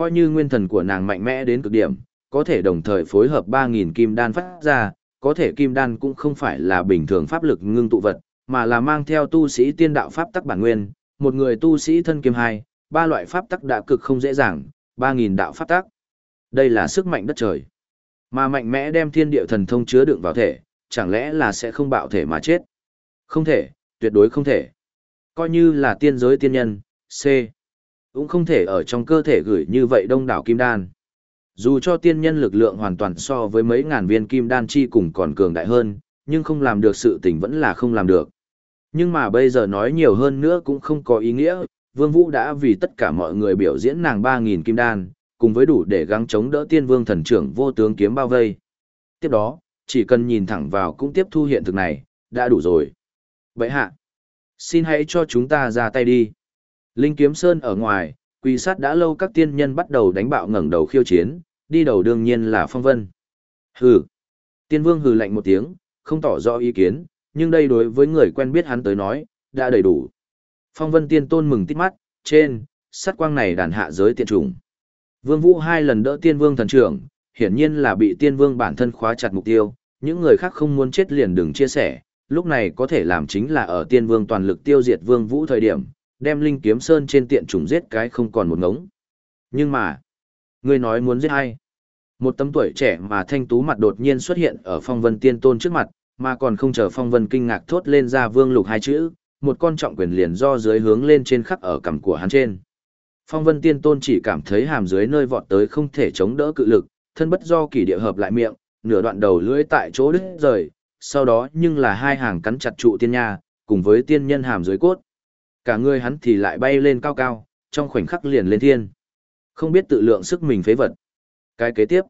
Coi như nguyên thần của nàng mạnh mẽ đến cực điểm, có thể đồng thời phối hợp 3.000 kim đan phát ra, có thể kim đan cũng không phải là bình thường pháp lực ngưng tụ vật, mà là mang theo tu sĩ tiên đạo pháp tắc bản nguyên, một người tu sĩ thân kim hai, ba loại pháp tắc đã cực không dễ dàng, 3.000 đạo pháp tắc. Đây là sức mạnh đất trời. Mà mạnh mẽ đem thiên địa thần thông chứa đựng vào thể, chẳng lẽ là sẽ không bạo thể mà chết? Không thể, tuyệt đối không thể. Coi như là tiên giới tiên nhân, C. Cũng không thể ở trong cơ thể gửi như vậy đông đảo kim đan. Dù cho tiên nhân lực lượng hoàn toàn so với mấy ngàn viên kim đan chi cùng còn cường đại hơn, nhưng không làm được sự tình vẫn là không làm được. Nhưng mà bây giờ nói nhiều hơn nữa cũng không có ý nghĩa, Vương Vũ đã vì tất cả mọi người biểu diễn nàng 3.000 kim đan, cùng với đủ để gắng chống đỡ tiên vương thần trưởng vô tướng kiếm bao vây. Tiếp đó, chỉ cần nhìn thẳng vào cũng tiếp thu hiện thực này, đã đủ rồi. Vậy hạ, xin hãy cho chúng ta ra tay đi. Linh Kiếm Sơn ở ngoài, quỳ sát đã lâu các tiên nhân bắt đầu đánh bạo ngẩng đầu khiêu chiến, đi đầu đương nhiên là Phong Vân. Hừ. Tiên Vương hừ lạnh một tiếng, không tỏ rõ ý kiến, nhưng đây đối với người quen biết hắn tới nói, đã đầy đủ. Phong Vân Tiên Tôn mừng tít mắt, trên, sát quang này đàn hạ giới tiện trùng. Vương Vũ hai lần đỡ Tiên Vương thần trưởng, hiển nhiên là bị Tiên Vương bản thân khóa chặt mục tiêu, những người khác không muốn chết liền đừng chia sẻ, lúc này có thể làm chính là ở Tiên Vương toàn lực tiêu diệt Vương Vũ thời điểm, đem Linh Kiếm Sơn trên tiện trùng giết cái không còn một ngống. Nhưng mà, ngươi nói muốn giết ai? Một tấm tuổi trẻ mà thanh tú mặt đột nhiên xuất hiện ở Phong Vân Tiên Tôn trước mặt, mà còn không chờ Phong Vân kinh ngạc thốt lên ra Vương Lục hai chữ, một con trọng quyền liền do dưới hướng lên trên khắc ở cằm của hắn trên. Phong Vân Tiên Tôn chỉ cảm thấy hàm dưới nơi vọt tới không thể chống đỡ cự lực, thân bất do kỳ địa hợp lại miệng, nửa đoạn đầu lưỡi tại chỗ đứt rời, sau đó nhưng là hai hàng cắn chặt trụ tiên nha, cùng với tiên nhân hàm dưới cốt. Cả người hắn thì lại bay lên cao cao, trong khoảnh khắc liền lên thiên. Không biết tự lượng sức mình phế vật. Cái kế tiếp,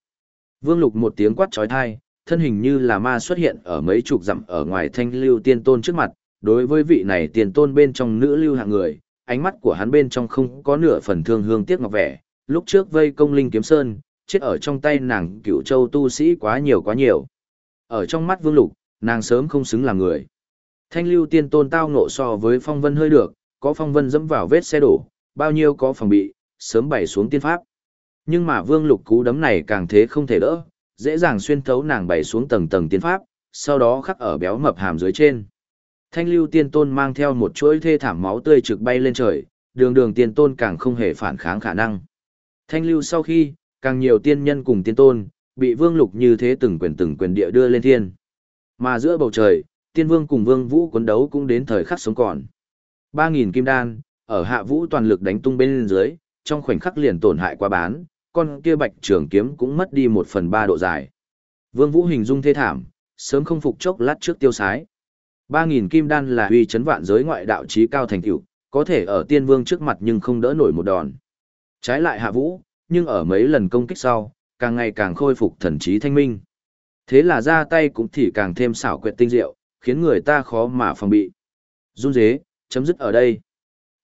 Vương Lục một tiếng quát chói tai, thân hình như là ma xuất hiện ở mấy chục dặm ở ngoài thanh lưu tiên tôn trước mặt, đối với vị này tiền tôn bên trong nữ lưu hạng người, ánh mắt của hắn bên trong không có nửa phần thương hương tiếc ngọc vẻ, lúc trước vây công linh kiếm sơn, chết ở trong tay nàng cựu châu tu sĩ quá nhiều quá nhiều. Ở trong mắt vương lục, nàng sớm không xứng làm người. Thanh lưu tiên tôn tao ngộ so với phong vân hơi được, có phong vân dẫm vào vết xe đổ, bao nhiêu có phòng bị, sớm bày xuống tiên pháp. Nhưng mà vương lục cú đấm này càng thế không thể đỡ, dễ dàng xuyên thấu nàng bày xuống tầng tầng tiên pháp, sau đó khắc ở béo mập hàm dưới trên. Thanh lưu tiên tôn mang theo một chuỗi thê thảm máu tươi trực bay lên trời, đường đường tiên tôn càng không hề phản kháng khả năng. Thanh lưu sau khi, càng nhiều tiên nhân cùng tiên tôn, bị vương lục như thế từng quyền từng quyền địa đưa lên thiên. Mà giữa bầu trời, tiên vương cùng vương vũ quấn đấu cũng đến thời khắc sống còn. 3.000 kim đan, ở hạ vũ toàn lực đánh tung bên dưới, trong khoảnh khắc liền tổn hại quá bán, con kia bạch trường kiếm cũng mất đi một phần ba độ dài. Vương vũ hình dung thê thảm, sớm không phục chốc lát trước tiêu sái. 3.000 kim đan là uy chấn vạn giới ngoại đạo trí cao thành tựu, có thể ở tiên vương trước mặt nhưng không đỡ nổi một đòn. Trái lại hạ vũ, nhưng ở mấy lần công kích sau, càng ngày càng khôi phục thần trí thanh minh. Thế là ra tay cũng thì càng thêm xảo quyệt tinh diệu, khiến người ta khó mà phòng bị. Run dế, chấm dứt ở đây.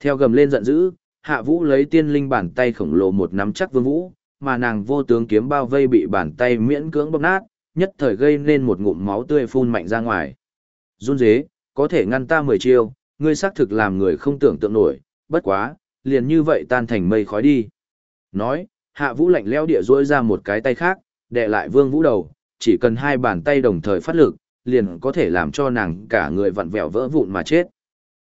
Theo gầm lên giận dữ, hạ vũ lấy tiên linh bàn tay khổng lồ một nắm chắc vương vũ, mà nàng vô tướng kiếm bao vây bị bàn tay miễn cưỡng bóp nát, nhất thời gây nên một ngụm máu tươi phun mạnh ra ngoài. Run dế, có thể ngăn ta mười chiêu, ngươi xác thực làm người không tưởng tượng nổi, bất quá, liền như vậy tan thành mây khói đi. Nói, hạ vũ lạnh lẽo địa duỗi ra một cái tay khác, đè lại vương vũ đầu, chỉ cần hai bàn tay đồng thời phát lực, liền có thể làm cho nàng cả người vặn vẹo vỡ vụn mà chết.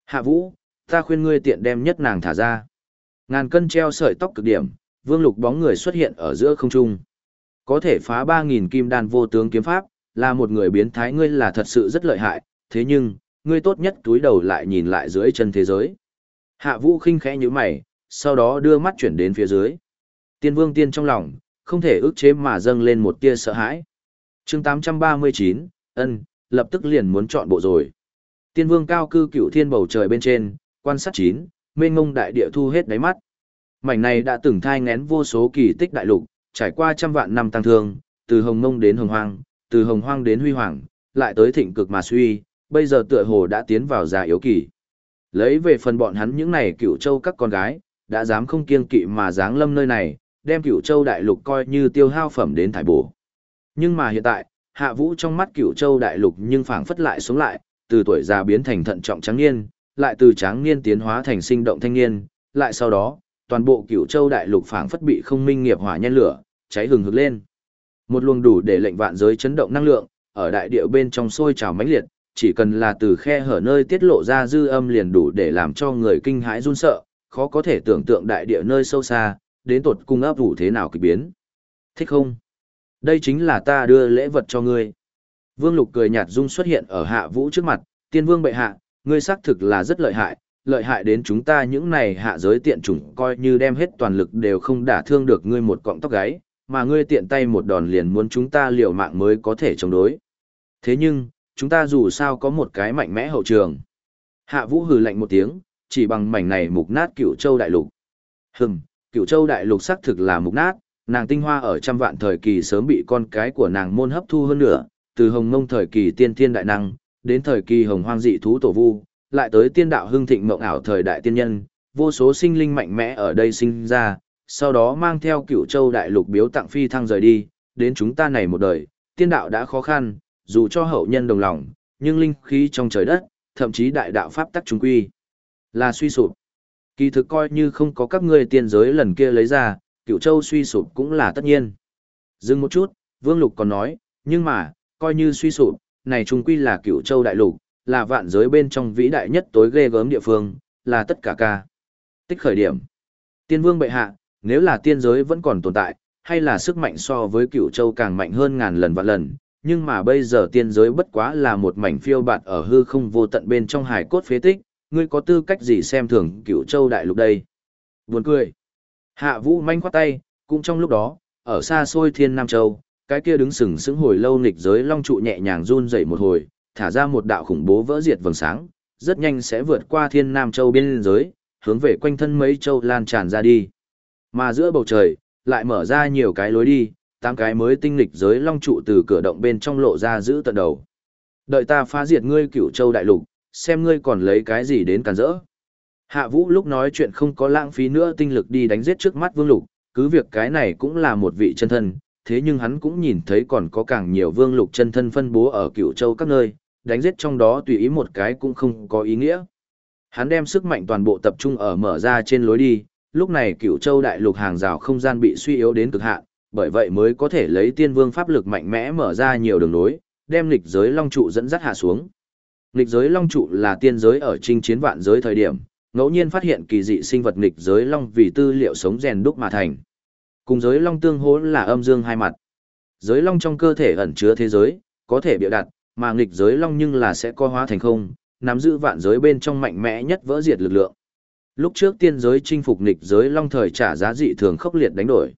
Hạ vũ, ta khuyên ngươi tiện đem nhất nàng thả ra. Ngàn cân treo sợi tóc cực điểm, vương lục bóng người xuất hiện ở giữa không trung. Có thể phá 3000 kim đan vô tướng kiếm pháp, là một người biến thái ngươi là thật sự rất lợi hại, thế nhưng, ngươi tốt nhất túi đầu lại nhìn lại dưới chân thế giới. Hạ vũ khinh khẽ như mày, sau đó đưa mắt chuyển đến phía dưới. Tiên vương tiên trong lòng, không thể ức chế mà dâng lên một tia sợ hãi. chương 839, ân, lập tức liền muốn chọn bộ rồi. Tiên vương cao cư cựu thiên bầu trời bên trên, quan sát chín, mênh ngông đại địa thu hết đáy mắt. Mảnh này đã từng thai ngén vô số kỳ tích đại lục, trải qua trăm vạn năm tăng thương, từ hồng mông đến hồng hoang, từ hồng hoang đến huy hoàng, lại tới thịnh cực mà suy, bây giờ tựa hồ đã tiến vào già yếu kỳ. Lấy về phần bọn hắn những này cựu châu các con gái, đã dám không kiêng kỵ mà dáng lâm nơi này, đem cựu châu đại lục coi như tiêu hao phẩm đến thải bổ. Nhưng mà hiện tại, hạ vũ trong mắt cựu châu đại lục nhưng phảng phất lại sống lại, từ tuổi già biến thành thận trọng trắng niên, lại từ trắng niên tiến hóa thành sinh động thanh niên, lại sau đó, toàn bộ cựu châu đại lục phảng phất bị không minh nghiệp hỏa nhen lửa, cháy hừng hực lên. Một luồng đủ để lệnh vạn giới chấn động năng lượng, ở đại địa bên trong sôi trào mãnh liệt, chỉ cần là từ khe hở nơi tiết lộ ra dư âm liền đủ để làm cho người kinh hãi run sợ, khó có thể tưởng tượng đại địa nơi sâu xa, đến tột cung ấp ủ thế nào kỳ biến. Thích không? Đây chính là ta đưa lễ vật cho ngươi. Vương Lục cười nhạt dung xuất hiện ở hạ vũ trước mặt, tiên vương bệ hạ, ngươi xác thực là rất lợi hại, lợi hại đến chúng ta những này hạ giới tiện chủng coi như đem hết toàn lực đều không đả thương được ngươi một cọng tóc gáy, mà ngươi tiện tay một đòn liền muốn chúng ta liều mạng mới có thể chống đối. Thế nhưng, chúng ta dù sao có một cái mạnh mẽ hậu trường. Hạ vũ hừ lạnh một tiếng, chỉ bằng mảnh này mục nát cửu châu đại lục. Hừm, cửu châu đại lục xác thực là mục nát, Nàng tinh hoa ở trăm vạn thời kỳ sớm bị con cái của nàng môn hấp thu hơn nữa, từ hồng mông thời kỳ tiên thiên đại năng, đến thời kỳ hồng hoang dị thú tổ vu, lại tới tiên đạo hưng thịnh mộng ảo thời đại tiên nhân, vô số sinh linh mạnh mẽ ở đây sinh ra, sau đó mang theo cựu châu đại lục biếu tặng phi thăng rời đi, đến chúng ta này một đời, tiên đạo đã khó khăn, dù cho hậu nhân đồng lòng, nhưng linh khí trong trời đất, thậm chí đại đạo pháp tắc chúng quy, là suy sụp. Kỳ thực coi như không có các ngươi tiên giới lần kia lấy ra, cựu châu suy sụp cũng là tất nhiên. Dừng một chút, Vương Lục còn nói, nhưng mà, coi như suy sụp, này trung quy là cựu châu đại lục, là vạn giới bên trong vĩ đại nhất tối ghê gớm địa phương, là tất cả ca. Tích khởi điểm. Tiên vương bệ hạ, nếu là tiên giới vẫn còn tồn tại, hay là sức mạnh so với cựu châu càng mạnh hơn ngàn lần vạn lần, nhưng mà bây giờ tiên giới bất quá là một mảnh phiêu bạt ở hư không vô tận bên trong hải cốt phế tích, ngươi có tư cách gì xem thường cựu châu đại lục đây? Buồn cười. Hạ vũ manh khoát tay, cũng trong lúc đó, ở xa xôi thiên Nam Châu, cái kia đứng sừng sững hồi lâu nghịch giới long trụ nhẹ nhàng run dậy một hồi, thả ra một đạo khủng bố vỡ diệt vầng sáng, rất nhanh sẽ vượt qua thiên Nam Châu biên giới, hướng về quanh thân mấy châu lan tràn ra đi. Mà giữa bầu trời, lại mở ra nhiều cái lối đi, tám cái mới tinh lịch giới long trụ từ cửa động bên trong lộ ra giữ tận đầu. Đợi ta phá diệt ngươi cửu châu đại lục, xem ngươi còn lấy cái gì đến cản rỡ. Hạ vũ lúc nói chuyện không có lãng phí nữa tinh lực đi đánh giết trước mắt vương lục, cứ việc cái này cũng là một vị chân thân, thế nhưng hắn cũng nhìn thấy còn có càng nhiều vương lục chân thân phân bố ở cửu châu các nơi, đánh giết trong đó tùy ý một cái cũng không có ý nghĩa. Hắn đem sức mạnh toàn bộ tập trung ở mở ra trên lối đi, lúc này cửu châu đại lục hàng rào không gian bị suy yếu đến cực hạn, bởi vậy mới có thể lấy tiên vương pháp lực mạnh mẽ mở ra nhiều đường lối, đem lịch giới long trụ dẫn dắt hạ xuống. Lịch giới long trụ là tiên giới ở trinh chiến vạn giới thời điểm, ngẫu nhiên phát hiện kỳ dị sinh vật lịch giới long vì tư liệu sống rèn đúc mà thành. Cùng giới long tương hỗ là âm dương hai mặt. Giới long trong cơ thể ẩn chứa thế giới, có thể biểu đặt, mà nghịch giới long nhưng là sẽ co hóa thành không, nắm giữ vạn giới bên trong mạnh mẽ nhất vỡ diệt lực lượng. Lúc trước tiên giới chinh phục nghịch giới long thời trả giá dị thường khốc liệt đánh đổi.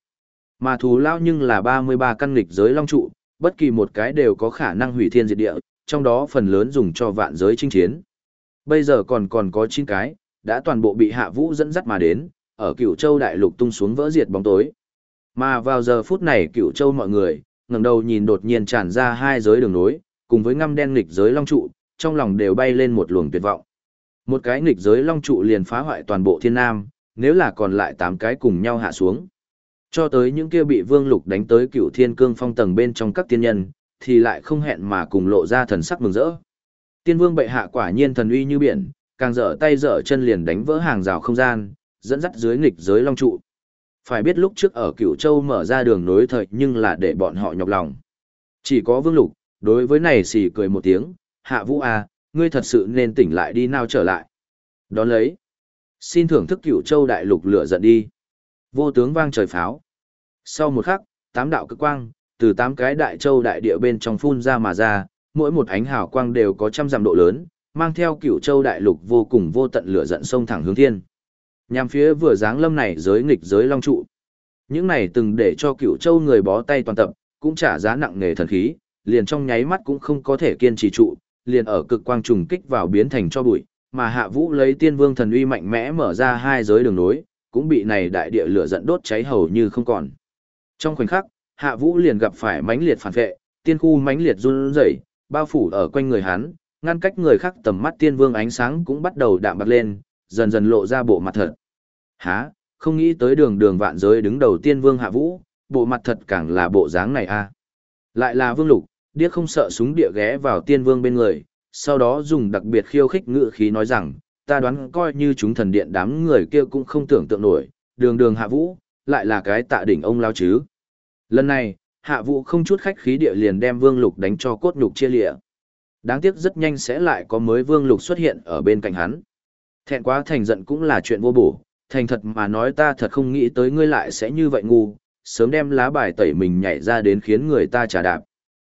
Mà thù lao nhưng là 33 căn nghịch giới long trụ, bất kỳ một cái đều có khả năng hủy thiên diệt địa, trong đó phần lớn dùng cho vạn giới chinh chiến. Bây giờ còn còn có 9 cái, đã toàn bộ bị hạ vũ dẫn dắt mà đến, ở cửu châu đại lục tung xuống vỡ diệt bóng tối. Mà vào giờ phút này cựu châu mọi người, ngẩng đầu nhìn đột nhiên tràn ra hai giới đường nối, cùng với ngăm đen nghịch giới long trụ, trong lòng đều bay lên một luồng tuyệt vọng. Một cái nghịch giới long trụ liền phá hoại toàn bộ thiên nam, nếu là còn lại tám cái cùng nhau hạ xuống. Cho tới những kia bị vương lục đánh tới cựu thiên cương phong tầng bên trong các tiên nhân, thì lại không hẹn mà cùng lộ ra thần sắc mừng rỡ. Tiên vương bệ hạ quả nhiên thần uy như biển, càng dở tay dở chân liền đánh vỡ hàng rào không gian, dẫn dắt dưới nghịch giới long trụ. Phải biết lúc trước ở Cửu châu mở ra đường nối thời nhưng là để bọn họ nhọc lòng. Chỉ có vương lục, đối với này xì cười một tiếng, hạ vũ à, ngươi thật sự nên tỉnh lại đi nào trở lại. Đón lấy. Xin thưởng thức Cửu châu đại lục lửa giận đi. Vô tướng vang trời pháo. Sau một khắc, tám đạo cực quang, từ tám cái đại châu đại địa bên trong phun ra mà ra, mỗi một ánh hào quang đều có trăm dặm độ lớn, mang theo Cửu châu đại lục vô cùng vô tận lửa giận sông thẳng hướng thiên. Nhằm phía vừa dáng lâm này giới nghịch giới long trụ. Những này từng để cho cựu châu người bó tay toàn tập, cũng trả giá nặng nề thần khí, liền trong nháy mắt cũng không có thể kiên trì trụ, liền ở cực quang trùng kích vào biến thành cho bụi, mà Hạ Vũ lấy Tiên Vương thần uy mạnh mẽ mở ra hai giới đường nối, cũng bị này đại địa lửa giận đốt cháy hầu như không còn. Trong khoảnh khắc, Hạ Vũ liền gặp phải mãnh liệt phản vệ, tiên khu mãnh liệt run rẩy, bao phủ ở quanh người hắn, ngăn cách người khác tầm mắt Tiên Vương ánh sáng cũng bắt đầu đạm bạc lên, dần dần lộ ra bộ mặt thật. Há, không nghĩ tới đường đường vạn giới đứng đầu Tiên Vương Hạ Vũ, bộ mặt thật càng là bộ dáng này a. À. Lại là Vương Lục, điếc không sợ súng địa ghé vào tiên vương bên người, sau đó dùng đặc biệt khiêu khích ngữ khí nói rằng, ta đoán coi như chúng thần điện đám người kia cũng không tưởng tượng nổi, đường đường hạ vũ, lại là cái tạ đỉnh ông lao chứ. Lần này, hạ vũ không chút khách khí địa liền đem vương lục đánh cho cốt nhục chia lịa. Đáng tiếc rất nhanh sẽ lại có mới vương lục xuất hiện ở bên cạnh hắn. Thẹn quá thành giận cũng là chuyện vô bổ, thành thật mà nói ta thật không nghĩ tới ngươi lại sẽ như vậy ngu, sớm đem lá bài tẩy mình nhảy ra đến khiến người ta trả đạp.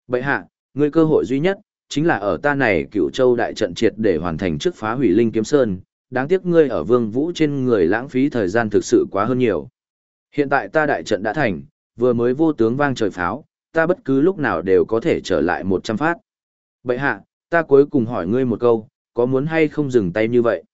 Bệ hạ, ngươi cơ hội duy nhất, chính là ở ta này cựu châu đại trận triệt để hoàn thành trước phá hủy linh kiếm sơn, đáng tiếc ngươi ở vương vũ trên người lãng phí thời gian thực sự quá hơn nhiều. Hiện tại ta đại trận đã thành, vừa mới vô tướng vang trời pháo, ta bất cứ lúc nào đều có thể trở lại một trăm phát. Bệ hạ, ta cuối cùng hỏi ngươi một câu, có muốn hay không dừng tay như vậy?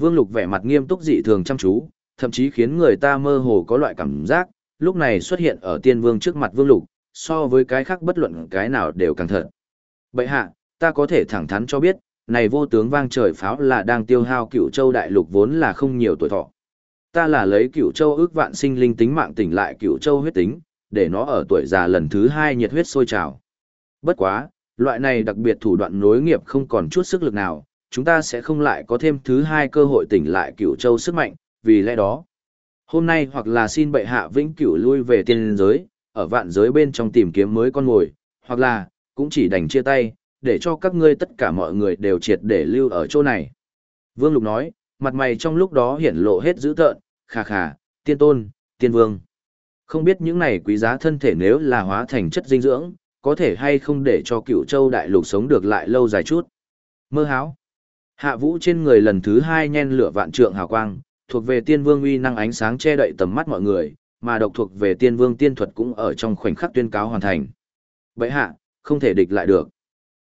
Vương Lục vẻ mặt nghiêm túc dị thường chăm chú, thậm chí khiến người ta mơ hồ có loại cảm giác, lúc này xuất hiện ở tiên vương trước mặt vương lục, so với cái khác bất luận cái nào đều càng thật. Bậy hạ, ta có thể thẳng thắn cho biết, này vô tướng vang trời pháo là đang tiêu hao cửu châu đại lục vốn là không nhiều tuổi thọ. Ta là lấy cửu châu ước vạn sinh linh tính mạng tỉnh lại cửu châu huyết tính, để nó ở tuổi già lần thứ hai nhiệt huyết sôi trào. Bất quá, loại này đặc biệt thủ đoạn nối nghiệp không còn chút sức lực nào, chúng ta sẽ không lại có thêm thứ hai cơ hội tỉnh lại cựu châu sức mạnh, vì lẽ đó. Hôm nay hoặc là xin bệ hạ vĩnh cửu lui về tiên giới, ở vạn giới bên trong tìm kiếm mới con ngồi, hoặc là, cũng chỉ đành chia tay, để cho các ngươi tất cả mọi người đều triệt để lưu ở chỗ này. Vương Lục nói, mặt mày trong lúc đó hiển lộ hết dữ tợn, khà khà, tiên tôn, tiên vương. Không biết những này quý giá thân thể nếu là hóa thành chất dinh dưỡng, có thể hay không để cho cựu châu đại lục sống được lại lâu dài chút. Mơ háo. Hạ vũ trên người lần thứ hai nhen lửa vạn trượng hào quang, thuộc về tiên vương uy năng ánh sáng che đậy tầm mắt mọi người, mà độc thuộc về tiên vương tiên thuật cũng ở trong khoảnh khắc tuyên cáo hoàn thành. Vậy hạ, không thể địch lại được.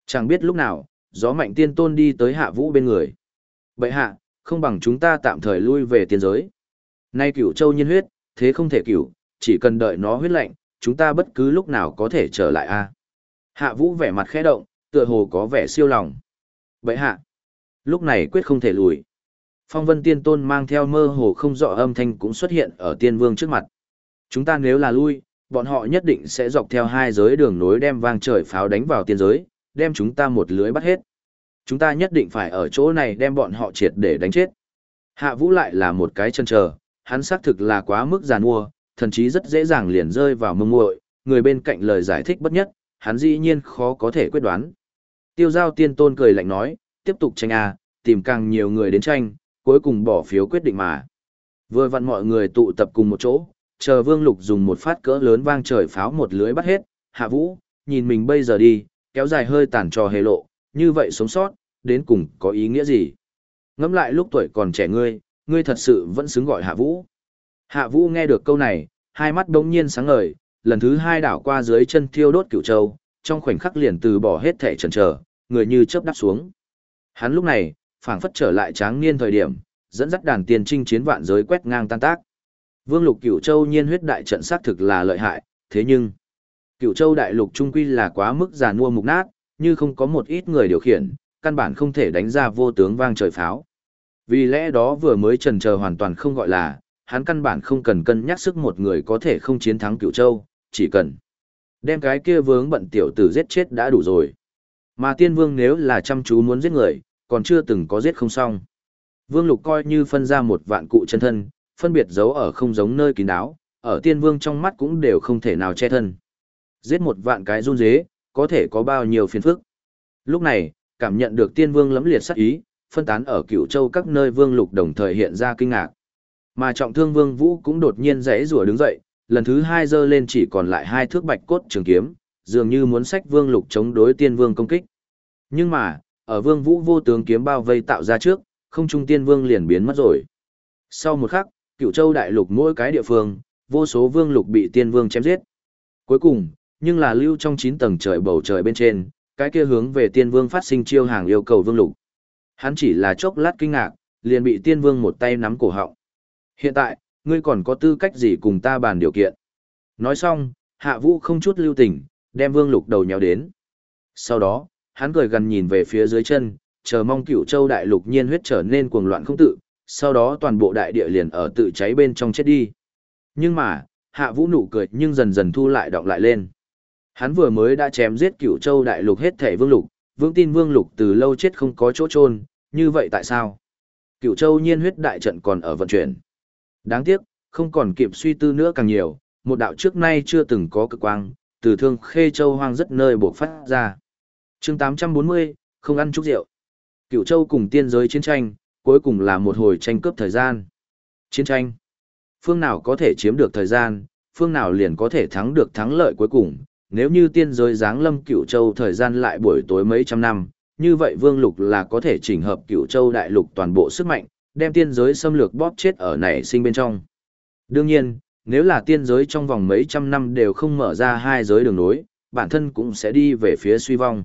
Chẳng biết lúc nào, gió mạnh tiên tôn đi tới hạ vũ bên người. Vậy hạ, không bằng chúng ta tạm thời lui về tiên giới. Nay cửu châu nhiên huyết, thế không thể cửu, chỉ cần đợi nó huyết lạnh, chúng ta bất cứ lúc nào có thể trở lại a. Hạ vũ vẻ mặt khẽ động, tựa hồ có vẻ siêu lòng. Vậy hạ, lúc này quyết không thể lùi. Phong vân tiên tôn mang theo mơ hồ không rõ âm thanh cũng xuất hiện ở tiên vương trước mặt. Chúng ta nếu là lui, bọn họ nhất định sẽ dọc theo hai giới đường nối đem vang trời pháo đánh vào tiên giới, đem chúng ta một lưới bắt hết. Chúng ta nhất định phải ở chỗ này đem bọn họ triệt để đánh chết. Hạ vũ lại là một cái chân chờ, hắn xác thực là quá mức giàn mua, thần chí rất dễ dàng liền rơi vào mông muội người bên cạnh lời giải thích bất nhất, hắn dĩ nhiên khó có thể quyết đoán. Tiêu giao tiên tôn cười lạnh nói, tiếp tục tranh a tìm càng nhiều người đến tranh, cuối cùng bỏ phiếu quyết định mà. Vừa vặn mọi người tụ tập cùng một chỗ, chờ Vương Lục dùng một phát cỡ lớn vang trời pháo một lưới bắt hết, Hạ Vũ, nhìn mình bây giờ đi, kéo dài hơi tàn trò hề lộ, như vậy sống sót, đến cùng có ý nghĩa gì? Ngẫm lại lúc tuổi còn trẻ ngươi, ngươi thật sự vẫn xứng gọi Hạ Vũ. Hạ Vũ nghe được câu này, hai mắt đống nhiên sáng ngời, lần thứ hai đảo qua dưới chân thiêu đốt cửu châu, trong khoảnh khắc liền từ bỏ hết thể trần trở, người như chớp đắp xuống. Hắn lúc này, phảng phất trở lại tráng niên thời điểm, dẫn dắt đàn tiền trinh chiến vạn giới quét ngang tan tác. Vương lục cửu châu nhiên huyết đại trận xác thực là lợi hại, thế nhưng, cửu châu đại lục trung quy là quá mức già mua mục nát, như không có một ít người điều khiển, căn bản không thể đánh ra vô tướng vang trời pháo. Vì lẽ đó vừa mới trần chờ hoàn toàn không gọi là, hắn căn bản không cần cân nhắc sức một người có thể không chiến thắng cửu châu, chỉ cần đem cái kia vướng bận tiểu tử giết chết đã đủ rồi. Mà tiên vương nếu là chăm chú muốn giết người, còn chưa từng có giết không xong. Vương Lục coi như phân ra một vạn cụ chân thân, phân biệt giấu ở không giống nơi kín đáo, ở tiên vương trong mắt cũng đều không thể nào che thân. Giết một vạn cái run dế, có thể có bao nhiêu phiền phức. Lúc này, cảm nhận được tiên vương lấm liệt sát ý, phân tán ở cửu châu các nơi vương lục đồng thời hiện ra kinh ngạc. Mà trọng thương vương vũ cũng đột nhiên rẽ rùa đứng dậy, lần thứ hai giơ lên chỉ còn lại hai thước bạch cốt trường kiếm, dường như muốn sách vương lục chống đối tiên vương công kích. Nhưng mà, ở vương vũ vô tướng kiếm bao vây tạo ra trước, không trung tiên vương liền biến mất rồi. Sau một khắc, cựu châu đại lục mỗi cái địa phương, vô số vương lục bị tiên vương chém giết. Cuối cùng, nhưng là lưu trong 9 tầng trời bầu trời bên trên, cái kia hướng về tiên vương phát sinh chiêu hàng yêu cầu vương lục. Hắn chỉ là chốc lát kinh ngạc, liền bị tiên vương một tay nắm cổ họng. Hiện tại, ngươi còn có tư cách gì cùng ta bàn điều kiện? Nói xong, hạ vũ không chút lưu tình, đem vương lục đầu nhéo đến. Sau đó, hắn cười gần nhìn về phía dưới chân, chờ mong cửu châu đại lục nhiên huyết trở nên cuồng loạn không tự, sau đó toàn bộ đại địa liền ở tự cháy bên trong chết đi. Nhưng mà, hạ vũ nụ cười nhưng dần dần thu lại đọng lại lên. Hắn vừa mới đã chém giết cửu châu đại lục hết thể vương lục, vương tin vương lục từ lâu chết không có chỗ trôn, như vậy tại sao? cửu châu nhiên huyết đại trận còn ở vận chuyển. Đáng tiếc, không còn kịp suy tư nữa càng nhiều, một đạo trước nay chưa từng có cực quang, từ thương khê châu hoang rất nơi buộc phát ra chương 840, không ăn chút rượu. Cựu châu cùng tiên giới chiến tranh, cuối cùng là một hồi tranh cướp thời gian. Chiến tranh. Phương nào có thể chiếm được thời gian, phương nào liền có thể thắng được thắng lợi cuối cùng. Nếu như tiên giới giáng lâm cựu châu thời gian lại buổi tối mấy trăm năm, như vậy vương lục là có thể chỉnh hợp cựu châu đại lục toàn bộ sức mạnh, đem tiên giới xâm lược bóp chết ở nảy sinh bên trong. Đương nhiên, nếu là tiên giới trong vòng mấy trăm năm đều không mở ra hai giới đường nối, bản thân cũng sẽ đi về phía suy vong.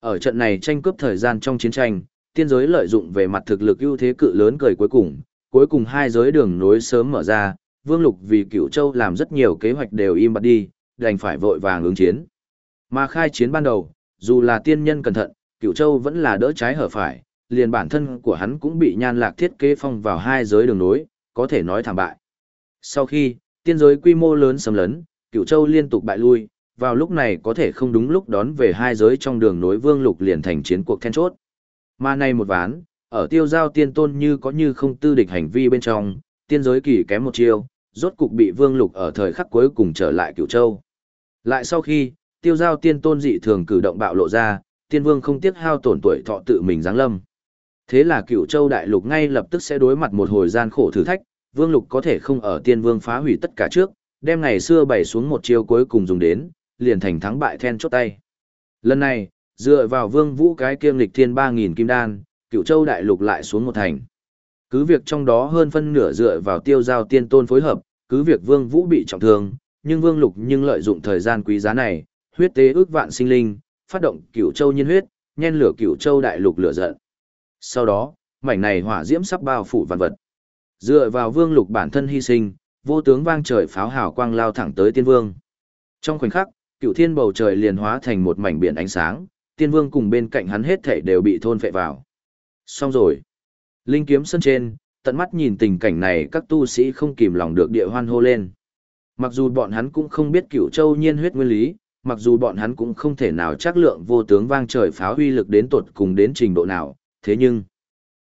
Ở trận này tranh cướp thời gian trong chiến tranh, tiên giới lợi dụng về mặt thực lực ưu thế cự lớn cười cuối cùng, cuối cùng hai giới đường nối sớm mở ra, Vương Lục vì Cửu Châu làm rất nhiều kế hoạch đều im bặt đi, đành phải vội vàng ứng chiến. Mà khai chiến ban đầu, dù là tiên nhân cẩn thận, Cửu Châu vẫn là đỡ trái hở phải, liền bản thân của hắn cũng bị nhan lạc thiết kế phong vào hai giới đường nối, có thể nói thảm bại. Sau khi, tiên giới quy mô lớn xâm lấn, Cửu Châu liên tục bại lui, vào lúc này có thể không đúng lúc đón về hai giới trong đường nối Vương Lục liền thành chiến cuộc then chốt. Mà nay một ván, ở tiêu giao tiên tôn như có như không tư địch hành vi bên trong, tiên giới kỳ kém một chiêu, rốt cục bị Vương Lục ở thời khắc cuối cùng trở lại Cửu Châu. Lại sau khi, tiêu giao tiên tôn dị thường cử động bạo lộ ra, tiên vương không tiếc hao tổn tuổi thọ tự mình giáng lâm. Thế là Cửu Châu đại lục ngay lập tức sẽ đối mặt một hồi gian khổ thử thách, Vương Lục có thể không ở tiên vương phá hủy tất cả trước, đem ngày xưa bày xuống một chiêu cuối cùng dùng đến, liền thành thắng bại then chốt tay. Lần này, dựa vào Vương Vũ cái kiêm lịch thiên 3000 kim đan, Cửu Châu đại lục lại xuống một thành. Cứ việc trong đó hơn phân nửa dựa vào tiêu giao tiên tôn phối hợp, cứ việc Vương Vũ bị trọng thương, nhưng Vương Lục nhưng lợi dụng thời gian quý giá này, huyết tế ước vạn sinh linh, phát động Cửu Châu nhiên huyết, nhen lửa Cửu Châu đại lục lửa giận. Sau đó, mảnh này hỏa diễm sắp bao phủ vạn vật. Dựa vào Vương Lục bản thân hy sinh, vô tướng vang trời pháo hào quang lao thẳng tới Tiên Vương. Trong khoảnh khắc, cựu Thiên bầu trời liền hóa thành một mảnh biển ánh sáng, Tiên Vương cùng bên cạnh hắn hết thảy đều bị thôn phệ vào. Xong rồi. Linh kiếm sân trên, tận mắt nhìn tình cảnh này các tu sĩ không kìm lòng được địa hoan hô lên. Mặc dù bọn hắn cũng không biết cựu châu nhiên huyết nguyên lý, mặc dù bọn hắn cũng không thể nào chắc lượng vô tướng vang trời pháo huy lực đến tột cùng đến trình độ nào, thế nhưng,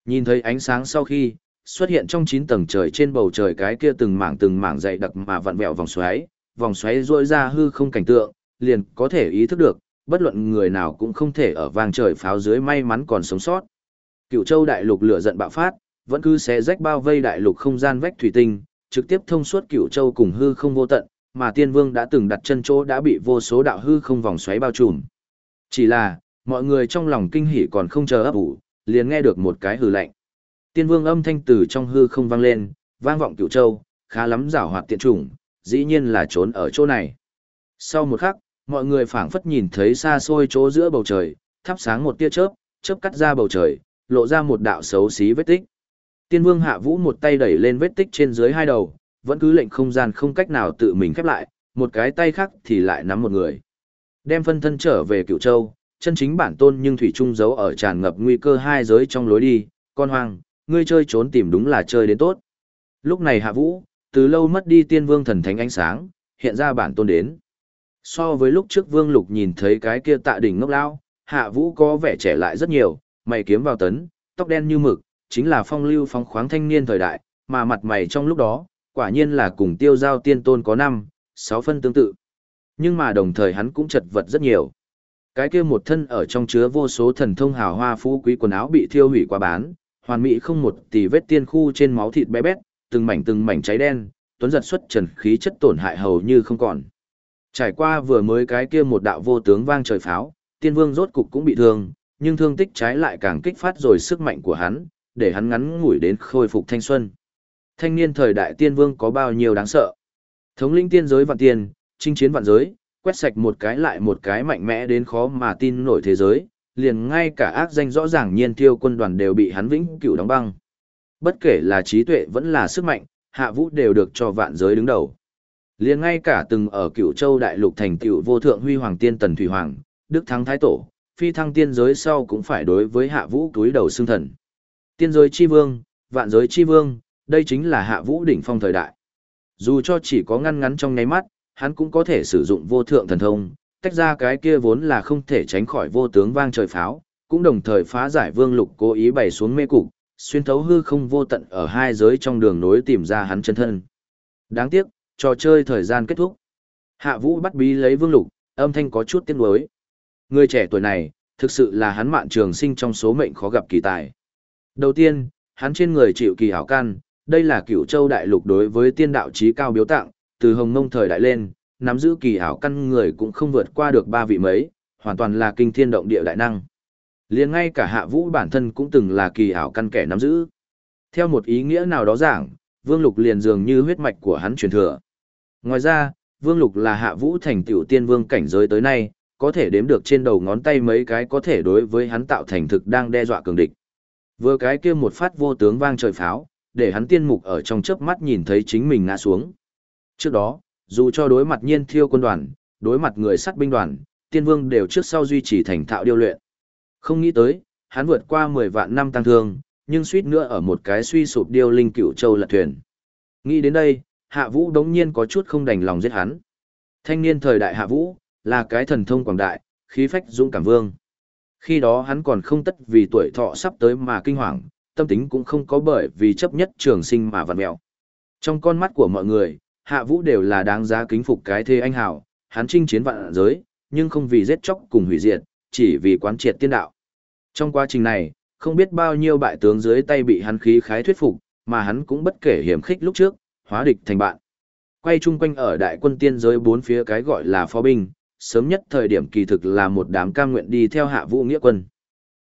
nhìn thấy ánh sáng sau khi, xuất hiện trong chín tầng trời trên bầu trời cái kia từng mảng từng mảng dày đặc mà vặn vẹo vòng xoáy, vòng xoáy rũi ra hư không cảnh tượng, liền có thể ý thức được, bất luận người nào cũng không thể ở vang trời pháo dưới may mắn còn sống sót. Cựu châu đại lục lửa giận bạo phát, vẫn cứ xé rách bao vây đại lục không gian vách thủy tinh, trực tiếp thông suốt cựu châu cùng hư không vô tận, mà tiên vương đã từng đặt chân chỗ đã bị vô số đạo hư không vòng xoáy bao trùm. Chỉ là, mọi người trong lòng kinh hỉ còn không chờ ấp ủ, liền nghe được một cái hừ lạnh. Tiên vương âm thanh từ trong hư không vang lên, vang vọng Cửu châu, khá lắm giảo hoạt tiện chủng, dĩ nhiên là trốn ở chỗ này. Sau một khắc, mọi người phảng phất nhìn thấy xa xôi chỗ giữa bầu trời, thắp sáng một tia chớp, chớp cắt ra bầu trời, lộ ra một đạo xấu xí vết tích. Tiên vương hạ vũ một tay đẩy lên vết tích trên dưới hai đầu, vẫn cứ lệnh không gian không cách nào tự mình khép lại, một cái tay khác thì lại nắm một người. Đem phân thân trở về cựu châu, chân chính bản tôn nhưng thủy trung giấu ở tràn ngập nguy cơ hai giới trong lối đi, con hoang, ngươi chơi trốn tìm đúng là chơi đến tốt. Lúc này hạ vũ, từ lâu mất đi tiên vương thần thánh ánh sáng, hiện ra bản tôn đến. So với lúc trước vương lục nhìn thấy cái kia tạ đỉnh ngốc lao, hạ vũ có vẻ trẻ lại rất nhiều, mày kiếm vào tấn, tóc đen như mực, chính là phong lưu phong khoáng thanh niên thời đại, mà mặt mày trong lúc đó, quả nhiên là cùng tiêu giao tiên tôn có năm, sáu phân tương tự. Nhưng mà đồng thời hắn cũng chật vật rất nhiều. Cái kia một thân ở trong chứa vô số thần thông hào hoa phú quý quần áo bị thiêu hủy qua bán, hoàn mỹ không một tỷ vết tiên khu trên máu thịt bé bét, từng mảnh từng mảnh cháy đen, tuấn giật xuất trần khí chất tổn hại hầu như không còn. Trải qua vừa mới cái kia một đạo vô tướng vang trời pháo, tiên vương rốt cục cũng bị thương, nhưng thương tích trái lại càng kích phát rồi sức mạnh của hắn, để hắn ngắn ngủi đến khôi phục thanh xuân. Thanh niên thời đại tiên vương có bao nhiêu đáng sợ. Thống lĩnh tiên giới vạn tiên, chinh chiến vạn giới, quét sạch một cái lại một cái mạnh mẽ đến khó mà tin nổi thế giới, liền ngay cả ác danh rõ ràng nhiên tiêu quân đoàn đều bị hắn vĩnh cửu đóng băng. Bất kể là trí tuệ vẫn là sức mạnh, hạ vũ đều được cho vạn giới đứng đầu. Liền ngay cả từng ở cửu châu đại lục thành cửu vô thượng huy hoàng tiên tần thủy hoàng, đức thắng thái tổ, phi thăng tiên giới sau cũng phải đối với hạ vũ túi đầu xương thần. Tiên giới chi vương, vạn giới chi vương, đây chính là hạ vũ đỉnh phong thời đại. Dù cho chỉ có ngăn ngắn trong nháy mắt, hắn cũng có thể sử dụng vô thượng thần thông, tách ra cái kia vốn là không thể tránh khỏi vô tướng vang trời pháo, cũng đồng thời phá giải vương lục cố ý bày xuống mê cục, xuyên thấu hư không vô tận ở hai giới trong đường nối tìm ra hắn chân thân. Đáng tiếc, trò chơi thời gian kết thúc. Hạ vũ bắt bí lấy vương lục, âm thanh có chút tiếc nuối. Người trẻ tuổi này, thực sự là hắn mạn trường sinh trong số mệnh khó gặp kỳ tài. Đầu tiên, hắn trên người chịu kỳ hảo căn, đây là cửu châu đại lục đối với tiên đạo trí cao biếu tặng, từ hồng mông thời đại lên, nắm giữ kỳ hảo căn người cũng không vượt qua được ba vị mấy, hoàn toàn là kinh thiên động địa đại năng. liền ngay cả hạ vũ bản thân cũng từng là kỳ hảo căn kẻ nắm giữ. Theo một ý nghĩa nào đó giảng, vương lục liền dường như huyết mạch của hắn truyền thừa. Ngoài ra, vương lục là hạ vũ thành tiểu tiên vương cảnh giới tới nay, có thể đếm được trên đầu ngón tay mấy cái có thể đối với hắn tạo thành thực đang đe dọa cường địch. Vừa cái kia một phát vô tướng vang trời pháo, để hắn tiên mục ở trong chớp mắt nhìn thấy chính mình ngã xuống. Trước đó, dù cho đối mặt nhiên thiêu quân đoàn, đối mặt người sắt binh đoàn, tiên vương đều trước sau duy trì thành thạo điêu luyện. Không nghĩ tới, hắn vượt qua 10 vạn năm tăng thương, nhưng suýt nữa ở một cái suy sụp điêu linh cửu châu lật thuyền. Nghĩ đến đây, Hạ Vũ đống nhiên có chút không đành lòng giết hắn. Thanh niên thời đại Hạ Vũ, là cái thần thông quảng đại, khí phách dũng cảm vương. Khi đó hắn còn không tất vì tuổi thọ sắp tới mà kinh hoàng, tâm tính cũng không có bởi vì chấp nhất trường sinh mà vặn mẹo. Trong con mắt của mọi người, Hạ Vũ đều là đáng giá kính phục cái thế anh hào, hắn chinh chiến vạn giới, nhưng không vì giết chóc cùng hủy diệt, chỉ vì quán triệt tiên đạo. Trong quá trình này, không biết bao nhiêu bại tướng dưới tay bị hắn khí khái thuyết phục, mà hắn cũng bất kể hiểm khích lúc trước, hóa địch thành bạn. Quay chung quanh ở đại quân tiên giới bốn phía cái gọi là phó binh, sớm nhất thời điểm kỳ thực là một đám cam nguyện đi theo hạ vũ nghĩa quân.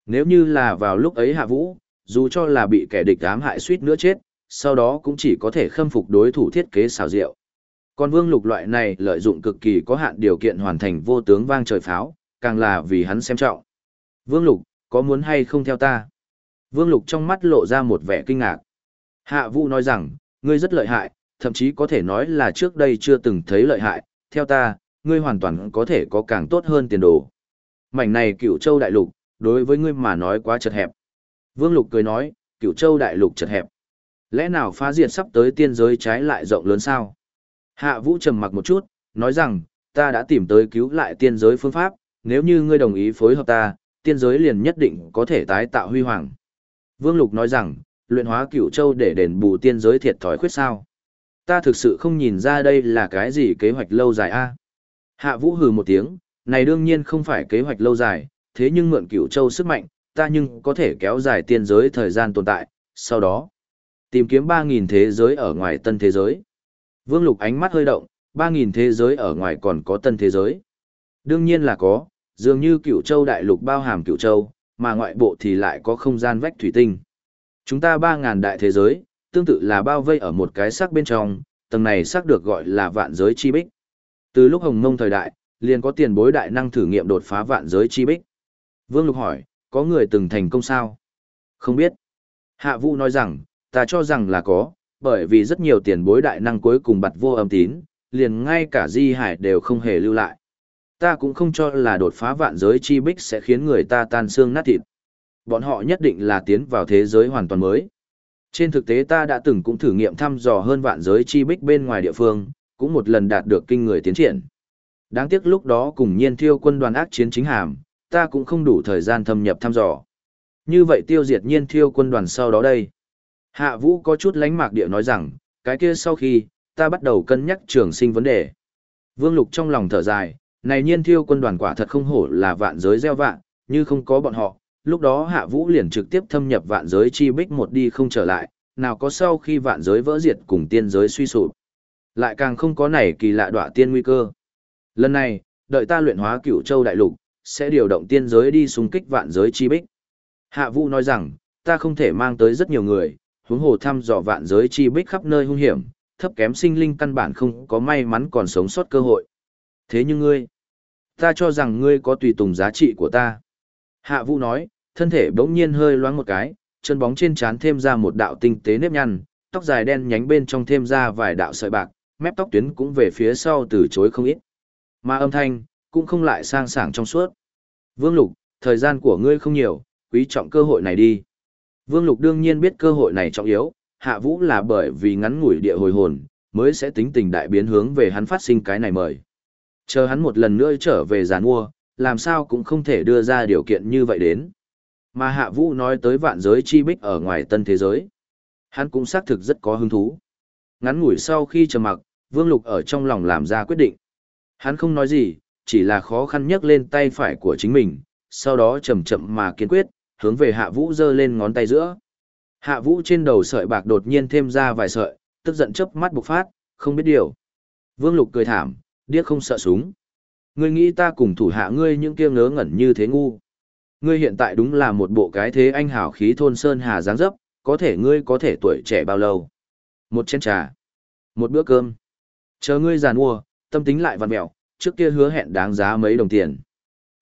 Nếu như là vào lúc ấy hạ vũ, dù cho là bị kẻ địch ám hại suýt nữa chết, sau đó cũng chỉ có thể khâm phục đối thủ thiết kế xào rượu. Còn vương lục loại này lợi dụng cực kỳ có hạn điều kiện hoàn thành vô tướng vang trời pháo, càng là vì hắn xem trọng. Vương lục, có muốn hay không theo ta? Vương lục trong mắt lộ ra một vẻ kinh ngạc. Hạ vũ nói rằng, ngươi rất lợi hại, thậm chí có thể nói là trước đây chưa từng thấy lợi hại, theo ta, ngươi hoàn toàn có thể có càng tốt hơn tiền đồ. Mảnh này cựu châu đại lục, đối với ngươi mà nói quá chật hẹp. Vương Lục cười nói, cựu châu đại lục chật hẹp. Lẽ nào phá diệt sắp tới tiên giới trái lại rộng lớn sao? Hạ Vũ trầm mặc một chút, nói rằng, ta đã tìm tới cứu lại tiên giới phương pháp, nếu như ngươi đồng ý phối hợp ta, tiên giới liền nhất định có thể tái tạo huy hoàng. Vương Lục nói rằng, luyện hóa cửu châu để đền bù tiên giới thiệt thòi khuyết sao. Ta thực sự không nhìn ra đây là cái gì kế hoạch lâu dài a. Hạ Vũ hừ một tiếng, này đương nhiên không phải kế hoạch lâu dài, thế nhưng mượn cửu châu sức mạnh, ta nhưng có thể kéo dài tiên giới thời gian tồn tại, sau đó tìm kiếm 3.000 thế giới ở ngoài tân thế giới. Vương Lục ánh mắt hơi động, 3.000 thế giới ở ngoài còn có tân thế giới. Đương nhiên là có, dường như cửu châu đại lục bao hàm cửu châu, mà ngoại bộ thì lại có không gian vách thủy tinh. Chúng ta 3.000 đại thế giới, tương tự là bao vây ở một cái sắc bên trong, tầng này sắc được gọi là vạn giới chi bích. Từ lúc hồng mông thời đại, liền có tiền bối đại năng thử nghiệm đột phá vạn giới chi bích. Vương Lục hỏi, có người từng thành công sao? Không biết. Hạ Vũ nói rằng, ta cho rằng là có, bởi vì rất nhiều tiền bối đại năng cuối cùng bật vô âm tín, liền ngay cả di hải đều không hề lưu lại. Ta cũng không cho là đột phá vạn giới chi bích sẽ khiến người ta tan xương nát thịt. Bọn họ nhất định là tiến vào thế giới hoàn toàn mới. Trên thực tế ta đã từng cũng thử nghiệm thăm dò hơn vạn giới chi bích bên ngoài địa phương, cũng một lần đạt được kinh người tiến triển. Đáng tiếc lúc đó cùng nhiên thiêu quân đoàn ác chiến chính hàm, ta cũng không đủ thời gian thâm nhập thăm dò. Như vậy tiêu diệt nhiên thiêu quân đoàn sau đó đây. Hạ vũ có chút lánh mạc địa nói rằng, cái kia sau khi, ta bắt đầu cân nhắc trường sinh vấn đề. Vương Lục trong lòng thở dài, này nhiên thiêu quân đoàn quả thật không hổ là vạn giới gieo vạn, như không có bọn họ, lúc đó hạ vũ liền trực tiếp thâm nhập vạn giới chi bích một đi không trở lại, nào có sau khi vạn giới vỡ diệt cùng tiên giới suy sụp. Lại càng không có này kỳ lạ đọa tiên nguy cơ. Lần này, đợi ta luyện hóa cửu châu đại lục, sẽ điều động tiên giới đi xung kích vạn giới chi bích. Hạ Vũ nói rằng, ta không thể mang tới rất nhiều người, huống hồ thăm dò vạn giới chi bích khắp nơi hung hiểm, thấp kém sinh linh căn bản không có may mắn còn sống sót cơ hội. Thế nhưng ngươi, ta cho rằng ngươi có tùy tùng giá trị của ta. Hạ Vũ nói, thân thể bỗng nhiên hơi loáng một cái, chân bóng trên trán thêm ra một đạo tinh tế nếp nhăn, tóc dài đen nhánh bên trong thêm ra vài đạo sợi bạc, mép tóc tuyến cũng về phía sau từ chối không ít. Mà âm thanh, cũng không lại sang sảng trong suốt. Vương Lục, thời gian của ngươi không nhiều, quý trọng cơ hội này đi. Vương Lục đương nhiên biết cơ hội này trọng yếu, Hạ Vũ là bởi vì ngắn ngủi địa hồi hồn, mới sẽ tính tình đại biến hướng về hắn phát sinh cái này mời. Chờ hắn một lần nữa trở về giàn mua, làm sao cũng không thể đưa ra điều kiện như vậy đến. Mà Hạ Vũ nói tới vạn giới chi bích ở ngoài tân thế giới. Hắn cũng xác thực rất có hứng thú. Ngắn ngủi sau khi trầm mặc, Vương Lục ở trong lòng làm ra quyết định. Hắn không nói gì, chỉ là khó khăn nhấc lên tay phải của chính mình, sau đó chậm chậm mà kiên quyết, hướng về Hạ Vũ giơ lên ngón tay giữa. Hạ Vũ trên đầu sợi bạc đột nhiên thêm ra vài sợi, tức giận chớp mắt bộc phát, không biết điều. Vương Lục cười thảm, điếc không sợ súng. Ngươi nghĩ ta cùng thủ hạ ngươi những kia ngớ ngẩn như thế ngu. Ngươi hiện tại đúng là một bộ cái thế anh hảo khí thôn sơn hà dáng dấp, có thể ngươi có thể tuổi trẻ bao lâu. Một chén trà, một bữa cơm. Chờ ngươi giàn mua, tâm tính lại vặn mẹo, trước kia hứa hẹn đáng giá mấy đồng tiền.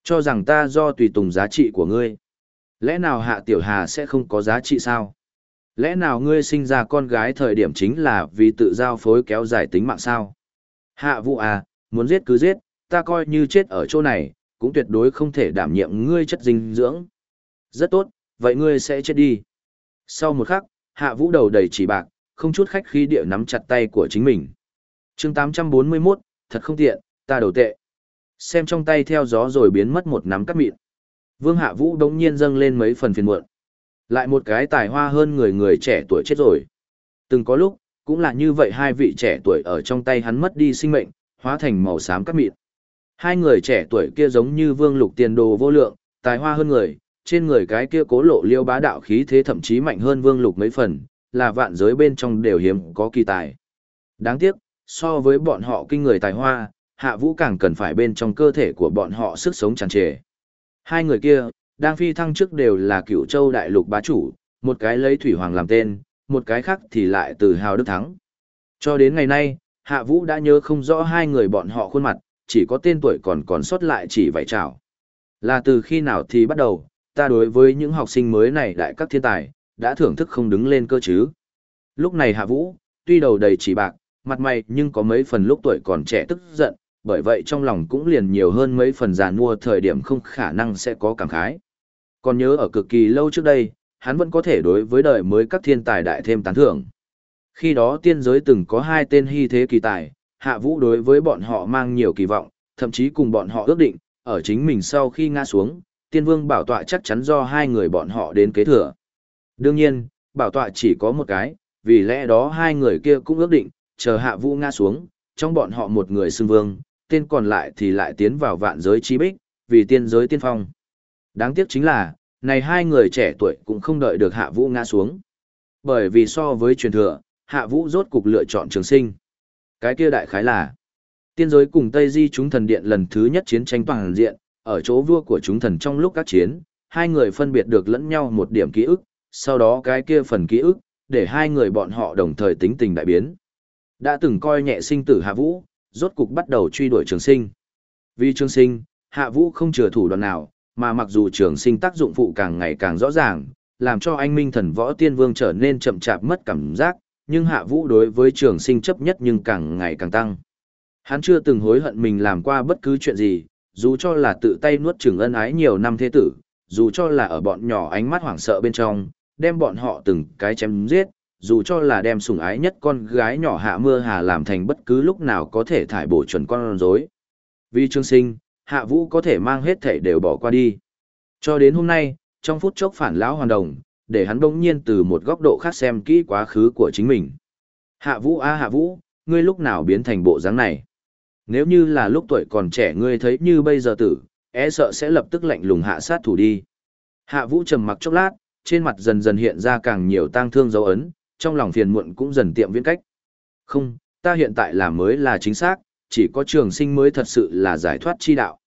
Cho rằng ta do tùy tùng giá trị của ngươi. Lẽ nào hạ tiểu hà sẽ không có giá trị sao? Lẽ nào ngươi sinh ra con gái thời điểm chính là vì tự giao phối kéo dài tính mạng sao? Hạ vũ à, muốn giết cứ giết, ta coi như chết ở chỗ này, cũng tuyệt đối không thể đảm nhiệm ngươi chất dinh dưỡng. Rất tốt, vậy ngươi sẽ chết đi. Sau một khắc, hạ vũ đầu đầy chỉ bạc, không chút khách khí địa nắm chặt tay của chính mình. chương 841, thật không tiện, ta đầu tệ. Xem trong tay theo gió rồi biến mất một nắm cắt mịn. Vương hạ vũ đống nhiên dâng lên mấy phần phiền muộn. Lại một cái tài hoa hơn người người trẻ tuổi chết rồi. Từng có lúc, cũng là như vậy hai vị trẻ tuổi ở trong tay hắn mất đi sinh mệnh, hóa thành màu xám cắt mịn. Hai người trẻ tuổi kia giống như vương lục tiền đồ vô lượng, tài hoa hơn người, trên người cái kia cố lộ liêu bá đạo khí thế thậm chí mạnh hơn vương lục mấy phần, là vạn giới bên trong đều hiếm có kỳ tài. Đáng tiếc, so với bọn họ kinh người tài hoa, hạ vũ càng cần phải bên trong cơ thể của bọn họ sức sống tràn trề. Hai người kia, đang phi thăng trước đều là cựu châu đại lục bá chủ, một cái lấy thủy hoàng làm tên, một cái khác thì lại từ hào đức thắng. Cho đến ngày nay, hạ vũ đã nhớ không rõ hai người bọn họ khuôn mặt, chỉ có tên tuổi còn còn sót lại chỉ vậy chào. Là từ khi nào thì bắt đầu, ta đối với những học sinh mới này đại các thiên tài, đã thưởng thức không đứng lên cơ chứ. Lúc này hạ vũ, tuy đầu đầy chỉ bạc, mặt mày nhưng có mấy phần lúc tuổi còn trẻ tức giận, bởi vậy trong lòng cũng liền nhiều hơn mấy phần giàn mua thời điểm không khả năng sẽ có cảm khái. Còn nhớ ở cực kỳ lâu trước đây, hắn vẫn có thể đối với đời mới các thiên tài đại thêm tán thưởng. Khi đó tiên giới từng có hai tên hy thế kỳ tài, hạ vũ đối với bọn họ mang nhiều kỳ vọng, thậm chí cùng bọn họ ước định, ở chính mình sau khi ngã xuống, tiên vương bảo tọa chắc chắn do hai người bọn họ đến kế thừa. Đương nhiên, bảo tọa chỉ có một cái, vì lẽ đó hai người kia cũng ước định, chờ hạ vũ ngã xuống, trong bọn họ một người xưng vương, tên còn lại thì lại tiến vào vạn giới chi bích, vì tiên giới tiên phong. Đáng tiếc chính là, này hai người trẻ tuổi cũng không đợi được hạ vũ ngã xuống. Bởi vì so với truyền thừa, hạ vũ rốt cục lựa chọn trường sinh. Cái kia đại khái là, tiên giới cùng Tây Di chúng thần điện lần thứ nhất chiến tranh toàn diện, ở chỗ vua của chúng thần trong lúc các chiến, hai người phân biệt được lẫn nhau một điểm ký ức, sau đó cái kia phần ký ức, để hai người bọn họ đồng thời tính tình đại biến. Đã từng coi nhẹ sinh tử hạ vũ, rốt cục bắt đầu truy đuổi trường sinh. Vì trường sinh, hạ vũ không chừa thủ đoạn nào, mà mặc dù trường sinh tác dụng phụ càng ngày càng rõ ràng, làm cho anh minh thần võ tiên vương trở nên chậm chạp mất cảm giác, nhưng hạ vũ đối với trường sinh chấp nhất nhưng càng ngày càng tăng. Hắn chưa từng hối hận mình làm qua bất cứ chuyện gì, dù cho là tự tay nuốt Trường ân ái nhiều năm thế tử, dù cho là ở bọn nhỏ ánh mắt hoảng sợ bên trong, đem bọn họ từng cái chém giết, dù cho là đem sủng ái nhất con gái nhỏ hạ mưa hà làm thành bất cứ lúc nào có thể thải bổ chuẩn con rối. Vì trương sinh, hạ vũ có thể mang hết thể đều bỏ qua đi. Cho đến hôm nay, trong phút chốc phản lão hoàn đồng, để hắn đông nhiên từ một góc độ khác xem kỹ quá khứ của chính mình. Hạ vũ a hạ vũ, ngươi lúc nào biến thành bộ dáng này? Nếu như là lúc tuổi còn trẻ ngươi thấy như bây giờ tử, e sợ sẽ lập tức lạnh lùng hạ sát thủ đi. Hạ vũ trầm mặc chốc lát, trên mặt dần dần hiện ra càng nhiều tang thương dấu ấn, trong lòng phiền muộn cũng dần tiệm viễn cách. Không, ta hiện tại làm mới là chính xác, chỉ có trường sinh mới thật sự là giải thoát chi đạo.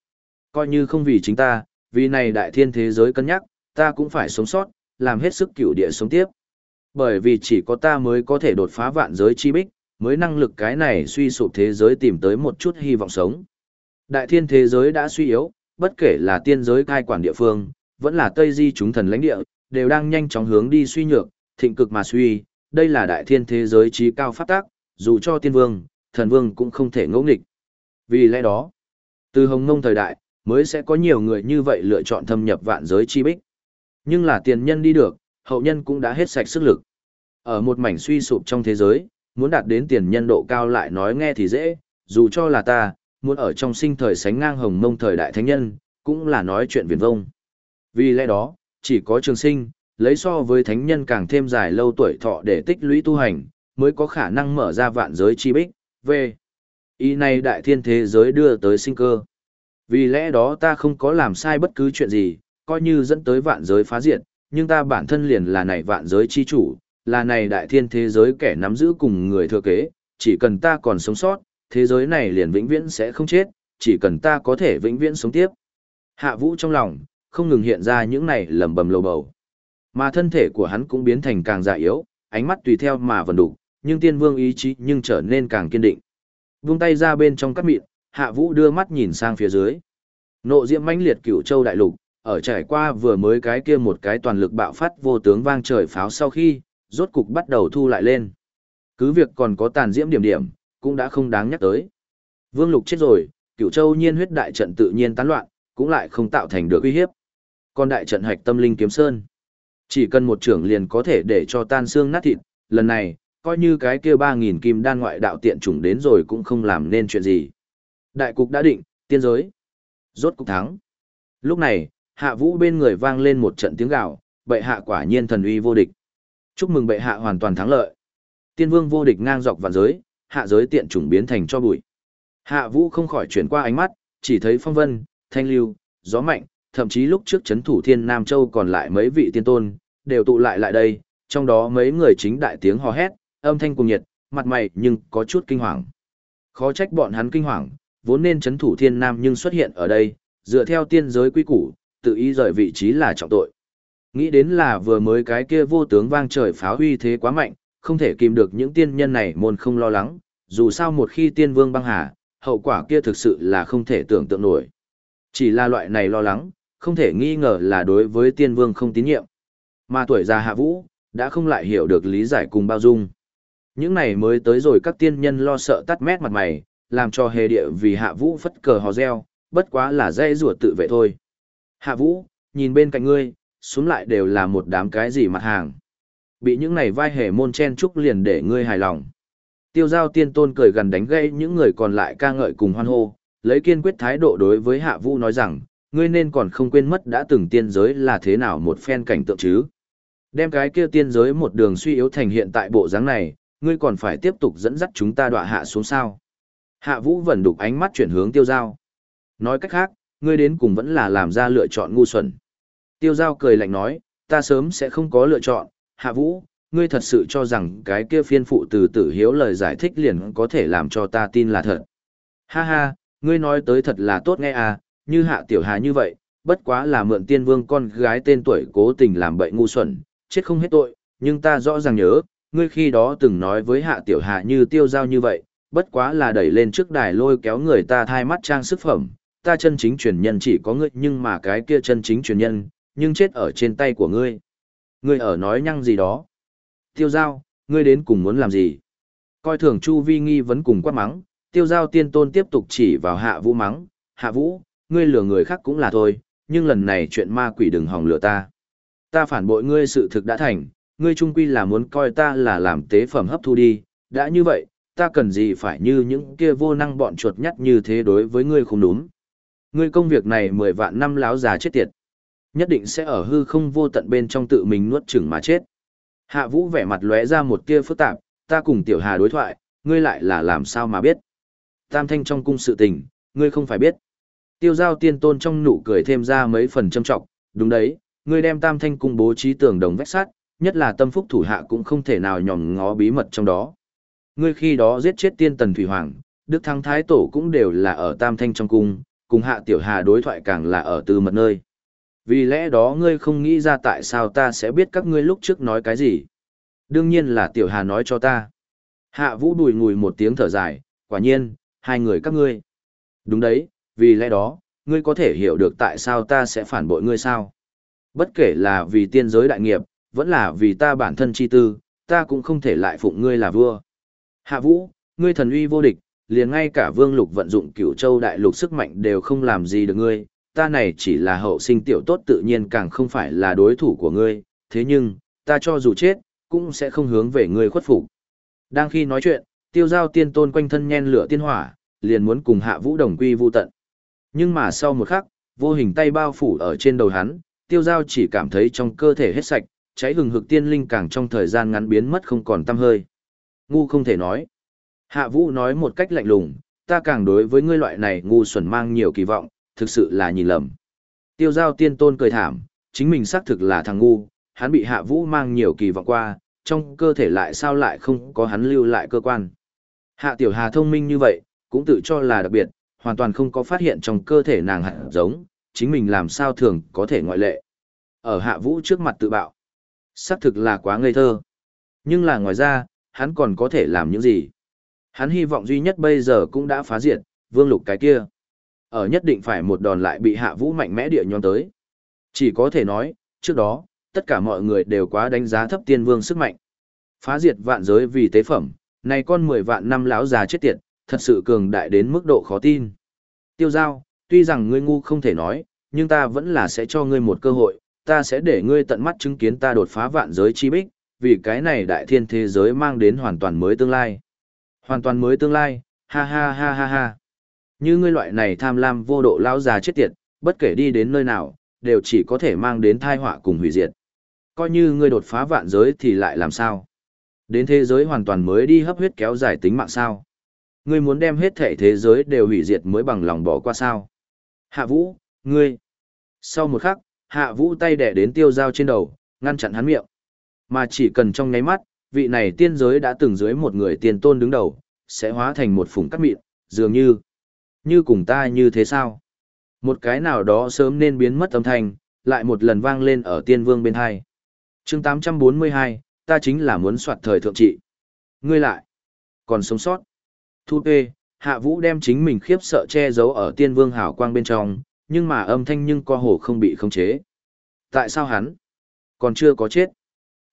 Coi như không vì chính ta, vì này đại thiên thế giới cân nhắc, ta cũng phải sống sót, làm hết sức cửu địa sống tiếp. Bởi vì chỉ có ta mới có thể đột phá vạn giới chi bích, mới năng lực cái này suy sụp thế giới tìm tới một chút hy vọng sống. Đại thiên thế giới đã suy yếu, bất kể là tiên giới cai quản địa phương, vẫn là Tây Di chúng thần lãnh địa, đều đang nhanh chóng hướng đi suy nhược, thịnh cực mà suy, đây là đại thiên thế giới trí cao phát tác, dù cho tiên vương, thần vương cũng không thể ngẫu nghịch. Vì lẽ đó, từ hồng ngông thời đại, mới sẽ có nhiều người như vậy lựa chọn thâm nhập vạn giới chi bích. Nhưng là tiền nhân đi được, hậu nhân cũng đã hết sạch sức lực. Ở một mảnh suy sụp trong thế giới, muốn đạt đến tiền nhân độ cao lại nói nghe thì dễ, dù cho là ta, muốn ở trong sinh thời sánh ngang hồng mông thời đại thánh nhân, cũng là nói chuyện viển vông. Vì lẽ đó, chỉ có trường sinh, lấy so với thánh nhân càng thêm dài lâu tuổi thọ để tích lũy tu hành, mới có khả năng mở ra vạn giới chi bích, về. Ý này đại thiên thế giới đưa tới sinh cơ. Vì lẽ đó ta không có làm sai bất cứ chuyện gì, coi như dẫn tới vạn giới phá diệt, nhưng ta bản thân liền là này vạn giới chi chủ, là này đại thiên thế giới kẻ nắm giữ cùng người thừa kế, chỉ cần ta còn sống sót, thế giới này liền vĩnh viễn sẽ không chết, chỉ cần ta có thể vĩnh viễn sống tiếp. Hạ vũ trong lòng, không ngừng hiện ra những này lầm bầm lầu bầu. Mà thân thể của hắn cũng biến thành càng già yếu, ánh mắt tùy theo mà vần đủ, nhưng tiên vương ý chí nhưng trở nên càng kiên định. Vung tay ra bên trong cắt mịn, hạ vũ đưa mắt nhìn sang phía dưới. Nộ diễm mãnh liệt cửu châu đại lục, ở trải qua vừa mới cái kia một cái toàn lực bạo phát vô tướng vang trời pháo sau khi, rốt cục bắt đầu thu lại lên. Cứ việc còn có tàn diễm điểm điểm, cũng đã không đáng nhắc tới. Vương Lục chết rồi, cửu châu nhiên huyết đại trận tự nhiên tán loạn, cũng lại không tạo thành được uy hiếp. Còn đại trận hạch tâm linh kiếm sơn, chỉ cần một trưởng liền có thể để cho tan xương nát thịt, lần này, coi như cái kia 3.000 kim đan ngoại đạo tiện chủng đến rồi cũng không làm nên chuyện gì. Đại cục đã định, tiên giới. Rốt cục thắng. Lúc này, hạ vũ bên người vang lên một trận tiếng gạo, bệ hạ quả nhiên thần uy vô địch. Chúc mừng bệ hạ hoàn toàn thắng lợi. Tiên vương vô địch ngang dọc vạn giới, hạ giới tiện chủng biến thành cho bụi. Hạ vũ không khỏi chuyển qua ánh mắt, chỉ thấy phong vân, thanh lưu, gió mạnh, thậm chí lúc trước chấn thủ thiên Nam Châu còn lại mấy vị tiên tôn, đều tụ lại lại đây, trong đó mấy người chính đại tiếng hò hét, âm thanh cùng nhiệt, mặt mày nhưng có chút kinh hoàng. Khó trách bọn hắn kinh hoàng, vốn nên chấn thủ thiên nam nhưng xuất hiện ở đây, dựa theo tiên giới quy củ, tự ý rời vị trí là trọng tội. Nghĩ đến là vừa mới cái kia vô tướng vang trời pháo huy thế quá mạnh, không thể kìm được những tiên nhân này môn không lo lắng, dù sao một khi tiên vương băng hà, hậu quả kia thực sự là không thể tưởng tượng nổi. Chỉ là loại này lo lắng, không thể nghi ngờ là đối với tiên vương không tín nhiệm. Mà tuổi già hạ vũ, đã không lại hiểu được lý giải cùng bao dung. Những này mới tới rồi các tiên nhân lo sợ tắt mét mặt mày, làm cho hề địa vì hạ vũ phất cờ hò reo, bất quá là dây rùa tự vệ thôi. Hạ vũ, nhìn bên cạnh ngươi, xuống lại đều là một đám cái gì mặt hàng. Bị những này vai hề môn chen chúc liền để ngươi hài lòng. Tiêu giao tiên tôn cười gần đánh gây những người còn lại ca ngợi cùng hoan hô, lấy kiên quyết thái độ đối với hạ vũ nói rằng, ngươi nên còn không quên mất đã từng tiên giới là thế nào một phen cảnh tượng chứ. Đem cái kia tiên giới một đường suy yếu thành hiện tại bộ dáng này, ngươi còn phải tiếp tục dẫn dắt chúng ta đọa hạ xuống sao. Hạ vũ vẫn đục ánh mắt chuyển hướng tiêu giao. Nói cách khác, ngươi đến cùng vẫn là làm ra lựa chọn ngu xuẩn. Tiêu giao cười lạnh nói, ta sớm sẽ không có lựa chọn, hạ vũ, ngươi thật sự cho rằng cái kia phiên phụ từ tử hiếu lời giải thích liền có thể làm cho ta tin là thật. Ha ha, ngươi nói tới thật là tốt nghe à, như hạ tiểu hà như vậy, bất quá là mượn tiên vương con gái tên tuổi cố tình làm bậy ngu xuẩn, chết không hết tội, nhưng ta rõ ràng nhớ, ngươi khi đó từng nói với hạ tiểu Hà như tiêu giao như vậy, bất quá là đẩy lên trước đài lôi kéo người ta thay mắt trang sức phẩm, ta chân chính truyền nhân chỉ có ngươi nhưng mà cái kia chân chính truyền nhân, nhưng chết ở trên tay của ngươi. Ngươi ở nói nhăng gì đó. Tiêu giao, ngươi đến cùng muốn làm gì? Coi thường Chu Vi nghi vấn cùng quát mắng, tiêu giao tiên tôn tiếp tục chỉ vào hạ vũ mắng, hạ vũ, ngươi lừa người khác cũng là thôi, nhưng lần này chuyện ma quỷ đừng hòng lừa ta. Ta phản bội ngươi sự thực đã thành, ngươi trung quy là muốn coi ta là làm tế phẩm hấp thu đi, đã như vậy, ta cần gì phải như những kia vô năng bọn chuột nhắt như thế đối với ngươi không đúng. Ngươi công việc này mười vạn năm láo già chết tiệt. Nhất định sẽ ở hư không vô tận bên trong tự mình nuốt chửng mà chết. Hạ vũ vẻ mặt lóe ra một tia phức tạp, ta cùng tiểu hà đối thoại, ngươi lại là làm sao mà biết. Tam thanh trong cung sự tình, ngươi không phải biết. Tiêu giao tiên tôn trong nụ cười thêm ra mấy phần châm trọng, đúng đấy, ngươi đem tam thanh cung bố trí tường đồng vách sắt, nhất là tâm phúc thủ hạ cũng không thể nào nhòm ngó bí mật trong đó. Ngươi khi đó giết chết tiên tần thủy hoàng, đức thắng thái tổ cũng đều là ở tam thanh trong cung, cùng hạ tiểu hà đối thoại càng là ở tư mật nơi. Vì lẽ đó ngươi không nghĩ ra tại sao ta sẽ biết các ngươi lúc trước nói cái gì. Đương nhiên là tiểu hà nói cho ta. Hạ vũ đùi ngùi một tiếng thở dài, quả nhiên, hai người các ngươi. Đúng đấy, vì lẽ đó, ngươi có thể hiểu được tại sao ta sẽ phản bội ngươi sao. Bất kể là vì tiên giới đại nghiệp, vẫn là vì ta bản thân chi tư, ta cũng không thể lại phụng ngươi là vua. Hạ vũ, ngươi thần uy vô địch, liền ngay cả vương lục vận dụng cửu châu đại lục sức mạnh đều không làm gì được ngươi, ta này chỉ là hậu sinh tiểu tốt tự nhiên càng không phải là đối thủ của ngươi, thế nhưng, ta cho dù chết, cũng sẽ không hướng về ngươi khuất phục. Đang khi nói chuyện, tiêu giao tiên tôn quanh thân nhen lửa tiên hỏa, liền muốn cùng hạ vũ đồng quy vu tận. Nhưng mà sau một khắc, vô hình tay bao phủ ở trên đầu hắn, tiêu giao chỉ cảm thấy trong cơ thể hết sạch, cháy hừng hực tiên linh càng trong thời gian ngắn biến mất không còn tăm hơi. Ngu không thể nói. Hạ vũ nói một cách lạnh lùng, ta càng đối với ngươi loại này ngu xuẩn mang nhiều kỳ vọng, thực sự là nhìn lầm. Tiêu giao tiên tôn cười thảm, chính mình xác thực là thằng ngu, hắn bị hạ vũ mang nhiều kỳ vọng qua, trong cơ thể lại sao lại không có hắn lưu lại cơ quan. Hạ tiểu hà thông minh như vậy, cũng tự cho là đặc biệt, hoàn toàn không có phát hiện trong cơ thể nàng hạt giống, chính mình làm sao thường có thể ngoại lệ. Ở hạ vũ trước mặt tự bạo, xác thực là quá ngây thơ. Nhưng là ngoài ra, hắn còn có thể làm những gì? Hắn hy vọng duy nhất bây giờ cũng đã phá diệt, vương lục cái kia. Ở nhất định phải một đòn lại bị hạ vũ mạnh mẽ địa nhon tới. Chỉ có thể nói, trước đó, tất cả mọi người đều quá đánh giá thấp tiên vương sức mạnh. Phá diệt vạn giới vì tế phẩm, này con 10 vạn năm lão già chết tiệt, thật sự cường đại đến mức độ khó tin. Tiêu giao, tuy rằng ngươi ngu không thể nói, nhưng ta vẫn là sẽ cho ngươi một cơ hội, ta sẽ để ngươi tận mắt chứng kiến ta đột phá vạn giới chi bích, vì cái này đại thiên thế giới mang đến hoàn toàn mới tương lai. Hoàn toàn mới tương lai, ha ha ha ha ha. Như ngươi loại này tham lam vô độ lão già chết tiệt, bất kể đi đến nơi nào, đều chỉ có thể mang đến tai họa cùng hủy diệt. Coi như ngươi đột phá vạn giới thì lại làm sao? Đến thế giới hoàn toàn mới đi hấp huyết kéo dài tính mạng sao? Ngươi muốn đem hết thể thế giới đều hủy diệt mới bằng lòng bỏ qua sao? Hạ Vũ, ngươi. Sau một khắc, Hạ Vũ tay đẻ đến tiêu dao trên đầu, ngăn chặn hắn miệng. Mà chỉ cần trong nháy mắt, vị này tiên giới đã từng dưới một người tiền tôn đứng đầu, sẽ hóa thành một phủng cắt mịn, dường như, như cùng ta như thế sao? Một cái nào đó sớm nên biến mất âm thanh, lại một lần vang lên ở tiên vương bên hai. chương 842, ta chính là muốn soạt thời thượng trị. Ngươi lại, còn sống sót. Thu tê, hạ vũ đem chính mình khiếp sợ che giấu ở tiên vương hào quang bên trong, nhưng mà âm thanh nhưng co hồ không bị khống chế. Tại sao hắn còn chưa có chết?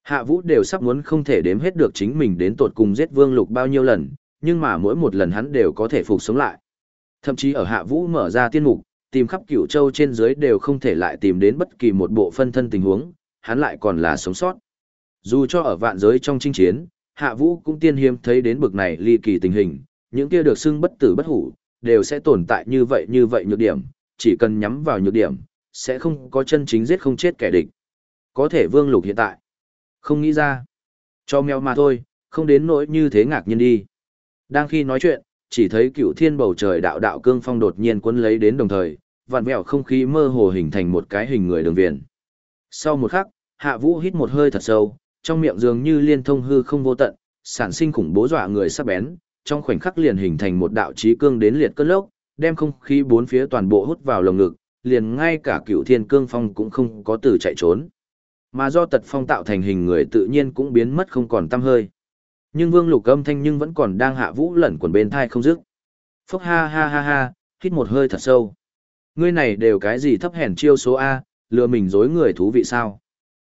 Hạ vũ đều sắp muốn không thể đếm hết được chính mình đến tột cùng giết vương lục bao nhiêu lần, nhưng mà mỗi một lần hắn đều có thể phục sống lại. Thậm chí ở hạ vũ mở ra tiên mục, tìm khắp cửu châu trên dưới đều không thể lại tìm đến bất kỳ một bộ phân thân tình huống, hắn lại còn là sống sót. Dù cho ở vạn giới trong chinh chiến, hạ vũ cũng tiên hiếm thấy đến bực này ly kỳ tình hình, những kia được xưng bất tử bất hủ, đều sẽ tồn tại như vậy như vậy nhược điểm, chỉ cần nhắm vào nhược điểm, sẽ không có chân chính giết không chết kẻ địch. Có thể vương lục hiện tại, không nghĩ ra, cho mèo mà thôi, không đến nỗi như thế ngạc nhiên đi. Đang khi nói chuyện, chỉ thấy cựu thiên bầu trời đạo đạo cương phong đột nhiên cuốn lấy đến đồng thời, vặn vẹo không khí mơ hồ hình thành một cái hình người đường viền. Sau một khắc, Hạ Vũ hít một hơi thật sâu, trong miệng dường như liên thông hư không vô tận, sản sinh khủng bố dọa người sắc bén, trong khoảnh khắc liền hình thành một đạo chí cương đến liệt cơn lốc, đem không khí bốn phía toàn bộ hút vào lồng ngực, liền ngay cả cựu thiên cương phong cũng không có từ chạy trốn. Mà do tật phong tạo thành hình người tự nhiên cũng biến mất không còn tăm hơi. Nhưng vương lục âm thanh nhưng vẫn còn đang hạ vũ lẩn quần bên thai không dứt. Phốc ha ha ha ha, hít một hơi thật sâu. Ngươi này đều cái gì thấp hèn chiêu số A, lừa mình dối người thú vị sao?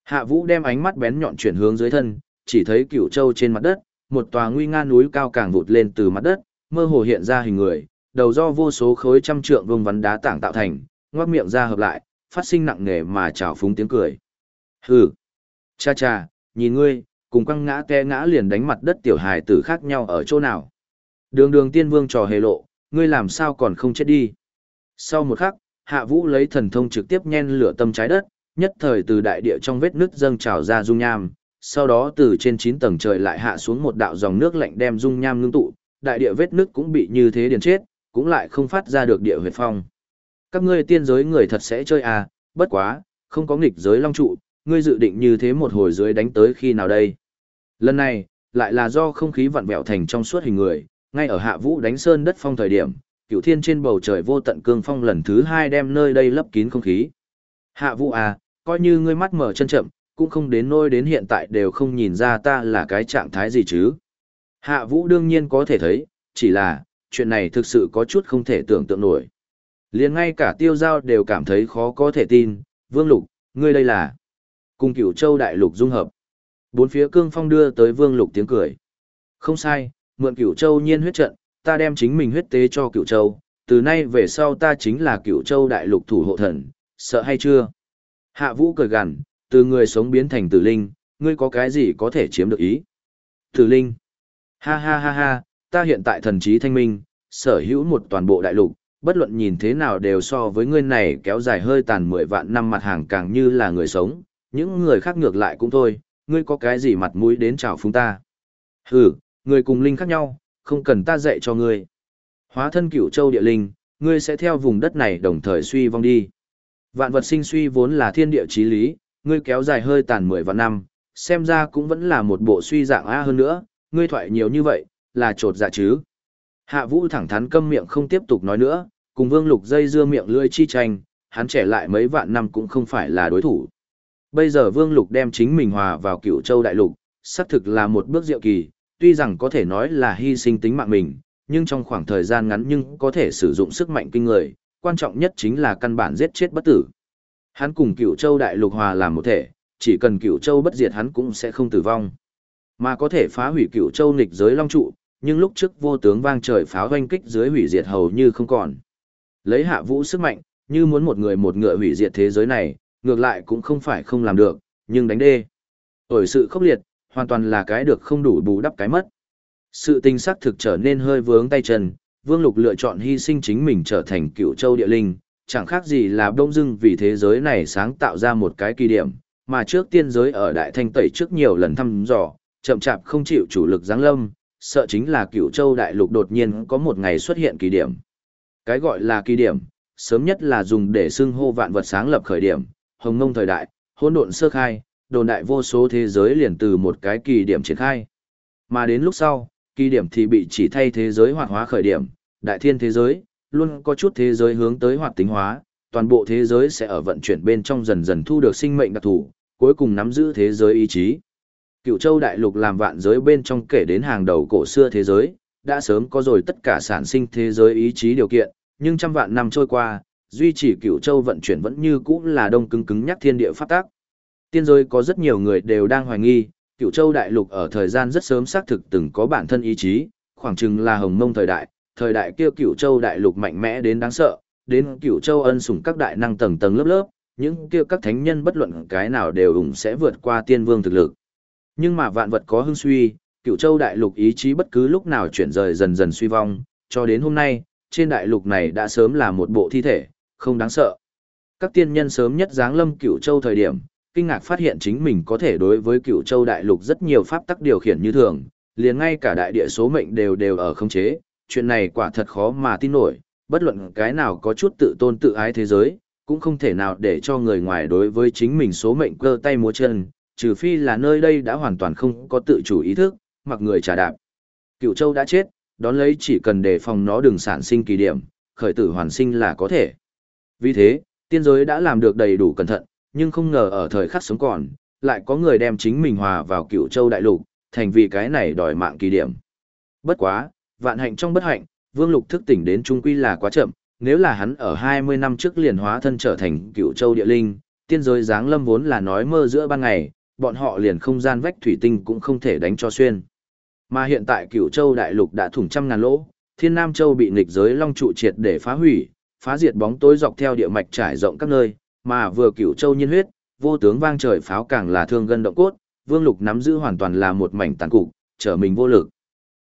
Hạ vũ đem ánh mắt bén nhọn chuyển hướng dưới thân, chỉ thấy cửu châu trên mặt đất, một tòa nguy nga núi cao càng vụt lên từ mặt đất, mơ hồ hiện ra hình người, đầu do vô số khối trăm trượng vương vắn đá tảng tạo thành, ngoác miệng ra hợp lại, phát sinh nặng nề mà trào phúng tiếng cười. Hừ, cha cha, nhìn ngươi, cùng quăng ngã te ngã liền đánh mặt đất tiểu hài tử khác nhau ở chỗ nào. Đường đường tiên vương trò hề lộ, ngươi làm sao còn không chết đi. Sau một khắc, hạ vũ lấy thần thông trực tiếp nhen lửa tâm trái đất, nhất thời từ đại địa trong vết nứt dâng trào ra dung nham, sau đó từ trên 9 tầng trời lại hạ xuống một đạo dòng nước lạnh đem dung nham ngưng tụ, đại địa vết nước cũng bị như thế điền chết, cũng lại không phát ra được địa huyệt phong. Các ngươi tiên giới người thật sẽ chơi à, bất quá, không có nghịch giới long trụ, ngươi dự định như thế một hồi dưới đánh tới khi nào đây? Lần này, lại là do không khí vặn vẹo thành trong suốt hình người, ngay ở hạ vũ đánh sơn đất phong thời điểm, cửu thiên trên bầu trời vô tận cương phong lần thứ hai đem nơi đây lấp kín không khí. Hạ vũ à, coi như ngươi mắt mở chân chậm, cũng không đến nôi đến hiện tại đều không nhìn ra ta là cái trạng thái gì chứ. Hạ vũ đương nhiên có thể thấy, chỉ là, chuyện này thực sự có chút không thể tưởng tượng nổi. liền ngay cả tiêu giao đều cảm thấy khó có thể tin, vương lục, ngươi đây là cùng cửu châu đại lục dung hợp. Bốn phía cương phong đưa tới vương lục tiếng cười. Không sai, mượn cửu châu nhiên huyết trận, ta đem chính mình huyết tế cho cửu châu, từ nay về sau ta chính là cửu châu đại lục thủ hộ thần, sợ hay chưa? Hạ vũ cười gằn, từ người sống biến thành tử linh, ngươi có cái gì có thể chiếm được ý? Tử linh. Ha ha ha ha, ta hiện tại thần trí thanh minh, sở hữu một toàn bộ đại lục, bất luận nhìn thế nào đều so với ngươi này kéo dài hơi tàn mười vạn năm mặt hàng càng như là người sống, những người khác ngược lại cũng thôi, ngươi có cái gì mặt mũi đến chào phúng ta. Hừ, người cùng linh khác nhau, không cần ta dạy cho ngươi. Hóa thân cửu châu địa linh, ngươi sẽ theo vùng đất này đồng thời suy vong đi. Vạn vật sinh suy vốn là thiên địa chí lý, ngươi kéo dài hơi tàn mười vạn năm, xem ra cũng vẫn là một bộ suy dạng a hơn nữa, ngươi thoại nhiều như vậy, là trột dạ chứ. Hạ vũ thẳng thắn câm miệng không tiếp tục nói nữa, cùng vương lục dây dưa miệng lưỡi chi tranh, hắn trẻ lại mấy vạn năm cũng không phải là đối thủ. Bây giờ vương lục đem chính mình hòa vào cựu châu đại lục, xác thực là một bước diệu kỳ, tuy rằng có thể nói là hy sinh tính mạng mình, nhưng trong khoảng thời gian ngắn nhưng có thể sử dụng sức mạnh kinh người, quan trọng nhất chính là căn bản giết chết bất tử. Hắn cùng cựu châu đại lục hòa làm một thể, chỉ cần cựu châu bất diệt hắn cũng sẽ không tử vong. Mà có thể phá hủy cựu châu nghịch giới long trụ, nhưng lúc trước vô tướng vang trời pháo hoanh kích dưới hủy diệt hầu như không còn. Lấy hạ vũ sức mạnh, như muốn một người một ngựa hủy diệt thế giới này, ngược lại cũng không phải không làm được, nhưng đánh đê. Ổi sự khốc liệt, hoàn toàn là cái được không đủ bù đắp cái mất. Sự tình xác thực trở nên hơi vướng tay chân, Vương Lục lựa chọn hy sinh chính mình trở thành cựu châu địa linh, chẳng khác gì là đông dưng vì thế giới này sáng tạo ra một cái kỳ điểm, mà trước tiên giới ở Đại Thanh Tẩy trước nhiều lần thăm dò, chậm chạp không chịu chủ lực giáng lâm, sợ chính là cựu châu đại lục đột nhiên có một ngày xuất hiện kỳ điểm. Cái gọi là kỳ điểm, sớm nhất là dùng để xưng hô vạn vật sáng lập khởi điểm, hồng mông thời đại, hỗn độn sơ khai, đồn đại vô số thế giới liền từ một cái kỳ điểm triển khai. Mà đến lúc sau, kỳ điểm thì bị chỉ thay thế giới hoạt hóa khởi điểm, đại thiên thế giới, luôn có chút thế giới hướng tới hoạt tính hóa, toàn bộ thế giới sẽ ở vận chuyển bên trong dần dần thu được sinh mệnh đặc thù, cuối cùng nắm giữ thế giới ý chí. Cựu châu đại lục làm vạn giới bên trong kể đến hàng đầu cổ xưa thế giới, đã sớm có rồi tất cả sản sinh thế giới ý chí điều kiện, nhưng trăm vạn năm trôi qua, duy trì cựu châu vận chuyển vẫn như cũ là đông cứng cứng nhắc thiên địa phát tác. Tiên giới có rất nhiều người đều đang hoài nghi, cựu châu đại lục ở thời gian rất sớm xác thực từng có bản thân ý chí, khoảng chừng là hồng mông thời đại, thời đại kia cựu châu đại lục mạnh mẽ đến đáng sợ, đến cựu châu ân sủng các đại năng tầng tầng lớp lớp, những kia các thánh nhân bất luận cái nào đều ủng sẽ vượt qua tiên vương thực lực. Nhưng mà vạn vật có hưng suy, cựu châu đại lục ý chí bất cứ lúc nào chuyển rời dần dần suy vong, cho đến hôm nay, trên đại lục này đã sớm là một bộ thi thể, không đáng sợ. Các tiên nhân sớm nhất giáng lâm cựu châu thời điểm, kinh ngạc phát hiện chính mình có thể đối với cựu châu đại lục rất nhiều pháp tắc điều khiển như thường, liền ngay cả đại địa số mệnh đều đều ở khống chế, chuyện này quả thật khó mà tin nổi, bất luận cái nào có chút tự tôn tự ái thế giới, cũng không thể nào để cho người ngoài đối với chính mình số mệnh cơ tay múa chân, trừ phi là nơi đây đã hoàn toàn không có tự chủ ý thức, mặc người trả đạp. Cựu châu đã chết, đón lấy chỉ cần đề phòng nó đừng sản sinh kỳ điểm, khởi tử hoàn sinh là có thể. Vì thế, tiên giới đã làm được đầy đủ cẩn thận, nhưng không ngờ ở thời khắc sống còn, lại có người đem chính mình hòa vào cựu châu đại lục, thành vì cái này đòi mạng kỳ điểm. Bất quá, vạn hạnh trong bất hạnh, vương lục thức tỉnh đến trung quy là quá chậm, nếu là hắn ở 20 năm trước liền hóa thân trở thành cựu châu địa linh, tiên giới dáng lâm vốn là nói mơ giữa ban ngày, bọn họ liền không gian vách thủy tinh cũng không thể đánh cho xuyên. Mà hiện tại cựu châu đại lục đã thủng trăm ngàn lỗ, thiên nam châu bị nghịch giới long trụ triệt để phá hủy, phá diệt bóng tối dọc theo địa mạch trải rộng các nơi, mà vừa cựu châu nhiên huyết, vô tướng vang trời pháo càng là thương gân động cốt, vương lục nắm giữ hoàn toàn là một mảnh tàn cục, trở mình vô lực.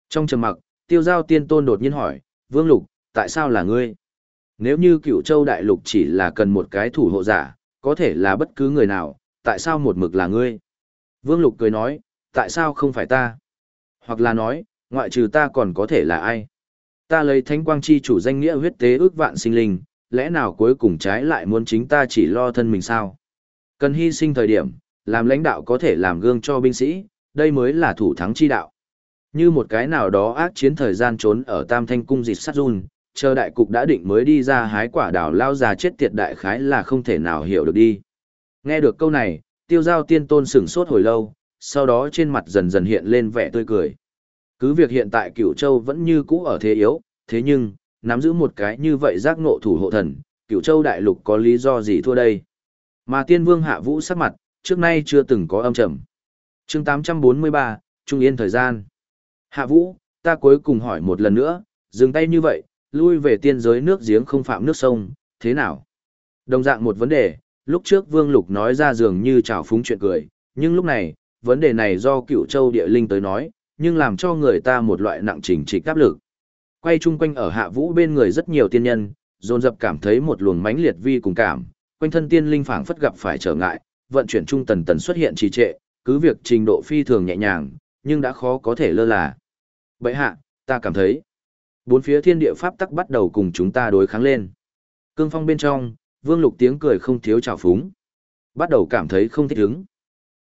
Trong trầm mặc, tiêu giao tiên tôn đột nhiên hỏi, vương lục, tại sao là ngươi? Nếu như cựu châu đại lục chỉ là cần một cái thủ hộ giả, có thể là bất cứ người nào, tại sao một mực là ngươi? Vương lục cười nói, tại sao không phải ta? Hoặc là nói, ngoại trừ ta còn có thể là ai? Ta lấy thánh quang chi chủ danh nghĩa huyết tế ước vạn sinh linh, lẽ nào cuối cùng trái lại muốn chính ta chỉ lo thân mình sao? Cần hy sinh thời điểm, làm lãnh đạo có thể làm gương cho binh sĩ, đây mới là thủ thắng chi đạo. Như một cái nào đó ác chiến thời gian trốn ở tam thanh cung dịch sát run, chờ đại cục đã định mới đi ra hái quả đào lao già chết tiệt đại khái là không thể nào hiểu được đi. Nghe được câu này, tiêu giao tiên tôn sửng sốt hồi lâu, sau đó trên mặt dần dần hiện lên vẻ tươi cười. Cứ việc hiện tại cửu châu vẫn như cũ ở thế yếu, thế nhưng, nắm giữ một cái như vậy giác ngộ thủ hộ thần, cửu châu đại lục có lý do gì thua đây? Mà tiên vương hạ vũ sắc mặt, trước nay chưa từng có âm trầm. chương 843, Trung Yên thời gian. Hạ vũ, ta cuối cùng hỏi một lần nữa, dừng tay như vậy, lui về tiên giới nước giếng không phạm nước sông, thế nào? Đồng dạng một vấn đề, lúc trước Vương Lục nói ra dường như trào phúng chuyện cười, nhưng lúc này, vấn đề này do cựu châu địa linh tới nói, nhưng làm cho người ta một loại nặng trình trịch áp lực. Quay chung quanh ở hạ vũ bên người rất nhiều tiên nhân, dồn dập cảm thấy một luồng mãnh liệt vi cùng cảm, quanh thân tiên linh phảng phất gặp phải trở ngại, vận chuyển trung tần tần xuất hiện trì trệ, cứ việc trình độ phi thường nhẹ nhàng, nhưng đã khó có thể lơ là. Bệ hạ, ta cảm thấy, bốn phía thiên địa pháp tắc bắt đầu cùng chúng ta đối kháng lên. Cương phong bên trong, vương lục tiếng cười không thiếu trào phúng. Bắt đầu cảm thấy không thích ứng.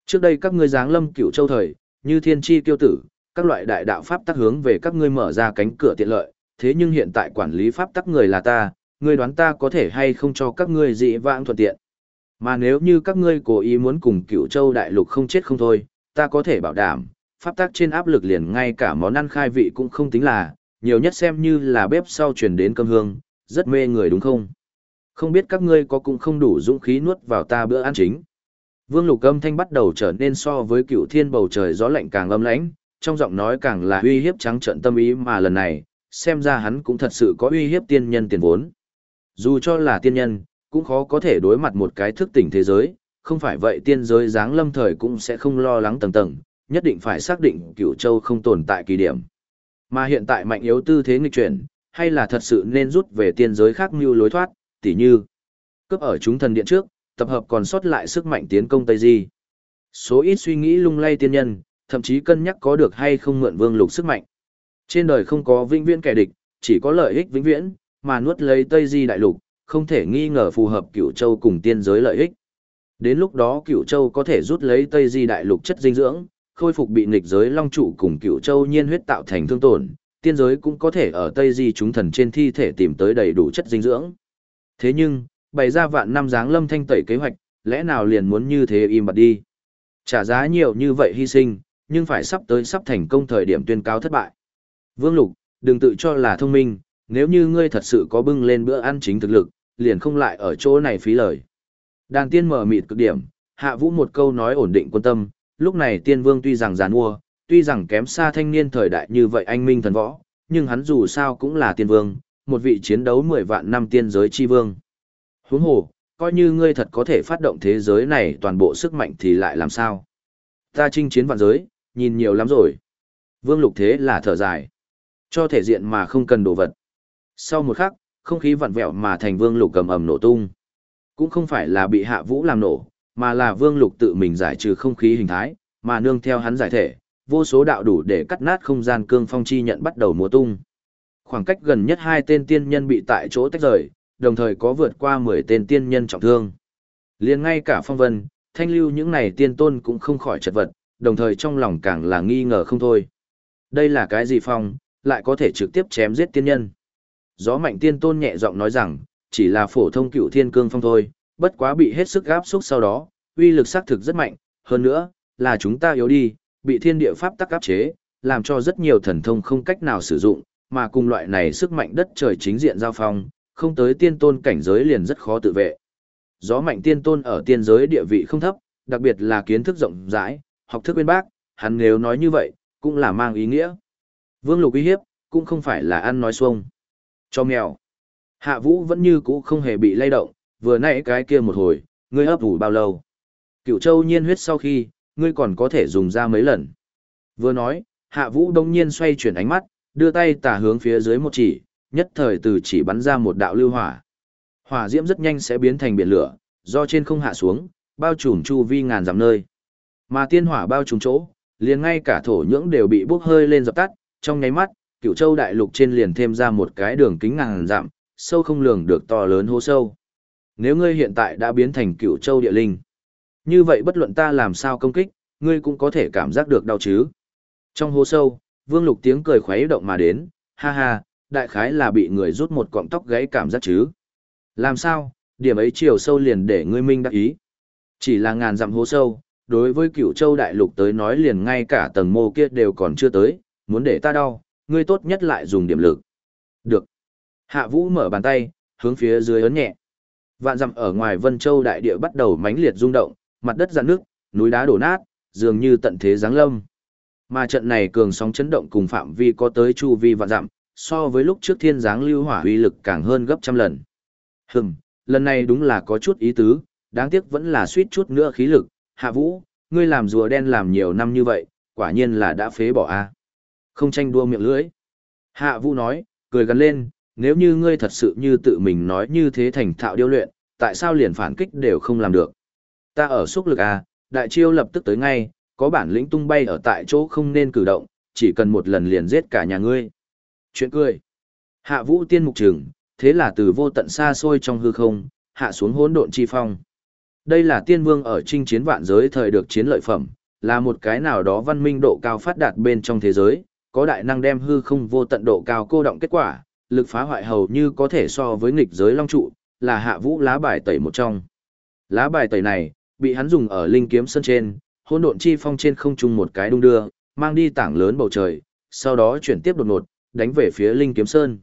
Trước đây các ngươi giáng lâm cựu châu thời, như thiên chi kiêu tử, các loại đại đạo pháp tắc hướng về các ngươi mở ra cánh cửa tiện lợi, thế nhưng hiện tại quản lý pháp tắc người là ta, ngươi đoán ta có thể hay không cho các ngươi dị vãng thuận tiện. Mà nếu như các ngươi cố ý muốn cùng cựu châu đại lục không chết không thôi, ta có thể bảo đảm, pháp tác trên áp lực liền ngay cả món ăn khai vị cũng không tính là, nhiều nhất xem như là bếp sau truyền đến cơm hương, rất mê người đúng không? Không biết các ngươi có cũng không đủ dũng khí nuốt vào ta bữa ăn chính. Vương Lục âm thanh bắt đầu trở nên so với cựu thiên bầu trời gió lạnh càng âm lãnh, trong giọng nói càng là uy hiếp trắng trợn tâm ý mà lần này, xem ra hắn cũng thật sự có uy hiếp tiên nhân tiền vốn. Dù cho là tiên nhân, cũng khó có thể đối mặt một cái thức tỉnh thế giới, không phải vậy tiên giới dáng lâm thời cũng sẽ không lo lắng tầng tầng, nhất định phải xác định cửu châu không tồn tại kỳ điểm. Mà hiện tại mạnh yếu tư thế nghịch chuyển, hay là thật sự nên rút về tiên giới khác mưu lối thoát, tỉ như cướp ở chúng thần điện trước, tập hợp còn sót lại sức mạnh tiến công Tây Di. Số ít suy nghĩ lung lay tiên nhân, thậm chí cân nhắc có được hay không mượn vương lục sức mạnh. Trên đời không có vĩnh viễn kẻ địch, chỉ có lợi ích vĩnh viễn, mà nuốt lấy Tây Di đại lục, không thể nghi ngờ phù hợp cửu châu cùng tiên giới lợi ích. Đến lúc đó cửu châu có thể rút lấy Tây Di đại lục chất dinh dưỡng, khôi phục bị nghịch giới long trụ cùng cựu châu nhiên huyết tạo thành thương tổn, tiên giới cũng có thể ở Tây Di chúng thần trên thi thể tìm tới đầy đủ chất dinh dưỡng. Thế nhưng, bày ra vạn năm dáng lâm thanh tẩy kế hoạch, lẽ nào liền muốn như thế im bặt đi. Trả giá nhiều như vậy hy sinh, nhưng phải sắp tới sắp thành công thời điểm tuyên cáo thất bại. Vương Lục, đừng tự cho là thông minh, nếu như ngươi thật sự có bưng lên bữa ăn chính thực lực, liền không lại ở chỗ này phí lời. Đàn tiên mở mịt cực điểm, hạ vũ một câu nói ổn định quân tâm, lúc này tiên vương tuy rằng giàn mua, tuy rằng kém xa thanh niên thời đại như vậy anh minh thần võ, nhưng hắn dù sao cũng là tiên vương, một vị chiến đấu 10 vạn năm tiên giới chi vương. Huống hồ, coi như ngươi thật có thể phát động thế giới này toàn bộ sức mạnh thì lại làm sao? Ta chinh chiến vạn giới, nhìn nhiều lắm rồi. Vương lục thế là thở dài. Cho thể diện mà không cần đồ vật. Sau một khắc, không khí vặn vẹo mà thành vương lục cầm ầm nổ tung. Cũng không phải là bị hạ vũ làm nổ, mà là vương lục tự mình giải trừ không khí hình thái, mà nương theo hắn giải thể, vô số đạo đủ để cắt nát không gian cương phong chi nhận bắt đầu múa tung. Khoảng cách gần nhất hai tên tiên nhân bị tại chỗ tách rời, đồng thời có vượt qua 10 tên tiên nhân trọng thương. liền ngay cả phong vân, thanh lưu những này tiên tôn cũng không khỏi chật vật, đồng thời trong lòng càng là nghi ngờ không thôi. Đây là cái gì phong, lại có thể trực tiếp chém giết tiên nhân. Gió mạnh tiên tôn nhẹ giọng nói rằng, chỉ là phổ thông cựu thiên cương phong thôi, bất quá bị hết sức gáp xúc sau đó, uy lực xác thực rất mạnh, hơn nữa, là chúng ta yếu đi, bị thiên địa pháp tắc áp chế, làm cho rất nhiều thần thông không cách nào sử dụng, mà cùng loại này sức mạnh đất trời chính diện giao phong, không tới tiên tôn cảnh giới liền rất khó tự vệ. Gió mạnh tiên tôn ở tiên giới địa vị không thấp, đặc biệt là kiến thức rộng rãi, học thức uyên bác, hắn nếu nói như vậy, cũng là mang ý nghĩa. Vương lục uy hiếp, cũng không phải là ăn nói xuông. Cho mèo. Hạ vũ vẫn như cũ không hề bị lay động, vừa nãy cái kia một hồi, ngươi ấp ủ bao lâu. Cựu châu nhiên huyết sau khi, ngươi còn có thể dùng ra mấy lần. Vừa nói, hạ vũ đông nhiên xoay chuyển ánh mắt, đưa tay tả hướng phía dưới một chỉ, nhất thời từ chỉ bắn ra một đạo lưu hỏa. Hỏa diễm rất nhanh sẽ biến thành biển lửa, do trên không hạ xuống, bao trùm chu vi ngàn dặm nơi. Mà tiên hỏa bao trùm chỗ, liền ngay cả thổ nhưỡng đều bị bốc hơi lên dập tắt, trong nháy mắt, cựu châu đại lục trên liền thêm ra một cái đường kính ngàn dặm, sâu không lường được to lớn hố sâu. Nếu ngươi hiện tại đã biến thành cựu châu địa linh, như vậy bất luận ta làm sao công kích, ngươi cũng có thể cảm giác được đau chứ. Trong hố sâu, vương lục tiếng cười khuấy động mà đến, ha ha, đại khái là bị người rút một cọng tóc gãy cảm giác chứ. Làm sao, điểm ấy chiều sâu liền để ngươi minh đắc ý. Chỉ là ngàn dặm hố sâu, đối với cựu châu đại lục tới nói liền ngay cả tầng mô kia đều còn chưa tới, muốn để ta đau, ngươi tốt nhất lại dùng điểm lực. Được. Hạ vũ mở bàn tay, hướng phía dưới ấn nhẹ. Vạn dặm ở ngoài Vân Châu đại địa bắt đầu mãnh liệt rung động, mặt đất giãn nước, núi đá đổ nát, dường như tận thế giáng lâm. Mà trận này cường sóng chấn động cùng phạm vi có tới chu vi vạn dặm, so với lúc trước thiên giáng lưu hỏa uy lực càng hơn gấp trăm lần. Hừm, lần này đúng là có chút ý tứ, đáng tiếc vẫn là suýt chút nữa khí lực, hạ vũ, ngươi làm rùa đen làm nhiều năm như vậy, quả nhiên là đã phế bỏ a. Không tranh đua miệng lưỡi. Hạ vũ nói, cười gần lên, nếu như ngươi thật sự như tự mình nói như thế thành thạo điêu luyện, tại sao liền phản kích đều không làm được? Ta ở xúc lực a, đại chiêu lập tức tới ngay, có bản lĩnh tung bay ở tại chỗ không nên cử động, chỉ cần một lần liền giết cả nhà ngươi. Chuyện cười. Hạ vũ tiên mục trường, thế là từ vô tận xa xôi trong hư không, hạ xuống hỗn độn chi phong. Đây là tiên vương ở chinh chiến vạn giới thời được chiến lợi phẩm, là một cái nào đó văn minh độ cao phát đạt bên trong thế giới, có đại năng đem hư không vô tận độ cao cô động kết quả, lực phá hoại hầu như có thể so với nghịch giới long trụ, là hạ vũ lá bài tẩy một trong. Lá bài tẩy này, bị hắn dùng ở linh kiếm sân trên, hỗn độn chi phong trên không trung một cái đung đưa, mang đi tảng lớn bầu trời, sau đó chuyển tiếp đột ngột, đánh về phía linh kiếm sơn.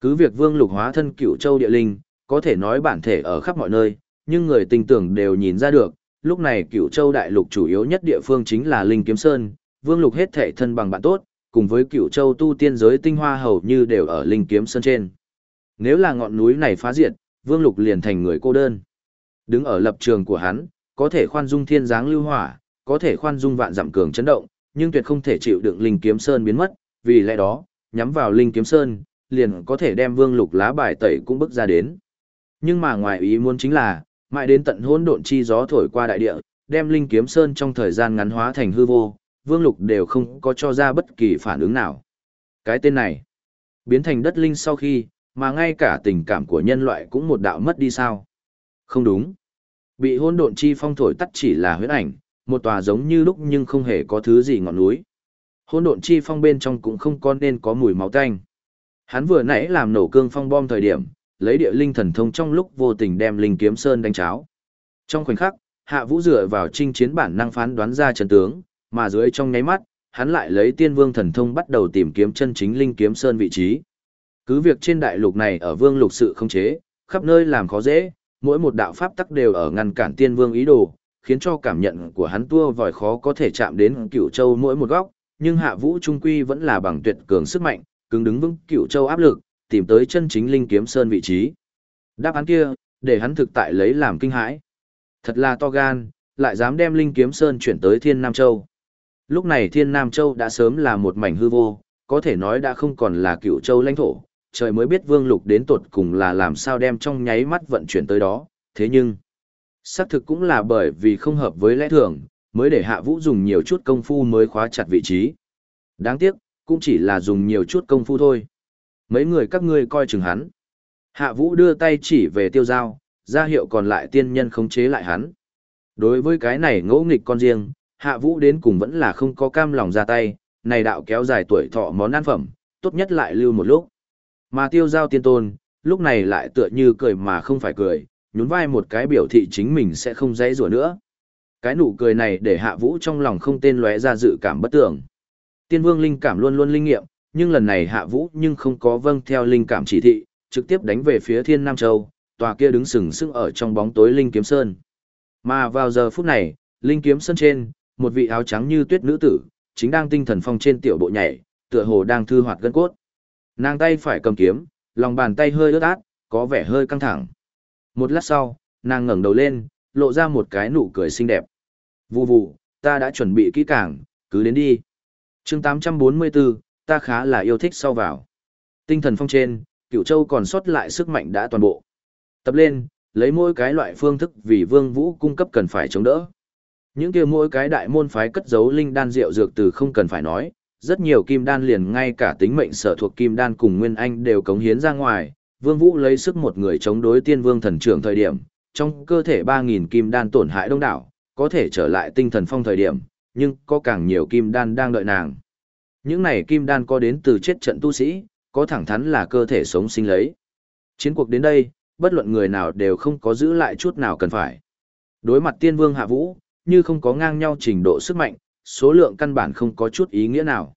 Cứ việc vương lục hóa thân cựu châu địa linh, có thể nói bản thể ở khắp mọi nơi, nhưng người tình tưởng đều nhìn ra được, lúc này cựu châu đại lục chủ yếu nhất địa phương chính là Linh Kiếm Sơn, Vương Lục hết thể thân bằng bạn tốt, cùng với cựu châu tu tiên giới tinh hoa hầu như đều ở Linh Kiếm Sơn trên. Nếu là ngọn núi này phá diệt, Vương Lục liền thành người cô đơn. Đứng ở lập trường của hắn, có thể khoan dung thiên giáng lưu hỏa, có thể khoan dung vạn giảm cường chấn động, nhưng tuyệt không thể chịu đựng Linh Kiếm Sơn biến mất, vì lẽ đó, nhắm vào Linh Kiếm Sơn, liền có thể đem Vương Lục lá bài tẩy cũng bước ra đến. Nhưng mà ngoài ý muốn chính là, mãi đến tận hỗn độn chi gió thổi qua đại địa, đem Linh Kiếm Sơn trong thời gian ngắn hóa thành hư vô, Vương Lục đều không có cho ra bất kỳ phản ứng nào. Cái tên này, biến thành đất linh sau khi, mà ngay cả tình cảm của nhân loại cũng một đạo mất đi sao? Không đúng. Bị hôn độn chi phong thổi tắt chỉ là huyễn ảnh, một tòa giống như lúc nhưng không hề có thứ gì ngọn núi. Hôn độn chi phong bên trong cũng không có nên có mùi máu tanh. Hắn vừa nãy làm nổ cương phong bom thời điểm, lấy địa linh thần thông trong lúc vô tình đem linh kiếm sơn đánh cháo. Trong khoảnh khắc, Hạ Vũ dựa vào trinh chiến bản năng phán đoán ra trận tướng, mà dưới trong nháy mắt, hắn lại lấy tiên vương thần thông bắt đầu tìm kiếm chân chính linh kiếm sơn vị trí. Cứ việc trên đại lục này ở vương lục sự không chế, khắp nơi làm khó dễ, mỗi một đạo pháp tắc đều ở ngăn cản tiên vương ý đồ, khiến cho cảm nhận của hắn tua vòi khó có thể chạm đến cửu châu mỗi một góc, nhưng hạ vũ trung quy vẫn là bằng tuyệt cường sức mạnh, cứng đứng vững cửu châu áp lực, tìm tới chân chính linh kiếm sơn vị trí. Đáp án kia, để hắn thực tại lấy làm kinh hãi. Thật là to gan, lại dám đem linh kiếm sơn chuyển tới thiên Nam Châu. Lúc này thiên Nam Châu đã sớm là một mảnh hư vô, có thể nói đã không còn là cựu châu lãnh thổ, trời mới biết vương lục đến tột cùng là làm sao đem trong nháy mắt vận chuyển tới đó, thế nhưng, xác thực cũng là bởi vì không hợp với lẽ thường, mới để hạ vũ dùng nhiều chút công phu mới khóa chặt vị trí. Đáng tiếc, cũng chỉ là dùng nhiều chút công phu thôi. Mấy người các ngươi coi chừng hắn. Hạ vũ đưa tay chỉ về tiêu giao, ra hiệu còn lại tiên nhân khống chế lại hắn. Đối với cái này ngỗ nghịch con riêng, hạ vũ đến cùng vẫn là không có cam lòng ra tay, này đạo kéo dài tuổi thọ món ăn phẩm, tốt nhất lại lưu một lúc. Mà tiêu giao tiên tôn, lúc này lại tựa như cười mà không phải cười, nhún vai một cái biểu thị chính mình sẽ không dãy rủa nữa. Cái nụ cười này để hạ vũ trong lòng không tên lóe ra dự cảm bất tưởng. Tiên vương linh cảm luôn luôn linh nghiệm, nhưng lần này hạ vũ nhưng không có vâng theo linh cảm chỉ thị, trực tiếp đánh về phía thiên Nam Châu, tòa kia đứng sừng sững ở trong bóng tối linh kiếm sơn. Mà vào giờ phút này, linh kiếm sơn trên, một vị áo trắng như tuyết nữ tử, chính đang tinh thần phong trên tiểu bộ nhảy, tựa hồ đang thư hoạt gân cốt. Nàng tay phải cầm kiếm, lòng bàn tay hơi ướt át, có vẻ hơi căng thẳng. Một lát sau, nàng ngẩng đầu lên, lộ ra một cái nụ cười xinh đẹp. Vù vù, ta đã chuẩn bị kỹ càng, cứ đến đi. chương 844, ta khá là yêu thích sau vào. Tinh thần phong trên, cựu châu còn sót lại sức mạnh đã toàn bộ. Tập lên, lấy mỗi cái loại phương thức vì vương vũ cung cấp cần phải chống đỡ. Những kia mỗi cái đại môn phái cất giấu linh đan rượu dược từ không cần phải nói, rất nhiều kim đan liền ngay cả tính mệnh sở thuộc kim đan cùng Nguyên Anh đều cống hiến ra ngoài, Vương Vũ lấy sức một người chống đối tiên vương thần trưởng thời điểm, trong cơ thể 3000 kim đan tổn hại đông đảo, có thể trở lại tinh thần phong thời điểm, nhưng có càng nhiều kim đan đang đợi nàng. Những này kim đan có đến từ chết trận tu sĩ, có thẳng thắn là cơ thể sống sinh lấy. Chiến cuộc đến đây, bất luận người nào đều không có giữ lại chút nào cần phải. Đối mặt tiên vương hạ vũ, như không có ngang nhau trình độ sức mạnh, số lượng căn bản không có chút ý nghĩa nào.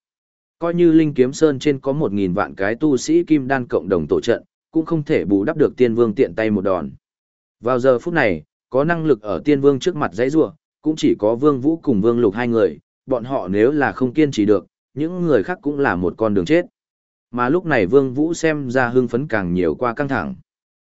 Coi như Linh Kiếm Sơn trên có 1.000 vạn cái tu sĩ kim đan cộng đồng tổ trận, cũng không thể bù đắp được tiên vương tiện tay một đòn. Vào giờ phút này, có năng lực ở tiên vương trước mặt dãy rua, cũng chỉ có vương vũ cùng vương lục hai người, bọn họ nếu là không kiên trì được, những người khác cũng là một con đường chết. Mà lúc này vương vũ xem ra hưng phấn càng nhiều qua căng thẳng.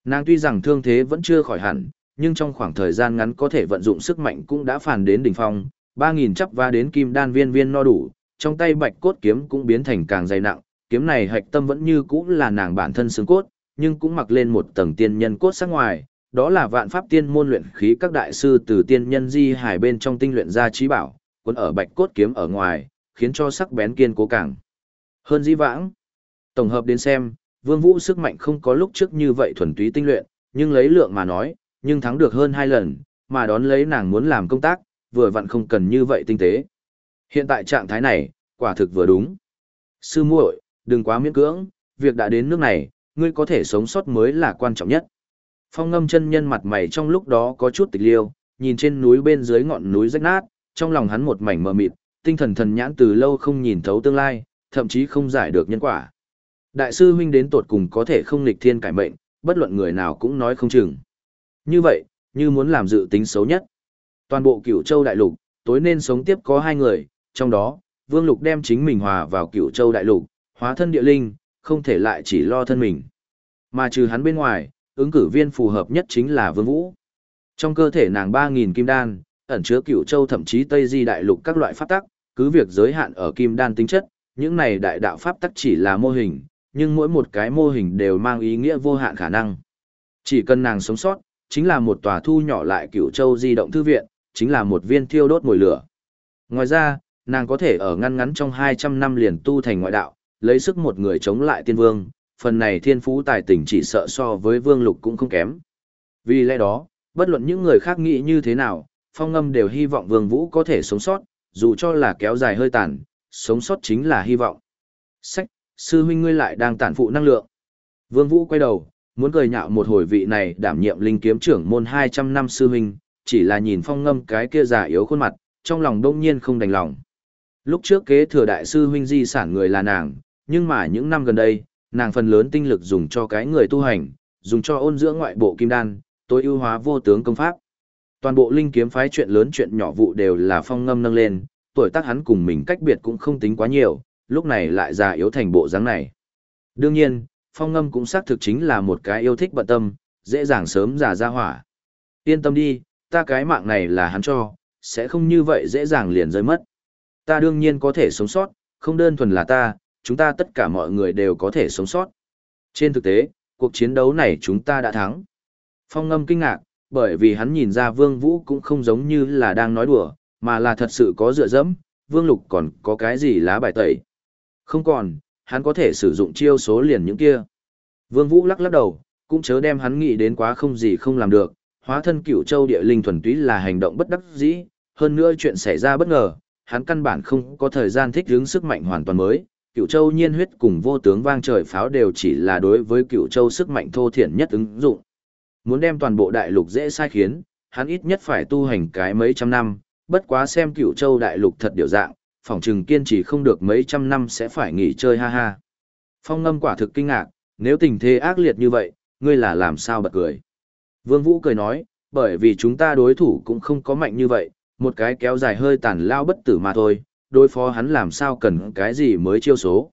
Nàng tuy rằng thương thế vẫn chưa khỏi hẳn, nhưng trong khoảng thời gian ngắn có thể vận dụng sức mạnh cũng đã phản đến đỉnh phong, 3000 chắp va đến kim đan viên viên no đủ, trong tay bạch cốt kiếm cũng biến thành càng dày nặng, kiếm này hạch tâm vẫn như cũ là nàng bản thân xương cốt, nhưng cũng mặc lên một tầng tiên nhân cốt sắc ngoài, đó là vạn pháp tiên môn luyện khí các đại sư từ tiên nhân di hải bên trong tinh luyện ra trí bảo, cuốn ở bạch cốt kiếm ở ngoài, khiến cho sắc bén kiên cố càng hơn di vãng. Tổng hợp đến xem, Vương Vũ sức mạnh không có lúc trước như vậy thuần túy tinh luyện, nhưng lấy lượng mà nói, nhưng thắng được hơn hai lần, mà đón lấy nàng muốn làm công tác, vừa vặn không cần như vậy tinh tế. Hiện tại trạng thái này, quả thực vừa đúng. Sư muội, đừng quá miễn cưỡng, việc đã đến nước này, ngươi có thể sống sót mới là quan trọng nhất. Phong ngâm chân nhân mặt mày trong lúc đó có chút tịch liêu, nhìn trên núi bên dưới ngọn núi rách nát, trong lòng hắn một mảnh mờ mịt, tinh thần thần nhãn từ lâu không nhìn thấu tương lai, thậm chí không giải được nhân quả. Đại sư huynh đến tột cùng có thể không nghịch thiên cải mệnh, bất luận người nào cũng nói không chừng. Như vậy, như muốn làm dự tính xấu nhất. Toàn bộ cửu châu đại lục, tối nên sống tiếp có hai người, trong đó, Vương Lục đem chính mình hòa vào cửu châu đại lục, hóa thân địa linh, không thể lại chỉ lo thân mình. Mà trừ hắn bên ngoài, ứng cử viên phù hợp nhất chính là Vương Vũ. Trong cơ thể nàng 3.000 kim đan, ẩn chứa cửu châu thậm chí Tây Di đại lục các loại pháp tắc, cứ việc giới hạn ở kim đan tính chất, những này đại đạo pháp tắc chỉ là mô hình, nhưng mỗi một cái mô hình đều mang ý nghĩa vô hạn khả năng. Chỉ cần nàng sống sót, chính là một tòa thu nhỏ lại cửu châu di động thư viện, chính là một viên thiêu đốt mồi lửa. Ngoài ra, nàng có thể ở ngăn ngắn trong 200 năm liền tu thành ngoại đạo, lấy sức một người chống lại tiên vương, phần này thiên phú tài tình chỉ sợ so với vương lục cũng không kém. Vì lẽ đó, bất luận những người khác nghĩ như thế nào, phong ngâm đều hy vọng vương vũ có thể sống sót, dù cho là kéo dài hơi tàn, sống sót chính là hy vọng. Sách, sư huynh ngươi lại đang tản phụ năng lượng. Vương vũ quay đầu, muốn cười nhạo một hồi vị này đảm nhiệm linh kiếm trưởng môn 200 năm sư huynh, chỉ là nhìn phong ngâm cái kia già yếu khuôn mặt, trong lòng đông nhiên không đành lòng. Lúc trước kế thừa đại sư huynh di sản người là nàng, nhưng mà những năm gần đây, nàng phần lớn tinh lực dùng cho cái người tu hành, dùng cho ôn dưỡng ngoại bộ kim đan, tối ưu hóa vô tướng công pháp. Toàn bộ linh kiếm phái chuyện lớn chuyện nhỏ vụ đều là phong ngâm nâng lên, tuổi tác hắn cùng mình cách biệt cũng không tính quá nhiều, lúc này lại già yếu thành bộ dáng này. Đương nhiên, phong ngâm cũng xác thực chính là một cái yêu thích bận tâm, dễ dàng sớm già ra hỏa. Yên tâm đi, ta cái mạng này là hắn cho, sẽ không như vậy dễ dàng liền rơi mất. Ta đương nhiên có thể sống sót, không đơn thuần là ta, chúng ta tất cả mọi người đều có thể sống sót. Trên thực tế, cuộc chiến đấu này chúng ta đã thắng. Phong ngâm kinh ngạc, bởi vì hắn nhìn ra Vương Vũ cũng không giống như là đang nói đùa, mà là thật sự có dựa dẫm, Vương Lục còn có cái gì lá bài tẩy. Không còn, hắn có thể sử dụng chiêu số liền những kia. Vương Vũ lắc lắc đầu, cũng chớ đem hắn nghĩ đến quá không gì không làm được, hóa thân cửu châu địa linh thuần túy là hành động bất đắc dĩ, hơn nữa chuyện xảy ra bất ngờ, hắn căn bản không có thời gian thích ứng sức mạnh hoàn toàn mới. Cửu châu nhiên huyết cùng vô tướng vang trời pháo đều chỉ là đối với cửu châu sức mạnh thô thiển nhất ứng dụng. Muốn đem toàn bộ đại lục dễ sai khiến, hắn ít nhất phải tu hành cái mấy trăm năm, bất quá xem cửu châu đại lục thật điều dạng, phỏng chừng kiên trì không được mấy trăm năm sẽ phải nghỉ chơi ha ha. Phong ngâm quả thực kinh ngạc, nếu tình thế ác liệt như vậy, ngươi là làm sao bật cười. Vương Vũ cười nói, bởi vì chúng ta đối thủ cũng không có mạnh như vậy, một cái kéo dài hơi tàn lao bất tử mà thôi, đối phó hắn làm sao cần cái gì mới chiêu số.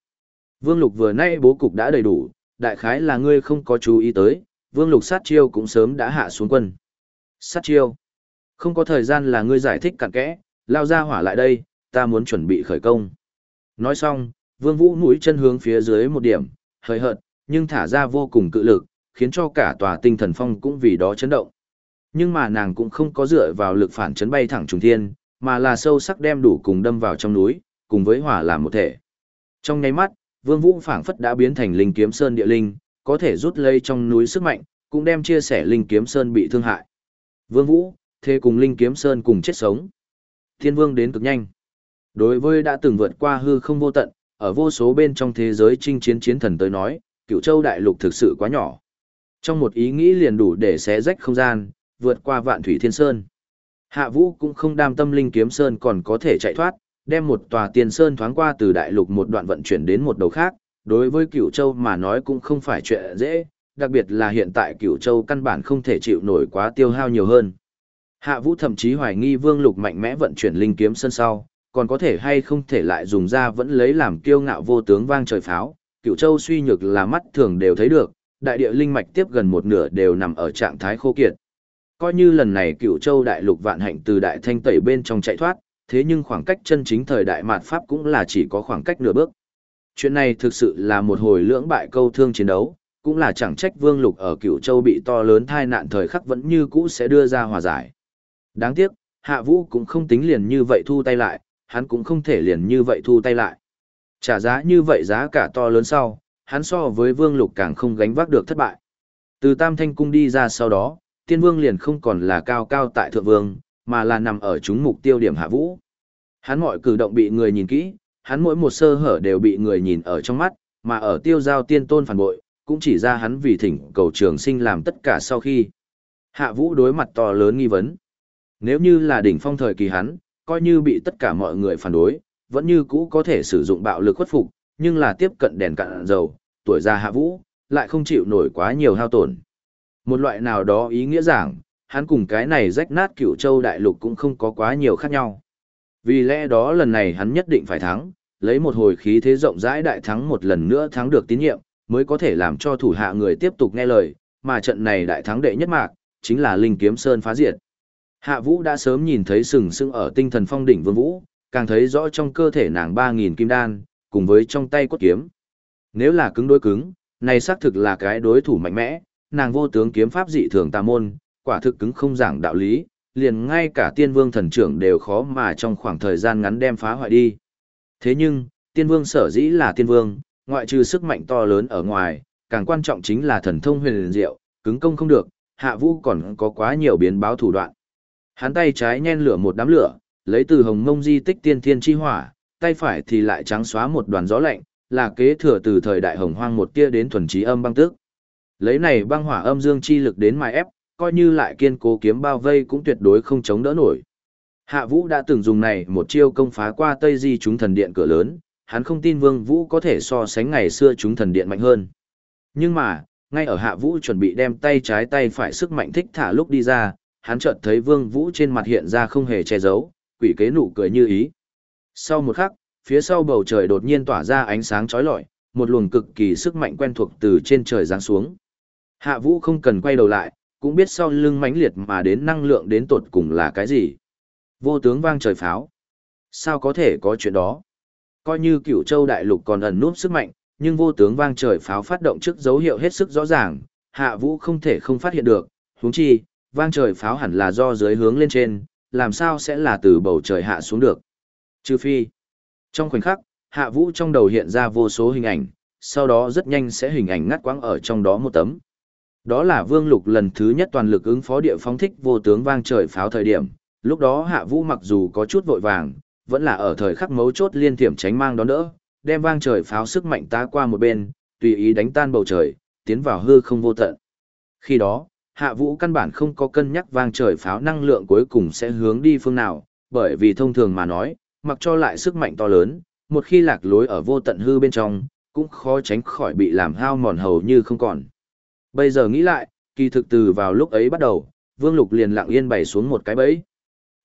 Vương Lục vừa nay bố cục đã đầy đủ, đại khái là ngươi không có chú ý tới, Vương Lục sát chiêu cũng sớm đã hạ xuống quân. Sát chiêu. Không có thời gian là ngươi giải thích cặn kẽ, lao ra hỏa lại đây, ta muốn chuẩn bị khởi công. Nói xong, Vương Vũ mũi chân hướng phía dưới một điểm, hơi hợt, nhưng thả ra vô cùng cự lực, khiến cho cả tòa tinh thần phong cũng vì đó chấn động. Nhưng mà nàng cũng không có dựa vào lực phản chấn bay thẳng trùng thiên, mà là sâu sắc đem đủ cùng đâm vào trong núi, cùng với hỏa làm một thể. Trong nháy mắt, Vương Vũ phảng phất đã biến thành linh kiếm sơn địa linh, có thể rút lấy trong núi sức mạnh, cũng đem chia sẻ linh kiếm sơn bị thương hại. Vương Vũ, thế cùng linh kiếm sơn cùng chết sống. Thiên Vương đến cực nhanh. Đối với đã từng vượt qua hư không vô tận, ở vô số bên trong thế giới chinh chiến chiến thần tới nói, cựu châu đại lục thực sự quá nhỏ. Trong một ý nghĩ liền đủ để xé rách không gian, vượt qua vạn thủy thiên sơn. Hạ vũ cũng không đam tâm linh kiếm sơn còn có thể chạy thoát, đem một tòa tiền sơn thoáng qua từ đại lục một đoạn vận chuyển đến một đầu khác, đối với cửu châu mà nói cũng không phải chuyện dễ, đặc biệt là hiện tại cửu châu căn bản không thể chịu nổi quá tiêu hao nhiều hơn. Hạ vũ thậm chí hoài nghi vương lục mạnh mẽ vận chuyển linh kiếm sơn sau, còn có thể hay không thể lại dùng ra vẫn lấy làm kiêu ngạo vô tướng vang trời pháo, cựu châu suy nhược là mắt thường đều thấy được, đại địa linh mạch tiếp gần một nửa đều nằm ở trạng thái khô kiệt. Coi như lần này cựu châu đại lục vạn hạnh từ đại thanh tẩy bên trong chạy thoát, thế nhưng khoảng cách chân chính thời đại mạt Pháp cũng là chỉ có khoảng cách nửa bước. Chuyện này thực sự là một hồi lưỡng bại câu thương chiến đấu, cũng là chẳng trách vương lục ở cựu châu bị to lớn thai nạn thời khắc vẫn như cũ sẽ đưa ra hòa giải. Đáng tiếc, hạ vũ cũng không tính liền như vậy thu tay lại, hắn cũng không thể liền như vậy thu tay lại. Trả giá như vậy giá cả to lớn sau, hắn so với vương lục càng không gánh vác được thất bại. Từ tam thanh cung đi ra sau đó, tiên vương liền không còn là cao cao tại thượng vương, mà là nằm ở chúng mục tiêu điểm hạ vũ. Hắn mọi cử động bị người nhìn kỹ, hắn mỗi một sơ hở đều bị người nhìn ở trong mắt, mà ở tiêu giao tiên tôn phản bội, cũng chỉ ra hắn vì thỉnh cầu trường sinh làm tất cả sau khi. Hạ vũ đối mặt to lớn nghi vấn. Nếu như là đỉnh phong thời kỳ hắn, coi như bị tất cả mọi người phản đối, vẫn như cũ có thể sử dụng bạo lực khuất phục, nhưng là tiếp cận đèn cạn dầu, tuổi già hạ vũ, lại không chịu nổi quá nhiều hao tổn. Một loại nào đó ý nghĩa rằng, hắn cùng cái này rách nát cửu châu đại lục cũng không có quá nhiều khác nhau. Vì lẽ đó lần này hắn nhất định phải thắng, lấy một hồi khí thế rộng rãi đại thắng một lần nữa thắng được tín nhiệm, mới có thể làm cho thủ hạ người tiếp tục nghe lời, mà trận này đại thắng đệ nhất mạc, chính là Linh Kiếm Sơn phá diệt. Hạ Vũ đã sớm nhìn thấy sừng sững ở tinh thần phong đỉnh Vương Vũ, càng thấy rõ trong cơ thể nàng 3000 kim đan, cùng với trong tay cốt kiếm. Nếu là cứng đối cứng, này xác thực là cái đối thủ mạnh mẽ, nàng vô tướng kiếm pháp dị thường tà môn, quả thực cứng không giảng đạo lý, liền ngay cả tiên vương thần trưởng đều khó mà trong khoảng thời gian ngắn đem phá hoại đi. Thế nhưng, tiên vương sở dĩ là tiên vương, ngoại trừ sức mạnh to lớn ở ngoài, càng quan trọng chính là thần thông huyền diệu, cứng công không được, hạ vũ còn có quá nhiều biến báo thủ đoạn. Hắn tay trái nhen lửa một đám lửa, lấy từ hồng mông di tích tiên thiên chi hỏa, tay phải thì lại trắng xóa một đoàn gió lạnh, là kế thừa từ thời đại hồng hoang một tia đến thuần trí âm băng tước. Lấy này băng hỏa âm dương chi lực đến mài ép, coi như lại kiên cố kiếm bao vây cũng tuyệt đối không chống đỡ nổi. Hạ Vũ đã từng dùng này một chiêu công phá qua Tây Di chúng thần điện cửa lớn, hắn không tin Vương Vũ có thể so sánh ngày xưa chúng thần điện mạnh hơn. Nhưng mà, ngay ở Hạ Vũ chuẩn bị đem tay trái tay phải sức mạnh thích thả lúc đi ra, hắn chợt thấy Vương Vũ trên mặt hiện ra không hề che giấu, quỷ kế nụ cười như ý. Sau một khắc, phía sau bầu trời đột nhiên tỏa ra ánh sáng chói lọi, một luồng cực kỳ sức mạnh quen thuộc từ trên trời giáng xuống. Hạ Vũ không cần quay đầu lại, cũng biết sau lưng mãnh liệt mà đến năng lượng đến tột cùng là cái gì. Vô tướng vang trời pháo. Sao có thể có chuyện đó? Coi như cửu châu đại lục còn ẩn núp sức mạnh, nhưng vô tướng vang trời pháo phát động trước dấu hiệu hết sức rõ ràng, hạ vũ không thể không phát hiện được, huống chi, vang trời pháo hẳn là do dưới hướng lên trên, làm sao sẽ là từ bầu trời hạ xuống được. Trừ phi. Trong khoảnh khắc, hạ vũ trong đầu hiện ra vô số hình ảnh, sau đó rất nhanh sẽ hình ảnh ngắt quãng ở trong đó một tấm. Đó là Vương Lục lần thứ nhất toàn lực ứng phó địa phóng thích vô tướng vang trời pháo thời điểm, lúc đó Hạ Vũ mặc dù có chút vội vàng, vẫn là ở thời khắc mấu chốt liên tiệm tránh mang đón đỡ, đem vang trời pháo sức mạnh ta qua một bên, tùy ý đánh tan bầu trời, tiến vào hư không vô tận. Khi đó, Hạ Vũ căn bản không có cân nhắc vang trời pháo năng lượng cuối cùng sẽ hướng đi phương nào, bởi vì thông thường mà nói, mặc cho lại sức mạnh to lớn, một khi lạc lối ở vô tận hư bên trong, cũng khó tránh khỏi bị làm hao mòn hầu như không còn. Bây giờ nghĩ lại, kỳ thực từ vào lúc ấy bắt đầu, Vương Lục liền lặng yên bày xuống một cái bẫy.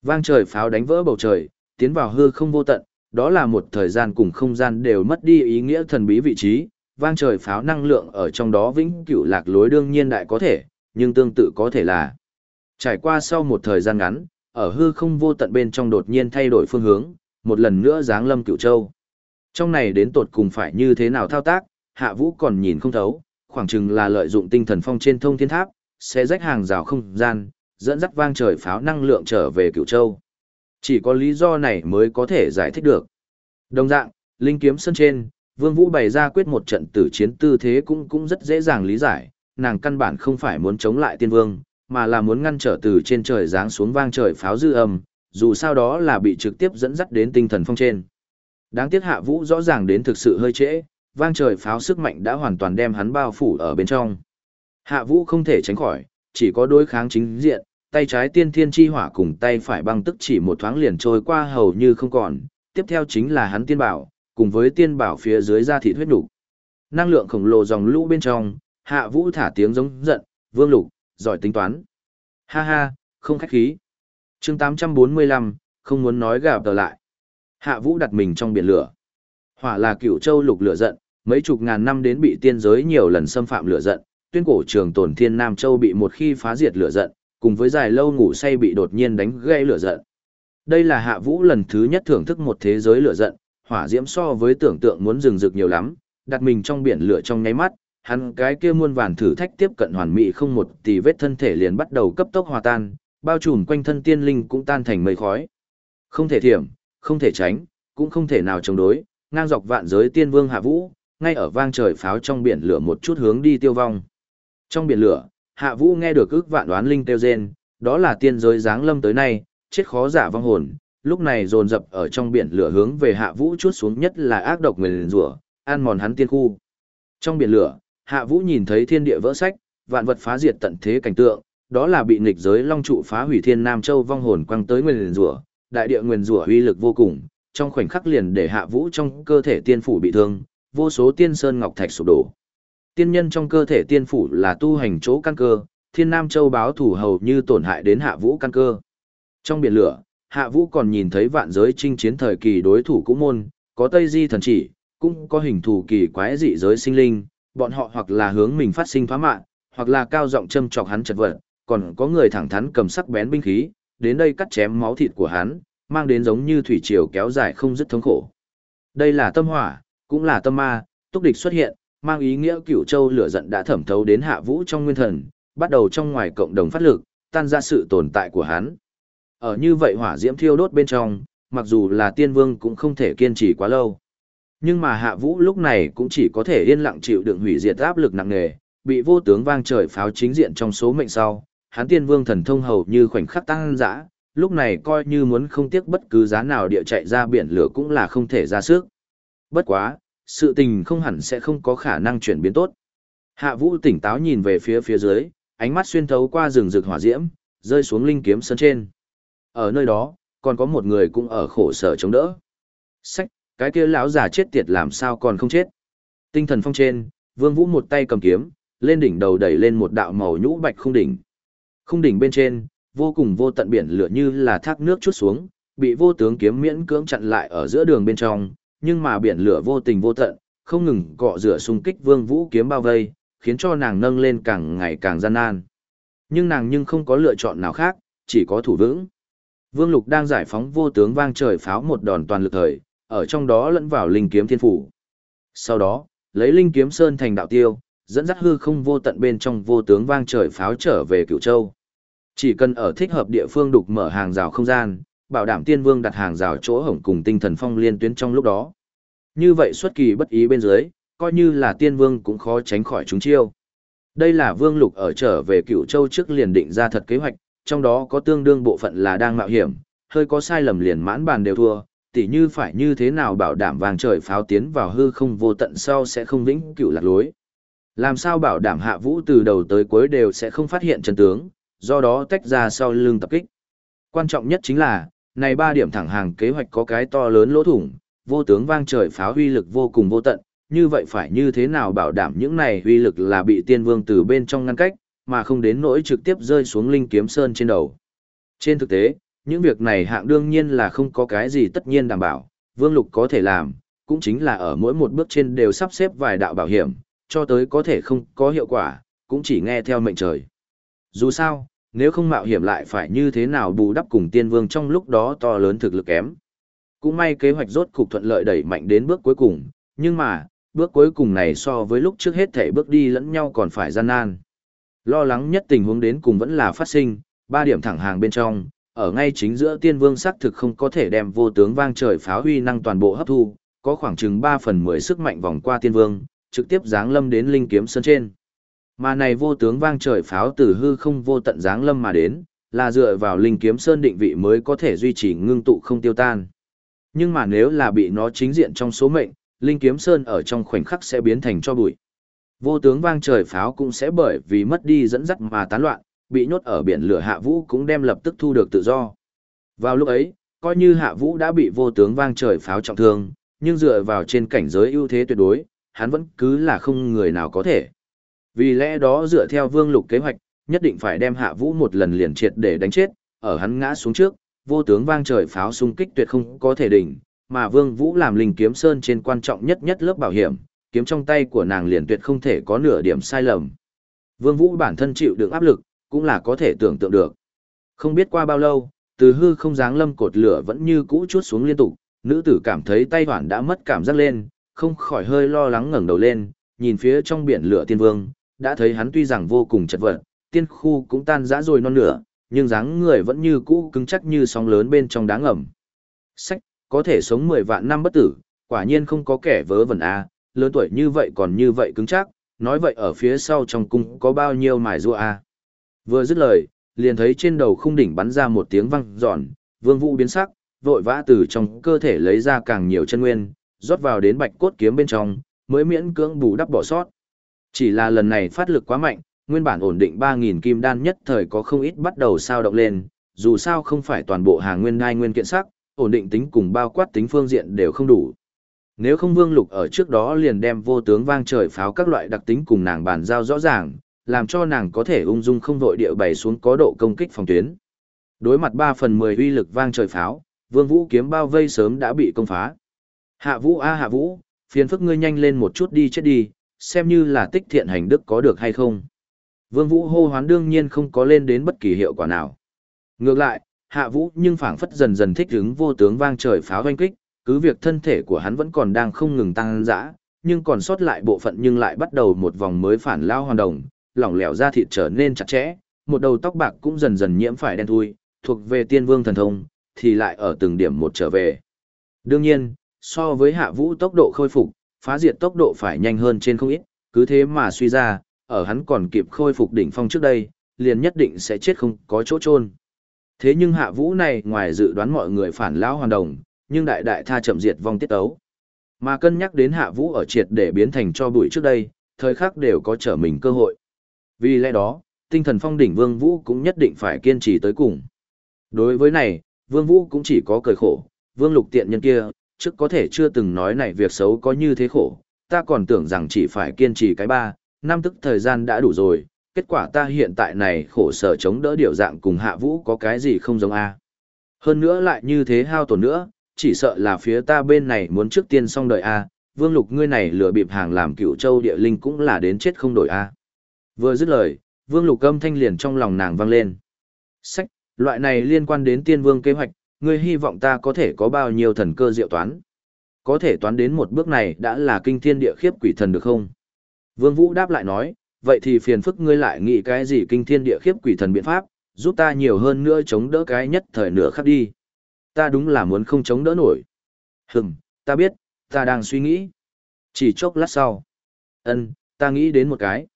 Vang trời pháo đánh vỡ bầu trời, tiến vào hư không vô tận, đó là một thời gian cùng không gian đều mất đi ý nghĩa thần bí vị trí, vang trời pháo năng lượng ở trong đó vĩnh cửu lạc lối đương nhiên đại có thể, nhưng tương tự có thể là trải qua sau một thời gian ngắn, ở hư không vô tận bên trong đột nhiên thay đổi phương hướng, một lần nữa giáng lâm cửu châu. Trong này đến tột cùng phải như thế nào thao tác, hạ vũ còn nhìn không thấu, khoảng chừng là lợi dụng tinh thần phong trên thông thiên tháp, sẽ rách hàng rào không gian, dẫn dắt vang trời pháo năng lượng trở về cửu châu. Chỉ có lý do này mới có thể giải thích được. Đồng dạng, linh kiếm sân trên, Vương Vũ bày ra quyết một trận tử chiến tư thế cũng cũng rất dễ dàng lý giải, nàng căn bản không phải muốn chống lại tiên vương, mà là muốn ngăn trở từ trên trời giáng xuống vang trời pháo dư âm, dù sao đó là bị trực tiếp dẫn dắt đến tinh thần phong trên. Đáng tiếc hạ vũ rõ ràng đến thực sự hơi trễ, vang trời pháo sức mạnh đã hoàn toàn đem hắn bao phủ ở bên trong. Hạ vũ không thể tránh khỏi, chỉ có đối kháng chính diện, tay trái tiên thiên chi hỏa cùng tay phải băng tức chỉ một thoáng liền trôi qua hầu như không còn, tiếp theo chính là hắn tiên bảo, cùng với tiên bảo phía dưới da thịt huyết đủ. Năng lượng khổng lồ dòng lũ bên trong, hạ vũ thả tiếng giống giận, vương lục, giỏi tính toán. Ha ha, không khách khí. chương 845, không muốn nói gạp tờ lại. Hạ vũ đặt mình trong biển lửa. Hỏa là cửu châu lục lửa giận, mấy chục ngàn năm đến bị tiên giới nhiều lần xâm phạm lửa giận, tuyên cổ trường tồn thiên Nam Châu bị một khi phá diệt lửa giận, cùng với dài lâu ngủ say bị đột nhiên đánh gây lửa giận. Đây là Hạ Vũ lần thứ nhất thưởng thức một thế giới lửa giận, hỏa diễm so với tưởng tượng muốn rừng rực nhiều lắm, đặt mình trong biển lửa trong nháy mắt, hắn cái kia muôn vàn thử thách tiếp cận hoàn mỹ không một tỷ vết thân thể liền bắt đầu cấp tốc hòa tan, bao trùm quanh thân tiên linh cũng tan thành mây khói. Không thể thiểm, không thể tránh, cũng không thể nào chống đối, ngang dọc vạn giới tiên vương Hạ Vũ, ngay ở vang trời pháo trong biển lửa một chút hướng đi tiêu vong. Trong biển lửa, Hạ Vũ nghe được ước vạn đoán linh tiêu rên, đó là tiên giới giáng lâm tới nay, chết khó giả vong hồn, lúc này dồn dập ở trong biển lửa hướng về Hạ Vũ chuốt xuống nhất là ác độc nguyền rủa, an mòn hắn tiên khu. Trong biển lửa, Hạ Vũ nhìn thấy thiên địa vỡ sách, vạn vật phá diệt tận thế cảnh tượng, đó là bị nghịch giới long trụ phá hủy thiên nam châu vong hồn quăng tới nguyền rủa, đại địa nguyền rủa uy lực vô cùng, trong khoảnh khắc liền để Hạ Vũ trong cơ thể tiên phủ bị thương, vô số tiên sơn ngọc thạch sụp đổ. Tiên nhân trong cơ thể tiên phủ là tu hành chỗ căn cơ, Thiên Nam Châu báo thủ hầu như tổn hại đến Hạ Vũ căn cơ. Trong biển lửa, Hạ Vũ còn nhìn thấy vạn giới chinh chiến thời kỳ đối thủ cũ môn, có Tây Di thần chỉ, cũng có hình thù kỳ quái dị giới sinh linh, bọn họ hoặc là hướng mình phát sinh phá mạng, hoặc là cao giọng châm chọc hắn chật vật, còn có người thẳng thắn cầm sắc bén binh khí, đến đây cắt chém máu thịt của hắn, mang đến giống như thủy triều kéo dài không dứt thống khổ. Đây là tâm hỏa, cũng là tâm ma, túc địch xuất hiện, mang ý nghĩa cửu châu lửa giận đã thẩm thấu đến hạ vũ trong nguyên thần, bắt đầu trong ngoài cộng đồng phát lực, tan ra sự tồn tại của hắn. Ở như vậy hỏa diễm thiêu đốt bên trong, mặc dù là tiên vương cũng không thể kiên trì quá lâu. Nhưng mà hạ vũ lúc này cũng chỉ có thể yên lặng chịu đựng hủy diệt áp lực nặng nề, bị vô tướng vang trời pháo chính diện trong số mệnh sau, hắn tiên vương thần thông hầu như khoảnh khắc tăng dã, lúc này coi như muốn không tiếc bất cứ giá nào địa chạy ra biển lửa cũng là không thể ra sức. Bất quá, sự tình không hẳn sẽ không có khả năng chuyển biến tốt. Hạ Vũ tỉnh táo nhìn về phía phía dưới, ánh mắt xuyên thấu qua rừng rực hỏa diễm, rơi xuống linh kiếm sân trên. Ở nơi đó, còn có một người cũng ở khổ sở chống đỡ. Sách, cái kia lão già chết tiệt làm sao còn không chết. Tinh thần phong trên, Vương Vũ một tay cầm kiếm, lên đỉnh đầu đẩy lên một đạo màu nhũ bạch khung đỉnh. Khung đỉnh bên trên, vô cùng vô tận biển lửa như là thác nước chút xuống, bị vô tướng kiếm miễn cưỡng chặn lại ở giữa đường bên trong, nhưng mà biển lửa vô tình vô tận, không ngừng cọ rửa xung kích Vương Vũ kiếm bao vây, khiến cho nàng nâng lên càng ngày càng gian nan. Nhưng nàng nhưng không có lựa chọn nào khác, chỉ có thủ vững. Vương Lục đang giải phóng vô tướng vang trời pháo một đòn toàn lực thời, ở trong đó lẫn vào linh kiếm thiên phủ. Sau đó, lấy linh kiếm sơn thành đạo tiêu, dẫn dắt hư không vô tận bên trong vô tướng vang trời pháo trở về Cửu Châu. Chỉ cần ở thích hợp địa phương đục mở hàng rào không gian, bảo đảm tiên vương đặt hàng rào chỗ hổng cùng tinh thần phong liên tuyến trong lúc đó. Như vậy xuất kỳ bất ý bên dưới, coi như là tiên vương cũng khó tránh khỏi chúng chiêu. Đây là vương lục ở trở về cựu châu trước liền định ra thật kế hoạch, trong đó có tương đương bộ phận là đang mạo hiểm, hơi có sai lầm liền mãn bàn đều thua, tỉ như phải như thế nào bảo đảm vàng trời pháo tiến vào hư không vô tận sau sẽ không vĩnh cửu lạc lối. Làm sao bảo đảm hạ vũ từ đầu tới cuối đều sẽ không phát hiện chân tướng, do đó tách ra sau lưng tập kích. Quan trọng nhất chính là, này ba điểm thẳng hàng kế hoạch có cái to lớn lỗ thủng, vô tướng vang trời pháo huy lực vô cùng vô tận, như vậy phải như thế nào bảo đảm những này huy lực là bị tiên vương từ bên trong ngăn cách, mà không đến nỗi trực tiếp rơi xuống linh kiếm sơn trên đầu. Trên thực tế, những việc này hạng đương nhiên là không có cái gì tất nhiên đảm bảo, vương lục có thể làm, cũng chính là ở mỗi một bước trên đều sắp xếp vài đạo bảo hiểm, cho tới có thể không có hiệu quả, cũng chỉ nghe theo mệnh trời. Dù sao, nếu không mạo hiểm lại phải như thế nào bù đắp cùng tiên vương trong lúc đó to lớn thực lực kém. Cũng may kế hoạch rốt cục thuận lợi đẩy mạnh đến bước cuối cùng, nhưng mà, bước cuối cùng này so với lúc trước hết thể bước đi lẫn nhau còn phải gian nan. Lo lắng nhất tình huống đến cùng vẫn là phát sinh, ba điểm thẳng hàng bên trong, ở ngay chính giữa tiên vương xác thực không có thể đem vô tướng vang trời pháo huy năng toàn bộ hấp thu, có khoảng chừng 3 phần 10 sức mạnh vòng qua tiên vương, trực tiếp giáng lâm đến linh kiếm sơn trên. Mà này vô tướng vang trời pháo từ hư không vô tận giáng lâm mà đến, là dựa vào linh kiếm sơn định vị mới có thể duy trì ngưng tụ không tiêu tan. Nhưng mà nếu là bị nó chính diện trong số mệnh, linh kiếm sơn ở trong khoảnh khắc sẽ biến thành cho bụi. Vô tướng vang trời pháo cũng sẽ bởi vì mất đi dẫn dắt mà tán loạn, bị nhốt ở biển lửa hạ vũ cũng đem lập tức thu được tự do. Vào lúc ấy, coi như hạ vũ đã bị vô tướng vang trời pháo trọng thương, nhưng dựa vào trên cảnh giới ưu thế tuyệt đối, hắn vẫn cứ là không người nào có thể. Vì lẽ đó dựa theo vương lục kế hoạch, nhất định phải đem hạ vũ một lần liền triệt để đánh chết, ở hắn ngã xuống trước, vô tướng vang trời pháo xung kích tuyệt không có thể đỉnh, mà vương vũ làm linh kiếm sơn trên quan trọng nhất nhất lớp bảo hiểm, kiếm trong tay của nàng liền tuyệt không thể có nửa điểm sai lầm. Vương vũ bản thân chịu được áp lực, cũng là có thể tưởng tượng được. Không biết qua bao lâu, từ hư không dáng lâm cột lửa vẫn như cũ chuốt xuống liên tục, nữ tử cảm thấy tay hoàn đã mất cảm giác lên, không khỏi hơi lo lắng ngẩng đầu lên, nhìn phía trong biển lửa tiên vương, đã thấy hắn tuy rằng vô cùng chật vật, tiên khu cũng tan rã rồi non nửa, nhưng dáng người vẫn như cũ cứng chắc như sóng lớn bên trong đá ngầm. Sách, có thể sống 10 vạn năm bất tử, quả nhiên không có kẻ vớ vẩn a, lớn tuổi như vậy còn như vậy cứng chắc, nói vậy ở phía sau trong cung có bao nhiêu mài rua a. Vừa dứt lời, liền thấy trên đầu khung đỉnh bắn ra một tiếng vang giòn, Vương Vũ biến sắc, vội vã từ trong cơ thể lấy ra càng nhiều chân nguyên, rót vào đến bạch cốt kiếm bên trong, mới miễn cưỡng bù đắp bỏ sót. Chỉ là lần này phát lực quá mạnh, nguyên bản ổn định 3000 kim đan nhất thời có không ít bắt đầu sao động lên, dù sao không phải toàn bộ hàng nguyên ngai nguyên kiện sắc, ổn định tính cùng bao quát tính phương diện đều không đủ. Nếu không vương lục ở trước đó liền đem vô tướng vang trời pháo các loại đặc tính cùng nàng bàn giao rõ ràng, làm cho nàng có thể ung dung không vội địa bày xuống có độ công kích phòng tuyến. Đối mặt 3 phần 10 uy lực vang trời pháo, Vương Vũ kiếm bao vây sớm đã bị công phá. Hạ Vũ a Hạ Vũ, phiền phức ngươi nhanh lên một chút đi chết đi, xem như là tích thiện hành đức có được hay không. Vương Vũ hô hoán đương nhiên không có lên đến bất kỳ hiệu quả nào. Ngược lại, Hạ Vũ nhưng phảng phất dần dần thích ứng vô tướng vang trời pháo vang kích, cứ việc thân thể của hắn vẫn còn đang không ngừng tăng dã, nhưng còn sót lại bộ phận nhưng lại bắt đầu một vòng mới phản lao hoàn đồng, lỏng lẻo da thịt trở nên chặt chẽ, một đầu tóc bạc cũng dần dần nhiễm phải đen thui, thuộc về tiên vương thần thông, thì lại ở từng điểm một trở về. Đương nhiên, so với hạ vũ tốc độ khôi phục, phá diệt tốc độ phải nhanh hơn trên không ít, cứ thế mà suy ra, ở hắn còn kịp khôi phục đỉnh phong trước đây, liền nhất định sẽ chết không có chỗ chôn. Thế nhưng hạ vũ này ngoài dự đoán mọi người phản lão hoàn đồng, nhưng đại đại tha chậm diệt vong tiết ấu. Mà cân nhắc đến hạ vũ ở triệt để biến thành cho bụi trước đây, thời khắc đều có trở mình cơ hội. Vì lẽ đó, tinh thần phong đỉnh vương vũ cũng nhất định phải kiên trì tới cùng. Đối với này, vương vũ cũng chỉ có cười khổ, vương lục tiện nhân kia, trước có thể chưa từng nói này việc xấu có như thế khổ, ta còn tưởng rằng chỉ phải kiên trì cái ba, năm tức thời gian đã đủ rồi, kết quả ta hiện tại này khổ sở chống đỡ điều dạng cùng hạ vũ có cái gì không giống a Hơn nữa lại như thế hao tổn nữa, chỉ sợ là phía ta bên này muốn trước tiên xong đợi a vương lục ngươi này lừa bịp hàng làm cựu châu địa linh cũng là đến chết không đổi a Vừa dứt lời, vương lục âm thanh liền trong lòng nàng vang lên. Sách, loại này liên quan đến tiên vương kế hoạch, ngươi hy vọng ta có thể có bao nhiêu thần cơ diệu toán. Có thể toán đến một bước này đã là kinh thiên địa khiếp quỷ thần được không? Vương Vũ đáp lại nói, vậy thì phiền phức ngươi lại nghĩ cái gì kinh thiên địa khiếp quỷ thần biện pháp, giúp ta nhiều hơn nữa chống đỡ cái nhất thời nửa khắc đi. Ta đúng là muốn không chống đỡ nổi. Hừm, ta biết, ta đang suy nghĩ. Chỉ chốc lát sau. ân ta nghĩ đến một cái.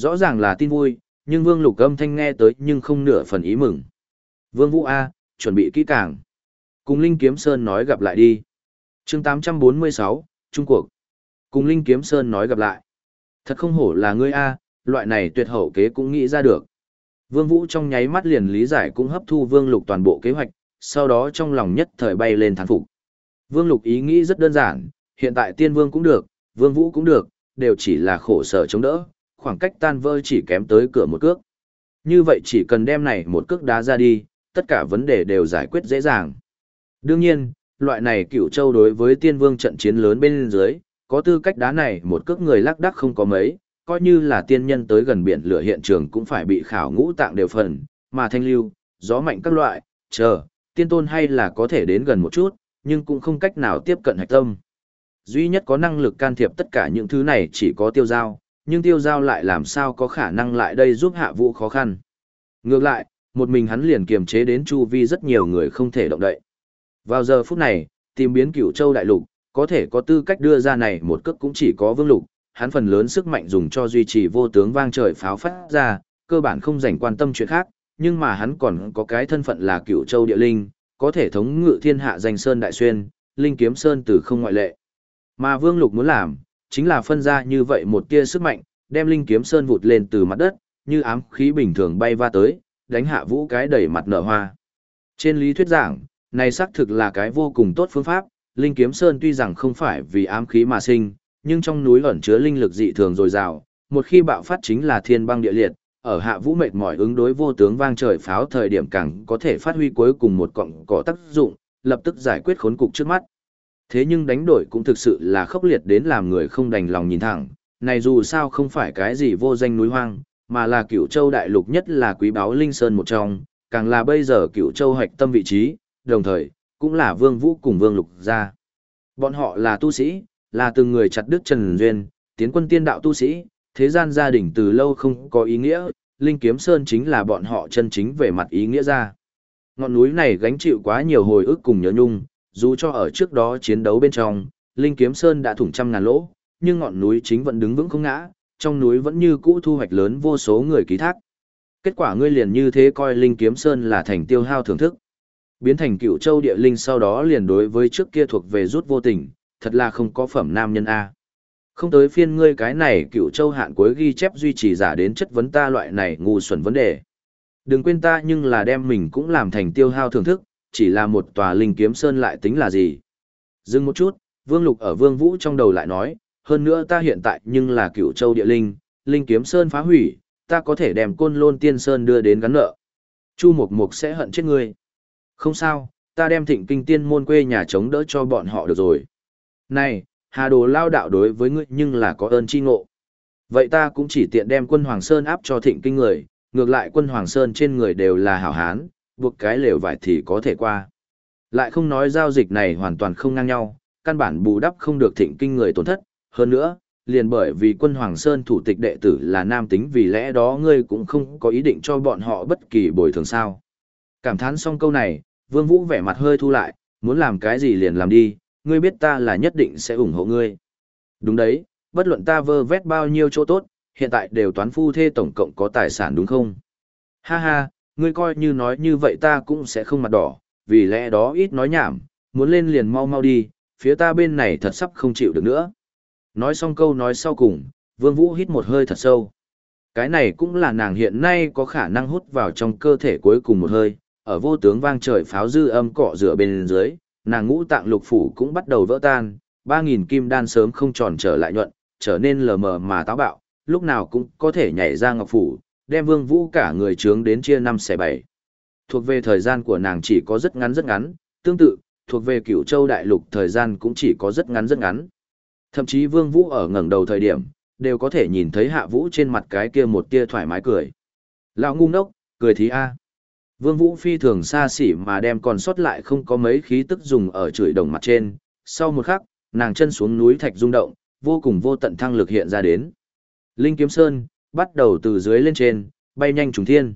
Rõ ràng là tin vui, nhưng Vương Lục âm thanh nghe tới nhưng không nửa phần ý mừng. Vương Vũ A, chuẩn bị kỹ càng. Cùng Linh Kiếm Sơn nói gặp lại đi. chương 846, Trung Quốc. Cùng Linh Kiếm Sơn nói gặp lại. Thật không hổ là ngươi A, loại này tuyệt hậu kế cũng nghĩ ra được. Vương Vũ trong nháy mắt liền lý giải cũng hấp thu Vương Lục toàn bộ kế hoạch, sau đó trong lòng nhất thời bay lên thán phục. Vương Lục ý nghĩ rất đơn giản, hiện tại Tiên Vương cũng được, Vương Vũ cũng được, đều chỉ là khổ sở chống đỡ, khoảng cách tan vỡ chỉ kém tới cửa một cước. Như vậy chỉ cần đem này một cước đá ra đi, tất cả vấn đề đều giải quyết dễ dàng. Đương nhiên, loại này cửu châu đối với tiên vương trận chiến lớn bên dưới, có tư cách đá này một cước người lắc đắc không có mấy, coi như là tiên nhân tới gần biển lửa hiện trường cũng phải bị khảo ngũ tạng đều phần, mà thanh lưu, gió mạnh các loại, chờ, tiên tôn hay là có thể đến gần một chút, nhưng cũng không cách nào tiếp cận hạch tâm. Duy nhất có năng lực can thiệp tất cả những thứ này chỉ có tiêu giao, nhưng tiêu giao lại làm sao có khả năng lại đây giúp hạ vũ khó khăn. Ngược lại, một mình hắn liền kiềm chế đến chu vi rất nhiều người không thể động đậy. Vào giờ phút này, tìm biến cửu châu đại lục, có thể có tư cách đưa ra này một cước cũng chỉ có vương lục, hắn phần lớn sức mạnh dùng cho duy trì vô tướng vang trời pháo phát ra, cơ bản không dành quan tâm chuyện khác, nhưng mà hắn còn có cái thân phận là cửu châu địa linh, có thể thống ngự thiên hạ danh sơn đại xuyên, linh kiếm sơn từ không ngoại lệ. Mà vương lục muốn làm, chính là phân ra như vậy một tia sức mạnh, đem linh kiếm sơn vụt lên từ mặt đất, như ám khí bình thường bay va tới, đánh hạ vũ cái đầy mặt nở hoa. Trên lý thuyết giảng, này xác thực là cái vô cùng tốt phương pháp, linh kiếm sơn tuy rằng không phải vì ám khí mà sinh, nhưng trong núi ẩn chứa linh lực dị thường dồi dào, một khi bạo phát chính là thiên băng địa liệt, ở hạ vũ mệt mỏi ứng đối vô tướng vang trời pháo thời điểm càng có thể phát huy cuối cùng một cọng cỏ tác dụng, lập tức giải quyết khốn cục trước mắt. Thế nhưng đánh đổi cũng thực sự là khốc liệt đến làm người không đành lòng nhìn thẳng, này dù sao không phải cái gì vô danh núi hoang, mà là cửu châu đại lục nhất là quý báu linh sơn một trong, càng là bây giờ cửu châu hoạch tâm vị trí, đồng thời, cũng là vương vũ cùng vương lục gia. Bọn họ là tu sĩ, là từng người chặt đức trần duyên, tiến quân tiên đạo tu sĩ, thế gian gia đình từ lâu không có ý nghĩa, linh kiếm sơn chính là bọn họ chân chính về mặt ý nghĩa ra. Ngọn núi này gánh chịu quá nhiều hồi ức cùng nhớ nhung, dù cho ở trước đó chiến đấu bên trong, Linh Kiếm Sơn đã thủng trăm ngàn lỗ, nhưng ngọn núi chính vẫn đứng vững không ngã, trong núi vẫn như cũ thu hoạch lớn vô số người ký thác. Kết quả ngươi liền như thế coi Linh Kiếm Sơn là thành tiêu hao thưởng thức. Biến thành cựu châu địa linh sau đó liền đối với trước kia thuộc về rút vô tình, thật là không có phẩm nam nhân A. Không tới phiên ngươi cái này cựu châu hạn cuối ghi chép duy trì giả đến chất vấn ta loại này ngu xuẩn vấn đề. Đừng quên ta nhưng là đem mình cũng làm thành tiêu hao thưởng thức, chỉ là một tòa linh kiếm sơn lại tính là gì. Dừng một chút, Vương Lục ở Vương Vũ trong đầu lại nói, hơn nữa ta hiện tại nhưng là cựu châu địa linh, linh kiếm sơn phá hủy, ta có thể đem côn lôn tiên sơn đưa đến gắn nợ. Chu Mục Mục sẽ hận chết ngươi. Không sao, ta đem thịnh kinh tiên môn quê nhà chống đỡ cho bọn họ được rồi. Này, Hà Đồ lao đạo đối với ngươi nhưng là có ơn chi ngộ. Vậy ta cũng chỉ tiện đem quân Hoàng Sơn áp cho thịnh kinh người, ngược lại quân Hoàng Sơn trên người đều là hảo hán, buộc cái lều vải thì có thể qua. Lại không nói giao dịch này hoàn toàn không ngang nhau, căn bản bù đắp không được thịnh kinh người tổn thất, hơn nữa, liền bởi vì quân Hoàng Sơn thủ tịch đệ tử là nam tính vì lẽ đó ngươi cũng không có ý định cho bọn họ bất kỳ bồi thường sao. Cảm thán xong câu này, Vương Vũ vẻ mặt hơi thu lại, muốn làm cái gì liền làm đi, ngươi biết ta là nhất định sẽ ủng hộ ngươi. Đúng đấy, bất luận ta vơ vét bao nhiêu chỗ tốt, hiện tại đều toán phu thê tổng cộng có tài sản đúng không? Ha ha, ngươi coi như nói như vậy ta cũng sẽ không mặt đỏ, vì lẽ đó ít nói nhảm, muốn lên liền mau mau đi, phía ta bên này thật sắp không chịu được nữa. Nói xong câu nói sau cùng, Vương Vũ hít một hơi thật sâu. Cái này cũng là nàng hiện nay có khả năng hút vào trong cơ thể cuối cùng một hơi, ở vô tướng vang trời pháo dư âm cọ rửa bên dưới, nàng ngũ tạng lục phủ cũng bắt đầu vỡ tan, 3.000 kim đan sớm không tròn trở lại nhuận, trở nên lờ mờ mà táo bạo, lúc nào cũng có thể nhảy ra ngọc phủ, đem vương vũ cả người trướng đến chia năm xẻ bảy. Thuộc về thời gian của nàng chỉ có rất ngắn rất ngắn, tương tự, thuộc về cửu châu đại lục thời gian cũng chỉ có rất ngắn rất ngắn. Thậm chí vương vũ ở ngẩng đầu thời điểm, đều có thể nhìn thấy hạ vũ trên mặt cái kia một tia thoải mái cười. Lão ngu ngốc, cười thí a. Vương Vũ phi thường xa xỉ mà đem còn sót lại không có mấy khí tức dùng ở chửi đồng mặt trên, sau một khắc, nàng chân xuống núi thạch rung động, vô cùng vô tận thăng lực hiện ra đến. Linh Kiếm Sơn, bắt đầu từ dưới lên trên, bay nhanh trùng thiên.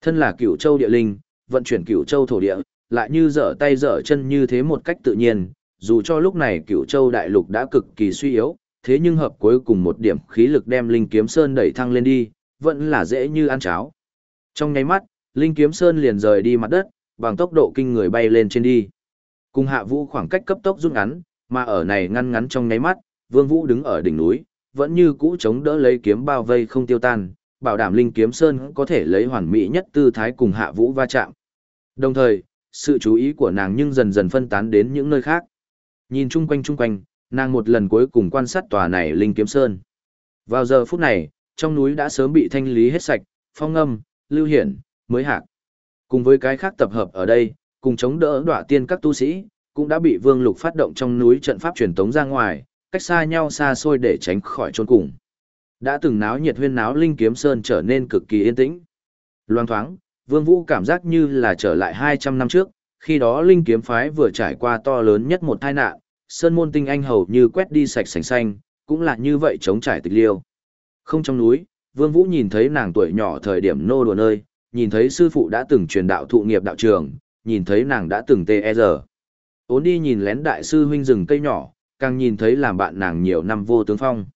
Thân là cửu châu địa linh, vận chuyển cửu châu thổ địa, lại như dở tay dở chân như thế một cách tự nhiên, dù cho lúc này cửu châu đại lục đã cực kỳ suy yếu, thế nhưng hợp cuối cùng một điểm khí lực đem Linh Kiếm Sơn đẩy thăng lên đi, vẫn là dễ như ăn cháo. Trong nháy mắt, Linh Kiếm Sơn liền rời đi mặt đất, bằng tốc độ kinh người bay lên trên đi. Cùng Hạ Vũ khoảng cách cấp tốc rút ngắn, mà ở này ngăn ngắn trong nháy mắt, Vương Vũ đứng ở đỉnh núi, vẫn như cũ chống đỡ lấy kiếm bao vây không tiêu tan, bảo đảm Linh Kiếm Sơn có thể lấy hoàn mỹ nhất tư thái cùng Hạ Vũ va chạm. Đồng thời, sự chú ý của nàng nhưng dần dần phân tán đến những nơi khác. Nhìn chung quanh chung quanh, nàng một lần cuối cùng quan sát tòa này Linh Kiếm Sơn. Vào giờ phút này, trong núi đã sớm bị thanh lý hết sạch, phong âm, lưu hiển, mới hạc. Cùng với cái khác tập hợp ở đây, cùng chống đỡ đọa tiên các tu sĩ, cũng đã bị Vương Lục phát động trong núi trận pháp truyền tống ra ngoài, cách xa nhau xa xôi để tránh khỏi trốn cùng. Đã từng náo nhiệt huyên náo Linh Kiếm Sơn trở nên cực kỳ yên tĩnh. Loan thoáng, Vương Vũ cảm giác như là trở lại 200 năm trước, khi đó Linh Kiếm Phái vừa trải qua to lớn nhất một tai nạn, Sơn môn tinh anh hầu như quét đi sạch sành xanh, cũng là như vậy chống trải tịch liêu. Không trong núi, Vương Vũ nhìn thấy nàng tuổi nhỏ thời điểm nô đùa nơi, nhìn thấy sư phụ đã từng truyền đạo thụ nghiệp đạo trường, nhìn thấy nàng đã từng tê e giờ. Ốn đi nhìn lén đại sư huynh rừng cây nhỏ, càng nhìn thấy làm bạn nàng nhiều năm vô tướng phong.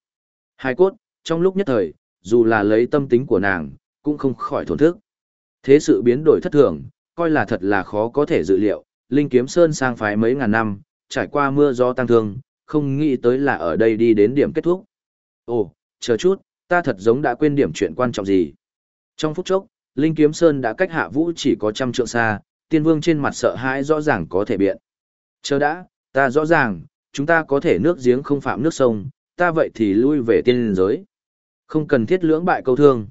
Hai cốt, trong lúc nhất thời, dù là lấy tâm tính của nàng, cũng không khỏi thổn thức. Thế sự biến đổi thất thường, coi là thật là khó có thể dự liệu, Linh Kiếm Sơn sang phái mấy ngàn năm, trải qua mưa gió tăng thương, không nghĩ tới là ở đây đi đến điểm kết thúc. Ồ, chờ chút, ta thật giống đã quên điểm chuyện quan trọng gì. Trong phút chốc, Linh Kiếm Sơn đã cách hạ vũ chỉ có trăm trượng xa, tiên vương trên mặt sợ hãi rõ ràng có thể biện. Chờ đã, ta rõ ràng, chúng ta có thể nước giếng không phạm nước sông, ta vậy thì lui về tiên giới. Không cần thiết lưỡng bại câu thương.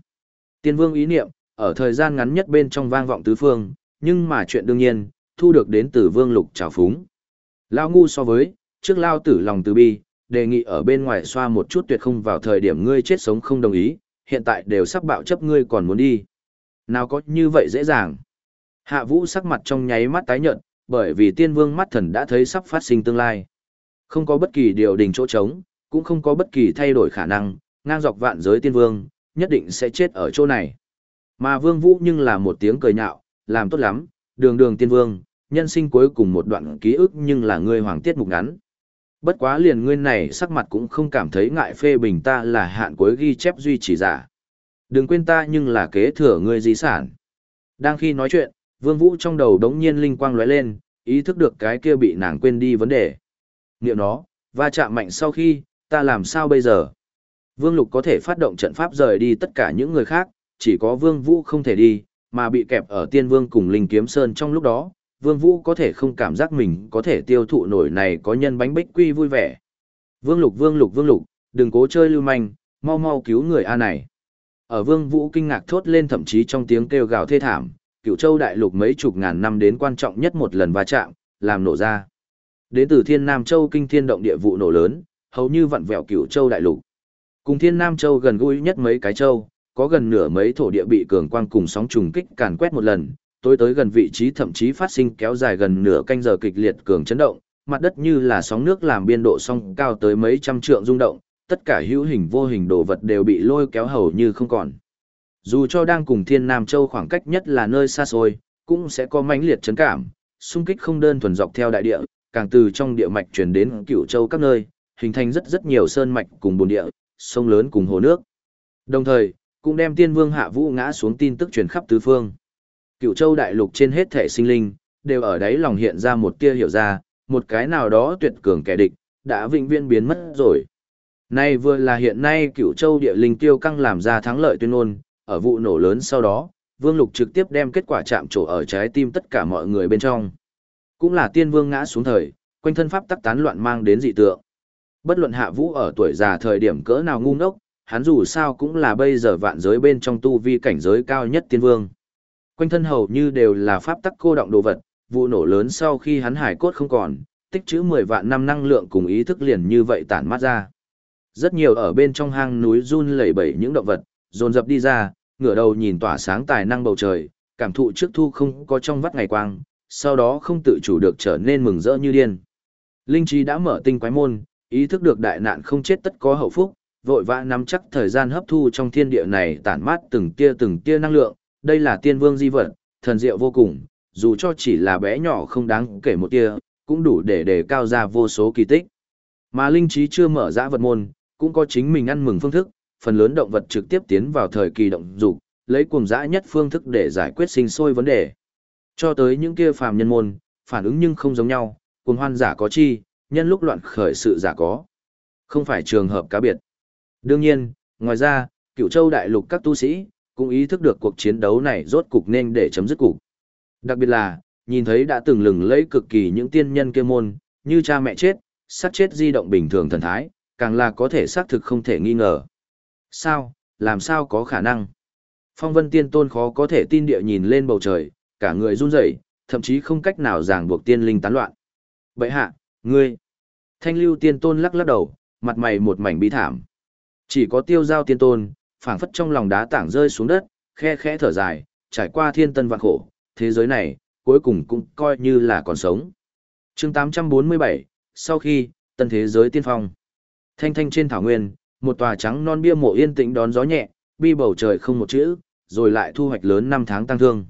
Tiên vương ý niệm, ở thời gian ngắn nhất bên trong vang vọng tứ phương, nhưng mà chuyện đương nhiên, thu được đến từ vương lục trào phúng. Lao ngu so với, trước lao tử lòng từ bi, đề nghị ở bên ngoài xoa một chút tuyệt không vào thời điểm ngươi chết sống không đồng ý, hiện tại đều sắp bạo chấp ngươi còn muốn đi. Nào có như vậy dễ dàng. Hạ vũ sắc mặt trong nháy mắt tái nhợt, bởi vì tiên vương mắt thần đã thấy sắp phát sinh tương lai. Không có bất kỳ điều đình chỗ trống, cũng không có bất kỳ thay đổi khả năng, ngang dọc vạn giới tiên vương, nhất định sẽ chết ở chỗ này. Mà vương vũ nhưng là một tiếng cười nhạo, làm tốt lắm, đường đường tiên vương, nhân sinh cuối cùng một đoạn ký ức nhưng là ngươi hoàng tiết mục ngắn. Bất quá liền ngươi này sắc mặt cũng không cảm thấy ngại phê bình ta là hạn cuối ghi chép duy trì giả. Đừng quên ta nhưng là kế thừa ngươi di sản. Đang khi nói chuyện, Vương Vũ trong đầu đống nhiên linh quang lóe lên, ý thức được cái kia bị nàng quên đi vấn đề. Niệm nó, va chạm mạnh sau khi, ta làm sao bây giờ? Vương Lục có thể phát động trận pháp rời đi tất cả những người khác, chỉ có Vương Vũ không thể đi, mà bị kẹp ở Tiên Vương cùng Linh Kiếm Sơn trong lúc đó, Vương Vũ có thể không cảm giác mình có thể tiêu thụ nổi này có nhân bánh bích quy vui vẻ. Vương Lục Vương Lục Vương Lục, đừng cố chơi lưu manh, mau mau cứu người A này. Ở Vương Vũ kinh ngạc thốt lên thậm chí trong tiếng kêu gào thê thảm, Cựu Châu đại lục mấy chục ngàn năm đến quan trọng nhất một lần va chạm, làm nổ ra. Đến từ Thiên Nam Châu kinh thiên động địa vụ nổ lớn, hầu như vặn vẹo Cửu Châu đại lục. Cùng Thiên Nam Châu gần gũi nhất mấy cái châu, có gần nửa mấy thổ địa bị cường quang cùng sóng trùng kích càn quét một lần, tối tới gần vị trí thậm chí phát sinh kéo dài gần nửa canh giờ kịch liệt cường chấn động, mặt đất như là sóng nước làm biên độ song cao tới mấy trăm trượng rung động, tất cả hữu hình vô hình đồ vật đều bị lôi kéo hầu như không còn. Dù cho đang cùng Thiên Nam Châu khoảng cách nhất là nơi xa xôi, cũng sẽ có mãnh liệt chấn cảm, xung kích không đơn thuần dọc theo đại địa, càng từ trong địa mạch truyền đến Cửu Châu các nơi, hình thành rất rất nhiều sơn mạch cùng bồn địa, sông lớn cùng hồ nước. Đồng thời, cũng đem Tiên Vương Hạ Vũ ngã xuống tin tức truyền khắp tứ phương. Cửu Châu đại lục trên hết thể sinh linh, đều ở đấy lòng hiện ra một tia hiểu ra, một cái nào đó tuyệt cường kẻ địch, đã vĩnh viễn biến mất rồi. Nay vừa là hiện nay Cửu Châu địa linh tiêu căng làm ra thắng lợi tuyên ngôn, ở vụ nổ lớn sau đó, Vương Lục trực tiếp đem kết quả chạm trổ ở trái tim tất cả mọi người bên trong. Cũng là tiên vương ngã xuống thời, quanh thân pháp tắc tán loạn mang đến dị tượng. Bất luận hạ vũ ở tuổi già thời điểm cỡ nào ngu ngốc, hắn dù sao cũng là bây giờ vạn giới bên trong tu vi cảnh giới cao nhất tiên vương. Quanh thân hầu như đều là pháp tắc cô động đồ vật, vụ nổ lớn sau khi hắn hải cốt không còn, tích trữ 10 vạn năm năng lượng cùng ý thức liền như vậy tản mát ra. Rất nhiều ở bên trong hang núi run lẩy bẩy những động vật, dồn dập đi ra, ngửa đầu nhìn tỏa sáng tài năng bầu trời, cảm thụ trước thu không có trong vắt ngày quang, sau đó không tự chủ được trở nên mừng rỡ như điên. Linh trí đã mở tinh quái môn, ý thức được đại nạn không chết tất có hậu phúc, vội vã nắm chắc thời gian hấp thu trong thiên địa này tản mát từng tia từng tia năng lượng, đây là tiên vương di vật, thần diệu vô cùng, dù cho chỉ là bé nhỏ không đáng kể một tia, cũng đủ để đề cao ra vô số kỳ tích. Mà linh trí chưa mở ra vật môn, cũng có chính mình ăn mừng phương thức, phần lớn động vật trực tiếp tiến vào thời kỳ động dục, lấy cuồng dã nhất phương thức để giải quyết sinh sôi vấn đề. Cho tới những kia phàm nhân môn, phản ứng nhưng không giống nhau, cuồng hoan giả có chi, nhân lúc loạn khởi sự giả có. Không phải trường hợp cá biệt. Đương nhiên, ngoài ra, cựu châu đại lục các tu sĩ, cũng ý thức được cuộc chiến đấu này rốt cục nên để chấm dứt cục. Đặc biệt là, nhìn thấy đã từng lừng lẫy cực kỳ những tiên nhân kia môn, như cha mẹ chết, sát chết di động bình thường thần thái, càng là có thể xác thực không thể nghi ngờ. Sao, làm sao có khả năng? Phong vân tiên tôn khó có thể tin địa nhìn lên bầu trời, cả người run rẩy, thậm chí không cách nào ràng buộc tiên linh tán loạn. Bệ hạ, ngươi. Thanh lưu tiên tôn lắc lắc đầu, mặt mày một mảnh bi thảm. Chỉ có tiêu giao tiên tôn, phảng phất trong lòng đá tảng rơi xuống đất, khe khẽ thở dài, trải qua thiên tân vạn khổ, thế giới này, cuối cùng cũng coi như là còn sống. chương 847, sau khi, tân thế giới tiên phong. Thanh thanh trên thảo nguyên, một tòa trắng non bia mộ yên tĩnh đón gió nhẹ, bi bầu trời không một chữ, rồi lại thu hoạch lớn năm tháng tăng thương.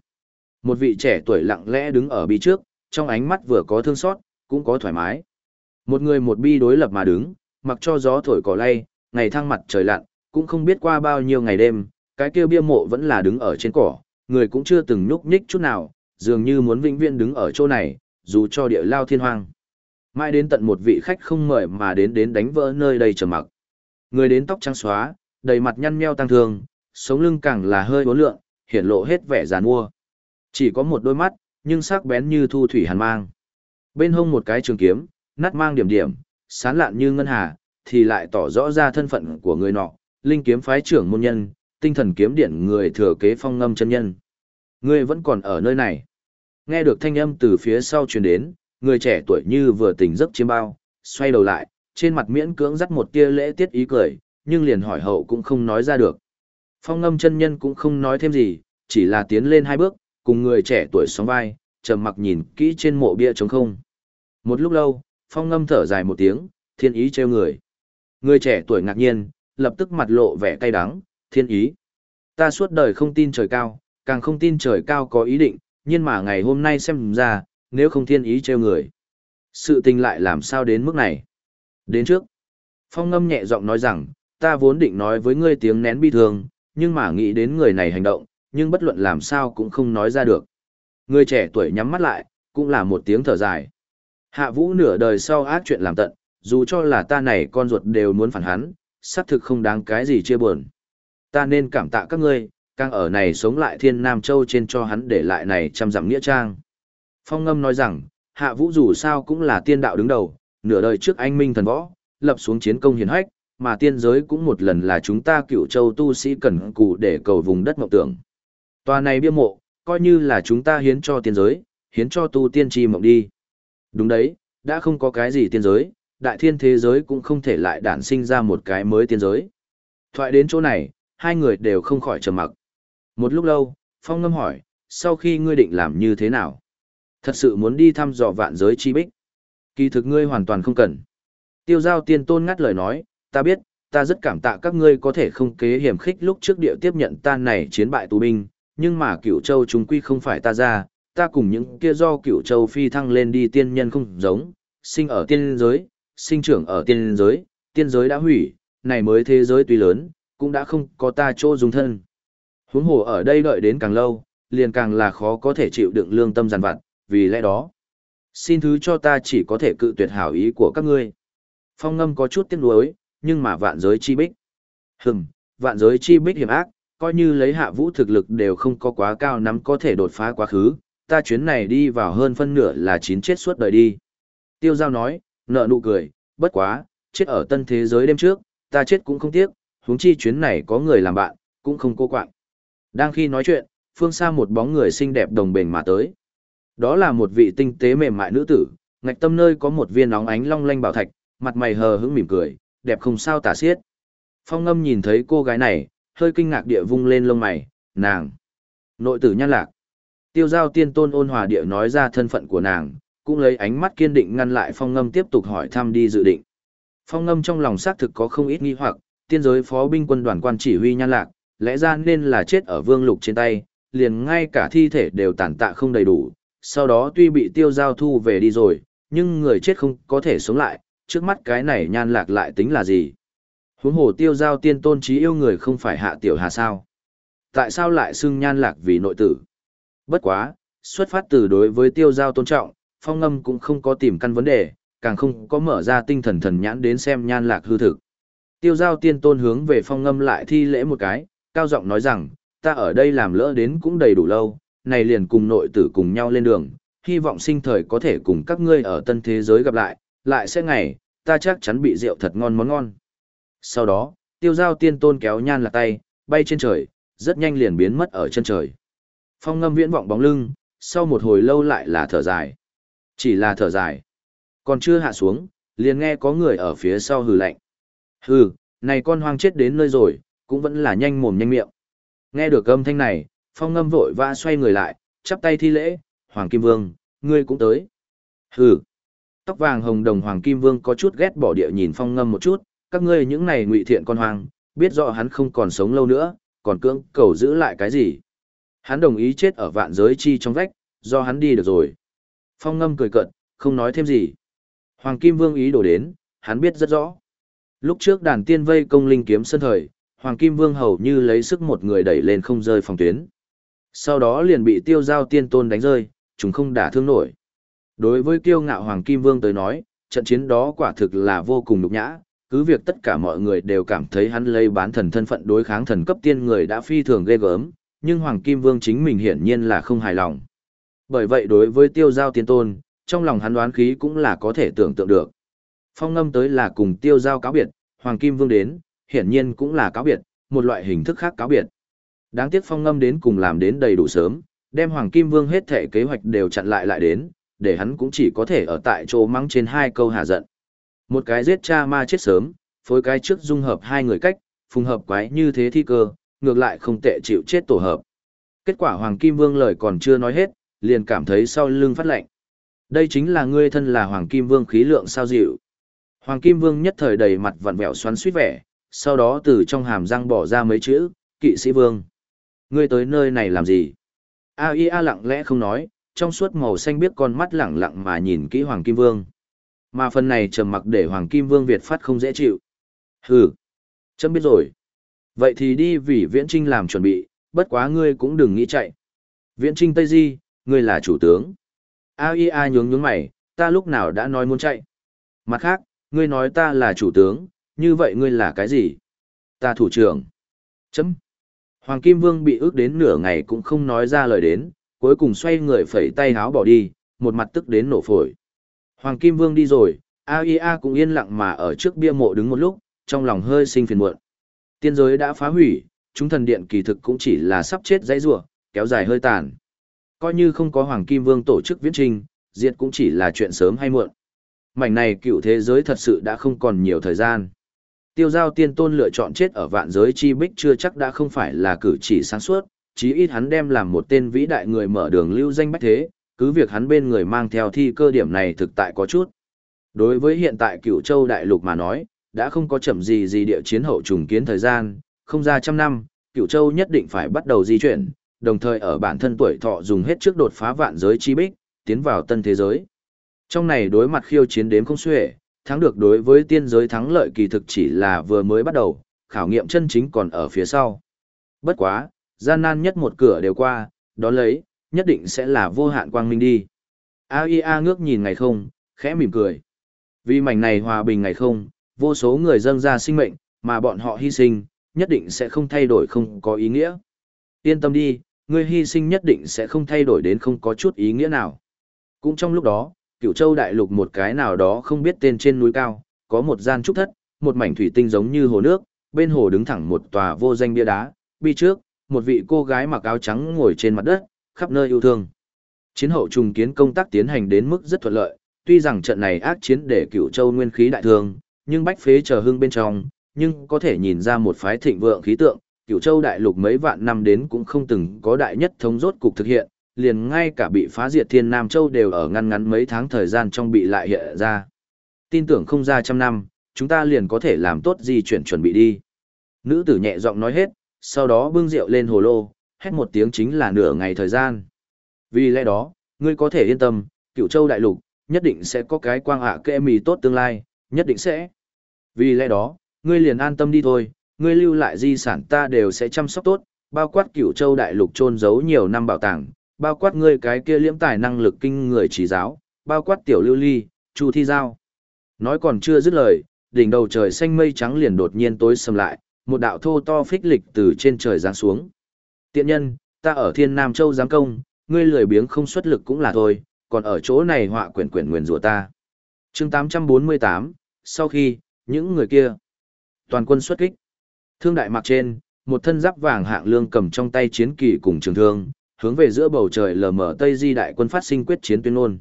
Một vị trẻ tuổi lặng lẽ đứng ở bi trước, trong ánh mắt vừa có thương xót, cũng có thoải mái. Một người một bi đối lập mà đứng, mặc cho gió thổi cỏ lay, ngày thăng mặt trời lặn, cũng không biết qua bao nhiêu ngày đêm, cái kia bia mộ vẫn là đứng ở trên cỏ, người cũng chưa từng nhúc nhích chút nào, dường như muốn vĩnh viễn đứng ở chỗ này, dù cho địa lao thiên hoang. Mãi đến tận một vị khách không mời mà đến đến đánh vỡ nơi đây trầm mặc. Người đến tóc trắng xóa, đầy mặt nhăn nheo tăng thương, sống lưng càng là hơi uốn lượn, hiển lộ hết vẻ giàn mua. Chỉ có một đôi mắt, nhưng sắc bén như thu thủy hàn mang. Bên hông một cái trường kiếm, nát mang điểm điểm, sán lạn như ngân hà, thì lại tỏ rõ ra thân phận của người nọ, linh kiếm phái trưởng môn nhân, tinh thần kiếm điện người thừa kế phong ngâm chân nhân. Ngươi vẫn còn ở nơi này. Nghe được thanh âm từ phía sau truyền đến, người trẻ tuổi như vừa tỉnh giấc chiêm bao, xoay đầu lại, trên mặt miễn cưỡng dắt một tia lễ tiết ý cười, nhưng liền hỏi hậu cũng không nói ra được. Phong ngâm chân nhân cũng không nói thêm gì, chỉ là tiến lên hai bước, cùng người trẻ tuổi sóng vai, trầm mặc nhìn kỹ trên mộ bia trống không. Một lúc lâu, phong ngâm thở dài một tiếng, thiên ý treo người. Người trẻ tuổi ngạc nhiên, lập tức mặt lộ vẻ cay đắng, thiên ý. Ta suốt đời không tin trời cao, càng không tin trời cao có ý định, nhưng mà ngày hôm nay xem ra, nếu không thiên ý treo người. Sự tình lại làm sao đến mức này? Đến trước, phong ngâm nhẹ giọng nói rằng, ta vốn định nói với ngươi tiếng nén bi thương, nhưng mà nghĩ đến người này hành động, nhưng bất luận làm sao cũng không nói ra được. Người trẻ tuổi nhắm mắt lại, cũng là một tiếng thở dài. Hạ vũ nửa đời sau ác chuyện làm tận, dù cho là ta này con ruột đều muốn phản hắn, xác thực không đáng cái gì chia buồn. Ta nên cảm tạ các ngươi, càng ở này sống lại thiên Nam Châu trên cho hắn để lại này trăm dặm nghĩa trang. Phong ngâm nói rằng, hạ vũ dù sao cũng là tiên đạo đứng đầu, nửa đời trước anh minh thần võ, lập xuống chiến công hiển hách, mà tiên giới cũng một lần là chúng ta cựu châu tu sĩ cần cù để cầu vùng đất mộng tưởng. Tòa này bia mộ, coi như là chúng ta hiến cho tiên giới, hiến cho tu tiên tri mộng đi. Đúng đấy, đã không có cái gì tiên giới, đại thiên thế giới cũng không thể lại đản sinh ra một cái mới tiên giới. Thoại đến chỗ này, hai người đều không khỏi trầm mặc. Một lúc lâu, Phong ngâm hỏi, sau khi ngươi định làm như thế nào? Thật sự muốn đi thăm dò vạn giới chi bích. Kỳ thực ngươi hoàn toàn không cần. Tiêu giao tiên tôn ngắt lời nói, ta biết, ta rất cảm tạ các ngươi có thể không kế hiểm khích lúc trước địa tiếp nhận ta này chiến bại tù binh, nhưng mà cửu châu chúng quy không phải ta ra, ta cùng những kia do cửu châu phi thăng lên đi tiên nhân không giống, sinh ở tiên giới, sinh trưởng ở tiên giới, tiên giới đã hủy, này mới thế giới tuy lớn, cũng đã không có ta chỗ dùng thân. Huống hồ ở đây đợi đến càng lâu, liền càng là khó có thể chịu đựng lương tâm giàn vặt, vì lẽ đó. Xin thứ cho ta chỉ có thể cự tuyệt hảo ý của các ngươi. Phong ngâm có chút tiếc nuối, nhưng mà vạn giới chi bích. Hừm, vạn giới chi bích hiểm ác, coi như lấy hạ vũ thực lực đều không có quá cao nắm có thể đột phá quá khứ, ta chuyến này đi vào hơn phân nửa là chín chết suốt đời đi. Tiêu giao nói, nợ nụ cười, bất quá, chết ở tân thế giới đêm trước, ta chết cũng không tiếc, huống chi chuyến này có người làm bạn, cũng không cô quạng. Đang khi nói chuyện, phương xa một bóng người xinh đẹp đồng bền mà tới. Đó là một vị tinh tế mềm mại nữ tử, ngạch tâm nơi có một viên óng ánh long lanh bảo thạch, mặt mày hờ hững mỉm cười, đẹp không sao tả xiết. Phong ngâm nhìn thấy cô gái này, hơi kinh ngạc địa vung lên lông mày, nàng. Nội tử nhan lạc. Tiêu giao tiên tôn ôn hòa địa nói ra thân phận của nàng, cũng lấy ánh mắt kiên định ngăn lại phong ngâm tiếp tục hỏi thăm đi dự định. Phong ngâm trong lòng xác thực có không ít nghi hoặc, tiên giới phó binh quân đoàn quan chỉ huy nhan lạc, lẽ ra nên là chết ở vương lục trên tay, liền ngay cả thi thể đều tàn tạ không đầy đủ, sau đó tuy bị tiêu giao thu về đi rồi, nhưng người chết không có thể sống lại, trước mắt cái này nhan lạc lại tính là gì? Huống hồ tiêu giao tiên tôn trí yêu người không phải hạ tiểu hà sao? Tại sao lại xưng nhan lạc vì nội tử? Bất quá, xuất phát từ đối với tiêu giao tôn trọng, phong ngâm cũng không có tìm căn vấn đề, càng không có mở ra tinh thần thần nhãn đến xem nhan lạc hư thực. Tiêu giao tiên tôn hướng về phong ngâm lại thi lễ một cái, cao giọng nói rằng, ta ở đây làm lỡ đến cũng đầy đủ lâu, này liền cùng nội tử cùng nhau lên đường, hy vọng sinh thời có thể cùng các ngươi ở tân thế giới gặp lại, lại sẽ ngày, ta chắc chắn bị rượu thật ngon món ngon. Sau đó, tiêu giao tiên tôn kéo nhan lạc tay, bay trên trời, rất nhanh liền biến mất ở chân trời. Phong ngâm viễn vọng bóng lưng, sau một hồi lâu lại là thở dài. Chỉ là thở dài. Còn chưa hạ xuống, liền nghe có người ở phía sau hừ lạnh. Hừ, này con hoang chết đến nơi rồi, cũng vẫn là nhanh mồm nhanh miệng. Nghe được âm thanh này, phong ngâm vội vã xoay người lại, chắp tay thi lễ, Hoàng Kim Vương, ngươi cũng tới. Hừ. Tóc vàng hồng đồng Hoàng Kim Vương có chút ghét bỏ địa nhìn phong ngâm một chút, các ngươi những này ngụy thiện con hoang, biết rõ hắn không còn sống lâu nữa, còn cưỡng cầu giữ lại cái gì. Hắn đồng ý chết ở vạn giới chi trong vách, do hắn đi được rồi. Phong ngâm cười cận, không nói thêm gì. Hoàng Kim Vương ý đồ đến, hắn biết rất rõ. Lúc trước đàn tiên vây công linh kiếm sân thời, Hoàng Kim Vương hầu như lấy sức một người đẩy lên không rơi phòng tuyến. Sau đó liền bị tiêu giao tiên tôn đánh rơi, chúng không đả thương nổi. Đối với kiêu ngạo Hoàng Kim Vương tới nói, trận chiến đó quả thực là vô cùng nhục nhã, cứ việc tất cả mọi người đều cảm thấy hắn lấy bán thần thân phận đối kháng thần cấp tiên người đã phi thường ghê gớm, nhưng Hoàng Kim Vương chính mình hiển nhiên là không hài lòng. Bởi vậy đối với tiêu giao tiên tôn, trong lòng hắn đoán khí cũng là có thể tưởng tượng được. Phong ngâm tới là cùng tiêu giao cáo biệt, Hoàng Kim Vương đến, hiển nhiên cũng là cáo biệt, một loại hình thức khác cáo biệt. Đáng tiếc phong ngâm đến cùng làm đến đầy đủ sớm, đem Hoàng Kim Vương hết thể kế hoạch đều chặn lại lại đến, để hắn cũng chỉ có thể ở tại chỗ mắng trên hai câu hạ giận. Một cái giết cha ma chết sớm, phối cái trước dung hợp hai người cách, phùng hợp quái như thế thi cơ, ngược lại không tệ chịu chết tổ hợp. Kết quả Hoàng Kim Vương lời còn chưa nói hết, liền cảm thấy sau lưng phát lạnh. Đây chính là ngươi thân là Hoàng Kim Vương khí lượng sao dịu. Hoàng Kim Vương nhất thời đầy mặt vặn vẹo xoắn suýt vẻ, sau đó từ trong hàm răng bỏ ra mấy chữ, kỵ sĩ vương. Ngươi tới nơi này làm gì? A I A lặng lẽ không nói, trong suốt màu xanh biết con mắt lẳng lặng mà nhìn kỹ Hoàng Kim Vương. Mà phần này trầm mặc để Hoàng Kim Vương Việt phát không dễ chịu. Hừ, chấm biết rồi. Vậy thì đi vì Viễn Trinh làm chuẩn bị, bất quá ngươi cũng đừng nghĩ chạy. Viễn Trinh Tây Di, ngươi là chủ tướng. A I A nhướng nhướng mày, ta lúc nào đã nói muốn chạy. Mặt khác, ngươi nói ta là chủ tướng, như vậy ngươi là cái gì? Ta thủ trưởng. Chấm. Hoàng Kim Vương bị ước đến nửa ngày cũng không nói ra lời đến, cuối cùng xoay người phẩy tay háo bỏ đi, một mặt tức đến nổ phổi. Hoàng Kim Vương đi rồi, AIA cũng yên lặng mà ở trước bia mộ đứng một lúc, trong lòng hơi sinh phiền muộn. Tiên giới đã phá hủy, chúng thần điện kỳ thực cũng chỉ là sắp chết dãy rủa, kéo dài hơi tàn. Coi như không có Hoàng Kim Vương tổ chức viễn trình, diệt cũng chỉ là chuyện sớm hay muộn. Mảnh này cựu thế giới thật sự đã không còn nhiều thời gian. Tiêu giao tiên tôn lựa chọn chết ở vạn giới chi bích chưa chắc đã không phải là cử chỉ sáng suốt, chí ít hắn đem làm một tên vĩ đại người mở đường lưu danh bách thế, cứ việc hắn bên người mang theo thi cơ điểm này thực tại có chút. Đối với hiện tại cựu châu đại lục mà nói, đã không có chậm gì gì địa chiến hậu trùng kiến thời gian, không ra trăm năm, cựu châu nhất định phải bắt đầu di chuyển, đồng thời ở bản thân tuổi thọ dùng hết trước đột phá vạn giới chi bích, tiến vào tân thế giới. Trong này đối mặt khiêu chiến đếm không xuể, thắng được đối với tiên giới thắng lợi kỳ thực chỉ là vừa mới bắt đầu, khảo nghiệm chân chính còn ở phía sau. Bất quá, gian nan nhất một cửa đều qua, đó lấy, nhất định sẽ là vô hạn quang minh đi. AIA ngước nhìn ngày không, khẽ mỉm cười. Vì mảnh này hòa bình ngày không, vô số người dâng ra sinh mệnh, mà bọn họ hy sinh, nhất định sẽ không thay đổi không có ý nghĩa. Yên tâm đi, người hy sinh nhất định sẽ không thay đổi đến không có chút ý nghĩa nào. Cũng trong lúc đó, cựu châu đại lục một cái nào đó không biết tên trên núi cao, có một gian trúc thất, một mảnh thủy tinh giống như hồ nước, bên hồ đứng thẳng một tòa vô danh bia đá, bi trước, một vị cô gái mặc áo trắng ngồi trên mặt đất, khắp nơi yêu thương. Chiến hậu trùng kiến công tác tiến hành đến mức rất thuận lợi, tuy rằng trận này ác chiến để cựu châu nguyên khí đại thương, nhưng bách phế chờ hưng bên trong, nhưng có thể nhìn ra một phái thịnh vượng khí tượng, cựu châu đại lục mấy vạn năm đến cũng không từng có đại nhất thống rốt cục thực hiện, liền ngay cả bị phá diệt thiên Nam Châu đều ở ngăn ngắn mấy tháng thời gian trong bị lại hiện ra. Tin tưởng không ra trăm năm, chúng ta liền có thể làm tốt di chuyển chuẩn bị đi. Nữ tử nhẹ giọng nói hết, sau đó bưng rượu lên hồ lô, hét một tiếng chính là nửa ngày thời gian. Vì lẽ đó, ngươi có thể yên tâm, cựu châu đại lục, nhất định sẽ có cái quang ạ à kệ mì tốt tương lai, nhất định sẽ. Vì lẽ đó, ngươi liền an tâm đi thôi, ngươi lưu lại di sản ta đều sẽ chăm sóc tốt, bao quát cửu châu đại lục trôn giấu nhiều năm bảo tàng, bao quát ngươi cái kia liễm tài năng lực kinh người chỉ giáo, bao quát tiểu lưu ly, chu thi giao. Nói còn chưa dứt lời, đỉnh đầu trời xanh mây trắng liền đột nhiên tối sầm lại, một đạo thô to phích lịch từ trên trời giáng xuống. Tiện nhân, ta ở thiên nam châu giáng công, ngươi lười biếng không xuất lực cũng là thôi, còn ở chỗ này họa quyển quyển nguyền rủa ta. chương 848, sau khi, những người kia, toàn quân xuất kích. Thương đại mặc trên, một thân giáp vàng hạng lương cầm trong tay chiến kỳ cùng trường thương, hướng về giữa bầu trời lờ mờ Tây Di đại quân phát sinh quyết chiến tuyên ngôn.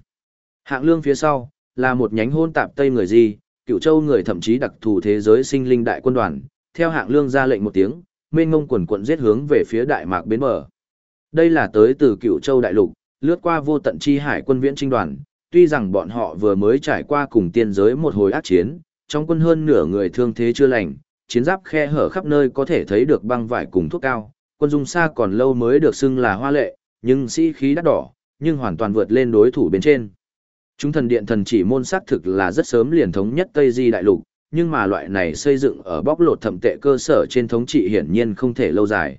Hạng lương phía sau, là một nhánh hôn tạp Tây người Di, cựu châu người thậm chí đặc thù thế giới sinh linh đại quân đoàn, theo hạng lương ra lệnh một tiếng, mênh ngông quần quận giết hướng về phía đại mạc bến bờ. Đây là tới từ cựu châu đại lục, lướt qua vô tận chi hải quân viễn trinh đoàn, tuy rằng bọn họ vừa mới trải qua cùng tiên giới một hồi ác chiến, trong quân hơn nửa người thương thế chưa lành, chiến giáp khe hở khắp nơi có thể thấy được băng vải cùng thuốc cao, quân dung xa còn lâu mới được xưng là hoa lệ, nhưng sĩ khí đắt đỏ, nhưng hoàn toàn vượt lên đối thủ bên trên. Chúng thần điện thần chỉ môn xác thực là rất sớm liền thống nhất Tây Di đại lục, nhưng mà loại này xây dựng ở bóc lột thẩm tệ cơ sở trên thống trị hiển nhiên không thể lâu dài.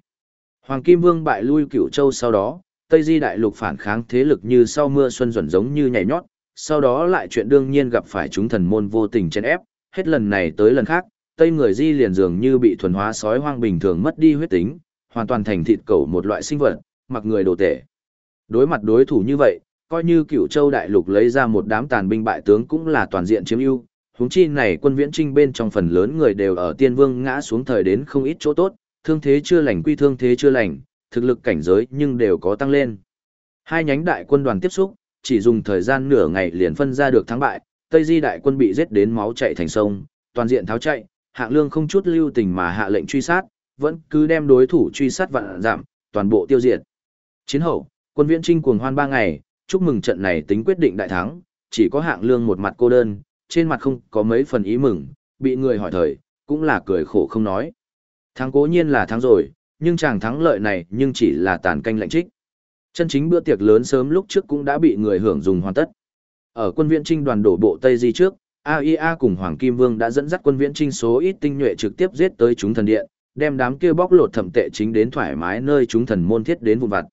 Hoàng Kim Vương bại lui cửu châu sau đó, Tây Di đại lục phản kháng thế lực như sau mưa xuân dần giống như nhảy nhót, sau đó lại chuyện đương nhiên gặp phải chúng thần môn vô tình chen ép, hết lần này tới lần khác, Tây người Di liền dường như bị thuần hóa sói hoang bình thường mất đi huyết tính, hoàn toàn thành thịt cẩu một loại sinh vật, mặc người đồ tể. Đối mặt đối thủ như vậy, coi như cửu châu đại lục lấy ra một đám tàn binh bại tướng cũng là toàn diện chiếm ưu. Huống chi này quân viễn trinh bên trong phần lớn người đều ở tiên vương ngã xuống thời đến không ít chỗ tốt, thương thế chưa lành quy thương thế chưa lành, thực lực cảnh giới nhưng đều có tăng lên. Hai nhánh đại quân đoàn tiếp xúc, chỉ dùng thời gian nửa ngày liền phân ra được thắng bại, Tây Di đại quân bị giết đến máu chảy thành sông, toàn diện tháo chạy, Hạng Lương không chút lưu tình mà hạ lệnh truy sát, vẫn cứ đem đối thủ truy sát vạn giảm, toàn bộ tiêu diệt. Chiến hậu, quân viễn trinh cuồng hoan ba ngày, chúc mừng trận này tính quyết định đại thắng, chỉ có Hạng Lương một mặt cô đơn, trên mặt không có mấy phần ý mừng, bị người hỏi thời, cũng là cười khổ không nói. Thắng cố nhiên là thắng rồi, nhưng chàng thắng lợi này nhưng chỉ là tàn canh lạnh trích. Chân chính bữa tiệc lớn sớm lúc trước cũng đã bị người hưởng dùng hoàn tất. Ở quân viện trinh đoàn đổ bộ Tây Di trước, AIA cùng Hoàng Kim Vương đã dẫn dắt quân viễn trinh số ít tinh nhuệ trực tiếp giết tới chúng thần điện, đem đám kia bóc lột thẩm tệ chính đến thoải mái nơi chúng thần môn thiết đến vụn vặt.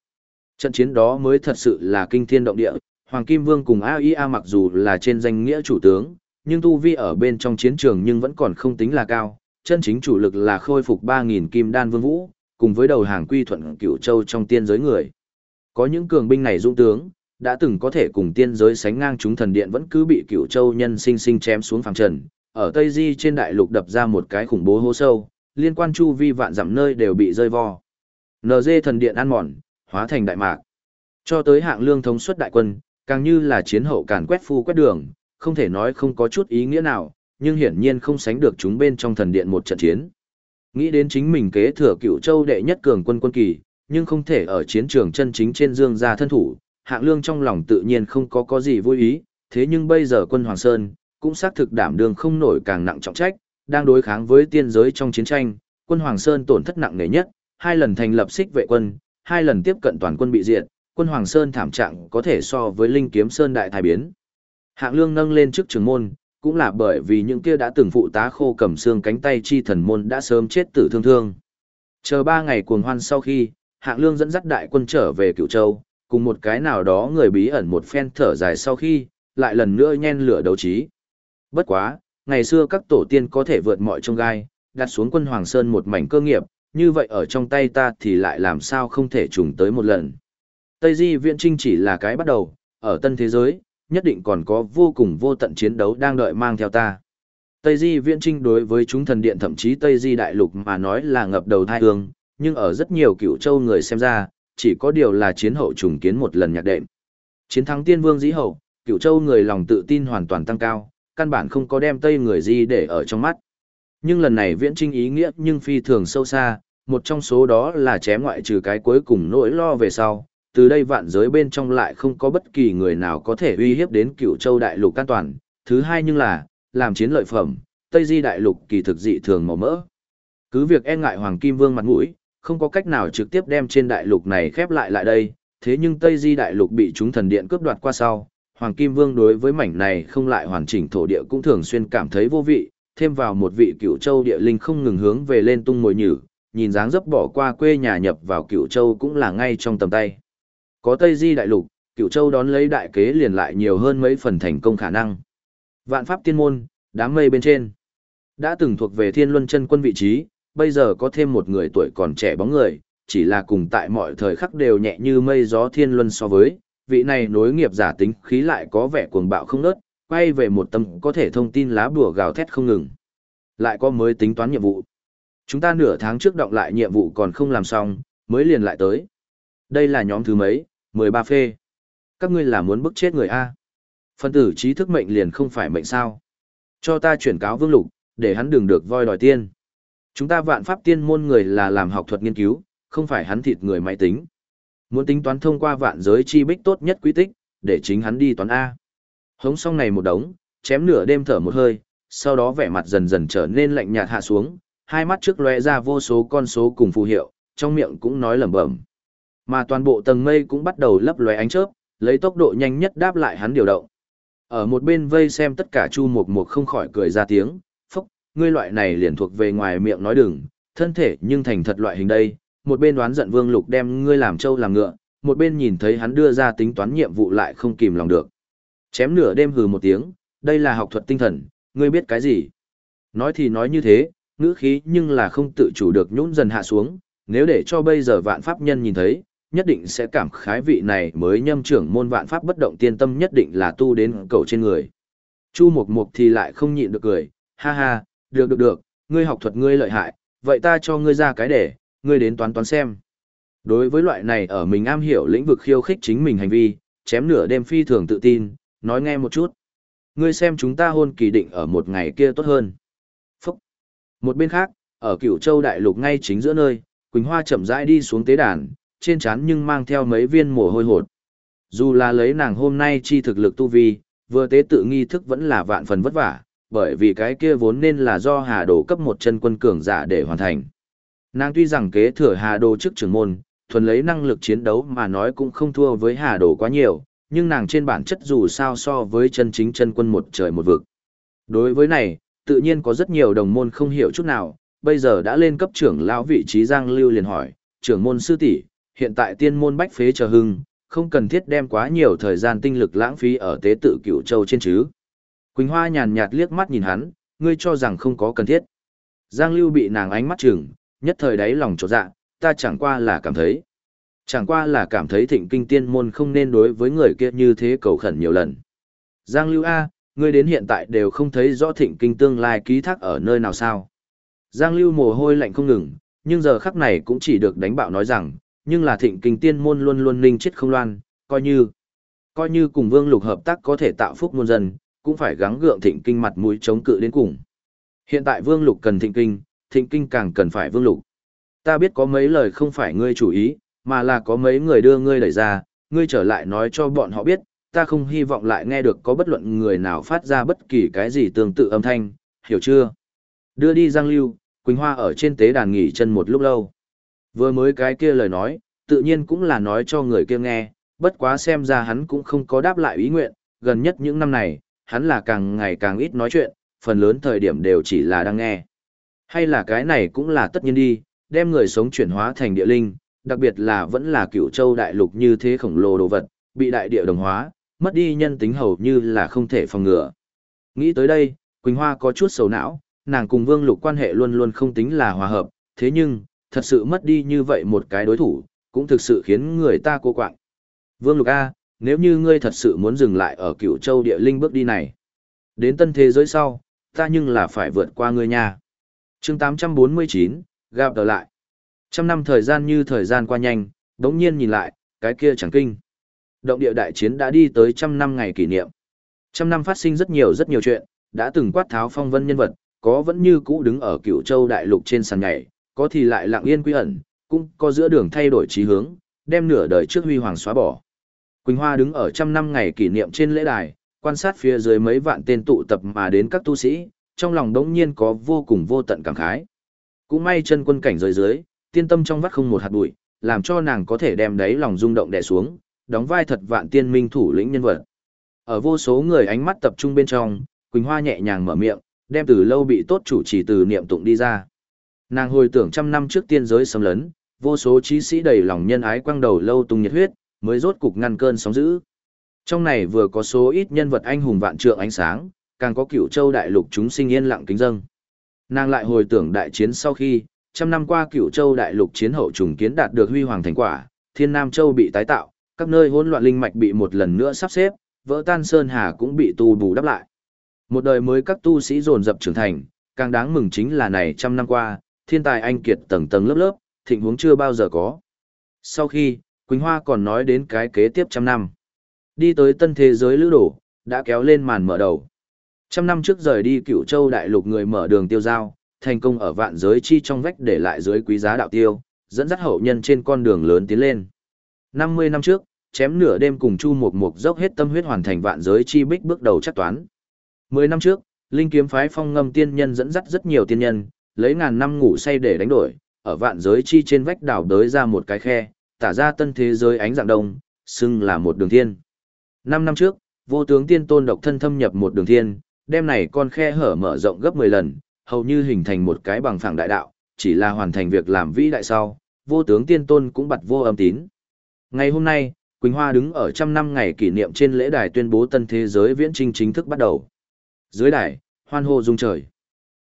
Trận chiến đó mới thật sự là kinh thiên động địa, Hoàng Kim Vương cùng AIA mặc dù là trên danh nghĩa chủ tướng, nhưng tu vi ở bên trong chiến trường nhưng vẫn còn không tính là cao, chân chính chủ lực là khôi phục 3.000 kim đan vương vũ, cùng với đầu hàng quy thuận cửu châu trong tiên giới người. Có những cường binh này dũng tướng, đã từng có thể cùng tiên giới sánh ngang chúng thần điện vẫn cứ bị cửu châu nhân sinh sinh chém xuống phẳng trần, ở Tây Di trên đại lục đập ra một cái khủng bố hố sâu, liên quan chu vi vạn dặm nơi đều bị rơi vo. NG thần điện ăn mòn, hóa thành đại mạc. Cho tới hạng lương thống suất đại quân, càng như là chiến hậu càn quét phu quét đường, không thể nói không có chút ý nghĩa nào, nhưng hiển nhiên không sánh được chúng bên trong thần điện một trận chiến. Nghĩ đến chính mình kế thừa cựu châu đệ nhất cường quân quân kỳ, nhưng không thể ở chiến trường chân chính trên dương ra thân thủ, hạng lương trong lòng tự nhiên không có có gì vui ý, thế nhưng bây giờ quân Hoàng Sơn, cũng xác thực đảm đương không nổi càng nặng trọng trách, đang đối kháng với tiên giới trong chiến tranh, quân Hoàng Sơn tổn thất nặng nề nhất, hai lần thành lập xích vệ quân, hai lần tiếp cận toàn quân bị diệt, quân Hoàng Sơn thảm trạng có thể so với Linh Kiếm Sơn đại thái biến. Hạng Lương nâng lên trước trường môn, cũng là bởi vì những kia đã từng phụ tá khô cầm xương cánh tay chi thần môn đã sớm chết tử thương thương. Chờ ba ngày cuồng hoan sau khi, Hạng Lương dẫn dắt đại quân trở về Cựu Châu, cùng một cái nào đó người bí ẩn một phen thở dài sau khi, lại lần nữa nhen lửa đấu trí. Bất quá, ngày xưa các tổ tiên có thể vượt mọi trông gai, đặt xuống quân Hoàng Sơn một mảnh cơ nghiệp, như vậy ở trong tay ta thì lại làm sao không thể trùng tới một lần. Tây Di Viễn Trinh chỉ là cái bắt đầu, ở tân thế giới, nhất định còn có vô cùng vô tận chiến đấu đang đợi mang theo ta. Tây Di Viễn Trinh đối với chúng thần điện thậm chí Tây Di Đại Lục mà nói là ngập đầu thai hương, nhưng ở rất nhiều cựu châu người xem ra, chỉ có điều là chiến hậu trùng kiến một lần nhạc đệm. Chiến thắng tiên vương dĩ hậu, cựu châu người lòng tự tin hoàn toàn tăng cao, căn bản không có đem Tây người Di để ở trong mắt. Nhưng lần này Viễn Trinh ý nghĩa nhưng phi thường sâu xa, một trong số đó là chém ngoại trừ cái cuối cùng nỗi lo về sau, từ đây vạn giới bên trong lại không có bất kỳ người nào có thể uy hiếp đến cựu châu đại lục an toàn. Thứ hai nhưng là, làm chiến lợi phẩm, Tây Di đại lục kỳ thực dị thường màu mỡ. Cứ việc e ngại Hoàng Kim Vương mặt mũi, không có cách nào trực tiếp đem trên đại lục này khép lại lại đây, thế nhưng Tây Di đại lục bị chúng thần điện cướp đoạt qua sau, Hoàng Kim Vương đối với mảnh này không lại hoàn chỉnh thổ địa cũng thường xuyên cảm thấy vô vị, thêm vào một vị cựu châu địa linh không ngừng hướng về lên tung mồi nhử, nhìn dáng dấp bỏ qua quê nhà nhập vào cựu châu cũng là ngay trong tầm tay. Có Tây Di đại lục, Cửu châu đón lấy đại kế liền lại nhiều hơn mấy phần thành công khả năng. Vạn pháp tiên môn, đám mây bên trên. Đã từng thuộc về thiên luân chân quân vị trí, bây giờ có thêm một người tuổi còn trẻ bóng người, chỉ là cùng tại mọi thời khắc đều nhẹ như mây gió thiên luân so với, vị này nối nghiệp giả tính khí lại có vẻ cuồng bạo không nớt, quay về một tâm có thể thông tin lá bùa gào thét không ngừng. Lại có mới tính toán nhiệm vụ. Chúng ta nửa tháng trước động lại nhiệm vụ còn không làm xong, mới liền lại tới. Đây là nhóm thứ mấy, 13 phê. Các ngươi là muốn bức chết người A. Phân tử trí thức mệnh liền không phải mệnh sao. Cho ta chuyển cáo vương lục, để hắn đừng được voi đòi tiên. Chúng ta vạn pháp tiên môn người là làm học thuật nghiên cứu, không phải hắn thịt người máy tính. Muốn tính toán thông qua vạn giới chi bích tốt nhất quy tích, để chính hắn đi toán A. Hống xong này một đống, chém nửa đêm thở một hơi, sau đó vẻ mặt dần dần trở nên lạnh nhạt hạ xuống, hai mắt trước lóe ra vô số con số cùng phù hiệu, trong miệng cũng nói lẩm bẩm. Mà toàn bộ tầng mây cũng bắt đầu lấp lóe ánh chớp, lấy tốc độ nhanh nhất đáp lại hắn điều động. Ở một bên vây xem tất cả Chu Mục Mục không khỏi cười ra tiếng, "Phốc, ngươi loại này liền thuộc về ngoài miệng nói đừng, thân thể nhưng thành thật loại hình đây." Một bên đoán giận Vương Lục đem ngươi làm trâu làm ngựa, một bên nhìn thấy hắn đưa ra tính toán nhiệm vụ lại không kìm lòng được. Chém nửa đêm hừ một tiếng, đây là học thuật tinh thần, ngươi biết cái gì? Nói thì nói như thế, ngữ khí nhưng là không tự chủ được nhún dần hạ xuống, nếu để cho bây giờ vạn pháp nhân nhìn thấy, nhất định sẽ cảm khái vị này mới nhâm trưởng môn vạn pháp bất động tiên tâm nhất định là tu đến cầu trên người. Chu Mục Mục thì lại không nhịn được cười, ha ha, được được được, ngươi học thuật ngươi lợi hại, vậy ta cho ngươi ra cái để, ngươi đến toán toán xem. Đối với loại này ở mình am hiểu lĩnh vực khiêu khích chính mình hành vi, chém nửa đêm phi thường tự tin, nói nghe một chút. Ngươi xem chúng ta hôn kỳ định ở một ngày kia tốt hơn. Phúc. Một bên khác, ở cửu châu đại lục ngay chính giữa nơi, Quỳnh Hoa chậm rãi đi xuống tế đàn, trên trán nhưng mang theo mấy viên mồ hôi hột. Dù là lấy nàng hôm nay chi thực lực tu vi, vừa tế tự nghi thức vẫn là vạn phần vất vả, bởi vì cái kia vốn nên là do Hà Đồ cấp một chân quân cường giả để hoàn thành. Nàng tuy rằng kế thừa Hà Đồ trước trưởng môn, thuần lấy năng lực chiến đấu mà nói cũng không thua với Hà Đồ quá nhiều, nhưng nàng trên bản chất dù sao so với chân chính chân quân một trời một vực. Đối với này, tự nhiên có rất nhiều đồng môn không hiểu chút nào, bây giờ đã lên cấp trưởng lão vị trí Giang Lưu liền hỏi, trưởng môn sư tỷ, hiện tại tiên môn bách phế chờ hưng, không cần thiết đem quá nhiều thời gian tinh lực lãng phí ở tế tự cửu châu trên chứ. Quỳnh Hoa nhàn nhạt liếc mắt nhìn hắn, ngươi cho rằng không có cần thiết. Giang Lưu bị nàng ánh mắt chừng, nhất thời đáy lòng trột dạ, ta chẳng qua là cảm thấy. Chẳng qua là cảm thấy thịnh kinh tiên môn không nên đối với người kia như thế cầu khẩn nhiều lần. Giang Lưu A, ngươi đến hiện tại đều không thấy rõ thịnh kinh tương lai ký thác ở nơi nào sao. Giang lưu mồ hôi lạnh không ngừng, nhưng giờ khắc này cũng chỉ được đánh bạo nói rằng, nhưng là thịnh kinh tiên môn luôn luôn ninh chết không loan, coi như, coi như cùng vương lục hợp tác có thể tạo phúc muôn dân, cũng phải gắng gượng thịnh kinh mặt mũi chống cự đến cùng. Hiện tại vương lục cần thịnh kinh, thịnh kinh càng cần phải vương lục. Ta biết có mấy lời không phải ngươi chủ ý, mà là có mấy người đưa ngươi đẩy ra, ngươi trở lại nói cho bọn họ biết, ta không hy vọng lại nghe được có bất luận người nào phát ra bất kỳ cái gì tương tự âm thanh, hiểu chưa? Đưa đi Giang Lưu, Quỳnh Hoa ở trên tế đàn nghỉ chân một lúc lâu. Vừa mới cái kia lời nói, tự nhiên cũng là nói cho người kia nghe, bất quá xem ra hắn cũng không có đáp lại ý nguyện, gần nhất những năm này, hắn là càng ngày càng ít nói chuyện, phần lớn thời điểm đều chỉ là đang nghe. Hay là cái này cũng là tất nhiên đi, đem người sống chuyển hóa thành địa linh, đặc biệt là vẫn là cựu châu đại lục như thế khổng lồ đồ vật, bị đại địa đồng hóa, mất đi nhân tính hầu như là không thể phòng ngừa. Nghĩ tới đây, Quỳnh Hoa có chút sầu não, nàng cùng Vương Lục quan hệ luôn luôn không tính là hòa hợp, thế nhưng, thật sự mất đi như vậy một cái đối thủ, cũng thực sự khiến người ta cô quạng. Vương Lục A, nếu như ngươi thật sự muốn dừng lại ở cựu châu địa linh bước đi này, đến tân thế giới sau, ta nhưng là phải vượt qua ngươi nha. chương 849, gặp trở lại. Trăm năm thời gian như thời gian qua nhanh, đống nhiên nhìn lại, cái kia chẳng kinh. Động địa đại chiến đã đi tới trăm năm ngày kỷ niệm. Trăm năm phát sinh rất nhiều rất nhiều chuyện, đã từng quát tháo phong vân nhân vật, có vẫn như cũ đứng ở cựu châu đại lục trên sàn nhảy, có thì lại lặng yên quy ẩn, cũng có giữa đường thay đổi trí hướng, đem nửa đời trước huy hoàng xóa bỏ. Quỳnh Hoa đứng ở trăm năm ngày kỷ niệm trên lễ đài, quan sát phía dưới mấy vạn tên tụ tập mà đến các tu sĩ, trong lòng đống nhiên có vô cùng vô tận cảm khái. Cũng may chân quân cảnh rời dưới, tiên tâm trong vắt không một hạt bụi, làm cho nàng có thể đem đáy lòng rung động đè xuống, đóng vai thật vạn tiên minh thủ lĩnh nhân vật. Ở vô số người ánh mắt tập trung bên trong, Quỳnh Hoa nhẹ nhàng mở miệng, đem từ lâu bị tốt chủ trì từ niệm tụng đi ra. Nàng hồi tưởng trăm năm trước tiên giới xâm lấn, vô số trí sĩ đầy lòng nhân ái quăng đầu lâu tung nhiệt huyết, mới rốt cục ngăn cơn sóng dữ. Trong này vừa có số ít nhân vật anh hùng vạn trượng ánh sáng, càng có cửu châu đại lục chúng sinh yên lặng kính dâng. Nàng lại hồi tưởng đại chiến sau khi, trăm năm qua cửu châu đại lục chiến hậu trùng kiến đạt được huy hoàng thành quả, thiên nam châu bị tái tạo, các nơi hỗn loạn linh mạch bị một lần nữa sắp xếp, vỡ tan sơn hà cũng bị tu bù đắp lại. Một đời mới các tu sĩ dồn dập trưởng thành, càng đáng mừng chính là này trăm năm qua, thiên tài anh kiệt tầng tầng lớp lớp, thịnh huống chưa bao giờ có. Sau khi, Quỳnh Hoa còn nói đến cái kế tiếp trăm năm. Đi tới tân thế giới lữ đổ, đã kéo lên màn mở đầu. Trăm năm trước rời đi cựu châu đại lục người mở đường tiêu giao, thành công ở vạn giới chi trong vách để lại dưới quý giá đạo tiêu, dẫn dắt hậu nhân trên con đường lớn tiến lên. 50 năm trước, chém nửa đêm cùng Chu Mục Mục dốc hết tâm huyết hoàn thành vạn giới chi bích bước đầu chắc toán. 10 năm trước, Linh kiếm phái phong ngâm tiên nhân dẫn dắt rất nhiều tiên nhân, lấy ngàn năm ngủ say để đánh đổi, ở vạn giới chi trên vách đảo đới ra một cái khe, tả ra tân thế giới ánh dạng đông, xưng là một đường thiên. Năm năm trước, vô tướng tiên tôn độc thân thâm nhập một đường thiên, đem này con khe hở mở rộng gấp 10 lần, hầu như hình thành một cái bằng phẳng đại đạo, chỉ là hoàn thành việc làm vĩ đại sau, vô tướng tiên tôn cũng bật vô âm tín. Ngày hôm nay, Quỳnh Hoa đứng ở trăm năm ngày kỷ niệm trên lễ đài tuyên bố tân thế giới viễn trinh chính thức bắt đầu. Dưới đài, hoan hô rung trời.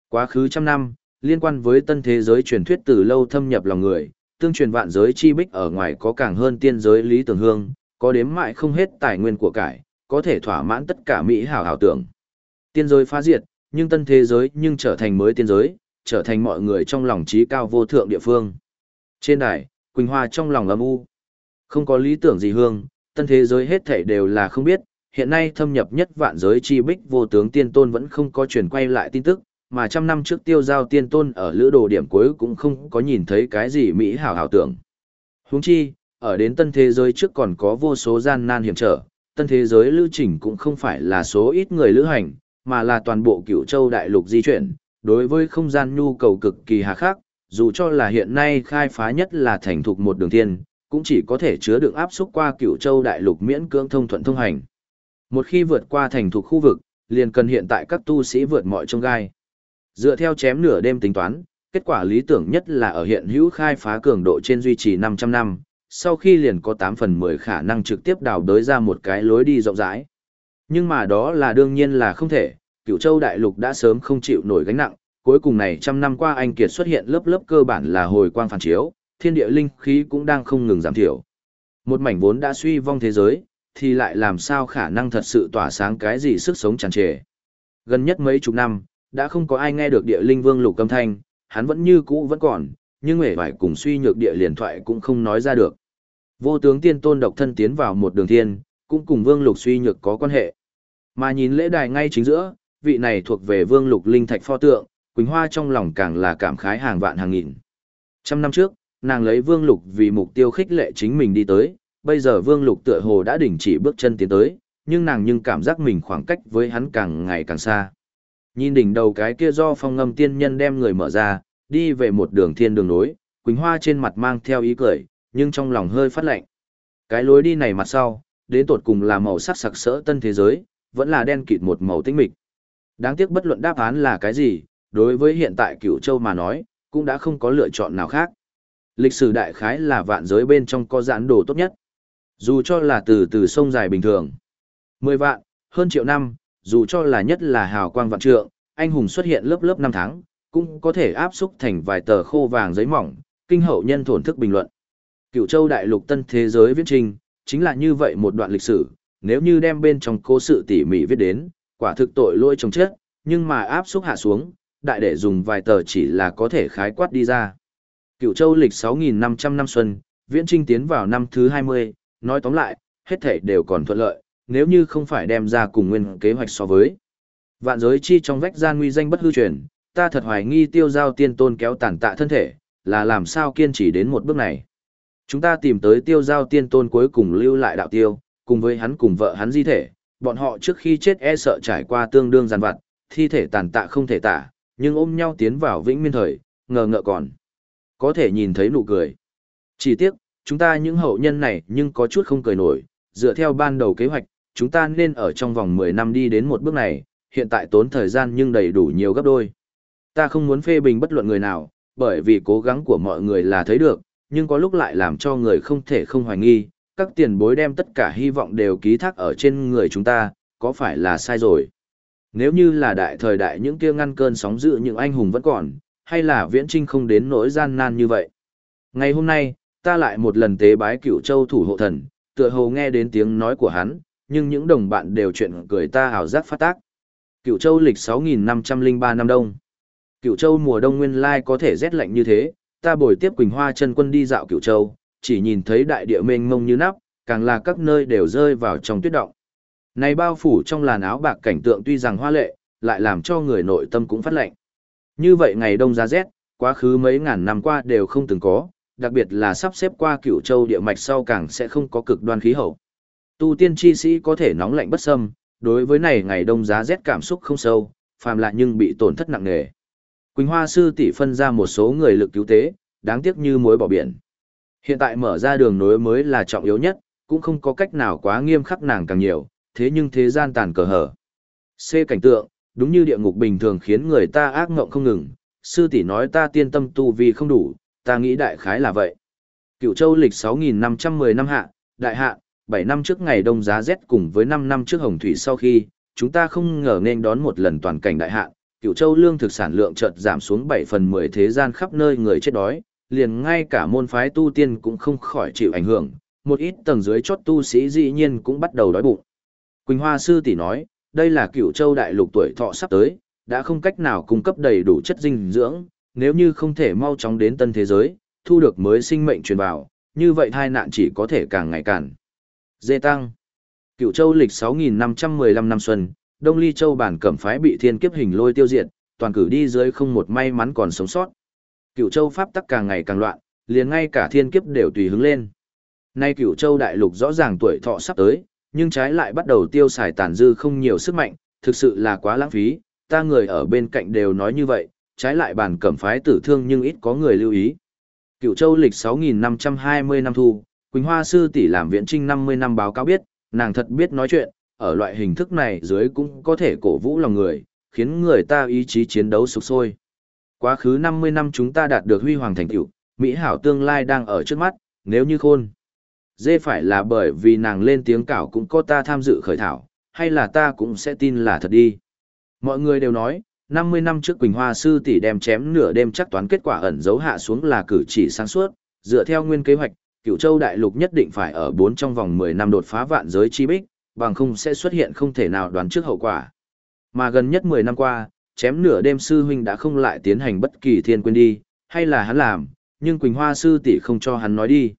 Quá khứ trăm năm, liên quan với tân thế giới truyền thuyết từ lâu thâm nhập lòng người, tương truyền vạn giới chi bích ở ngoài có càng hơn tiên giới lý tưởng hương, có đếm mãi không hết tài nguyên của cải, có thể thỏa mãn tất cả mỹ hảo hảo tưởng. Tiên giới phá diệt, nhưng tân thế giới nhưng trở thành mới tiên giới, trở thành mọi người trong lòng trí cao vô thượng địa phương. Trên đài, Quỳnh Hoa trong lòng âm u. Không có lý tưởng gì hương, tân thế giới hết thảy đều là không biết, hiện nay thâm nhập nhất vạn giới chi bích vô tướng tiên tôn vẫn không có chuyển quay lại tin tức, mà trăm năm trước tiêu giao tiên tôn ở lữ đồ điểm cuối cũng không có nhìn thấy cái gì mỹ hảo hảo tưởng. Huống chi, ở đến tân thế giới trước còn có vô số gian nan hiểm trở, tân thế giới lưu trình cũng không phải là số ít người lữ hành, mà là toàn bộ cựu châu đại lục di chuyển, đối với không gian nhu cầu cực kỳ hà khắc, dù cho là hiện nay khai phá nhất là thành thục một đường tiên, cũng chỉ có thể chứa đựng áp xúc qua cựu châu đại lục miễn cưỡng thông thuận thông hành. Một khi vượt qua thành thục khu vực, liền cần hiện tại các tu sĩ vượt mọi trông gai. Dựa theo chém nửa đêm tính toán, kết quả lý tưởng nhất là ở hiện hữu khai phá cường độ trên duy trì 500 năm, sau khi liền có 8 phần 10 khả năng trực tiếp đào đới ra một cái lối đi rộng rãi. Nhưng mà đó là đương nhiên là không thể, cựu châu đại lục đã sớm không chịu nổi gánh nặng, cuối cùng này trăm năm qua anh kiệt xuất hiện lớp lớp cơ bản là hồi quang phản chiếu, thiên địa linh khí cũng đang không ngừng giảm thiểu. Một mảnh vốn đã suy vong thế giới, thì lại làm sao khả năng thật sự tỏa sáng cái gì sức sống tràn trề. Gần nhất mấy chục năm, đã không có ai nghe được địa linh vương lục âm thanh, hắn vẫn như cũ vẫn còn, nhưng mể vải cùng suy nhược địa liền thoại cũng không nói ra được. Vô tướng tiên tôn độc thân tiến vào một đường thiên, cũng cùng vương lục suy nhược có quan hệ. Mà nhìn lễ đài ngay chính giữa, vị này thuộc về vương lục linh thạch pho tượng, Quỳnh Hoa trong lòng càng là cảm khái hàng vạn hàng nghìn. Trăm năm trước, nàng lấy vương lục vì mục tiêu khích lệ chính mình đi tới, bây giờ vương lục tựa hồ đã đình chỉ bước chân tiến tới, nhưng nàng nhưng cảm giác mình khoảng cách với hắn càng ngày càng xa. Nhìn đỉnh đầu cái kia do phong ngâm tiên nhân đem người mở ra, đi về một đường thiên đường nối, Quỳnh Hoa trên mặt mang theo ý cười, nhưng trong lòng hơi phát lạnh. Cái lối đi này mặt sau, đến tột cùng là màu sắc sặc sỡ tân thế giới, vẫn là đen kịt một màu tinh mịch. Đáng tiếc bất luận đáp án là cái gì, đối với hiện tại cửu châu mà nói, cũng đã không có lựa chọn nào khác. Lịch sử đại khái là vạn giới bên trong có giãn đồ tốt nhất. Dù cho là từ từ sông dài bình thường. Mười vạn, hơn triệu năm, dù cho là nhất là hào quang vạn trượng, anh hùng xuất hiện lớp lớp năm tháng, cũng có thể áp xúc thành vài tờ khô vàng giấy mỏng, kinh hậu nhân thổn thức bình luận. Cựu châu đại lục tân thế giới viết trình, chính là như vậy một đoạn lịch sử, nếu như đem bên trong cố sự tỉ mỉ viết đến, quả thực tội lỗi chồng chết, nhưng mà áp xúc hạ xuống, đại để dùng vài tờ chỉ là có thể khái quát đi ra. Cựu châu lịch 6.500 năm xuân, viễn trinh tiến vào năm thứ 20, nói tóm lại, hết thể đều còn thuận lợi, nếu như không phải đem ra cùng nguyên kế hoạch so với. Vạn giới chi trong vách gian nguy danh bất hư truyền, ta thật hoài nghi tiêu giao tiên tôn kéo tàn tạ thân thể, là làm sao kiên trì đến một bước này. Chúng ta tìm tới tiêu giao tiên tôn cuối cùng lưu lại đạo tiêu, cùng với hắn cùng vợ hắn di thể, bọn họ trước khi chết e sợ trải qua tương đương giàn vặt, thi thể tàn tạ không thể tả, nhưng ôm nhau tiến vào vĩnh miên thời, ngờ ngợ còn. Có thể nhìn thấy nụ cười. Chỉ tiếc, chúng ta những hậu nhân này nhưng có chút không cười nổi, dựa theo ban đầu kế hoạch, chúng ta nên ở trong vòng 10 năm đi đến một bước này, hiện tại tốn thời gian nhưng đầy đủ nhiều gấp đôi. Ta không muốn phê bình bất luận người nào, bởi vì cố gắng của mọi người là thấy được, nhưng có lúc lại làm cho người không thể không hoài nghi, các tiền bối đem tất cả hy vọng đều ký thác ở trên người chúng ta, có phải là sai rồi? Nếu như là đại thời đại những kia ngăn cơn sóng dữ những anh hùng vẫn còn, hay là viễn trinh không đến nỗi gian nan như vậy? Ngày hôm nay, ta lại một lần tế bái cựu châu thủ hộ thần, tựa hồ nghe đến tiếng nói của hắn, nhưng những đồng bạn đều chuyện cười ta hào giác phát tác. Cựu châu lịch 6.503 năm đông. Cựu châu mùa đông nguyên lai có thể rét lạnh như thế, ta bồi tiếp Quỳnh Hoa chân quân đi dạo Cựu châu, chỉ nhìn thấy đại địa mênh mông như nắp, càng là các nơi đều rơi vào trong tuyết động. Này bao phủ trong làn áo bạc cảnh tượng tuy rằng hoa lệ, lại làm cho người nội tâm cũng phát lạnh. Như vậy ngày đông giá rét, quá khứ mấy ngàn năm qua đều không từng có, đặc biệt là sắp xếp qua cửu châu địa mạch sau càng sẽ không có cực đoan khí hậu. Tu tiên chi sĩ có thể nóng lạnh bất xâm, đối với này ngày đông giá rét cảm xúc không sâu, phàm lại nhưng bị tổn thất nặng nề. Quỳnh Hoa sư tỷ phân ra một số người lực cứu tế, đáng tiếc như muối bỏ biển. Hiện tại mở ra đường nối mới là trọng yếu nhất, cũng không có cách nào quá nghiêm khắc nàng càng nhiều, thế nhưng thế gian tàn cờ hở. C cảnh tượng, đúng như địa ngục bình thường khiến người ta ác ngộng không ngừng, sư tỷ nói ta tiên tâm tu vì không đủ, ta nghĩ đại khái là vậy. Cựu châu lịch 6.510 năm hạ, đại hạ, 7 năm trước ngày đông giá rét cùng với 5 năm trước hồng thủy sau khi, chúng ta không ngờ nên đón một lần toàn cảnh đại hạn. cựu châu lương thực sản lượng chợt giảm xuống 7 phần 10 thế gian khắp nơi người chết đói, liền ngay cả môn phái tu tiên cũng không khỏi chịu ảnh hưởng, một ít tầng dưới chót tu sĩ dĩ nhiên cũng bắt đầu đói bụng. Quỳnh Hoa sư tỷ nói, đây là cựu châu đại lục tuổi thọ sắp tới, đã không cách nào cung cấp đầy đủ chất dinh dưỡng, nếu như không thể mau chóng đến tân thế giới, thu được mới sinh mệnh truyền vào, như vậy tai nạn chỉ có thể càng ngày càng. Dê tăng. Cựu châu lịch 6.515 năm xuân, Đông Ly Châu bản cẩm phái bị thiên kiếp hình lôi tiêu diệt, toàn cử đi dưới không một may mắn còn sống sót. Cựu châu pháp tắc càng ngày càng loạn, liền ngay cả thiên kiếp đều tùy hứng lên. Nay cựu châu đại lục rõ ràng tuổi thọ sắp tới, nhưng trái lại bắt đầu tiêu xài tàn dư không nhiều sức mạnh, thực sự là quá lãng phí, ta người ở bên cạnh đều nói như vậy, trái lại bản cẩm phái tử thương nhưng ít có người lưu ý. Cựu châu lịch 6.520 năm thu, Quỳnh Hoa sư tỷ làm viện trinh 50 năm báo cáo biết, nàng thật biết nói chuyện, ở loại hình thức này dưới cũng có thể cổ vũ lòng người, khiến người ta ý chí chiến đấu sục sôi. Quá khứ 50 năm chúng ta đạt được huy hoàng thành tựu, Mỹ hảo tương lai đang ở trước mắt, nếu như khôn. Dê phải là bởi vì nàng lên tiếng cảo cũng có ta tham dự khởi thảo, hay là ta cũng sẽ tin là thật đi. Mọi người đều nói, 50 năm trước Quỳnh Hoa sư tỷ đem chém nửa đêm chắc toán kết quả ẩn dấu hạ xuống là cử chỉ sáng suốt, dựa theo nguyên kế hoạch, Cựu châu đại lục nhất định phải ở bốn trong vòng 10 năm đột phá vạn giới chi bích, bằng không sẽ xuất hiện không thể nào đoán trước hậu quả. Mà gần nhất 10 năm qua, chém nửa đêm sư huynh đã không lại tiến hành bất kỳ thiên quên đi, hay là hắn làm, nhưng Quỳnh Hoa sư tỷ không cho hắn nói đi.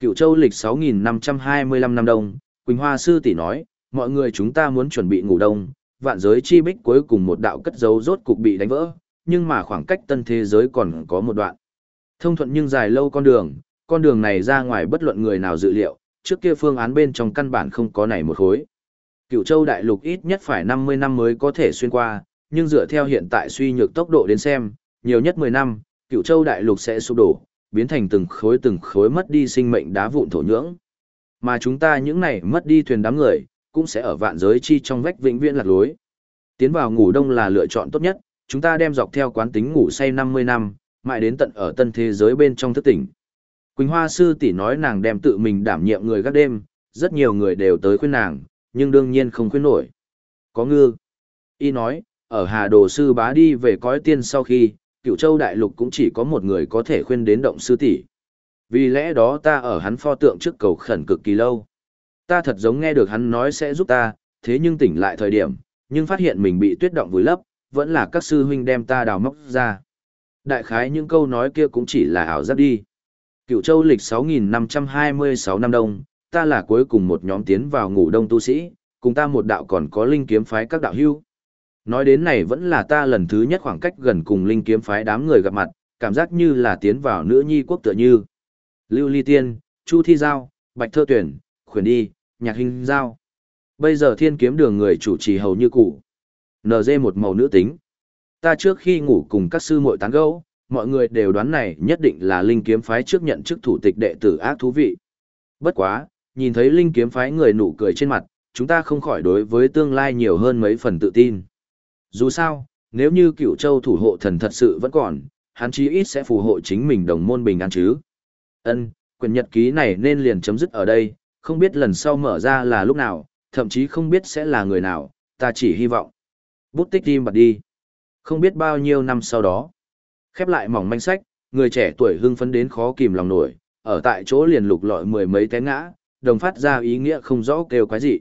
Cựu châu lịch 6.525 năm đông, Quỳnh Hoa sư tỷ nói, mọi người chúng ta muốn chuẩn bị ngủ đông, vạn giới chi bích cuối cùng một đạo cất dấu rốt cục bị đánh vỡ, nhưng mà khoảng cách tân thế giới còn có một đoạn. Thông thuận nhưng dài lâu con đường, con đường này ra ngoài bất luận người nào dự liệu, trước kia phương án bên trong căn bản không có này một khối. Cựu châu đại lục ít nhất phải 50 năm mới có thể xuyên qua, nhưng dựa theo hiện tại suy nhược tốc độ đến xem, nhiều nhất 10 năm, cựu châu đại lục sẽ sụp đổ, biến thành từng khối từng khối mất đi sinh mệnh đá vụn thổ nhưỡng. Mà chúng ta những này mất đi thuyền đám người, cũng sẽ ở vạn giới chi trong vách vĩnh viễn lạc lối. Tiến vào ngủ đông là lựa chọn tốt nhất, chúng ta đem dọc theo quán tính ngủ say 50 năm, mãi đến tận ở tân thế giới bên trong thức tỉnh. Quỳnh Hoa sư tỷ nói nàng đem tự mình đảm nhiệm người gác đêm, rất nhiều người đều tới khuyên nàng, nhưng đương nhiên không khuyên nổi. Có ngư. Y nói, ở Hà Đồ sư bá đi về cõi tiên sau khi, cựu châu đại lục cũng chỉ có một người có thể khuyên đến động sư tỷ. Vì lẽ đó ta ở hắn pho tượng trước cầu khẩn cực kỳ lâu. Ta thật giống nghe được hắn nói sẽ giúp ta, thế nhưng tỉnh lại thời điểm, nhưng phát hiện mình bị tuyết động vùi lấp, vẫn là các sư huynh đem ta đào móc ra. Đại khái những câu nói kia cũng chỉ là ảo giác đi. Cựu châu lịch 6.526 năm đông, ta là cuối cùng một nhóm tiến vào ngủ đông tu sĩ, cùng ta một đạo còn có linh kiếm phái các đạo hưu. Nói đến này vẫn là ta lần thứ nhất khoảng cách gần cùng linh kiếm phái đám người gặp mặt, cảm giác như là tiến vào nữ nhi quốc tựa như. Lưu Ly Tiên, Chu Thi Giao, Bạch Thơ Tuyển, Khuyển Đi, Nhạc Hình Giao. Bây giờ thiên kiếm đường người chủ trì hầu như cũ. NG một màu nữ tính. Ta trước khi ngủ cùng các sư muội tán gẫu, mọi người đều đoán này nhất định là linh kiếm phái trước nhận chức thủ tịch đệ tử ác thú vị. Bất quá, nhìn thấy linh kiếm phái người nụ cười trên mặt, chúng ta không khỏi đối với tương lai nhiều hơn mấy phần tự tin. Dù sao, nếu như cựu châu thủ hộ thần thật sự vẫn còn, hắn chí ít sẽ phù hộ chính mình đồng môn bình an chứ. Ân, quyển nhật ký này nên liền chấm dứt ở đây, không biết lần sau mở ra là lúc nào, thậm chí không biết sẽ là người nào, ta chỉ hy vọng. Bút tích tim bật đi. Không biết bao nhiêu năm sau đó. Khép lại mỏng manh sách, người trẻ tuổi hưng phấn đến khó kìm lòng nổi, ở tại chỗ liền lục lọi mười mấy té ngã, đồng phát ra ý nghĩa không rõ kêu quái gì.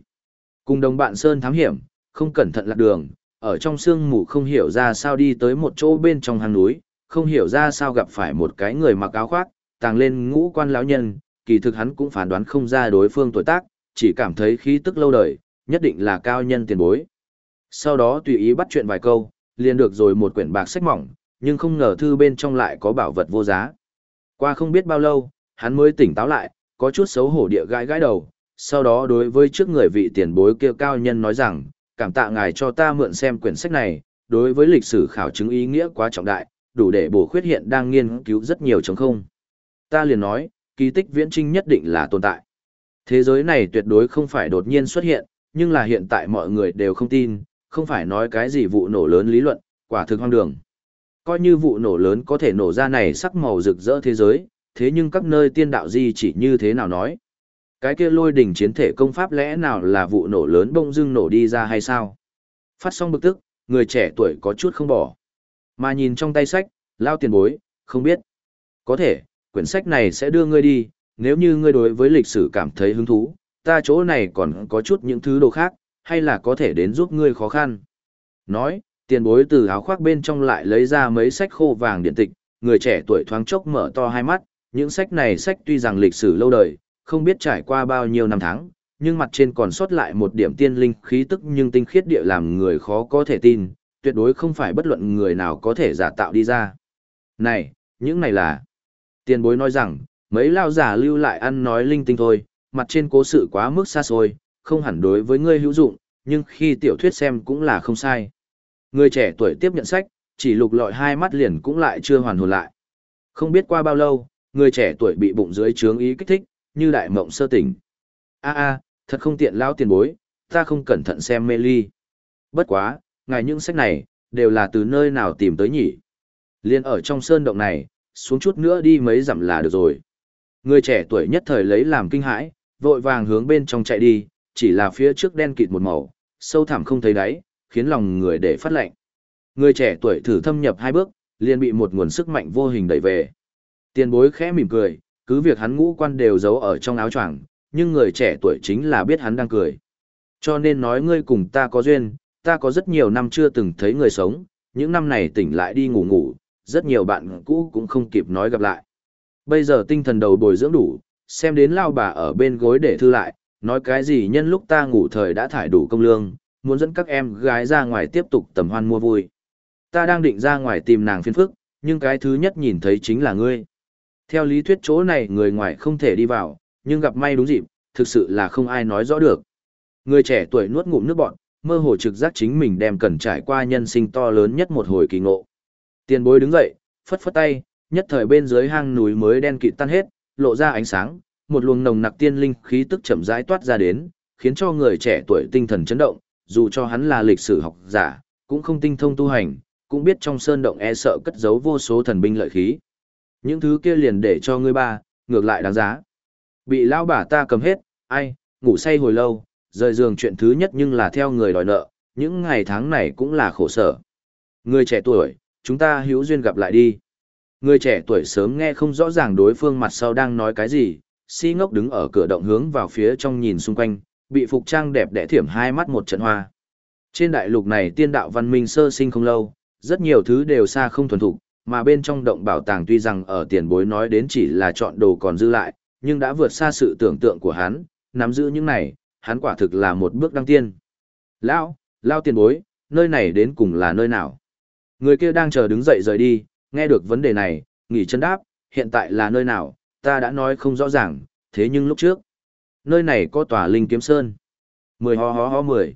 Cùng đồng bạn Sơn thám hiểm, không cẩn thận lạc đường, ở trong sương mù không hiểu ra sao đi tới một chỗ bên trong hang núi, không hiểu ra sao gặp phải một cái người mặc áo khoác, tàng lên ngũ quan lão nhân, kỳ thực hắn cũng phán đoán không ra đối phương tuổi tác, chỉ cảm thấy khí tức lâu đời, nhất định là cao nhân tiền bối. Sau đó tùy ý bắt chuyện vài câu, liền được rồi một quyển bạc sách mỏng, nhưng không ngờ thư bên trong lại có bảo vật vô giá. Qua không biết bao lâu, hắn mới tỉnh táo lại, có chút xấu hổ địa gãi gãi đầu, sau đó đối với trước người vị tiền bối kia cao nhân nói rằng, cảm tạ ngài cho ta mượn xem quyển sách này, đối với lịch sử khảo chứng ý nghĩa quá trọng đại, đủ để bổ khuyết hiện đang nghiên cứu rất nhiều chống không. Ta liền nói, kỳ tích viễn trinh nhất định là tồn tại. Thế giới này tuyệt đối không phải đột nhiên xuất hiện, nhưng là hiện tại mọi người đều không tin, không phải nói cái gì vụ nổ lớn lý luận, quả thực hoang đường. Coi như vụ nổ lớn có thể nổ ra này sắc màu rực rỡ thế giới, thế nhưng các nơi tiên đạo di chỉ như thế nào nói. Cái kia lôi đỉnh chiến thể công pháp lẽ nào là vụ nổ lớn bông dưng nổ đi ra hay sao? Phát xong bực tức, người trẻ tuổi có chút không bỏ. Mà nhìn trong tay sách, lao tiền bối, không biết. Có thể, quyển sách này sẽ đưa ngươi đi, nếu như ngươi đối với lịch sử cảm thấy hứng thú, ta chỗ này còn có chút những thứ đồ khác, hay là có thể đến giúp ngươi khó khăn. Nói, tiền bối từ áo khoác bên trong lại lấy ra mấy sách khô vàng điện tịch, người trẻ tuổi thoáng chốc mở to hai mắt, những sách này sách tuy rằng lịch sử lâu đời, không biết trải qua bao nhiêu năm tháng, nhưng mặt trên còn sót lại một điểm tiên linh khí tức nhưng tinh khiết địa làm người khó có thể tin, tuyệt đối không phải bất luận người nào có thể giả tạo đi ra. Này, những này là... Tiền bối nói rằng, mấy lao giả lưu lại ăn nói linh tinh thôi, mặt trên cố sự quá mức xa xôi, không hẳn đối với ngươi hữu dụng, nhưng khi tiểu thuyết xem cũng là không sai. Người trẻ tuổi tiếp nhận sách, chỉ lục lọi hai mắt liền cũng lại chưa hoàn hồn lại. Không biết qua bao lâu, người trẻ tuổi bị bụng dưới trướng ý kích thích, như đại mộng sơ tỉnh. A a, thật không tiện lao tiền bối, ta không cẩn thận xem mê ly. Bất quá, ngài những sách này, đều là từ nơi nào tìm tới nhỉ? Liên ở trong sơn động này, xuống chút nữa đi mấy dặm là được rồi. Người trẻ tuổi nhất thời lấy làm kinh hãi, vội vàng hướng bên trong chạy đi, chỉ là phía trước đen kịt một màu, sâu thẳm không thấy đáy, khiến lòng người để phát lạnh. Người trẻ tuổi thử thâm nhập hai bước, liền bị một nguồn sức mạnh vô hình đẩy về. Tiền bối khẽ mỉm cười, cứ việc hắn ngũ quan đều giấu ở trong áo choàng, nhưng người trẻ tuổi chính là biết hắn đang cười. Cho nên nói ngươi cùng ta có duyên, ta có rất nhiều năm chưa từng thấy người sống, những năm này tỉnh lại đi ngủ ngủ, rất nhiều bạn cũ cũng không kịp nói gặp lại. Bây giờ tinh thần đầu bồi dưỡng đủ, xem đến lao bà ở bên gối để thư lại, nói cái gì nhân lúc ta ngủ thời đã thải đủ công lương, muốn dẫn các em gái ra ngoài tiếp tục tầm hoan mua vui. Ta đang định ra ngoài tìm nàng phiên phức, nhưng cái thứ nhất nhìn thấy chính là ngươi. Theo lý thuyết chỗ này người ngoài không thể đi vào, nhưng gặp may đúng dịp, thực sự là không ai nói rõ được. Người trẻ tuổi nuốt ngụm nước bọn, mơ hồ trực giác chính mình đem cần trải qua nhân sinh to lớn nhất một hồi kỳ ngộ. Tiền bối đứng dậy, phất phất tay, nhất thời bên dưới hang núi mới đen kịt tan hết, lộ ra ánh sáng, một luồng nồng nặc tiên linh khí tức chậm rãi toát ra đến, khiến cho người trẻ tuổi tinh thần chấn động, dù cho hắn là lịch sử học giả, cũng không tinh thông tu hành, cũng biết trong sơn động e sợ cất giấu vô số thần binh lợi khí. Những thứ kia liền để cho ngươi ba, ngược lại đáng giá. Bị lão bà ta cầm hết, ai, ngủ say hồi lâu, rời giường chuyện thứ nhất nhưng là theo người đòi nợ, những ngày tháng này cũng là khổ sở. Người trẻ tuổi, chúng ta hữu duyên gặp lại đi. Người trẻ tuổi sớm nghe không rõ ràng đối phương mặt sau đang nói cái gì, si ngốc đứng ở cửa động hướng vào phía trong nhìn xung quanh, bị phục trang đẹp đẽ thiểm hai mắt một trận hoa. Trên đại lục này tiên đạo văn minh sơ sinh không lâu, rất nhiều thứ đều xa không thuần thục, mà bên trong động bảo tàng tuy rằng ở tiền bối nói đến chỉ là chọn đồ còn dư lại, nhưng đã vượt xa sự tưởng tượng của hắn, nắm giữ những này, hắn quả thực là một bước đăng tiên. Lão, lao tiền bối, nơi này đến cùng là nơi nào? Người kia đang chờ đứng dậy rời đi, nghe được vấn đề này, nghỉ chân đáp, hiện tại là nơi nào, ta đã nói không rõ ràng, thế nhưng lúc trước, nơi này có tòa linh kiếm sơn. Mười ho ho ho mười.